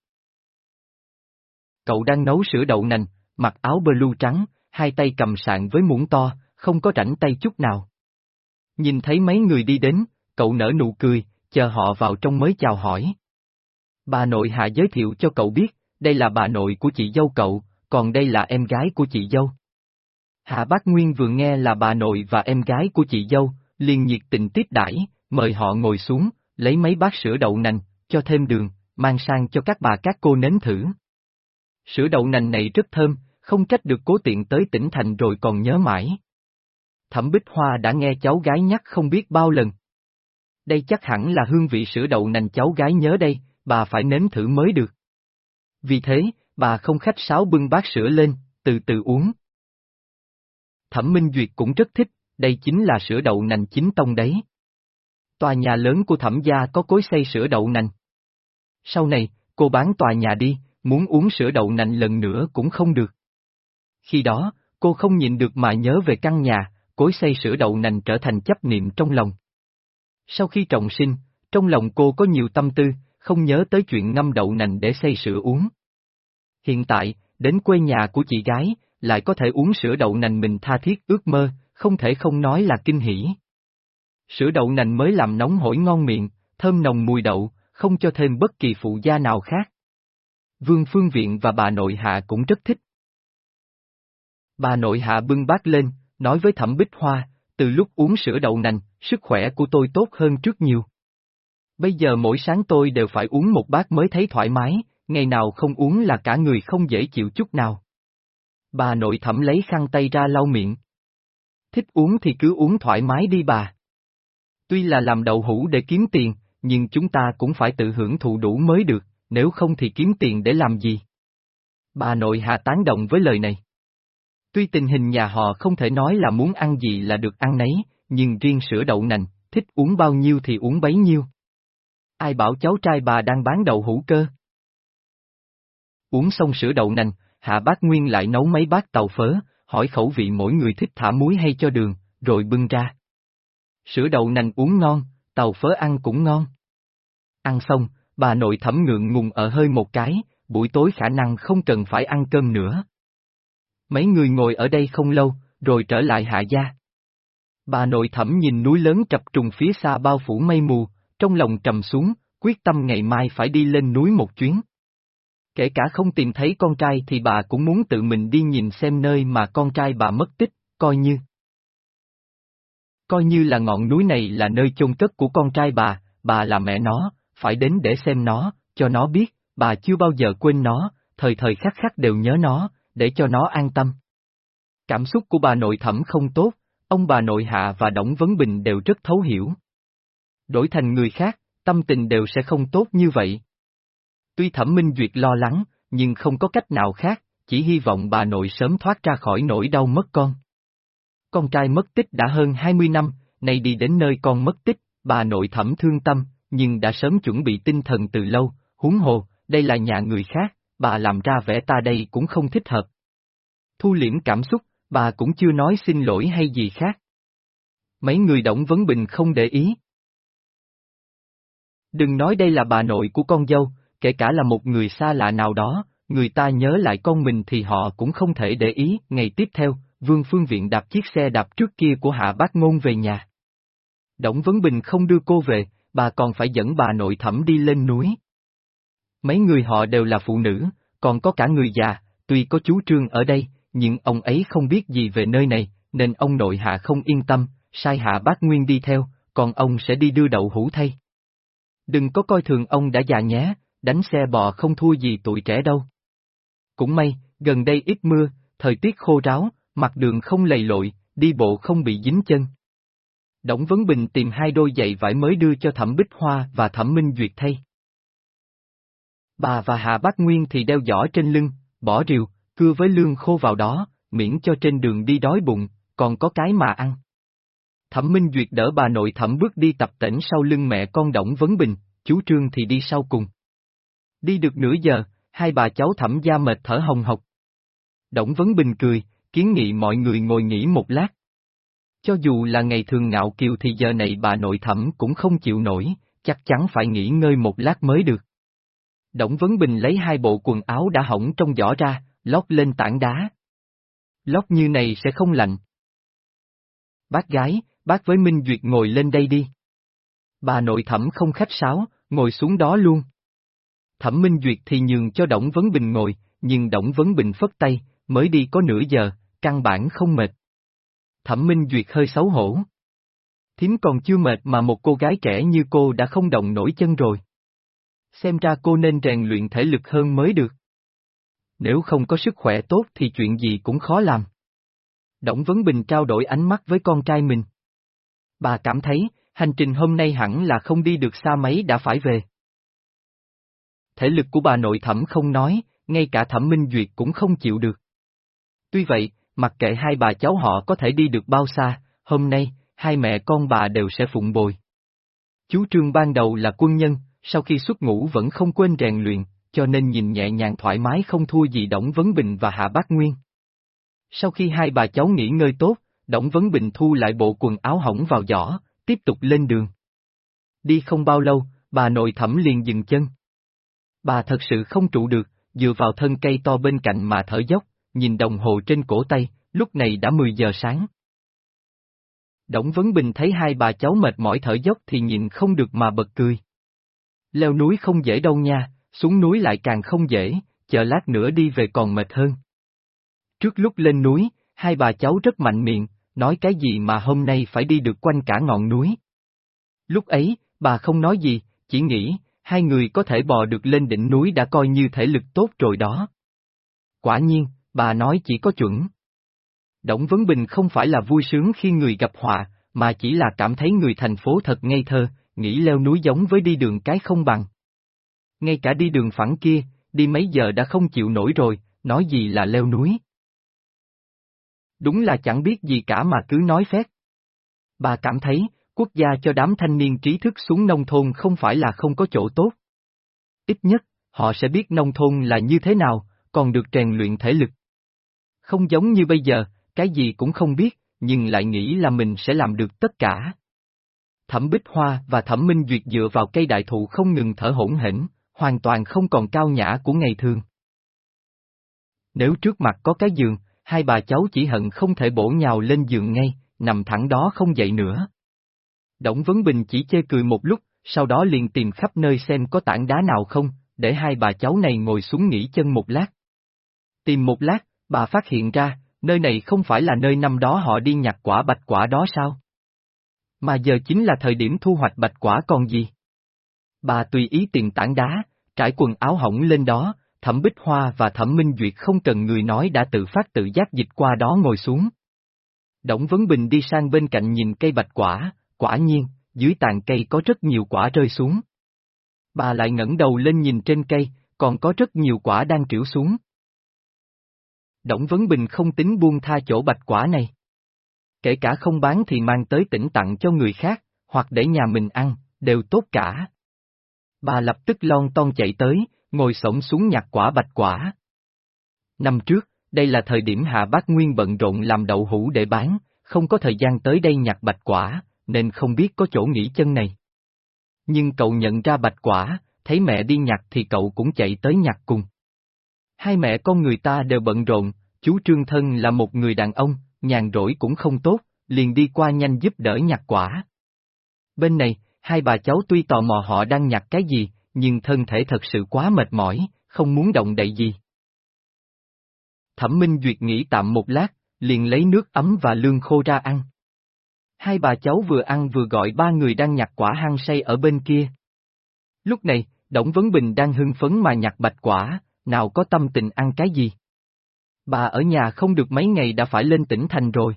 Cậu đang nấu sữa đậu nành, mặc áo blue trắng, hai tay cầm sạn với muỗng to, không có rảnh tay chút nào. Nhìn thấy mấy người đi đến, cậu nở nụ cười, chờ họ vào trong mới chào hỏi. Bà nội hạ giới thiệu cho cậu biết, đây là bà nội của chị dâu cậu, còn đây là em gái của chị dâu. Hạ Bác Nguyên vừa nghe là bà nội và em gái của chị dâu, liền nhiệt tình tiếp đãi, mời họ ngồi xuống, lấy mấy bát sữa đậu nành, cho thêm đường, mang sang cho các bà các cô nếm thử. Sữa đậu nành này rất thơm, không trách được cố tiện tới tỉnh thành rồi còn nhớ mãi. Thẩm Bích Hoa đã nghe cháu gái nhắc không biết bao lần. Đây chắc hẳn là hương vị sữa đậu nành cháu gái nhớ đây, bà phải nếm thử mới được. Vì thế, bà không khách sáo bưng bát sữa lên, từ từ uống. Thẩm Minh Duyệt cũng rất thích, đây chính là sữa đậu nành chính tông đấy. Tòa nhà lớn của thẩm gia có cối xây sữa đậu nành. Sau này, cô bán tòa nhà đi, muốn uống sữa đậu nành lần nữa cũng không được. Khi đó, cô không nhịn được mà nhớ về căn nhà, cối xây sữa đậu nành trở thành chấp niệm trong lòng. Sau khi trọng sinh, trong lòng cô có nhiều tâm tư, không nhớ tới chuyện ngâm đậu nành để xây sữa uống. Hiện tại, đến quê nhà của chị gái, lại có thể uống sữa đậu nành mình tha thiết ước mơ, không thể không nói là kinh hỉ. Sữa đậu nành mới làm nóng hổi ngon miệng, thơm nồng mùi đậu, không cho thêm bất kỳ phụ gia nào khác. Vương Phương Viện và bà nội hạ cũng rất thích. Bà nội hạ bưng bát lên, nói với Thẩm Bích Hoa, từ lúc uống sữa đậu nành, sức khỏe của tôi tốt hơn trước nhiều. Bây giờ mỗi sáng tôi đều phải uống một bát mới thấy thoải mái, ngày nào không uống là cả người không dễ chịu chút nào. Bà nội thẩm lấy khăn tay ra lau miệng. Thích uống thì cứ uống thoải mái đi bà. Tuy là làm đậu hũ để kiếm tiền, nhưng chúng ta cũng phải tự hưởng thụ đủ mới được, nếu không thì kiếm tiền để làm gì? Bà nội hạ tán động với lời này. Tuy tình hình nhà họ không thể nói là muốn ăn gì là được ăn nấy, nhưng riêng sữa đậu nành, thích uống bao nhiêu thì uống bấy nhiêu. Ai bảo cháu trai bà đang bán đậu hũ cơ? Uống xong sữa đậu nành, Hạ Bác Nguyên lại nấu mấy bát tàu phớ, hỏi khẩu vị mỗi người thích thả muối hay cho đường, rồi bưng ra. Sữa đậu nành uống ngon, tàu phớ ăn cũng ngon. Ăn xong, bà nội thẩm ngượng ngùng ở hơi một cái, buổi tối khả năng không cần phải ăn cơm nữa. Mấy người ngồi ở đây không lâu, rồi trở lại hạ gia. Bà nội thẩm nhìn núi lớn chập trùng phía xa bao phủ mây mù, trong lòng trầm xuống, quyết tâm ngày mai phải đi lên núi một chuyến. Kể cả không tìm thấy con trai thì bà cũng muốn tự mình đi nhìn xem nơi mà con trai bà mất tích, coi như. Coi như là ngọn núi này là nơi chôn cất của con trai bà, bà là mẹ nó, phải đến để xem nó, cho nó biết, bà chưa bao giờ quên nó, thời thời khắc khắc đều nhớ nó, để cho nó an tâm. Cảm xúc của bà nội thẩm không tốt, ông bà nội hạ và Đổng Vấn Bình đều rất thấu hiểu. Đổi thành người khác, tâm tình đều sẽ không tốt như vậy. Tuy thẩm minh duyệt lo lắng, nhưng không có cách nào khác, chỉ hy vọng bà nội sớm thoát ra khỏi nỗi đau mất con. Con trai mất tích đã hơn 20 năm, nay đi đến nơi con mất tích, bà nội thẩm thương tâm, nhưng đã sớm chuẩn bị tinh thần từ lâu, huống hồ, đây là nhà người khác, bà làm ra vẻ ta đây cũng không thích hợp. Thu liễm cảm xúc, bà cũng chưa nói xin lỗi hay gì khác. Mấy người Đổng Vấn Bình không để ý. Đừng nói đây là bà nội của con dâu, kể cả là một người xa lạ nào đó, người ta nhớ lại con mình thì họ cũng không thể để ý. Ngày tiếp theo, Vương Phương Viện đạp chiếc xe đạp trước kia của Hạ Bác Ngôn về nhà. Đổng Vấn Bình không đưa cô về, bà còn phải dẫn bà nội thẩm đi lên núi. Mấy người họ đều là phụ nữ, còn có cả người già, tuy có chú Trương ở đây, nhưng ông ấy không biết gì về nơi này, nên ông nội hạ không yên tâm, sai hạ bác Nguyên đi theo, còn ông sẽ đi đưa đậu hũ thay. Đừng có coi thường ông đã già nhé, đánh xe bò không thua gì tuổi trẻ đâu. Cũng may, gần đây ít mưa, thời tiết khô ráo, mặt đường không lầy lội, đi bộ không bị dính chân. Đổng Vấn Bình tìm hai đôi giày vải mới đưa cho Thẩm Bích Hoa và Thẩm Minh Duyệt thay. Bà và Hạ Bác Nguyên thì đeo giỏ trên lưng, bỏ rìu, cưa với lương khô vào đó, miễn cho trên đường đi đói bụng, còn có cái mà ăn. Thẩm Minh Duyệt đỡ bà nội thẩm bước đi tập tỉnh sau lưng mẹ con Đổng Vấn Bình, chú Trương thì đi sau cùng. Đi được nửa giờ, hai bà cháu thẩm gia mệt thở hồng hộc. Đổng Vấn Bình cười, kiến nghị mọi người ngồi nghỉ một lát. Cho dù là ngày thường ngạo kiều thì giờ này bà nội thẩm cũng không chịu nổi, chắc chắn phải nghỉ ngơi một lát mới được. Đổng Vấn Bình lấy hai bộ quần áo đã hỏng trong giỏ ra, lót lên tảng đá. Lót như này sẽ không lạnh. Bác gái, bác với Minh Duyệt ngồi lên đây đi. Bà nội thẩm không khách sáo, ngồi xuống đó luôn. Thẩm Minh Duyệt thì nhường cho Đổng Vấn Bình ngồi, nhưng Đổng Vấn Bình phất tay, mới đi có nửa giờ, căn bản không mệt. Thẩm Minh Duyệt hơi xấu hổ. Thím còn chưa mệt mà một cô gái trẻ như cô đã không động nổi chân rồi. Xem ra cô nên rèn luyện thể lực hơn mới được. Nếu không có sức khỏe tốt thì chuyện gì cũng khó làm. Đổng Vấn Bình trao đổi ánh mắt với con trai mình. Bà cảm thấy, hành trình hôm nay hẳn là không đi được xa mấy đã phải về. Thể lực của bà nội thẩm không nói, ngay cả thẩm minh duyệt cũng không chịu được. Tuy vậy, mặc kệ hai bà cháu họ có thể đi được bao xa, hôm nay, hai mẹ con bà đều sẽ phụng bồi. Chú Trương ban đầu là quân nhân, sau khi xuất ngũ vẫn không quên rèn luyện, cho nên nhìn nhẹ nhàng thoải mái không thua gì Đổng Vấn Bình và Hạ Bác Nguyên. Sau khi hai bà cháu nghỉ ngơi tốt, Đổng Vấn Bình thu lại bộ quần áo hỏng vào giỏ, tiếp tục lên đường. Đi không bao lâu, bà nội thẩm liền dừng chân. Bà thật sự không trụ được, dựa vào thân cây to bên cạnh mà thở dốc, nhìn đồng hồ trên cổ tay, lúc này đã 10 giờ sáng. Đổng Vấn Bình thấy hai bà cháu mệt mỏi thở dốc thì nhìn không được mà bật cười. Leo núi không dễ đâu nha, xuống núi lại càng không dễ, chờ lát nữa đi về còn mệt hơn. Trước lúc lên núi, hai bà cháu rất mạnh miệng, nói cái gì mà hôm nay phải đi được quanh cả ngọn núi. Lúc ấy, bà không nói gì, chỉ nghĩ, hai người có thể bò được lên đỉnh núi đã coi như thể lực tốt rồi đó. Quả nhiên, bà nói chỉ có chuẩn. Đổng Vấn Bình không phải là vui sướng khi người gặp họa, mà chỉ là cảm thấy người thành phố thật ngây thơ, nghĩ leo núi giống với đi đường cái không bằng. Ngay cả đi đường phẳng kia, đi mấy giờ đã không chịu nổi rồi, nói gì là leo núi. Đúng là chẳng biết gì cả mà cứ nói phét. Bà cảm thấy, quốc gia cho đám thanh niên trí thức xuống nông thôn không phải là không có chỗ tốt. Ít nhất, họ sẽ biết nông thôn là như thế nào, còn được rèn luyện thể lực. Không giống như bây giờ, cái gì cũng không biết, nhưng lại nghĩ là mình sẽ làm được tất cả. Thẩm Bích Hoa và Thẩm Minh Duyệt dựa vào cây đại thụ không ngừng thở hỗn hển, hoàn toàn không còn cao nhã của ngày thường. Nếu trước mặt có cái giường, hai bà cháu chỉ hận không thể bổ nhào lên giường ngay, nằm thẳng đó không dậy nữa. Đổng Vấn Bình chỉ chê cười một lúc, sau đó liền tìm khắp nơi xem có tảng đá nào không, để hai bà cháu này ngồi xuống nghỉ chân một lát. Tìm một lát, bà phát hiện ra, nơi này không phải là nơi năm đó họ đi nhặt quả bạch quả đó sao? Mà giờ chính là thời điểm thu hoạch bạch quả còn gì? Bà tùy ý tìm tảng đá, trải quần áo hỏng lên đó, Thẩm Bích Hoa và Thẩm Minh Duyệt không cần người nói đã tự phát tự giác dịch qua đó ngồi xuống. Đổng Vấn Bình đi sang bên cạnh nhìn cây bạch quả, quả nhiên, dưới tàn cây có rất nhiều quả rơi xuống. Bà lại ngẩng đầu lên nhìn trên cây, còn có rất nhiều quả đang triểu xuống. Đổng Vấn Bình không tính buông tha chỗ bạch quả này. Kể cả không bán thì mang tới tỉnh tặng cho người khác, hoặc để nhà mình ăn, đều tốt cả. Bà lập tức lon ton chạy tới, ngồi sổng xuống nhặt quả bạch quả. Năm trước, đây là thời điểm Hạ Bác Nguyên bận rộn làm đậu hũ để bán, không có thời gian tới đây nhặt bạch quả, nên không biết có chỗ nghỉ chân này. Nhưng cậu nhận ra bạch quả, thấy mẹ đi nhặt thì cậu cũng chạy tới nhặt cùng. Hai mẹ con người ta đều bận rộn, chú Trương Thân là một người đàn ông, nhàn rỗi cũng không tốt, liền đi qua nhanh giúp đỡ nhặt quả. Bên này, hai bà cháu tuy tò mò họ đang nhặt cái gì, nhưng thân thể thật sự quá mệt mỏi, không muốn động đậy gì. Thẩm Minh Duyệt nghĩ tạm một lát, liền lấy nước ấm và lương khô ra ăn. Hai bà cháu vừa ăn vừa gọi ba người đang nhặt quả hăng say ở bên kia. Lúc này, Đổng Vấn Bình đang hưng phấn mà nhặt bạch quả, nào có tâm tình ăn cái gì. Bà ở nhà không được mấy ngày đã phải lên tỉnh thành rồi.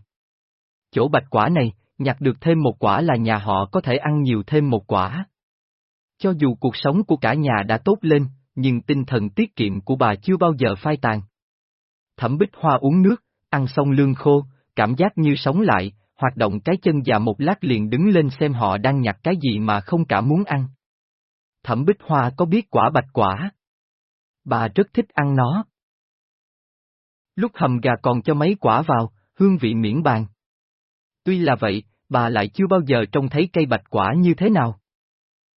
Chỗ bạch quả này, nhặt được thêm một quả là nhà họ có thể ăn nhiều thêm một quả. Cho dù cuộc sống của cả nhà đã tốt lên, nhưng tinh thần tiết kiệm của bà chưa bao giờ phai tàn. Thẩm bích hoa uống nước, ăn xong lương khô, cảm giác như sống lại, hoạt động cái chân và một lát liền đứng lên xem họ đang nhặt cái gì mà không cả muốn ăn. Thẩm bích hoa có biết quả bạch quả. Bà rất thích ăn nó. Lúc hầm gà còn cho mấy quả vào, hương vị miễn bàn. Tuy là vậy, bà lại chưa bao giờ trông thấy cây bạch quả như thế nào.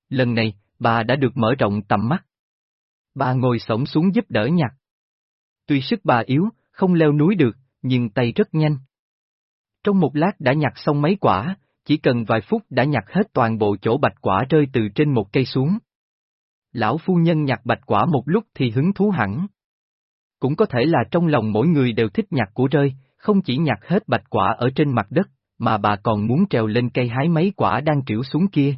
Lần này, bà đã được mở rộng tầm mắt. Bà ngồi sổng xuống giúp đỡ nhặt. Tuy sức bà yếu, không leo núi được, nhưng tay rất nhanh. Trong một lát đã nhặt xong mấy quả, chỉ cần vài phút đã nhặt hết toàn bộ chỗ bạch quả rơi từ trên một cây xuống. Lão phu nhân nhặt bạch quả một lúc thì hứng thú hẳn. Cũng có thể là trong lòng mỗi người đều thích nhặt của rơi, không chỉ nhặt hết bạch quả ở trên mặt đất, mà bà còn muốn trèo lên cây hái mấy quả đang triểu xuống kia.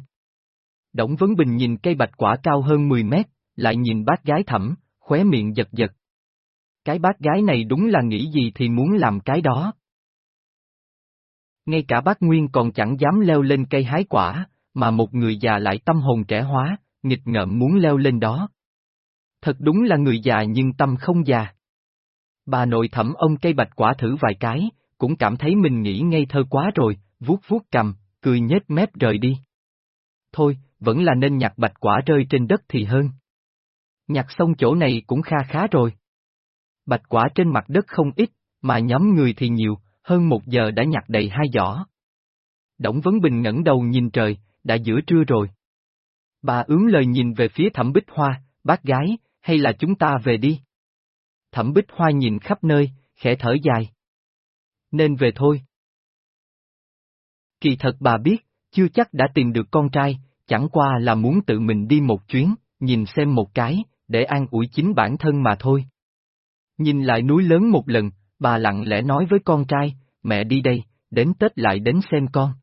Đổng Vấn Bình nhìn cây bạch quả cao hơn 10 mét, lại nhìn bác gái thẩm, khóe miệng giật giật. Cái bác gái này đúng là nghĩ gì thì muốn làm cái đó. Ngay cả bác Nguyên còn chẳng dám leo lên cây hái quả, mà một người già lại tâm hồn trẻ hóa, nghịch ngợm muốn leo lên đó. Thật đúng là người già nhưng tâm không già. Bà nội thẩm ông cây bạch quả thử vài cái, cũng cảm thấy mình nghĩ ngây thơ quá rồi, vuốt vuốt cầm, cười nhếch mép rời đi. Thôi, vẫn là nên nhặt bạch quả rơi trên đất thì hơn. Nhặt xong chỗ này cũng kha khá rồi. Bạch quả trên mặt đất không ít, mà nhóm người thì nhiều, hơn một giờ đã nhặt đầy hai giỏ. Đổng Vấn Bình ngẩng đầu nhìn trời, đã giữa trưa rồi. Bà ướm lời nhìn về phía thẩm bích hoa, bác gái, hay là chúng ta về đi? Thẩm bích hoa nhìn khắp nơi, khẽ thở dài. Nên về thôi. Kỳ thật bà biết, chưa chắc đã tìm được con trai, chẳng qua là muốn tự mình đi một chuyến, nhìn xem một cái, để an ủi chính bản thân mà thôi. Nhìn lại núi lớn một lần, bà lặng lẽ nói với con trai, mẹ đi đây, đến Tết lại đến xem con.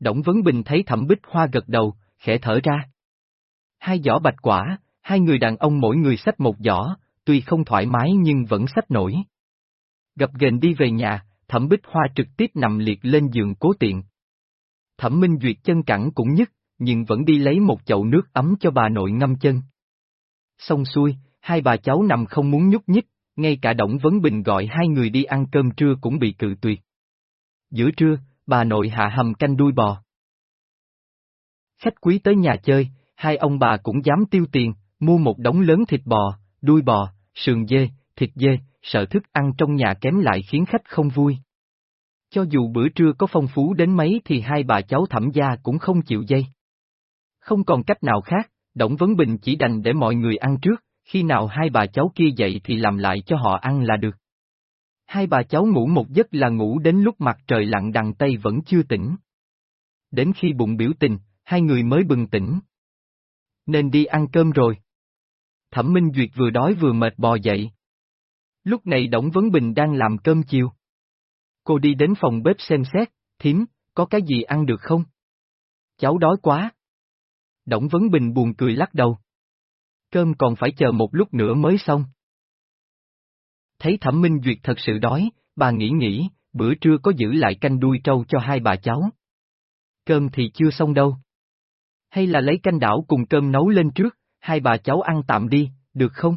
Đổng Vấn Bình thấy thẩm bích hoa gật đầu, khẽ thở ra. Hai giỏ bạch quả, hai người đàn ông mỗi người xách một giỏ, tuy không thoải mái nhưng vẫn xách nổi. Gặp ghềnh đi về nhà, thẩm bích hoa trực tiếp nằm liệt lên giường cố tiện. Thẩm Minh Duyệt chân cẳng cũng nhất, nhưng vẫn đi lấy một chậu nước ấm cho bà nội ngâm chân. Xong xuôi, hai bà cháu nằm không muốn nhúc nhích, ngay cả Đổng Vấn Bình gọi hai người đi ăn cơm trưa cũng bị cự tuyệt. Giữa trưa, bà nội hạ hầm canh đuôi bò. Khách quý tới nhà chơi, hai ông bà cũng dám tiêu tiền, mua một đống lớn thịt bò, đuôi bò, sườn dê, thịt dê, sợ thức ăn trong nhà kém lại khiến khách không vui. Cho dù bữa trưa có phong phú đến mấy thì hai bà cháu thẩm gia cũng không chịu dây. Không còn cách nào khác, Đổng Vấn Bình chỉ đành để mọi người ăn trước, khi nào hai bà cháu kia dậy thì làm lại cho họ ăn là được. Hai bà cháu ngủ một giấc là ngủ đến lúc mặt trời lặn đằng Tây vẫn chưa tỉnh. Đến khi bụng biểu tình, hai người mới bừng tỉnh. Nên đi ăn cơm rồi. Thẩm Minh Duyệt vừa đói vừa mệt bò dậy. Lúc này Đổng Vấn Bình đang làm cơm chiều. Cô đi đến phòng bếp xem xét, thím, có cái gì ăn được không? Cháu đói quá. Đổng Vấn Bình buồn cười lắc đầu. Cơm còn phải chờ một lúc nữa mới xong. Thấy Thẩm Minh Duyệt thật sự đói, bà nghĩ nghĩ, bữa trưa có giữ lại canh đuôi trâu cho hai bà cháu. Cơm thì chưa xong đâu. Hay là lấy canh đảo cùng cơm nấu lên trước, hai bà cháu ăn tạm đi, được không?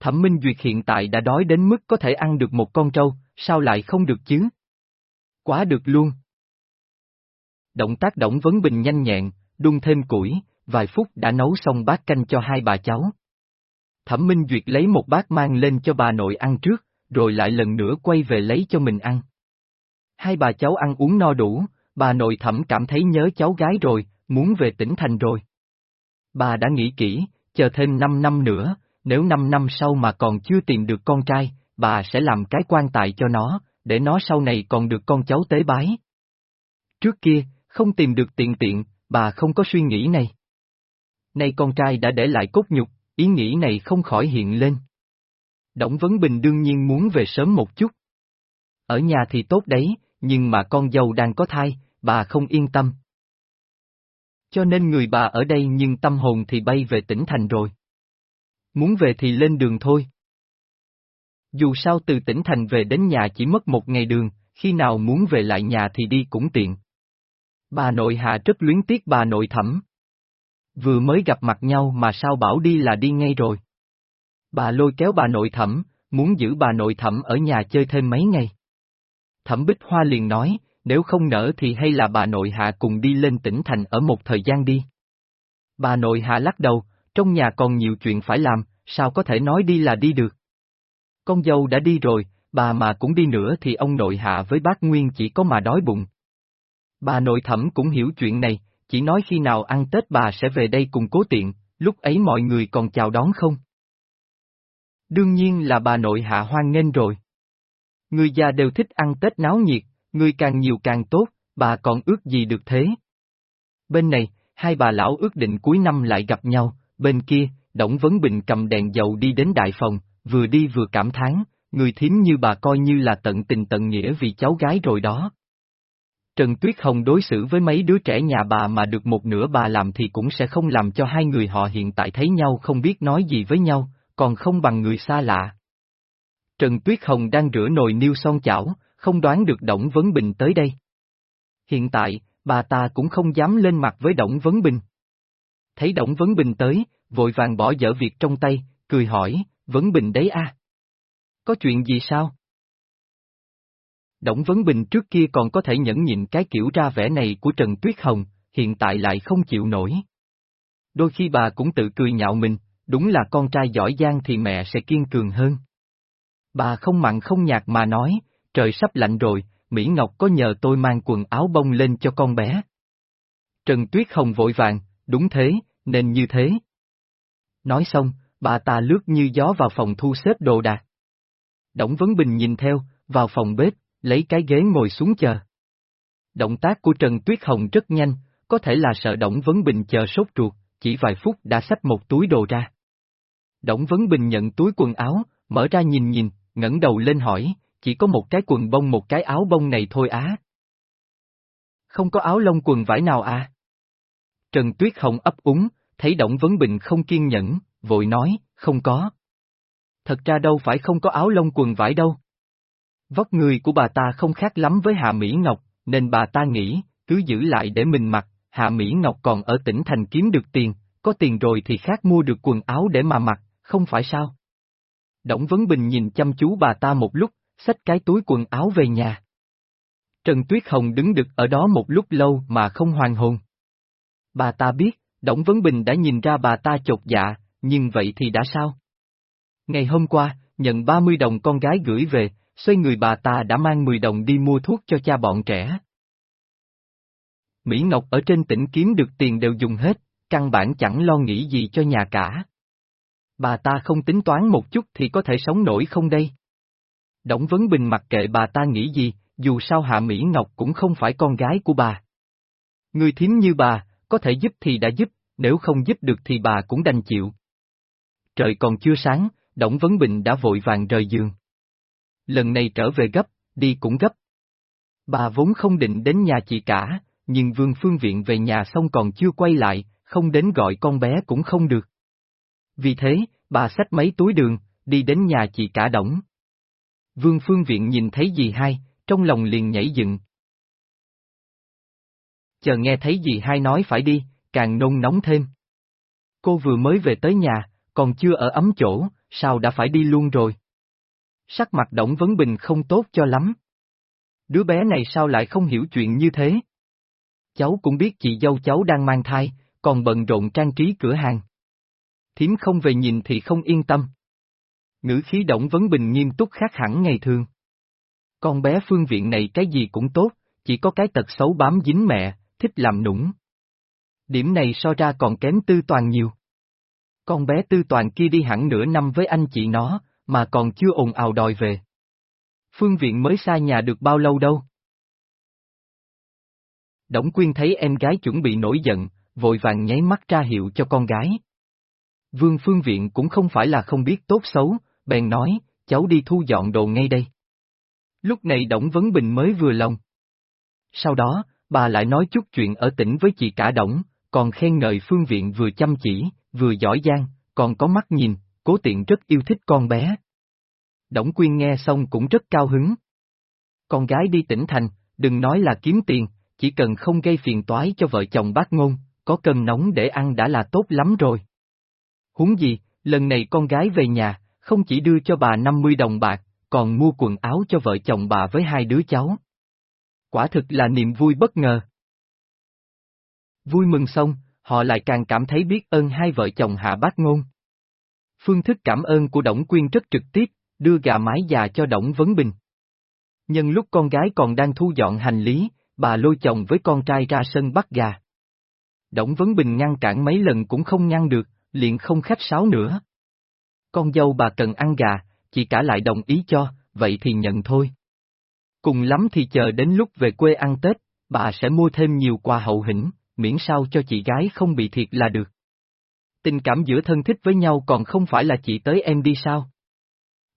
Thẩm Minh Duyệt hiện tại đã đói đến mức có thể ăn được một con trâu, sao lại không được chứ? Quá được luôn. Động tác Đổng Vấn Bình nhanh nhẹn, đun thêm củi, vài phút đã nấu xong bát canh cho hai bà cháu. Thẩm Minh Duyệt lấy một bát mang lên cho bà nội ăn trước, rồi lại lần nữa quay về lấy cho mình ăn. Hai bà cháu ăn uống no đủ, bà nội thẩm cảm thấy nhớ cháu gái rồi, muốn về tỉnh thành rồi. Bà đã nghĩ kỹ, chờ thêm 5 năm nữa, nếu 5 năm sau mà còn chưa tìm được con trai, bà sẽ làm cái quan tài cho nó, để nó sau này còn được con cháu tế bái. Trước kia, không tìm được tiện tiện, bà không có suy nghĩ này. Nay con trai đã để lại cốt nhục, ý nghĩ này không khỏi hiện lên. Đổng Vấn Bình đương nhiên muốn về sớm một chút. Ở nhà thì tốt đấy, nhưng mà con dâu đang có thai, bà không yên tâm. Cho nên người bà ở đây nhưng tâm hồn thì bay về tỉnh thành rồi. Muốn về thì lên đường thôi. Dù sao từ tỉnh thành về đến nhà chỉ mất một ngày đường, khi nào muốn về lại nhà thì đi cũng tiện. Bà nội hạ rất luyến tiếc bà nội thẩm. Vừa mới gặp mặt nhau mà sao bảo đi là đi ngay rồi. Bà lôi kéo bà nội thẩm, muốn giữ bà nội thẩm ở nhà chơi thêm mấy ngày. Thẩm Bích Hoa liền nói, nếu không nỡ thì hay là bà nội hạ cùng đi lên tỉnh thành ở một thời gian đi. Bà nội hạ lắc đầu, trong nhà còn nhiều chuyện phải làm, sao có thể nói đi là đi được. Con dâu đã đi rồi, bà mà cũng đi nữa thì ông nội hạ với bác Nguyên chỉ có mà đói bụng. Bà nội thẩm cũng hiểu chuyện này, chỉ nói khi nào ăn Tết bà sẽ về đây cùng cố tiện, lúc ấy mọi người còn chào đón không? Đương nhiên là bà nội hạ hoan nghênh rồi. Người già đều thích ăn Tết náo nhiệt, người càng nhiều càng tốt, bà còn ước gì được thế? Bên này, hai bà lão ước định cuối năm lại gặp nhau, bên kia, Đổng Vấn Bình cầm đèn dầu đi đến đại phòng, vừa đi vừa cảm thán, người thím như bà coi như là tận tình tận nghĩa vì cháu gái rồi đó. Trần Tuyết Hồng đối xử với mấy đứa trẻ nhà bà mà được một nửa bà làm thì cũng sẽ không làm cho hai người họ hiện tại thấy nhau không biết nói gì với nhau, còn không bằng người xa lạ. Trần Tuyết Hồng đang rửa nồi niêu son chảo, không đoán được Đổng Vấn Bình tới đây. Hiện tại, bà ta cũng không dám lên mặt với Đổng Vấn Bình. Thấy Đổng Vấn Bình tới, vội vàng bỏ dở việc trong tay, cười hỏi, Vấn Bình đấy à? Có chuyện gì sao? Đổng Vấn Bình trước kia còn có thể nhẫn nhịn cái kiểu ra vẻ này của Trần Tuyết Hồng, hiện tại lại không chịu nổi. Đôi khi bà cũng tự cười nhạo mình, đúng là con trai giỏi giang thì mẹ sẽ kiên cường hơn. Bà không mặn không nhạt mà nói, trời sắp lạnh rồi, Mỹ Ngọc có nhờ tôi mang quần áo bông lên cho con bé. Trần Tuyết Hồng vội vàng, đúng thế, nên như thế. Nói xong, bà ta lướt như gió vào phòng thu xếp đồ đạc. Đổng Vấn Bình nhìn theo, vào phòng bếp, lấy cái ghế ngồi xuống chờ. Động tác của Trần Tuyết Hồng rất nhanh, có thể là sợ Đổng Vấn Bình chờ sốt ruột, chỉ vài phút đã xách một túi đồ ra. Đổng Vấn Bình nhận túi quần áo, mở ra nhìn nhìn, ngẩng đầu lên hỏi, chỉ có một cái quần bông một cái áo bông này thôi á. Không có áo lông quần vải nào à? Trần Tuyết Hồng ấp úng, thấy Đổng Vấn Bình không kiên nhẫn, vội nói, không có. Thật ra đâu phải không có áo lông quần vải đâu. Vóc người của bà ta không khác lắm với Hạ Mỹ Ngọc, nên bà ta nghĩ, cứ giữ lại để mình mặc, Hạ Mỹ Ngọc còn ở tỉnh thành kiếm được tiền, có tiền rồi thì khác mua được quần áo để mà mặc, không phải sao? Đổng Vấn Bình nhìn chăm chú bà ta một lúc, xách cái túi quần áo về nhà. Trần Tuyết Hồng đứng đực ở đó một lúc lâu mà không hoàn hồn. Bà ta biết, Đổng Vấn Bình đã nhìn ra bà ta chột dạ, nhưng vậy thì đã sao? Ngày hôm qua, nhận 30 đồng con gái gửi về, xoay người bà ta đã mang 10 đồng đi mua thuốc cho cha bọn trẻ. Mỹ Ngọc ở trên tỉnh kiếm được tiền đều dùng hết, căn bản chẳng lo nghĩ gì cho nhà cả. Bà ta không tính toán một chút thì có thể sống nổi không đây? Đổng Vấn Bình mặc kệ bà ta nghĩ gì, dù sao Hạ Mỹ Ngọc cũng không phải con gái của bà. Người thím như bà, có thể giúp thì đã giúp, nếu không giúp được thì bà cũng đành chịu. Trời còn chưa sáng, Đổng Vấn Bình đã vội vàng rời giường. Lần này trở về gấp, đi cũng gấp. Bà vốn không định đến nhà chị cả, nhưng Vương Phương Viện về nhà xong còn chưa quay lại, không đến gọi con bé cũng không được. Vì thế, bà xách mấy túi đường, đi đến nhà chị cả Đổng. Vương Phương Viện nhìn thấy gì hai, trong lòng liền nhảy dựng. Chờ nghe thấy gì hai nói phải đi, càng nôn nóng thêm. Cô vừa mới về tới nhà, còn chưa ở ấm chỗ, sao đã phải đi luôn rồi? Sắc mặt Đổng Vấn Bình không tốt cho lắm. Đứa bé này sao lại không hiểu chuyện như thế? Cháu cũng biết chị dâu cháu đang mang thai, còn bận rộn trang trí cửa hàng. Thiếm không về nhìn thì không yên tâm. Ngữ khí Đổng Vấn Bình nghiêm túc khác hẳn ngày thường. Con bé phương viện này cái gì cũng tốt, chỉ có cái tật xấu bám dính mẹ, thích làm nũng. Điểm này so ra còn kém tư toàn nhiều. Con bé tư toàn kia đi hẳn nửa năm với anh chị nó, mà còn chưa ồn ào đòi về. Phương viện mới xa nhà được bao lâu đâu. Đổng Quyên thấy em gái chuẩn bị nổi giận, vội vàng nháy mắt ra hiệu cho con gái. Vương Phương Viện cũng không phải là không biết tốt xấu, bèn nói, cháu đi thu dọn đồ ngay đây. Lúc này Đổng Vấn Bình mới vừa lòng. Sau đó, bà lại nói chút chuyện ở tỉnh với chị cả Đổng, còn khen ngợi phương viện vừa chăm chỉ, vừa giỏi giang, còn có mắt nhìn, cố tiện rất yêu thích con bé. Đổng Quyên nghe xong cũng rất cao hứng. Con gái đi tỉnh thành, đừng nói là kiếm tiền, chỉ cần không gây phiền toái cho vợ chồng bác ngôn, có cơm nóng để ăn đã là tốt lắm rồi. Huống gì, lần này con gái về nhà, không chỉ đưa cho bà 50 đồng bạc, còn mua quần áo cho vợ chồng bà với hai đứa cháu. Quả thực là niềm vui bất ngờ. Vui mừng xong, họ lại càng cảm thấy biết ơn hai vợ chồng hạ bác ngôn. Phương thức cảm ơn của Đổng Quyên rất trực tiếp, đưa gà mái già cho Đổng Vấn Bình. Nhân lúc con gái còn đang thu dọn hành lý, bà lôi chồng với con trai ra sân bắt gà. Đổng Vấn Bình ngăn cản mấy lần cũng không ngăn được, liền không khách sáo nữa. Con dâu bà cần ăn gà, chị cả lại đồng ý cho, vậy thì nhận thôi. Cùng lắm thì chờ đến lúc về quê ăn Tết, bà sẽ mua thêm nhiều quà hậu hĩnh, miễn sao cho chị gái không bị thiệt là được. Tình cảm giữa thân thích với nhau còn không phải là chị tới em đi sao?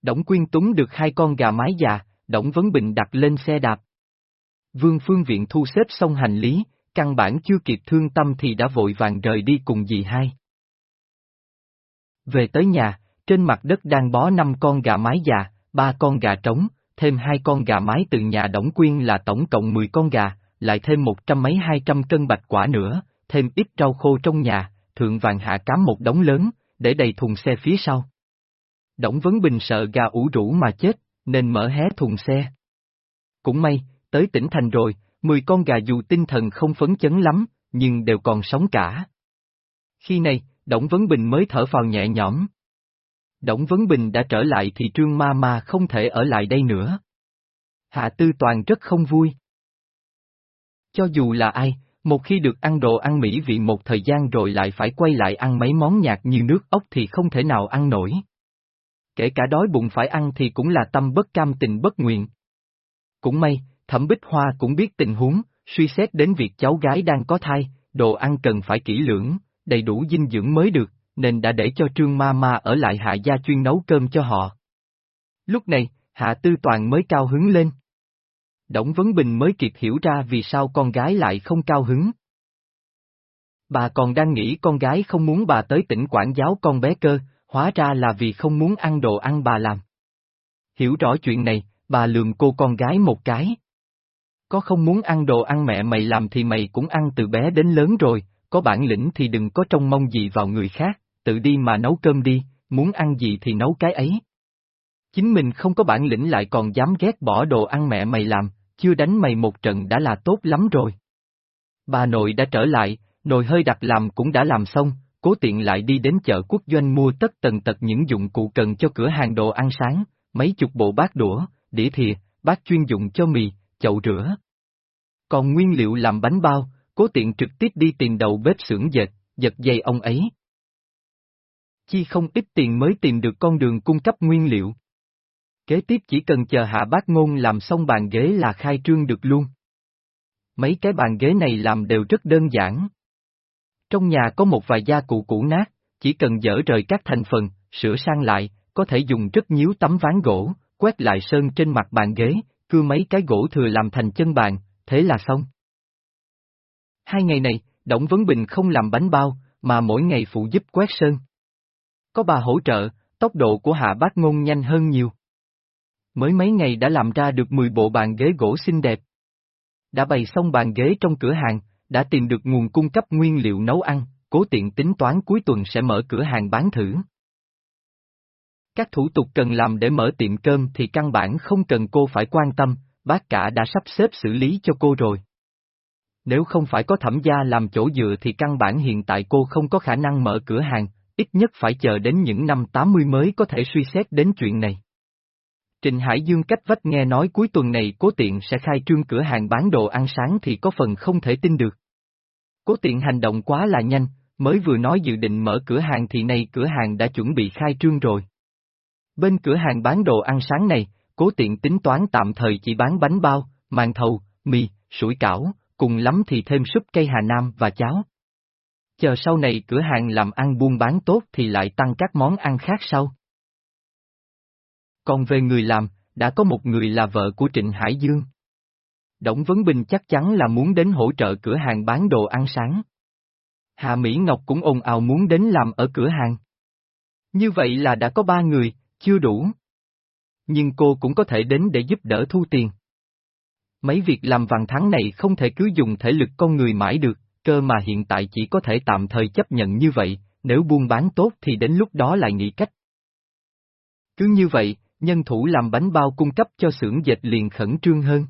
Đổng Quyên túng được hai con gà mái già, Đổng Vấn Bình đặt lên xe đạp. Vương Phương Viện thu xếp xong hành lý, căn bản chưa kịp thương tâm thì đã vội vàng rời đi cùng dì hai. Về tới nhà, trên mặt đất đang bó năm con gà mái già, ba con gà trống, thêm hai con gà mái từ nhà Đổng Quyên là tổng cộng 10 con gà, lại thêm một trăm mấy hai trăm cân bạch quả nữa, thêm ít rau khô trong nhà, thượng vàng hạ cám một đống lớn, để đầy thùng xe phía sau. Đổng Vấn Bình sợ gà ủ rũ mà chết, nên mở hé thùng xe. Cũng may, tới tỉnh thành rồi, 10 con gà dù tinh thần không phấn chấn lắm, nhưng đều còn sống cả. Khi này, Đổng Vấn Bình mới thở phào nhẹ nhõm. Đổng Vấn Bình đã trở lại thì Trương Ma Ma không thể ở lại đây nữa. Hạ Tư Toàn rất không vui. Cho dù là ai, một khi được ăn đồ ăn mỹ vị một thời gian rồi lại phải quay lại ăn mấy món nhạt như nước ốc thì không thể nào ăn nổi. Kể cả đói bụng phải ăn thì cũng là tâm bất cam tình bất nguyện. Cũng may, Thẩm Bích Hoa cũng biết tình huống, suy xét đến việc cháu gái đang có thai, đồ ăn cần phải kỹ lưỡng, đầy đủ dinh dưỡng mới được, nên đã để cho Trương Ma Ma ở lại Hạ Gia chuyên nấu cơm cho họ. Lúc này, Hạ Tư Toàn mới cao hứng lên. Đổng Vấn Bình mới kịp hiểu ra vì sao con gái lại không cao hứng. Bà còn đang nghĩ con gái không muốn bà tới tỉnh quản giáo con bé cơ, hóa ra là vì không muốn ăn đồ ăn bà làm. Hiểu rõ chuyện này, bà lườm cô con gái một cái. Có không muốn ăn đồ ăn mẹ mày làm thì mày cũng ăn từ bé đến lớn rồi, có bản lĩnh thì đừng có trông mong gì vào người khác, tự đi mà nấu cơm đi, muốn ăn gì thì nấu cái ấy. Chính mình không có bản lĩnh lại còn dám ghét bỏ đồ ăn mẹ mày làm, chưa đánh mày một trận đã là tốt lắm rồi. Bà nội đã trở lại, nồi hơi đặt làm cũng đã làm xong, cố tiện lại đi đến chợ quốc doanh mua tất tần tật những dụng cụ cần cho cửa hàng đồ ăn sáng, mấy chục bộ bát đũa, đĩa thìa, bát chuyên dụng cho mì, chậu rửa. Còn nguyên liệu làm bánh bao, cố tiện trực tiếp đi tìm đầu bếp xưởng dệt, giật dây ông ấy. Chi không ít tiền mới tìm được con đường cung cấp nguyên liệu. Kế tiếp chỉ cần chờ hạ bác ngôn làm xong bàn ghế là khai trương được luôn. Mấy cái bàn ghế này làm đều rất đơn giản. Trong nhà có một vài gia cụ cũ nát, chỉ cần dỡ rời các thành phần, sửa sang lại, có thể dùng rất nhiều tấm ván gỗ, quét lại sơn trên mặt bàn ghế, cưa mấy cái gỗ thừa làm thành chân bàn, thế là xong. Hai ngày này, Đổng Vấn Bình không làm bánh bao, mà mỗi ngày phụ giúp quét sơn. Có bà hỗ trợ, tốc độ của hạ bác ngôn nhanh hơn nhiều. Mới mấy ngày đã làm ra được 10 bộ bàn ghế gỗ xinh đẹp. Đã bày xong bàn ghế trong cửa hàng, đã tìm được nguồn cung cấp nguyên liệu nấu ăn, cố tiện tính toán cuối tuần sẽ mở cửa hàng bán thử. Các thủ tục cần làm để mở tiệm cơm thì căn bản không cần cô phải quan tâm, bác cả đã sắp xếp xử lý cho cô rồi. Nếu không phải có thẩm gia làm chỗ dựa thì căn bản hiện tại cô không có khả năng mở cửa hàng, ít nhất phải chờ đến những năm 80 mới có thể suy xét đến chuyện này. Trịnh Hải Dương cách vách nghe nói cuối tuần này cố tiện sẽ khai trương cửa hàng bán đồ ăn sáng thì có phần không thể tin được. Cố tiện hành động quá là nhanh, mới vừa nói dự định mở cửa hàng thì nay cửa hàng đã chuẩn bị khai trương rồi. Bên cửa hàng bán đồ ăn sáng này, cố tiện tính toán tạm thời chỉ bán bánh bao, màn thầu, mì, sủi cảo, cùng lắm thì thêm súp cây Hà Nam và cháo. Chờ sau này cửa hàng làm ăn buôn bán tốt thì lại tăng các món ăn khác sau. Còn về người làm, đã có một người là vợ của Trịnh Hải Dương. Đổng Vấn Bình chắc chắn là muốn đến hỗ trợ cửa hàng bán đồ ăn sáng. Hạ Mỹ Ngọc cũng ồn ào muốn đến làm ở cửa hàng. Như vậy là đã có ba người, chưa đủ. Nhưng cô cũng có thể đến để giúp đỡ thu tiền. Mấy việc làm vàng tháng này không thể cứ dùng thể lực con người mãi được, cơ mà hiện tại chỉ có thể tạm thời chấp nhận như vậy, nếu buôn bán tốt thì đến lúc đó lại nghĩ cách. Cứ như vậy, nhân thủ làm bánh bao cung cấp cho xưởng dệt liền khẩn trương hơn.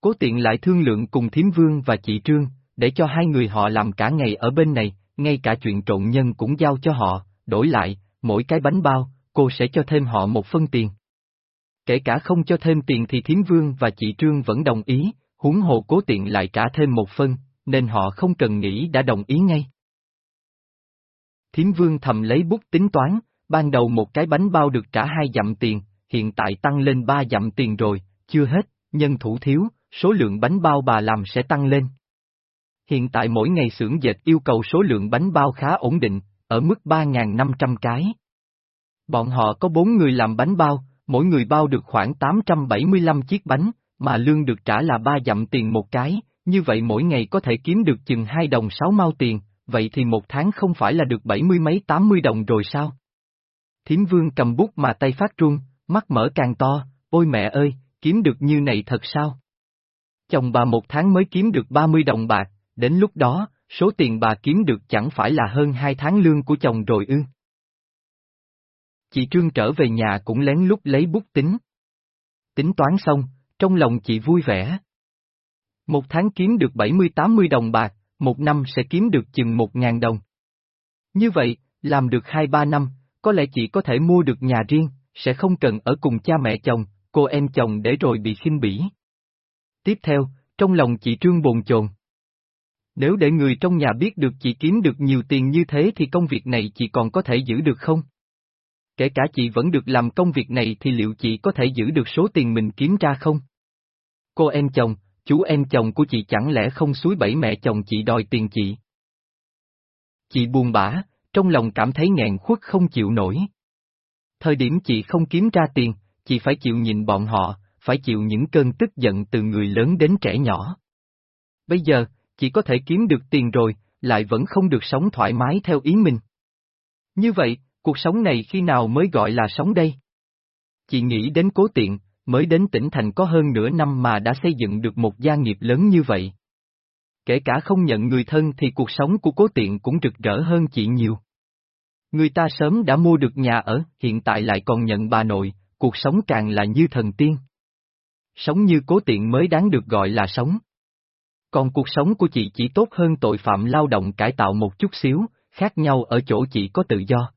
Cố tiện lại thương lượng cùng Thiếm Vương và chị Trương, để cho hai người họ làm cả ngày ở bên này, ngay cả chuyện trộn nhân cũng giao cho họ, đổi lại, mỗi cái bánh bao, cô sẽ cho thêm họ một phân tiền. Kể cả không cho thêm tiền thì Thiếm Vương và chị Trương vẫn đồng ý, huống hồ cố tiện lại trả thêm một phân, nên họ không cần nghĩ đã đồng ý ngay. Thiếm Vương thầm lấy bút tính toán, ban đầu một cái bánh bao được trả hai dặm tiền, hiện tại tăng lên ba dặm tiền rồi, chưa hết, nhân thủ thiếu, số lượng bánh bao bà làm sẽ tăng lên. Hiện tại mỗi ngày xưởng dệt yêu cầu số lượng bánh bao khá ổn định, ở mức 3.500 cái. Bọn họ có bốn người làm bánh bao, mỗi người bao được khoảng 875 chiếc bánh, mà lương được trả là ba dặm tiền một cái, như vậy mỗi ngày có thể kiếm được chừng 2 đồng 6 mao tiền, vậy thì một tháng không phải là được bảy mươi mấy 80 đồng rồi sao? Thiếm vương cầm bút mà tay phát run, mắt mở càng to, ôi mẹ ơi, kiếm được như này thật sao? Chồng bà một tháng mới kiếm được 30 đồng bạc, đến lúc đó, số tiền bà kiếm được chẳng phải là hơn hai tháng lương của chồng rồi ư. Chị Trương trở về nhà cũng lén lút lấy bút tính. Tính toán xong, trong lòng chị vui vẻ. Một tháng kiếm được 70-80 đồng bạc, một năm sẽ kiếm được chừng 1.000 đồng. Như vậy, làm được 2-3 năm, có lẽ chị có thể mua được nhà riêng, sẽ không cần ở cùng cha mẹ chồng, cô em chồng để rồi bị khinh bỉ. Tiếp theo, trong lòng chị Trương bồn chồn. Nếu để người trong nhà biết được chị kiếm được nhiều tiền như thế thì công việc này chị còn có thể giữ được không? Kể cả chị vẫn được làm công việc này thì liệu chị có thể giữ được số tiền mình kiếm ra không? Cô em chồng, chú em chồng của chị chẳng lẽ không suối bẫy mẹ chồng chị đòi tiền chị? Chị buồn bã, trong lòng cảm thấy nghẹn khuất không chịu nổi. Thời điểm chị không kiếm ra tiền, chị phải chịu nhìn bọn họ, phải chịu những cơn tức giận từ người lớn đến trẻ nhỏ. Bây giờ, chị có thể kiếm được tiền rồi, lại vẫn không được sống thoải mái theo ý mình. Như vậy, cuộc sống này khi nào mới gọi là sống đây? Chị nghĩ đến cố tiện, mới đến tỉnh thành có hơn nửa năm mà đã xây dựng được một gia nghiệp lớn như vậy. Kể cả không nhận người thân thì cuộc sống của cố tiện cũng rực rỡ hơn chị nhiều. Người ta sớm đã mua được nhà ở, hiện tại lại còn nhận bà nội, cuộc sống càng là như thần tiên. Sống như cố tiện mới đáng được gọi là sống. Còn cuộc sống của chị chỉ tốt hơn tội phạm lao động cải tạo một chút xíu, khác nhau ở chỗ chị có tự do.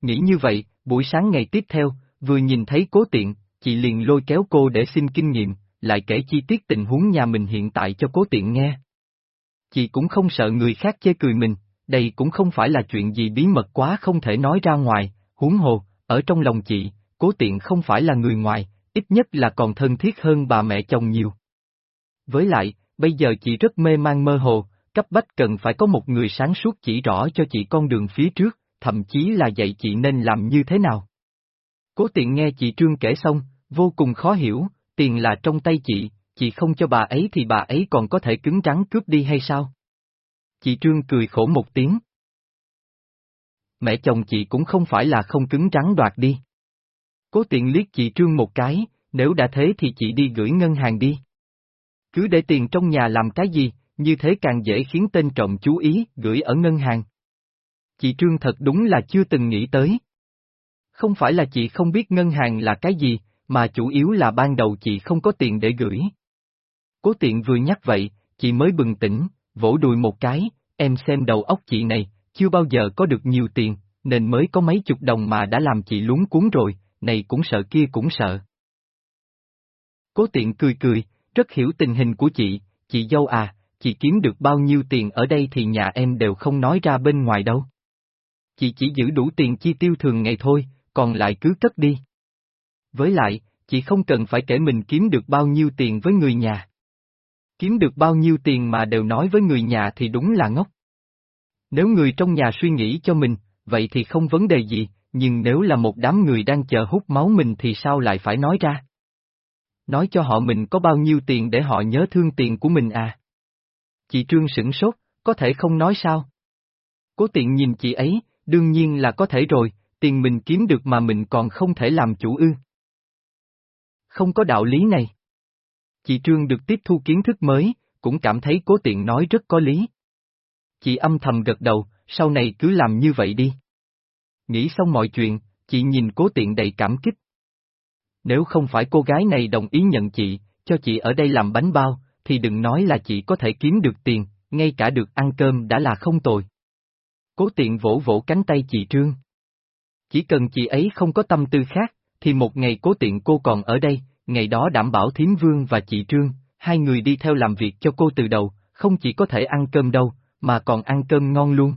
Nghĩ như vậy, buổi sáng ngày tiếp theo, vừa nhìn thấy cố tiện, chị liền lôi kéo cô để xin kinh nghiệm, lại kể chi tiết tình huống nhà mình hiện tại cho cố tiện nghe. Chị cũng không sợ người khác chê cười mình, đây cũng không phải là chuyện gì bí mật quá không thể nói ra ngoài, huống hồ, ở trong lòng chị, cố tiện không phải là người ngoài, ít nhất là còn thân thiết hơn bà mẹ chồng nhiều. Với lại, bây giờ chị rất mê man mơ hồ, cấp bách cần phải có một người sáng suốt chỉ rõ cho chị con đường phía trước, thậm chí là dạy chị nên làm như thế nào. Cố tiện nghe chị Trương kể xong, vô cùng khó hiểu, tiền là trong tay chị, chị không cho bà ấy thì bà ấy còn có thể cứng rắn cướp đi hay sao? Chị Trương cười khổ một tiếng. Mẹ chồng chị cũng không phải là không cứng rắn đoạt đi. Cố tiện liếc chị Trương một cái, nếu đã thế thì chị đi gửi ngân hàng đi. Cứ để tiền trong nhà làm cái gì, như thế càng dễ khiến tên trộm chú ý, gửi ở ngân hàng. Chị Trương thật đúng là chưa từng nghĩ tới. Không phải là chị không biết ngân hàng là cái gì, mà chủ yếu là ban đầu chị không có tiền để gửi. Cố tiện vừa nhắc vậy, chị mới bừng tỉnh, vỗ đùi một cái, em xem đầu óc chị này, chưa bao giờ có được nhiều tiền, nên mới có mấy chục đồng mà đã làm chị luống cuốn rồi, này cũng sợ kia cũng sợ. Cố tiện cười cười, rất hiểu tình hình của chị, chị dâu à, chị kiếm được bao nhiêu tiền ở đây thì nhà em đều không nói ra bên ngoài đâu. Chị chỉ giữ đủ tiền chi tiêu thường ngày thôi, còn lại cứ cất đi. Với lại, chị không cần phải kể mình kiếm được bao nhiêu tiền với người nhà. Kiếm được bao nhiêu tiền mà đều nói với người nhà thì đúng là ngốc. Nếu người trong nhà suy nghĩ cho mình, vậy thì không vấn đề gì, nhưng nếu là một đám người đang chờ hút máu mình thì sao lại phải nói ra? Nói cho họ mình có bao nhiêu tiền để họ nhớ thương tiền của mình à? Chị Trương sửng sốt, có thể không nói sao? Cố tiện nhìn chị ấy, đương nhiên là có thể rồi, tiền mình kiếm được mà mình còn không thể làm chủ ư. Không có đạo lý này. Chị Trương được tiếp thu kiến thức mới, cũng cảm thấy cố tiện nói rất có lý. Chị âm thầm gật đầu, sau này cứ làm như vậy đi. Nghĩ xong mọi chuyện, chị nhìn cố tiện đầy cảm kích. Nếu không phải cô gái này đồng ý nhận chị, cho chị ở đây làm bánh bao, thì đừng nói là chị có thể kiếm được tiền, ngay cả được ăn cơm đã là không tồi. Cố tiện vỗ vỗ cánh tay chị Trương. Chỉ cần chị ấy không có tâm tư khác, thì một ngày cố tiện cô còn ở đây, ngày đó đảm bảo Thiến Vương và chị Trương, hai người đi theo làm việc cho cô từ đầu, không chỉ có thể ăn cơm đâu, mà còn ăn cơm ngon luôn.